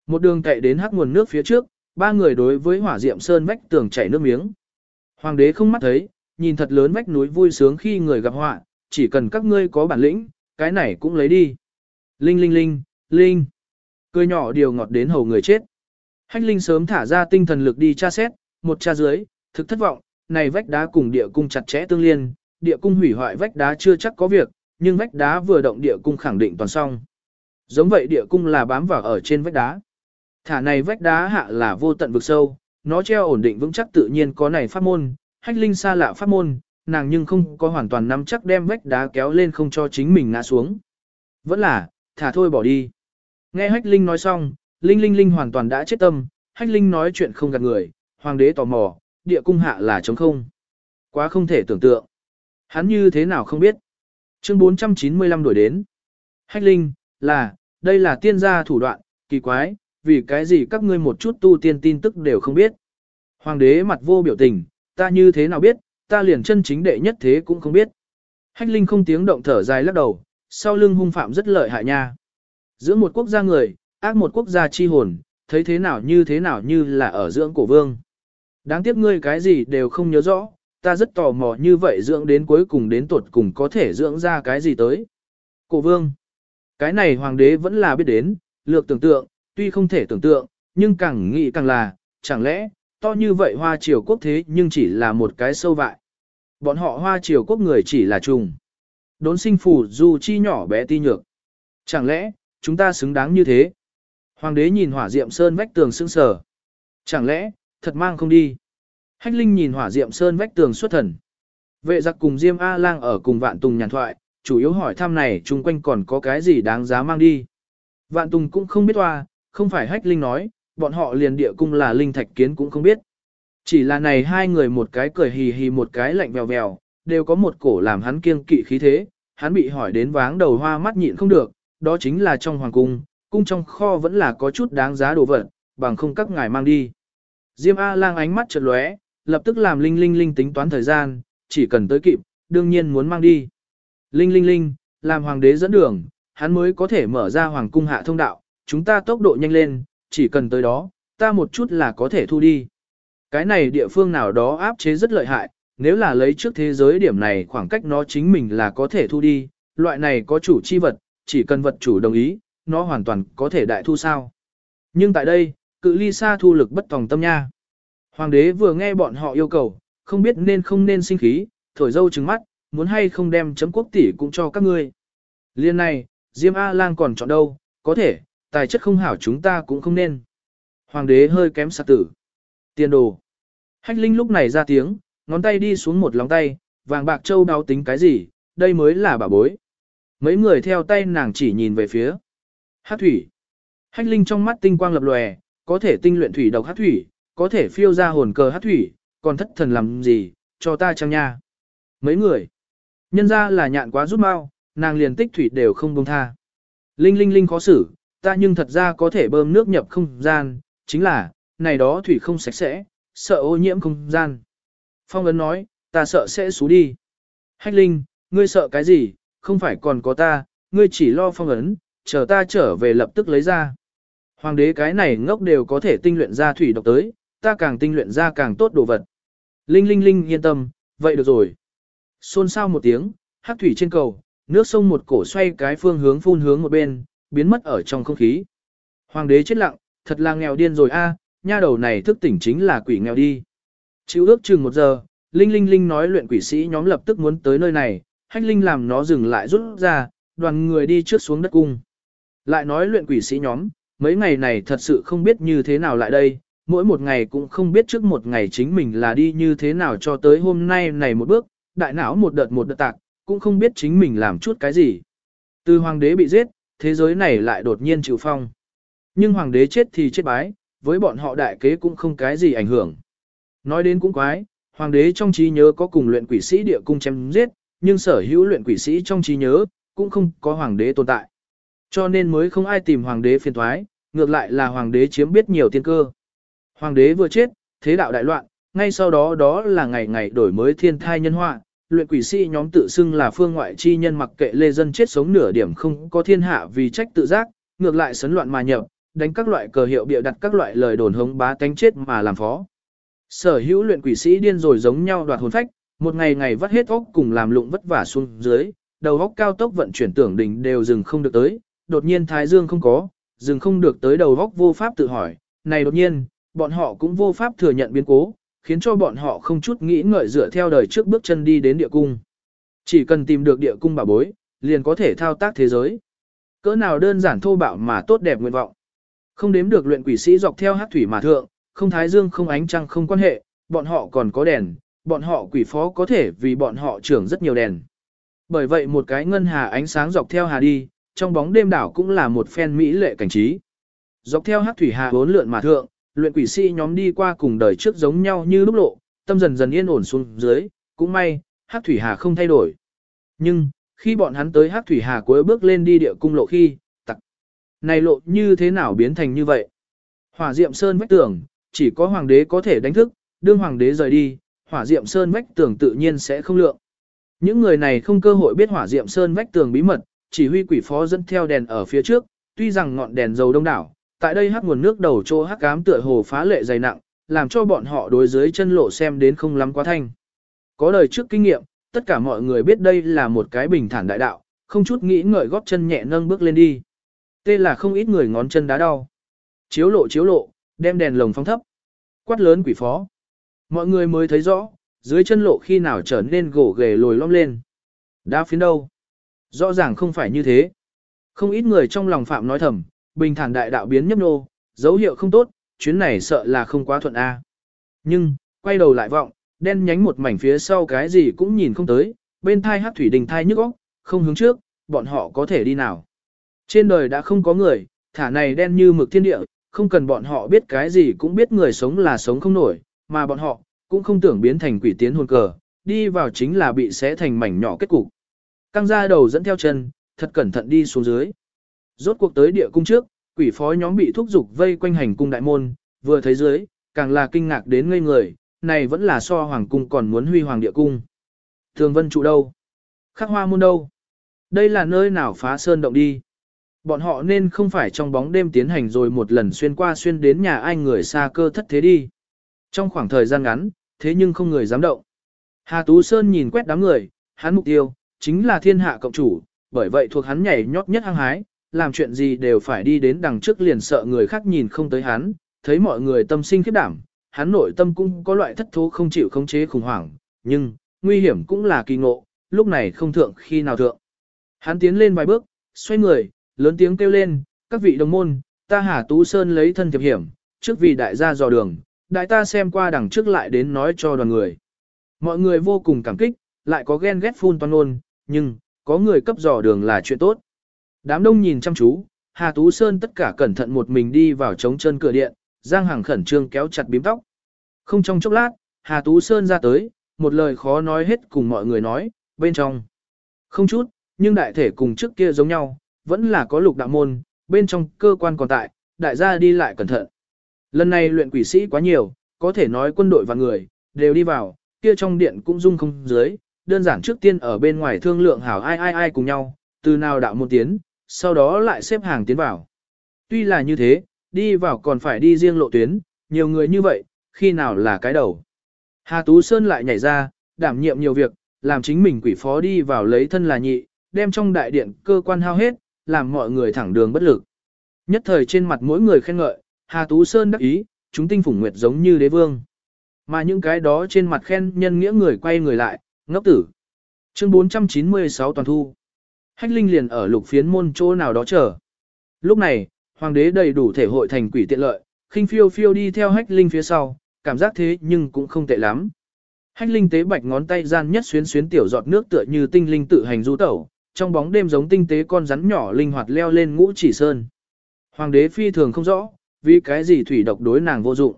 Một đường cậy đến hắc nguồn nước phía trước, ba người đối với hỏa diệm sơn vách tường chảy nước miếng. Hoàng đế không mắt thấy, nhìn thật lớn vách núi vui sướng khi người gặp họa, chỉ cần các ngươi có bản lĩnh, cái này cũng lấy đi. Linh linh linh, linh. Cười nhỏ điều ngọt đến hầu người chết. Hách linh sớm thả ra tinh thần lực đi tra xét, một tra dưới, thực thất vọng, này vách đá cùng địa cung chặt chẽ tương liên, địa cung hủy hoại vách đá chưa chắc có việc, nhưng vách đá vừa động địa cung khẳng định toàn xong. Giống vậy địa cung là bám vào ở trên vách đá. Thả này vách đá hạ là vô tận vực sâu, nó treo ổn định vững chắc tự nhiên có này pháp môn, hách linh xa lạ pháp môn, nàng nhưng không có hoàn toàn nắm chắc đem vách đá kéo lên không cho chính mình ngã xuống. Vẫn là, thả thôi bỏ đi. Nghe hách linh nói xong, linh linh linh hoàn toàn đã chết tâm, hách linh nói chuyện không gạt người, hoàng đế tò mò, địa cung hạ là trống không. Quá không thể tưởng tượng. Hắn như thế nào không biết. Chương 495 đổi đến. Hách linh, là, đây là tiên gia thủ đoạn, kỳ quái, vì cái gì các ngươi một chút tu tiên tin tức đều không biết. Hoàng đế mặt vô biểu tình, ta như thế nào biết, ta liền chân chính đệ nhất thế cũng không biết. Hách Linh không tiếng động thở dài lắc đầu, sau lưng hung phạm rất lợi hại nha. Giữa một quốc gia người, ác một quốc gia chi hồn, thấy thế nào như thế nào như là ở dưỡng cổ vương. Đáng tiếc ngươi cái gì đều không nhớ rõ, ta rất tò mò như vậy dưỡng đến cuối cùng đến tuột cùng có thể dưỡng ra cái gì tới. Cổ vương, cái này hoàng đế vẫn là biết đến, lược tưởng tượng, tuy không thể tưởng tượng, nhưng càng nghĩ càng là, chẳng lẽ, to như vậy hoa triều quốc thế nhưng chỉ là một cái sâu vại. Bọn họ hoa triều quốc người chỉ là trùng. Đốn sinh phủ dù chi nhỏ bé ti nhược. Chẳng lẽ, chúng ta xứng đáng như thế? Hoàng đế nhìn hỏa diệm sơn vách tường sững sờ. Chẳng lẽ, thật mang không đi? Hách Linh nhìn hỏa diệm sơn vách tường xuất thần. Vệ giặc cùng Diêm A-lang ở cùng Vạn Tùng nhàn thoại, chủ yếu hỏi thăm này chung quanh còn có cái gì đáng giá mang đi. Vạn Tùng cũng không biết hoa, không phải Hách Linh nói, bọn họ liền địa cung là Linh Thạch Kiến cũng không biết. Chỉ là này hai người một cái cười hì hì một cái lạnh vèo vèo, đều có một cổ làm hắn kiêng kỵ khí thế, hắn bị hỏi đến váng đầu hoa mắt nhịn không được, đó chính là trong hoàng cung, cung trong kho vẫn là có chút đáng giá đồ vật, bằng không các ngài mang đi. Diêm A-lang ánh mắt chợt lóe, lập tức làm Linh Linh Linh tính toán thời gian, chỉ cần tới kịp, đương nhiên muốn mang đi. Linh Linh Linh, làm hoàng đế dẫn đường, hắn mới có thể mở ra hoàng cung hạ thông đạo, chúng ta tốc độ nhanh lên, chỉ cần tới đó, ta một chút là có thể thu đi. Cái này địa phương nào đó áp chế rất lợi hại, nếu là lấy trước thế giới điểm này khoảng cách nó chính mình là có thể thu đi, loại này có chủ chi vật, chỉ cần vật chủ đồng ý, nó hoàn toàn có thể đại thu sao. Nhưng tại đây, cự ly xa thu lực bất tòng tâm nha. Hoàng đế vừa nghe bọn họ yêu cầu, không biết nên không nên sinh khí, thổi dâu trừng mắt, muốn hay không đem chấm quốc tỷ cũng cho các ngươi. Liên này, Diêm A-lang còn chọn đâu, có thể, tài chất không hảo chúng ta cũng không nên. Hoàng đế hơi kém sạc tử. Tiền đồ. Hách Linh lúc này ra tiếng, ngón tay đi xuống một lòng tay, vàng bạc châu đáo tính cái gì, đây mới là bà bối. Mấy người theo tay nàng chỉ nhìn về phía. Hát thủy. Hách Linh trong mắt tinh quang lập lòe, có thể tinh luyện thủy độc hát thủy, có thể phiêu ra hồn cờ hát thủy, còn thất thần làm gì, cho ta chăng nha. Mấy người. Nhân ra là nhạn quá rút mau, nàng liền tích thủy đều không buông tha. Linh linh linh khó xử, ta nhưng thật ra có thể bơm nước nhập không gian, chính là, này đó thủy không sạch sẽ, sợ ô nhiễm không gian. Phong ấn nói, ta sợ sẽ xú đi. Hách linh, ngươi sợ cái gì, không phải còn có ta, ngươi chỉ lo phong ấn, chờ ta trở về lập tức lấy ra. Hoàng đế cái này ngốc đều có thể tinh luyện ra thủy độc tới, ta càng tinh luyện ra càng tốt đồ vật. Linh linh linh yên tâm, vậy được rồi. Xôn xao một tiếng, hắc thủy trên cầu, nước sông một cổ xoay cái phương hướng phun hướng một bên, biến mất ở trong không khí. Hoàng đế chết lặng, thật là nghèo điên rồi a, nha đầu này thức tỉnh chính là quỷ nghèo đi. Chịu ước chừng một giờ, Linh Linh Linh nói luyện quỷ sĩ nhóm lập tức muốn tới nơi này, hách Linh làm nó dừng lại rút ra, đoàn người đi trước xuống đất cung. Lại nói luyện quỷ sĩ nhóm, mấy ngày này thật sự không biết như thế nào lại đây, mỗi một ngày cũng không biết trước một ngày chính mình là đi như thế nào cho tới hôm nay này một bước, đại não một đợt một đợt tạc, cũng không biết chính mình làm chút cái gì. Từ hoàng đế bị giết, thế giới này lại đột nhiên chịu phong. Nhưng hoàng đế chết thì chết bái, với bọn họ đại kế cũng không cái gì ảnh hưởng. Nói đến cũng quái, hoàng đế trong trí nhớ có cùng luyện quỷ sĩ địa cung chém giết, nhưng sở hữu luyện quỷ sĩ trong trí nhớ, cũng không có hoàng đế tồn tại. Cho nên mới không ai tìm hoàng đế phiền thoái, ngược lại là hoàng đế chiếm biết nhiều tiên cơ. Hoàng đế vừa chết, thế đạo đại loạn, ngay sau đó đó là ngày ngày đổi mới thiên thai nhân họa, luyện quỷ sĩ nhóm tự xưng là phương ngoại chi nhân mặc kệ lê dân chết sống nửa điểm không có thiên hạ vì trách tự giác, ngược lại sấn loạn mà nhập, đánh các loại cờ hiệu bịa đặt các loại lời đồn hống bá tánh chết mà làm phó. Sở hữu luyện quỷ sĩ điên rồi giống nhau đoạt hồn phách, một ngày ngày vắt hết óc cùng làm lụng vất vả xuống dưới, đầu óc cao tốc vận chuyển tưởng đỉnh đều dừng không được tới, đột nhiên thái dương không có, dừng không được tới đầu óc vô pháp tự hỏi, này đột nhiên, bọn họ cũng vô pháp thừa nhận biến cố, khiến cho bọn họ không chút nghĩ ngợi dựa theo đời trước bước chân đi đến địa cung. Chỉ cần tìm được địa cung bảo bối, liền có thể thao tác thế giới. Cỡ nào đơn giản thô bạo mà tốt đẹp nguyện vọng. Không đếm được luyện quỷ sĩ dọc theo hát thủy mà thượng, không thái dương không ánh trăng không quan hệ, bọn họ còn có đèn, bọn họ quỷ phó có thể vì bọn họ trưởng rất nhiều đèn. Bởi vậy một cái ngân hà ánh sáng dọc theo hà đi, trong bóng đêm đảo cũng là một phen mỹ lệ cảnh trí. Dọc theo hát thủy hà bốn lượn mà thượng, luyện quỷ sĩ nhóm đi qua cùng đời trước giống nhau như lúc lộ, tâm dần dần yên ổn xuống dưới, cũng may, Hắc thủy hà không thay đổi. Nhưng, khi bọn hắn tới Hắc thủy hà cuối bước lên đi địa cung lộ khi, tặc. Này lộ như thế nào biến thành như vậy? Hỏa diệm sơn vách tường, chỉ có hoàng đế có thể đánh thức, đương hoàng đế rời đi, hỏa diệm sơn vách tường tự nhiên sẽ không lượng. Những người này không cơ hội biết hỏa diệm sơn vách tường bí mật, chỉ huy quỷ phó dẫn theo đèn ở phía trước, tuy rằng ngọn đèn dầu đông đảo, tại đây hắc nguồn nước đầu chỗ hắc cám tựa hồ phá lệ dày nặng, làm cho bọn họ đối dưới chân lộ xem đến không lắm quá thanh. Có đời trước kinh nghiệm, tất cả mọi người biết đây là một cái bình thản đại đạo, không chút nghĩ ngợi góp chân nhẹ nâng bước lên đi. Tê là không ít người ngón chân đá đau. Chiếu lộ chiếu lộ, đem đèn lồng phóng thấp. Quát lớn quỷ phó. Mọi người mới thấy rõ, dưới chân lộ khi nào trở nên gỗ ghề lồi lõm lên. Đá phiến đâu? Rõ ràng không phải như thế. Không ít người trong lòng phạm nói thầm, bình thản đại đạo biến nhấp nô, dấu hiệu không tốt, chuyến này sợ là không quá thuận A. Nhưng, quay đầu lại vọng, đen nhánh một mảnh phía sau cái gì cũng nhìn không tới, bên thai hát thủy đình thai nhức óc, không hướng trước, bọn họ có thể đi nào. Trên đời đã không có người, thả này đen như mực thiên địa, không cần bọn họ biết cái gì cũng biết người sống là sống không nổi, mà bọn họ cũng không tưởng biến thành quỷ tiến hồn cờ, đi vào chính là bị xé thành mảnh nhỏ kết cục. Căng ra đầu dẫn theo chân, thật cẩn thận đi xuống dưới. Rốt cuộc tới địa cung trước, quỷ phó nhóm bị thúc dục vây quanh hành cung đại môn, vừa thấy dưới, càng là kinh ngạc đến ngây người, này vẫn là so hoàng cung còn muốn huy hoàng địa cung. Thường vân trụ đâu? Khắc hoa môn đâu? Đây là nơi nào phá sơn động đi? Bọn họ nên không phải trong bóng đêm tiến hành rồi một lần xuyên qua xuyên đến nhà ai người xa cơ thất thế đi. Trong khoảng thời gian ngắn, thế nhưng không người dám động. Hà Tú Sơn nhìn quét đám người, hắn mục tiêu, chính là thiên hạ cộng chủ, bởi vậy thuộc hắn nhảy nhót nhất hăng hái, làm chuyện gì đều phải đi đến đằng trước liền sợ người khác nhìn không tới hắn, thấy mọi người tâm sinh khiếp đảm, hắn nội tâm cũng có loại thất thố không chịu khống chế khủng hoảng, nhưng, nguy hiểm cũng là kỳ ngộ, lúc này không thượng khi nào thượng. Hắn tiến lên vài bước, xoay người, lớn tiếng kêu lên, các vị đồng môn, ta Hà Tú Sơn lấy thân thiệp hiểm, trước vì đại gia dò đường, đại ta xem qua đằng trước lại đến nói cho đoàn người. Mọi người vô cùng cảm kích, lại có ghen ghét phun toan ôn, nhưng, có người cấp dò đường là chuyện tốt. Đám đông nhìn chăm chú, Hà Tú Sơn tất cả cẩn thận một mình đi vào chống chân cửa điện, Giang Hằng khẩn trương kéo chặt bím tóc. Không trong chốc lát, Hà Tú Sơn ra tới, một lời khó nói hết cùng mọi người nói, bên trong. Không chút, nhưng đại thể cùng trước kia giống nhau, vẫn là có lục đạo môn, bên trong cơ quan còn tại, đại gia đi lại cẩn thận. Lần này luyện quỷ sĩ quá nhiều, có thể nói quân đội và người, đều đi vào, kia trong điện cũng dung không dưới, đơn giản trước tiên ở bên ngoài thương lượng hảo ai ai ai cùng nhau, từ nào đạo môn tiến, sau đó lại xếp hàng tiến vào. Tuy là như thế, đi vào còn phải đi riêng lộ tuyến, nhiều người như vậy, khi nào là cái đầu. Hà Tú Sơn lại nhảy ra, đảm nhiệm nhiều việc, làm chính mình quỷ phó đi vào lấy thân là nhị, đem trong đại điện cơ quan hao hết, làm mọi người thẳng đường bất lực. Nhất thời trên mặt mỗi người khen ngợi, Hà Tú Sơn đắc ý, chúng tinh phủng nguyệt giống như đế vương. Mà những cái đó trên mặt khen nhân nghĩa người quay người lại, ngốc tử. Chương 496 toàn thu. Hách Linh liền ở lục phiến môn chỗ nào đó chờ. Lúc này, hoàng đế đầy đủ thể hội thành quỷ tiện lợi, khinh phiêu phiêu đi theo Hách Linh phía sau, cảm giác thế nhưng cũng không tệ lắm. Hách Linh tế bạch ngón tay gian nhất xuyến xuyến tiểu giọt nước tựa như tinh linh tự hành du tẩu, trong bóng đêm giống tinh tế con rắn nhỏ linh hoạt leo lên ngũ chỉ sơn. Hoàng đế phi thường không rõ, vì cái gì thủy độc đối nàng vô dụng.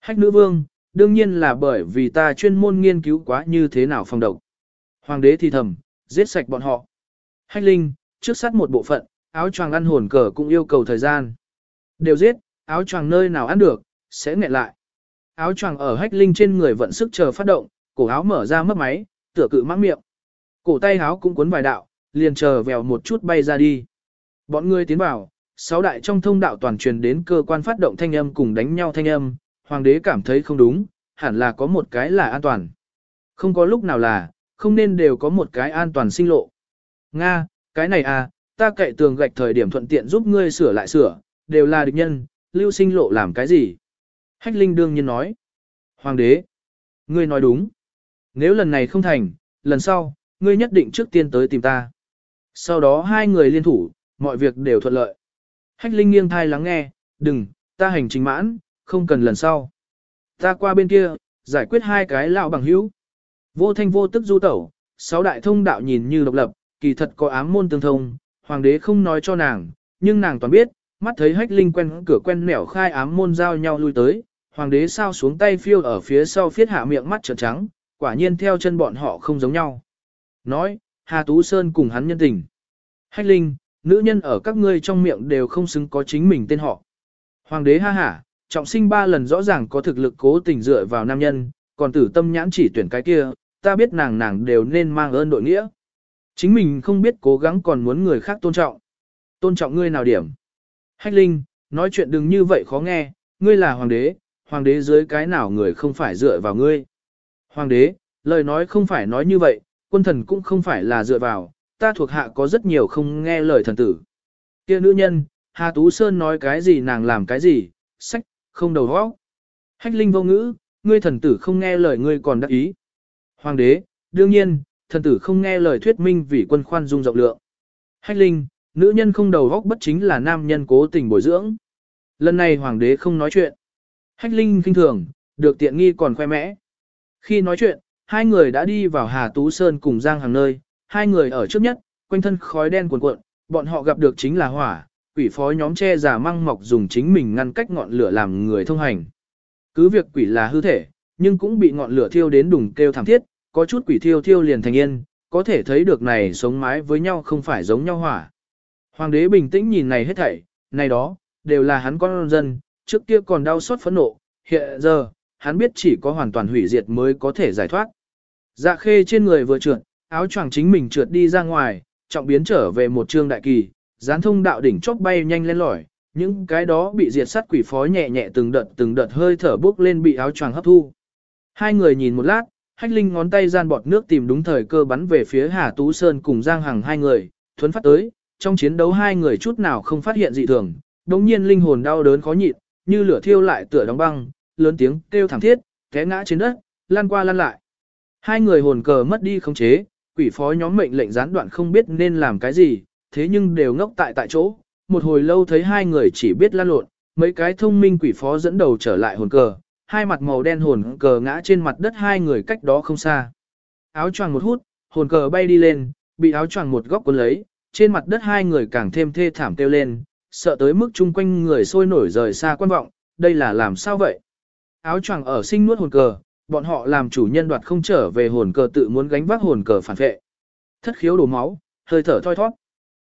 Hách nữ vương, đương nhiên là bởi vì ta chuyên môn nghiên cứu quá như thế nào phòng độc. Hoàng đế thì thầm, giết sạch bọn họ. Hách linh, trước sát một bộ phận, áo choàng ăn hồn cờ cũng yêu cầu thời gian. Đều giết, áo choàng nơi nào ăn được, sẽ nghẹn lại. Áo choàng ở hách linh trên người vận sức chờ phát động, cổ áo mở ra mất máy, tựa cự mắc miệng. Cổ tay áo cũng cuốn vài đạo, liền chờ vèo một chút bay ra đi. Bọn người tiến vào, sáu đại trong thông đạo toàn truyền đến cơ quan phát động thanh âm cùng đánh nhau thanh âm, hoàng đế cảm thấy không đúng, hẳn là có một cái là an toàn. Không có lúc nào là, không nên đều có một cái an toàn sinh lộ. Nga, cái này à, ta cậy tường gạch thời điểm thuận tiện giúp ngươi sửa lại sửa, đều là địch nhân, lưu sinh lộ làm cái gì? Hách Linh đương nhiên nói. Hoàng đế, ngươi nói đúng. Nếu lần này không thành, lần sau, ngươi nhất định trước tiên tới tìm ta. Sau đó hai người liên thủ, mọi việc đều thuận lợi. Hách Linh nghiêng thai lắng nghe, đừng, ta hành trình mãn, không cần lần sau. Ta qua bên kia, giải quyết hai cái lão bằng hữu. Vô thanh vô tức du tẩu, sáu đại thông đạo nhìn như độc lập, kỳ thật có ám môn tương thông, hoàng đế không nói cho nàng, nhưng nàng toàn biết, mắt thấy hách linh quen cửa quen nẻo khai ám môn giao nhau lui tới, hoàng đế sao xuống tay phiêu ở phía sau phiết hạ miệng mắt trợn trắng, quả nhiên theo chân bọn họ không giống nhau. Nói, Hà Tú Sơn cùng hắn nhân tình. Hách linh, nữ nhân ở các ngươi trong miệng đều không xứng có chính mình tên họ. Hoàng đế ha hả, trọng sinh ba lần rõ ràng có thực lực cố tình dựa vào nam nhân, còn tử tâm nhãn chỉ tuyển cái kia, ta biết nàng nàng đều nên mang ơn đội nghĩa. Chính mình không biết cố gắng còn muốn người khác tôn trọng. Tôn trọng ngươi nào điểm. Hách Linh, nói chuyện đừng như vậy khó nghe, ngươi là hoàng đế, hoàng đế dưới cái nào người không phải dựa vào ngươi. Hoàng đế, lời nói không phải nói như vậy, quân thần cũng không phải là dựa vào, ta thuộc hạ có rất nhiều không nghe lời thần tử. Kia nữ nhân, Hà Tú Sơn nói cái gì nàng làm cái gì, sách, không đầu óc. Hách Linh vô ngữ, ngươi thần tử không nghe lời ngươi còn đắc ý. Hoàng đế, đương nhiên, thần tử không nghe lời thuyết minh vì quân khoan dung rộng lượng. Hách Linh, nữ nhân không đầu góc bất chính là nam nhân cố tình bồi dưỡng. Lần này hoàng đế không nói chuyện. Hách Linh kinh thường, được tiện nghi còn khoe mẽ. Khi nói chuyện, hai người đã đi vào Hà Tú Sơn cùng Giang hàng nơi, hai người ở trước nhất, quanh thân khói đen cuồn cuộn, bọn họ gặp được chính là hỏa, quỷ phó nhóm che giả măng mọc dùng chính mình ngăn cách ngọn lửa làm người thông hành. Cứ việc quỷ là hư thể, nhưng cũng bị ngọn lửa thiêu đến đùng kêu thảm thiết, có chút quỷ thiêu thiêu liền thành yên, có thể thấy được này sống mái với nhau không phải giống nhau hỏa. Hoàng đế bình tĩnh nhìn này hết thảy, này đó, đều là hắn con dân, trước kia còn đau xót phẫn nộ, hiện giờ, hắn biết chỉ có hoàn toàn hủy diệt mới có thể giải thoát. Dạ khê trên người vừa trượt, áo choàng chính mình trượt đi ra ngoài, trọng biến trở về một trương đại kỳ, gián thông đạo đỉnh chốc bay nhanh lên lỏi, những cái đó bị diệt sát quỷ phó nhẹ nhẹ từng đợt từng đợt hơi thở bốc lên bị áo choàng hấp thu. Hai người nhìn một lát, Hách Linh ngón tay gian bọt nước tìm đúng thời cơ bắn về phía Hà Tú Sơn cùng Giang Hằng hai người, thuấn phát tới, trong chiến đấu hai người chút nào không phát hiện dị thường, đồng nhiên linh hồn đau đớn khó nhịn, như lửa thiêu lại tựa đóng băng, lớn tiếng kêu thảm thiết, té ngã trên đất, lăn qua lăn lại. Hai người hồn cờ mất đi khống chế, quỷ phó nhóm mệnh lệnh gián đoạn không biết nên làm cái gì, thế nhưng đều ngốc tại tại chỗ, một hồi lâu thấy hai người chỉ biết lan lộn, mấy cái thông minh quỷ phó dẫn đầu trở lại hồn cờ, hai mặt màu đen hồn cờ ngã trên mặt đất hai người cách đó không xa. Áo choàng một hút, hồn cờ bay đi lên, bị áo choàng một góc cuốn lấy, trên mặt đất hai người càng thêm thê thảm kêu lên, sợ tới mức chung quanh người sôi nổi rời xa quan vọng, đây là làm sao vậy? Áo choàng ở sinh nuốt hồn cờ, bọn họ làm chủ nhân đoạt không trở về hồn cờ tự muốn gánh vác hồn cờ phản vệ. Thất khiếu đổ máu, hơi thở thoi thoát.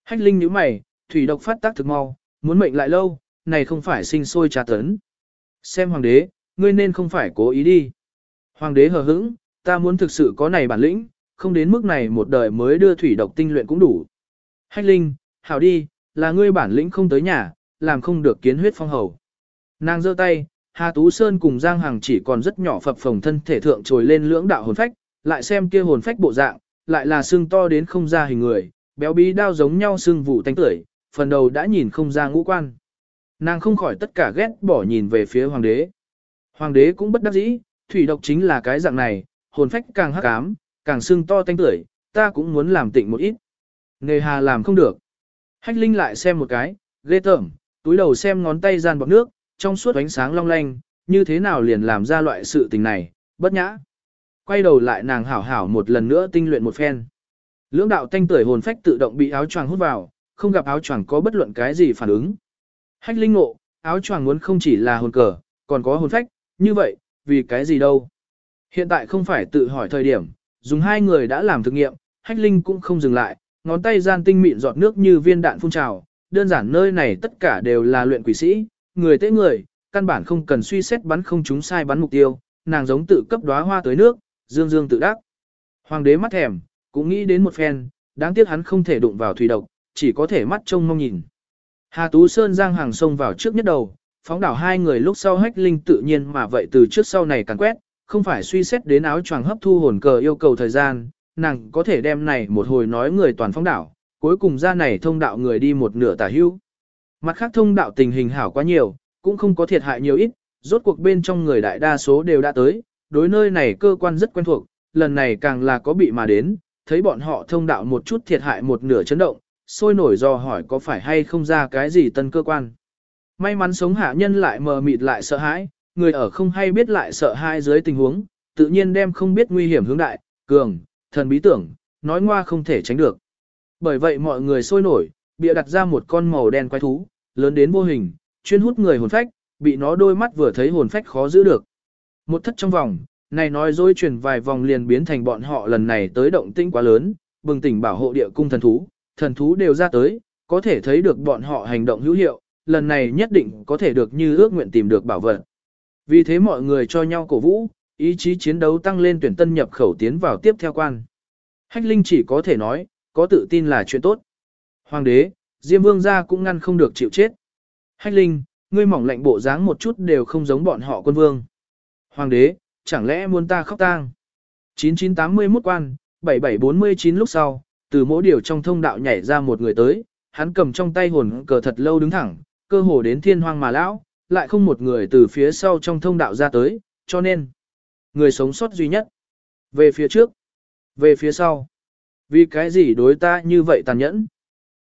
Hách linh nhíu mày, thủy độc phát tác thực mau, muốn mệnh lại lâu, này không phải sinh sôi trà tấn. Xem hoàng đế, ngươi nên không phải cố ý đi. Hoàng đế hờ hững, ta muốn thực sự có này bản lĩnh, không đến mức này một đời mới đưa thủy độc tinh luyện cũng đủ. Hách linh, hảo đi, là ngươi bản lĩnh không tới nhà, làm không được kiến huyết phong hầu. Nàng giơ tay, Hà Tú Sơn cùng Giang Hằng chỉ còn rất nhỏ phập phồng thân thể thượng trồi lên lưỡng đạo hồn phách, lại xem kia hồn phách bộ dạng, lại là xương to đến không ra hình người, béo bí đao giống nhau xương vụ tanh tưởi, phần đầu đã nhìn không ra ngũ quan. Nàng không khỏi tất cả ghét bỏ nhìn về phía hoàng đế. Hoàng đế cũng bất đắc dĩ, thủy độc chính là cái dạng này, hồn phách càng hắc ám, càng xương to tanh tưởi, ta cũng muốn làm tịnh một ít. Nghề hà làm không được. Hách Linh lại xem một cái, ghê tởm, túi đầu xem ngón tay gian bọc nước, trong suốt ánh sáng long lanh, như thế nào liền làm ra loại sự tình này, bất nhã. Quay đầu lại nàng hảo hảo một lần nữa tinh luyện một phen. Lưỡng đạo tanh tưởi hồn phách tự động bị áo choàng hút vào, không gặp áo choàng có bất luận cái gì phản ứng. Hách linh ngộ, áo choàng muốn không chỉ là hồn cờ, còn có hồn phách, như vậy, vì cái gì đâu. Hiện tại không phải tự hỏi thời điểm, dùng hai người đã làm thực nghiệm, hách linh cũng không dừng lại, ngón tay gian tinh mịn giọt nước như viên đạn phun trào, đơn giản nơi này tất cả đều là luyện quỷ sĩ, người tế người, căn bản không cần suy xét bắn không chúng sai bắn mục tiêu, nàng giống tự cấp đóa hoa tới nước, dương dương tự đắc. Hoàng đế mắt thèm, cũng nghĩ đến một phen, đáng tiếc hắn không thể đụng vào thủy độc, chỉ có thể mắt trông mong nhìn. Hà Tú Sơn giang hàng sông vào trước nhất đầu, phóng đảo hai người lúc sau hách linh tự nhiên mà vậy từ trước sau này càng quét, không phải suy xét đến áo choàng hấp thu hồn cờ yêu cầu thời gian, nàng có thể đem này một hồi nói người toàn phóng đảo, cuối cùng ra này thông đạo người đi một nửa tả hưu. Mặt khác thông đạo tình hình hảo quá nhiều, cũng không có thiệt hại nhiều ít, rốt cuộc bên trong người đại đa số đều đã tới, đối nơi này cơ quan rất quen thuộc, lần này càng là có bị mà đến, thấy bọn họ thông đạo một chút thiệt hại một nửa chấn động, sôi nổi do hỏi có phải hay không ra cái gì tân cơ quan. May mắn sống hạ nhân lại mờ mịt lại sợ hãi, người ở không hay biết lại sợ hãi dưới tình huống, tự nhiên đem không biết nguy hiểm hướng đại, cường, thần bí tưởng, nói ngoa không thể tránh được. Bởi vậy mọi người sôi nổi, bịa đặt ra một con màu đen quái thú, lớn đến vô hình, chuyên hút người hồn phách, bị nó đôi mắt vừa thấy hồn phách khó giữ được. Một thất trong vòng, này nói dối truyền vài vòng liền biến thành bọn họ lần này tới động tinh quá lớn, bừng tỉnh bảo hộ địa cung thần thú, thần thú đều ra tới, có thể thấy được bọn họ hành động hữu hiệu, lần này nhất định có thể được như ước nguyện tìm được bảo vật. Vì thế mọi người cho nhau cổ vũ, ý chí chiến đấu tăng lên tuyển tân nhập khẩu tiến vào tiếp theo quan. Hách Linh chỉ có thể nói, có tự tin là chuyện tốt. Hoàng đế, Diêm Vương gia cũng ngăn không được chịu chết. Hách Linh, ngươi mỏng lạnh bộ dáng một chút đều không giống bọn họ quân vương. Hoàng đế, chẳng lẽ muốn ta khóc tang? 9981 quan, 7749 lúc sau, từ mỗi điều trong thông đạo nhảy ra một người tới, hắn cầm trong tay hồn cờ thật lâu đứng thẳng, cơ hồ đến thiên hoang mà lão, lại không một người từ phía sau trong thông đạo ra tới, cho nên, người sống sót duy nhất. Về phía trước, về phía sau. Vì cái gì đối ta như vậy tàn nhẫn?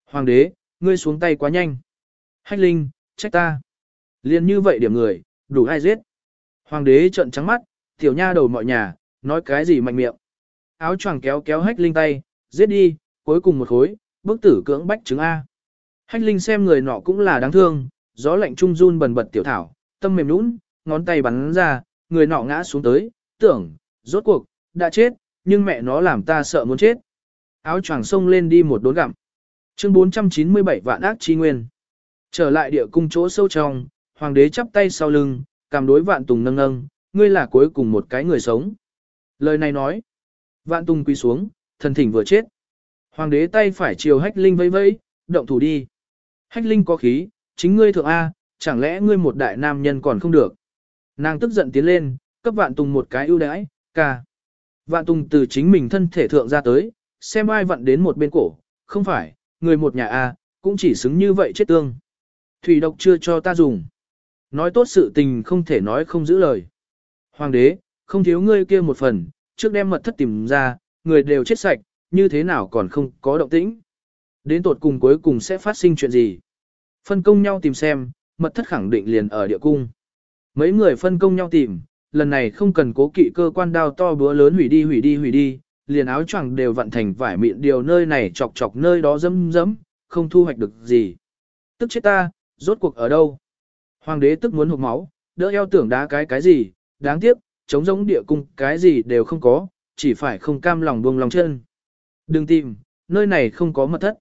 Hoàng đế, ngươi xuống tay quá nhanh. Hách Linh, trách ta. Liên như vậy điểm người, đủ ai giết. Hoàng đế trợn trắng mắt, tiểu nha đầu mọi nhà, nói cái gì mạnh miệng. Áo choàng kéo kéo Hách Linh tay, giết đi, cuối cùng một khối, bức tử cưỡng bách chứng A. Hách Linh xem người nọ cũng là đáng thương, gió lạnh trung run bần bật tiểu thảo, tâm mềm nũng, ngón tay bắn ra, người nọ ngã xuống tới, tưởng, rốt cuộc, đã chết, nhưng mẹ nó làm ta sợ muốn chết. Áo choàng sông lên đi một đốn gặm. Chương 497 vạn ác chi nguyên. Trở lại địa cung chỗ sâu trong, hoàng đế chắp tay sau lưng, cảm đối vạn tùng nâng nâng, ngươi là cuối cùng một cái người sống. Lời này nói, vạn tùng quỳ xuống, thần thỉnh vừa chết. Hoàng đế tay phải chiều hách linh vẫy vẫy, động thủ đi. Hách linh có khí, chính ngươi thượng A, chẳng lẽ ngươi một đại nam nhân còn không được. Nàng tức giận tiến lên, cấp vạn tùng một cái ưu đãi, ca. Vạn tùng từ chính mình thân thể thượng ra tới, xem ai vặn đến một bên cổ, không phải, người một nhà A, cũng chỉ xứng như vậy chết tương. Thủy độc chưa cho ta dùng. Nói tốt sự tình không thể nói không giữ lời. Hoàng đế, không thiếu ngươi kia một phần, trước đem mật thất tìm ra, người đều chết sạch, như thế nào còn không có động tĩnh. Đến tột cùng cuối cùng sẽ phát sinh chuyện gì. Phân công nhau tìm xem, mật thất khẳng định liền ở địa cung. Mấy người phân công nhau tìm, lần này không cần cố kỵ cơ quan đao to búa lớn hủy đi hủy đi hủy đi, liền áo choàng đều vặn thành vải mịn điều nơi này chọc chọc nơi đó dẫm dẫm, không thu hoạch được gì. Tức chết ta, rốt cuộc ở đâu? Hoàng đế tức muốn hụt máu, đỡ eo tưởng đá cái cái gì, đáng tiếc, chống giống địa cung cái gì đều không có, chỉ phải không cam lòng buông lòng chân. Đừng tìm, nơi này không có mật thất.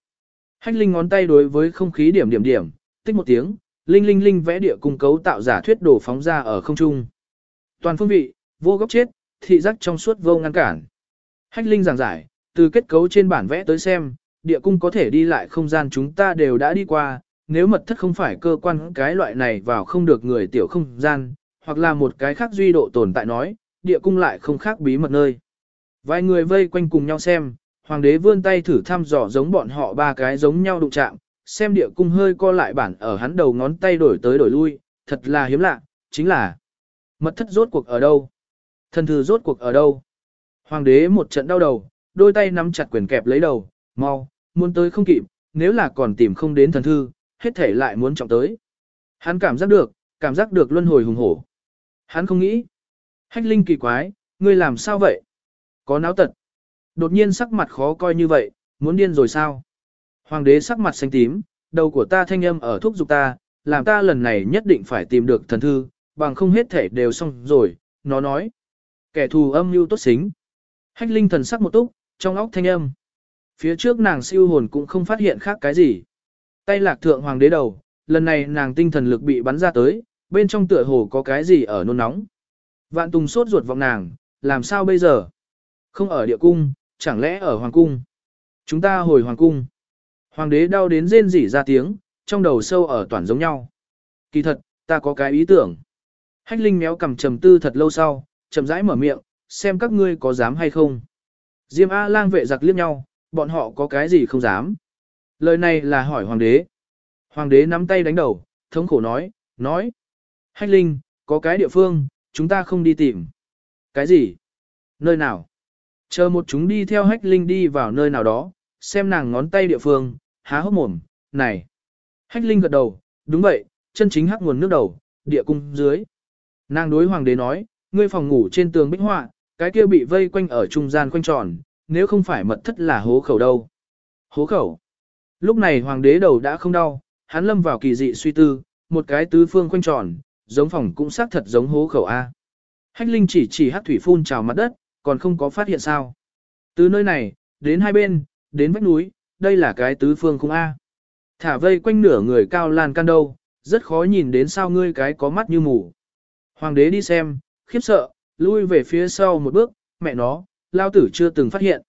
Hách linh ngón tay đối với không khí điểm điểm điểm, tích một tiếng, linh linh linh vẽ địa cung cấu tạo giả thuyết đổ phóng ra ở không trung. Toàn phương vị, vô góc chết, thị giác trong suốt vô ngăn cản. Hách linh giảng giải, từ kết cấu trên bản vẽ tới xem, địa cung có thể đi lại không gian chúng ta đều đã đi qua, nếu mật thất không phải cơ quan cái loại này vào không được người tiểu không gian, hoặc là một cái khác duy độ tồn tại nói, địa cung lại không khác bí mật nơi. Vài người vây quanh cùng nhau xem, hoàng đế vươn tay thử thăm dò giống bọn họ ba cái giống nhau đụng chạm, xem địa cung hơi co lại bản ở hắn đầu ngón tay đổi tới đổi lui, thật là hiếm lạ, chính là mật thất rốt cuộc ở đâu? Thần thư rốt cuộc ở đâu? Hoàng đế một trận đau đầu, đôi tay nắm chặt quyền kẹp lấy đầu, mau, muốn tới không kịp, nếu là còn tìm không đến thần thư, hết thể lại muốn trọng tới. Hắn cảm giác được, cảm giác được luân hồi hùng hổ. Hắn không nghĩ. Hách linh kỳ quái, ngươi làm sao vậy? Có náo tật. Đột nhiên sắc mặt khó coi như vậy, muốn điên rồi sao? Hoàng đế sắc mặt xanh tím, đầu của ta thanh âm ở thúc giục ta, làm ta lần này nhất định phải tìm được thần thư, bằng không hết thể đều xong rồi, nó nói. Kẻ thù âm mưu tốt xính. Hách linh thần sắc một túc, trong óc thanh âm. Phía trước nàng siêu hồn cũng không phát hiện khác cái gì. Tay lạc thượng hoàng đế đầu, lần này nàng tinh thần lực bị bắn ra tới, bên trong tựa hồ có cái gì ở nôn nóng. Vạn Tùng sốt ruột vọng nàng, làm sao bây giờ? Không ở địa cung, chẳng lẽ ở hoàng cung? Chúng ta hồi hoàng cung. Hoàng đế đau đến rên rỉ ra tiếng, trong đầu sâu ở toàn giống nhau. Kỳ thật, ta có cái ý tưởng. Hách Linh méo cầm trầm tư thật lâu sau, chậm rãi mở miệng, xem các ngươi có dám hay không. Diêm A lang vệ giặc liếc nhau, bọn họ có cái gì không dám. Lời này là hỏi hoàng đế. Hoàng đế nắm tay đánh đầu, thống khổ nói, nói. Hách Linh, có cái địa phương, chúng ta không đi tìm. Cái gì? Nơi nào? Chờ một chúng đi theo Hách Linh đi vào nơi nào đó, xem nàng ngón tay địa phương, há hốc mồm, này. Hách Linh gật đầu, đúng vậy, chân chính hắc nguồn nước đầu, địa cung dưới. Nàng đối hoàng đế nói, ngươi phòng ngủ trên tường bích họa, cái kia bị vây quanh ở trung gian quanh tròn, nếu không phải mật thất là hố khẩu đâu. Hố khẩu. Lúc này hoàng đế đầu đã không đau, hắn lâm vào kỳ dị suy tư, một cái tứ phương quanh tròn, giống phòng cũng xác thật giống hố khẩu A. Hách Linh chỉ chỉ hắc thủy phun trào mặt đất, còn không có phát hiện sao. Từ nơi này, đến hai bên, đến vách núi, đây là cái tứ phương không A. Thả vây quanh nửa người cao lan can đâu, rất khó nhìn đến sao ngươi cái có mắt như mù. Hoàng đế đi xem, khiếp sợ, lui về phía sau một bước, mẹ nó, lao tử chưa từng phát hiện.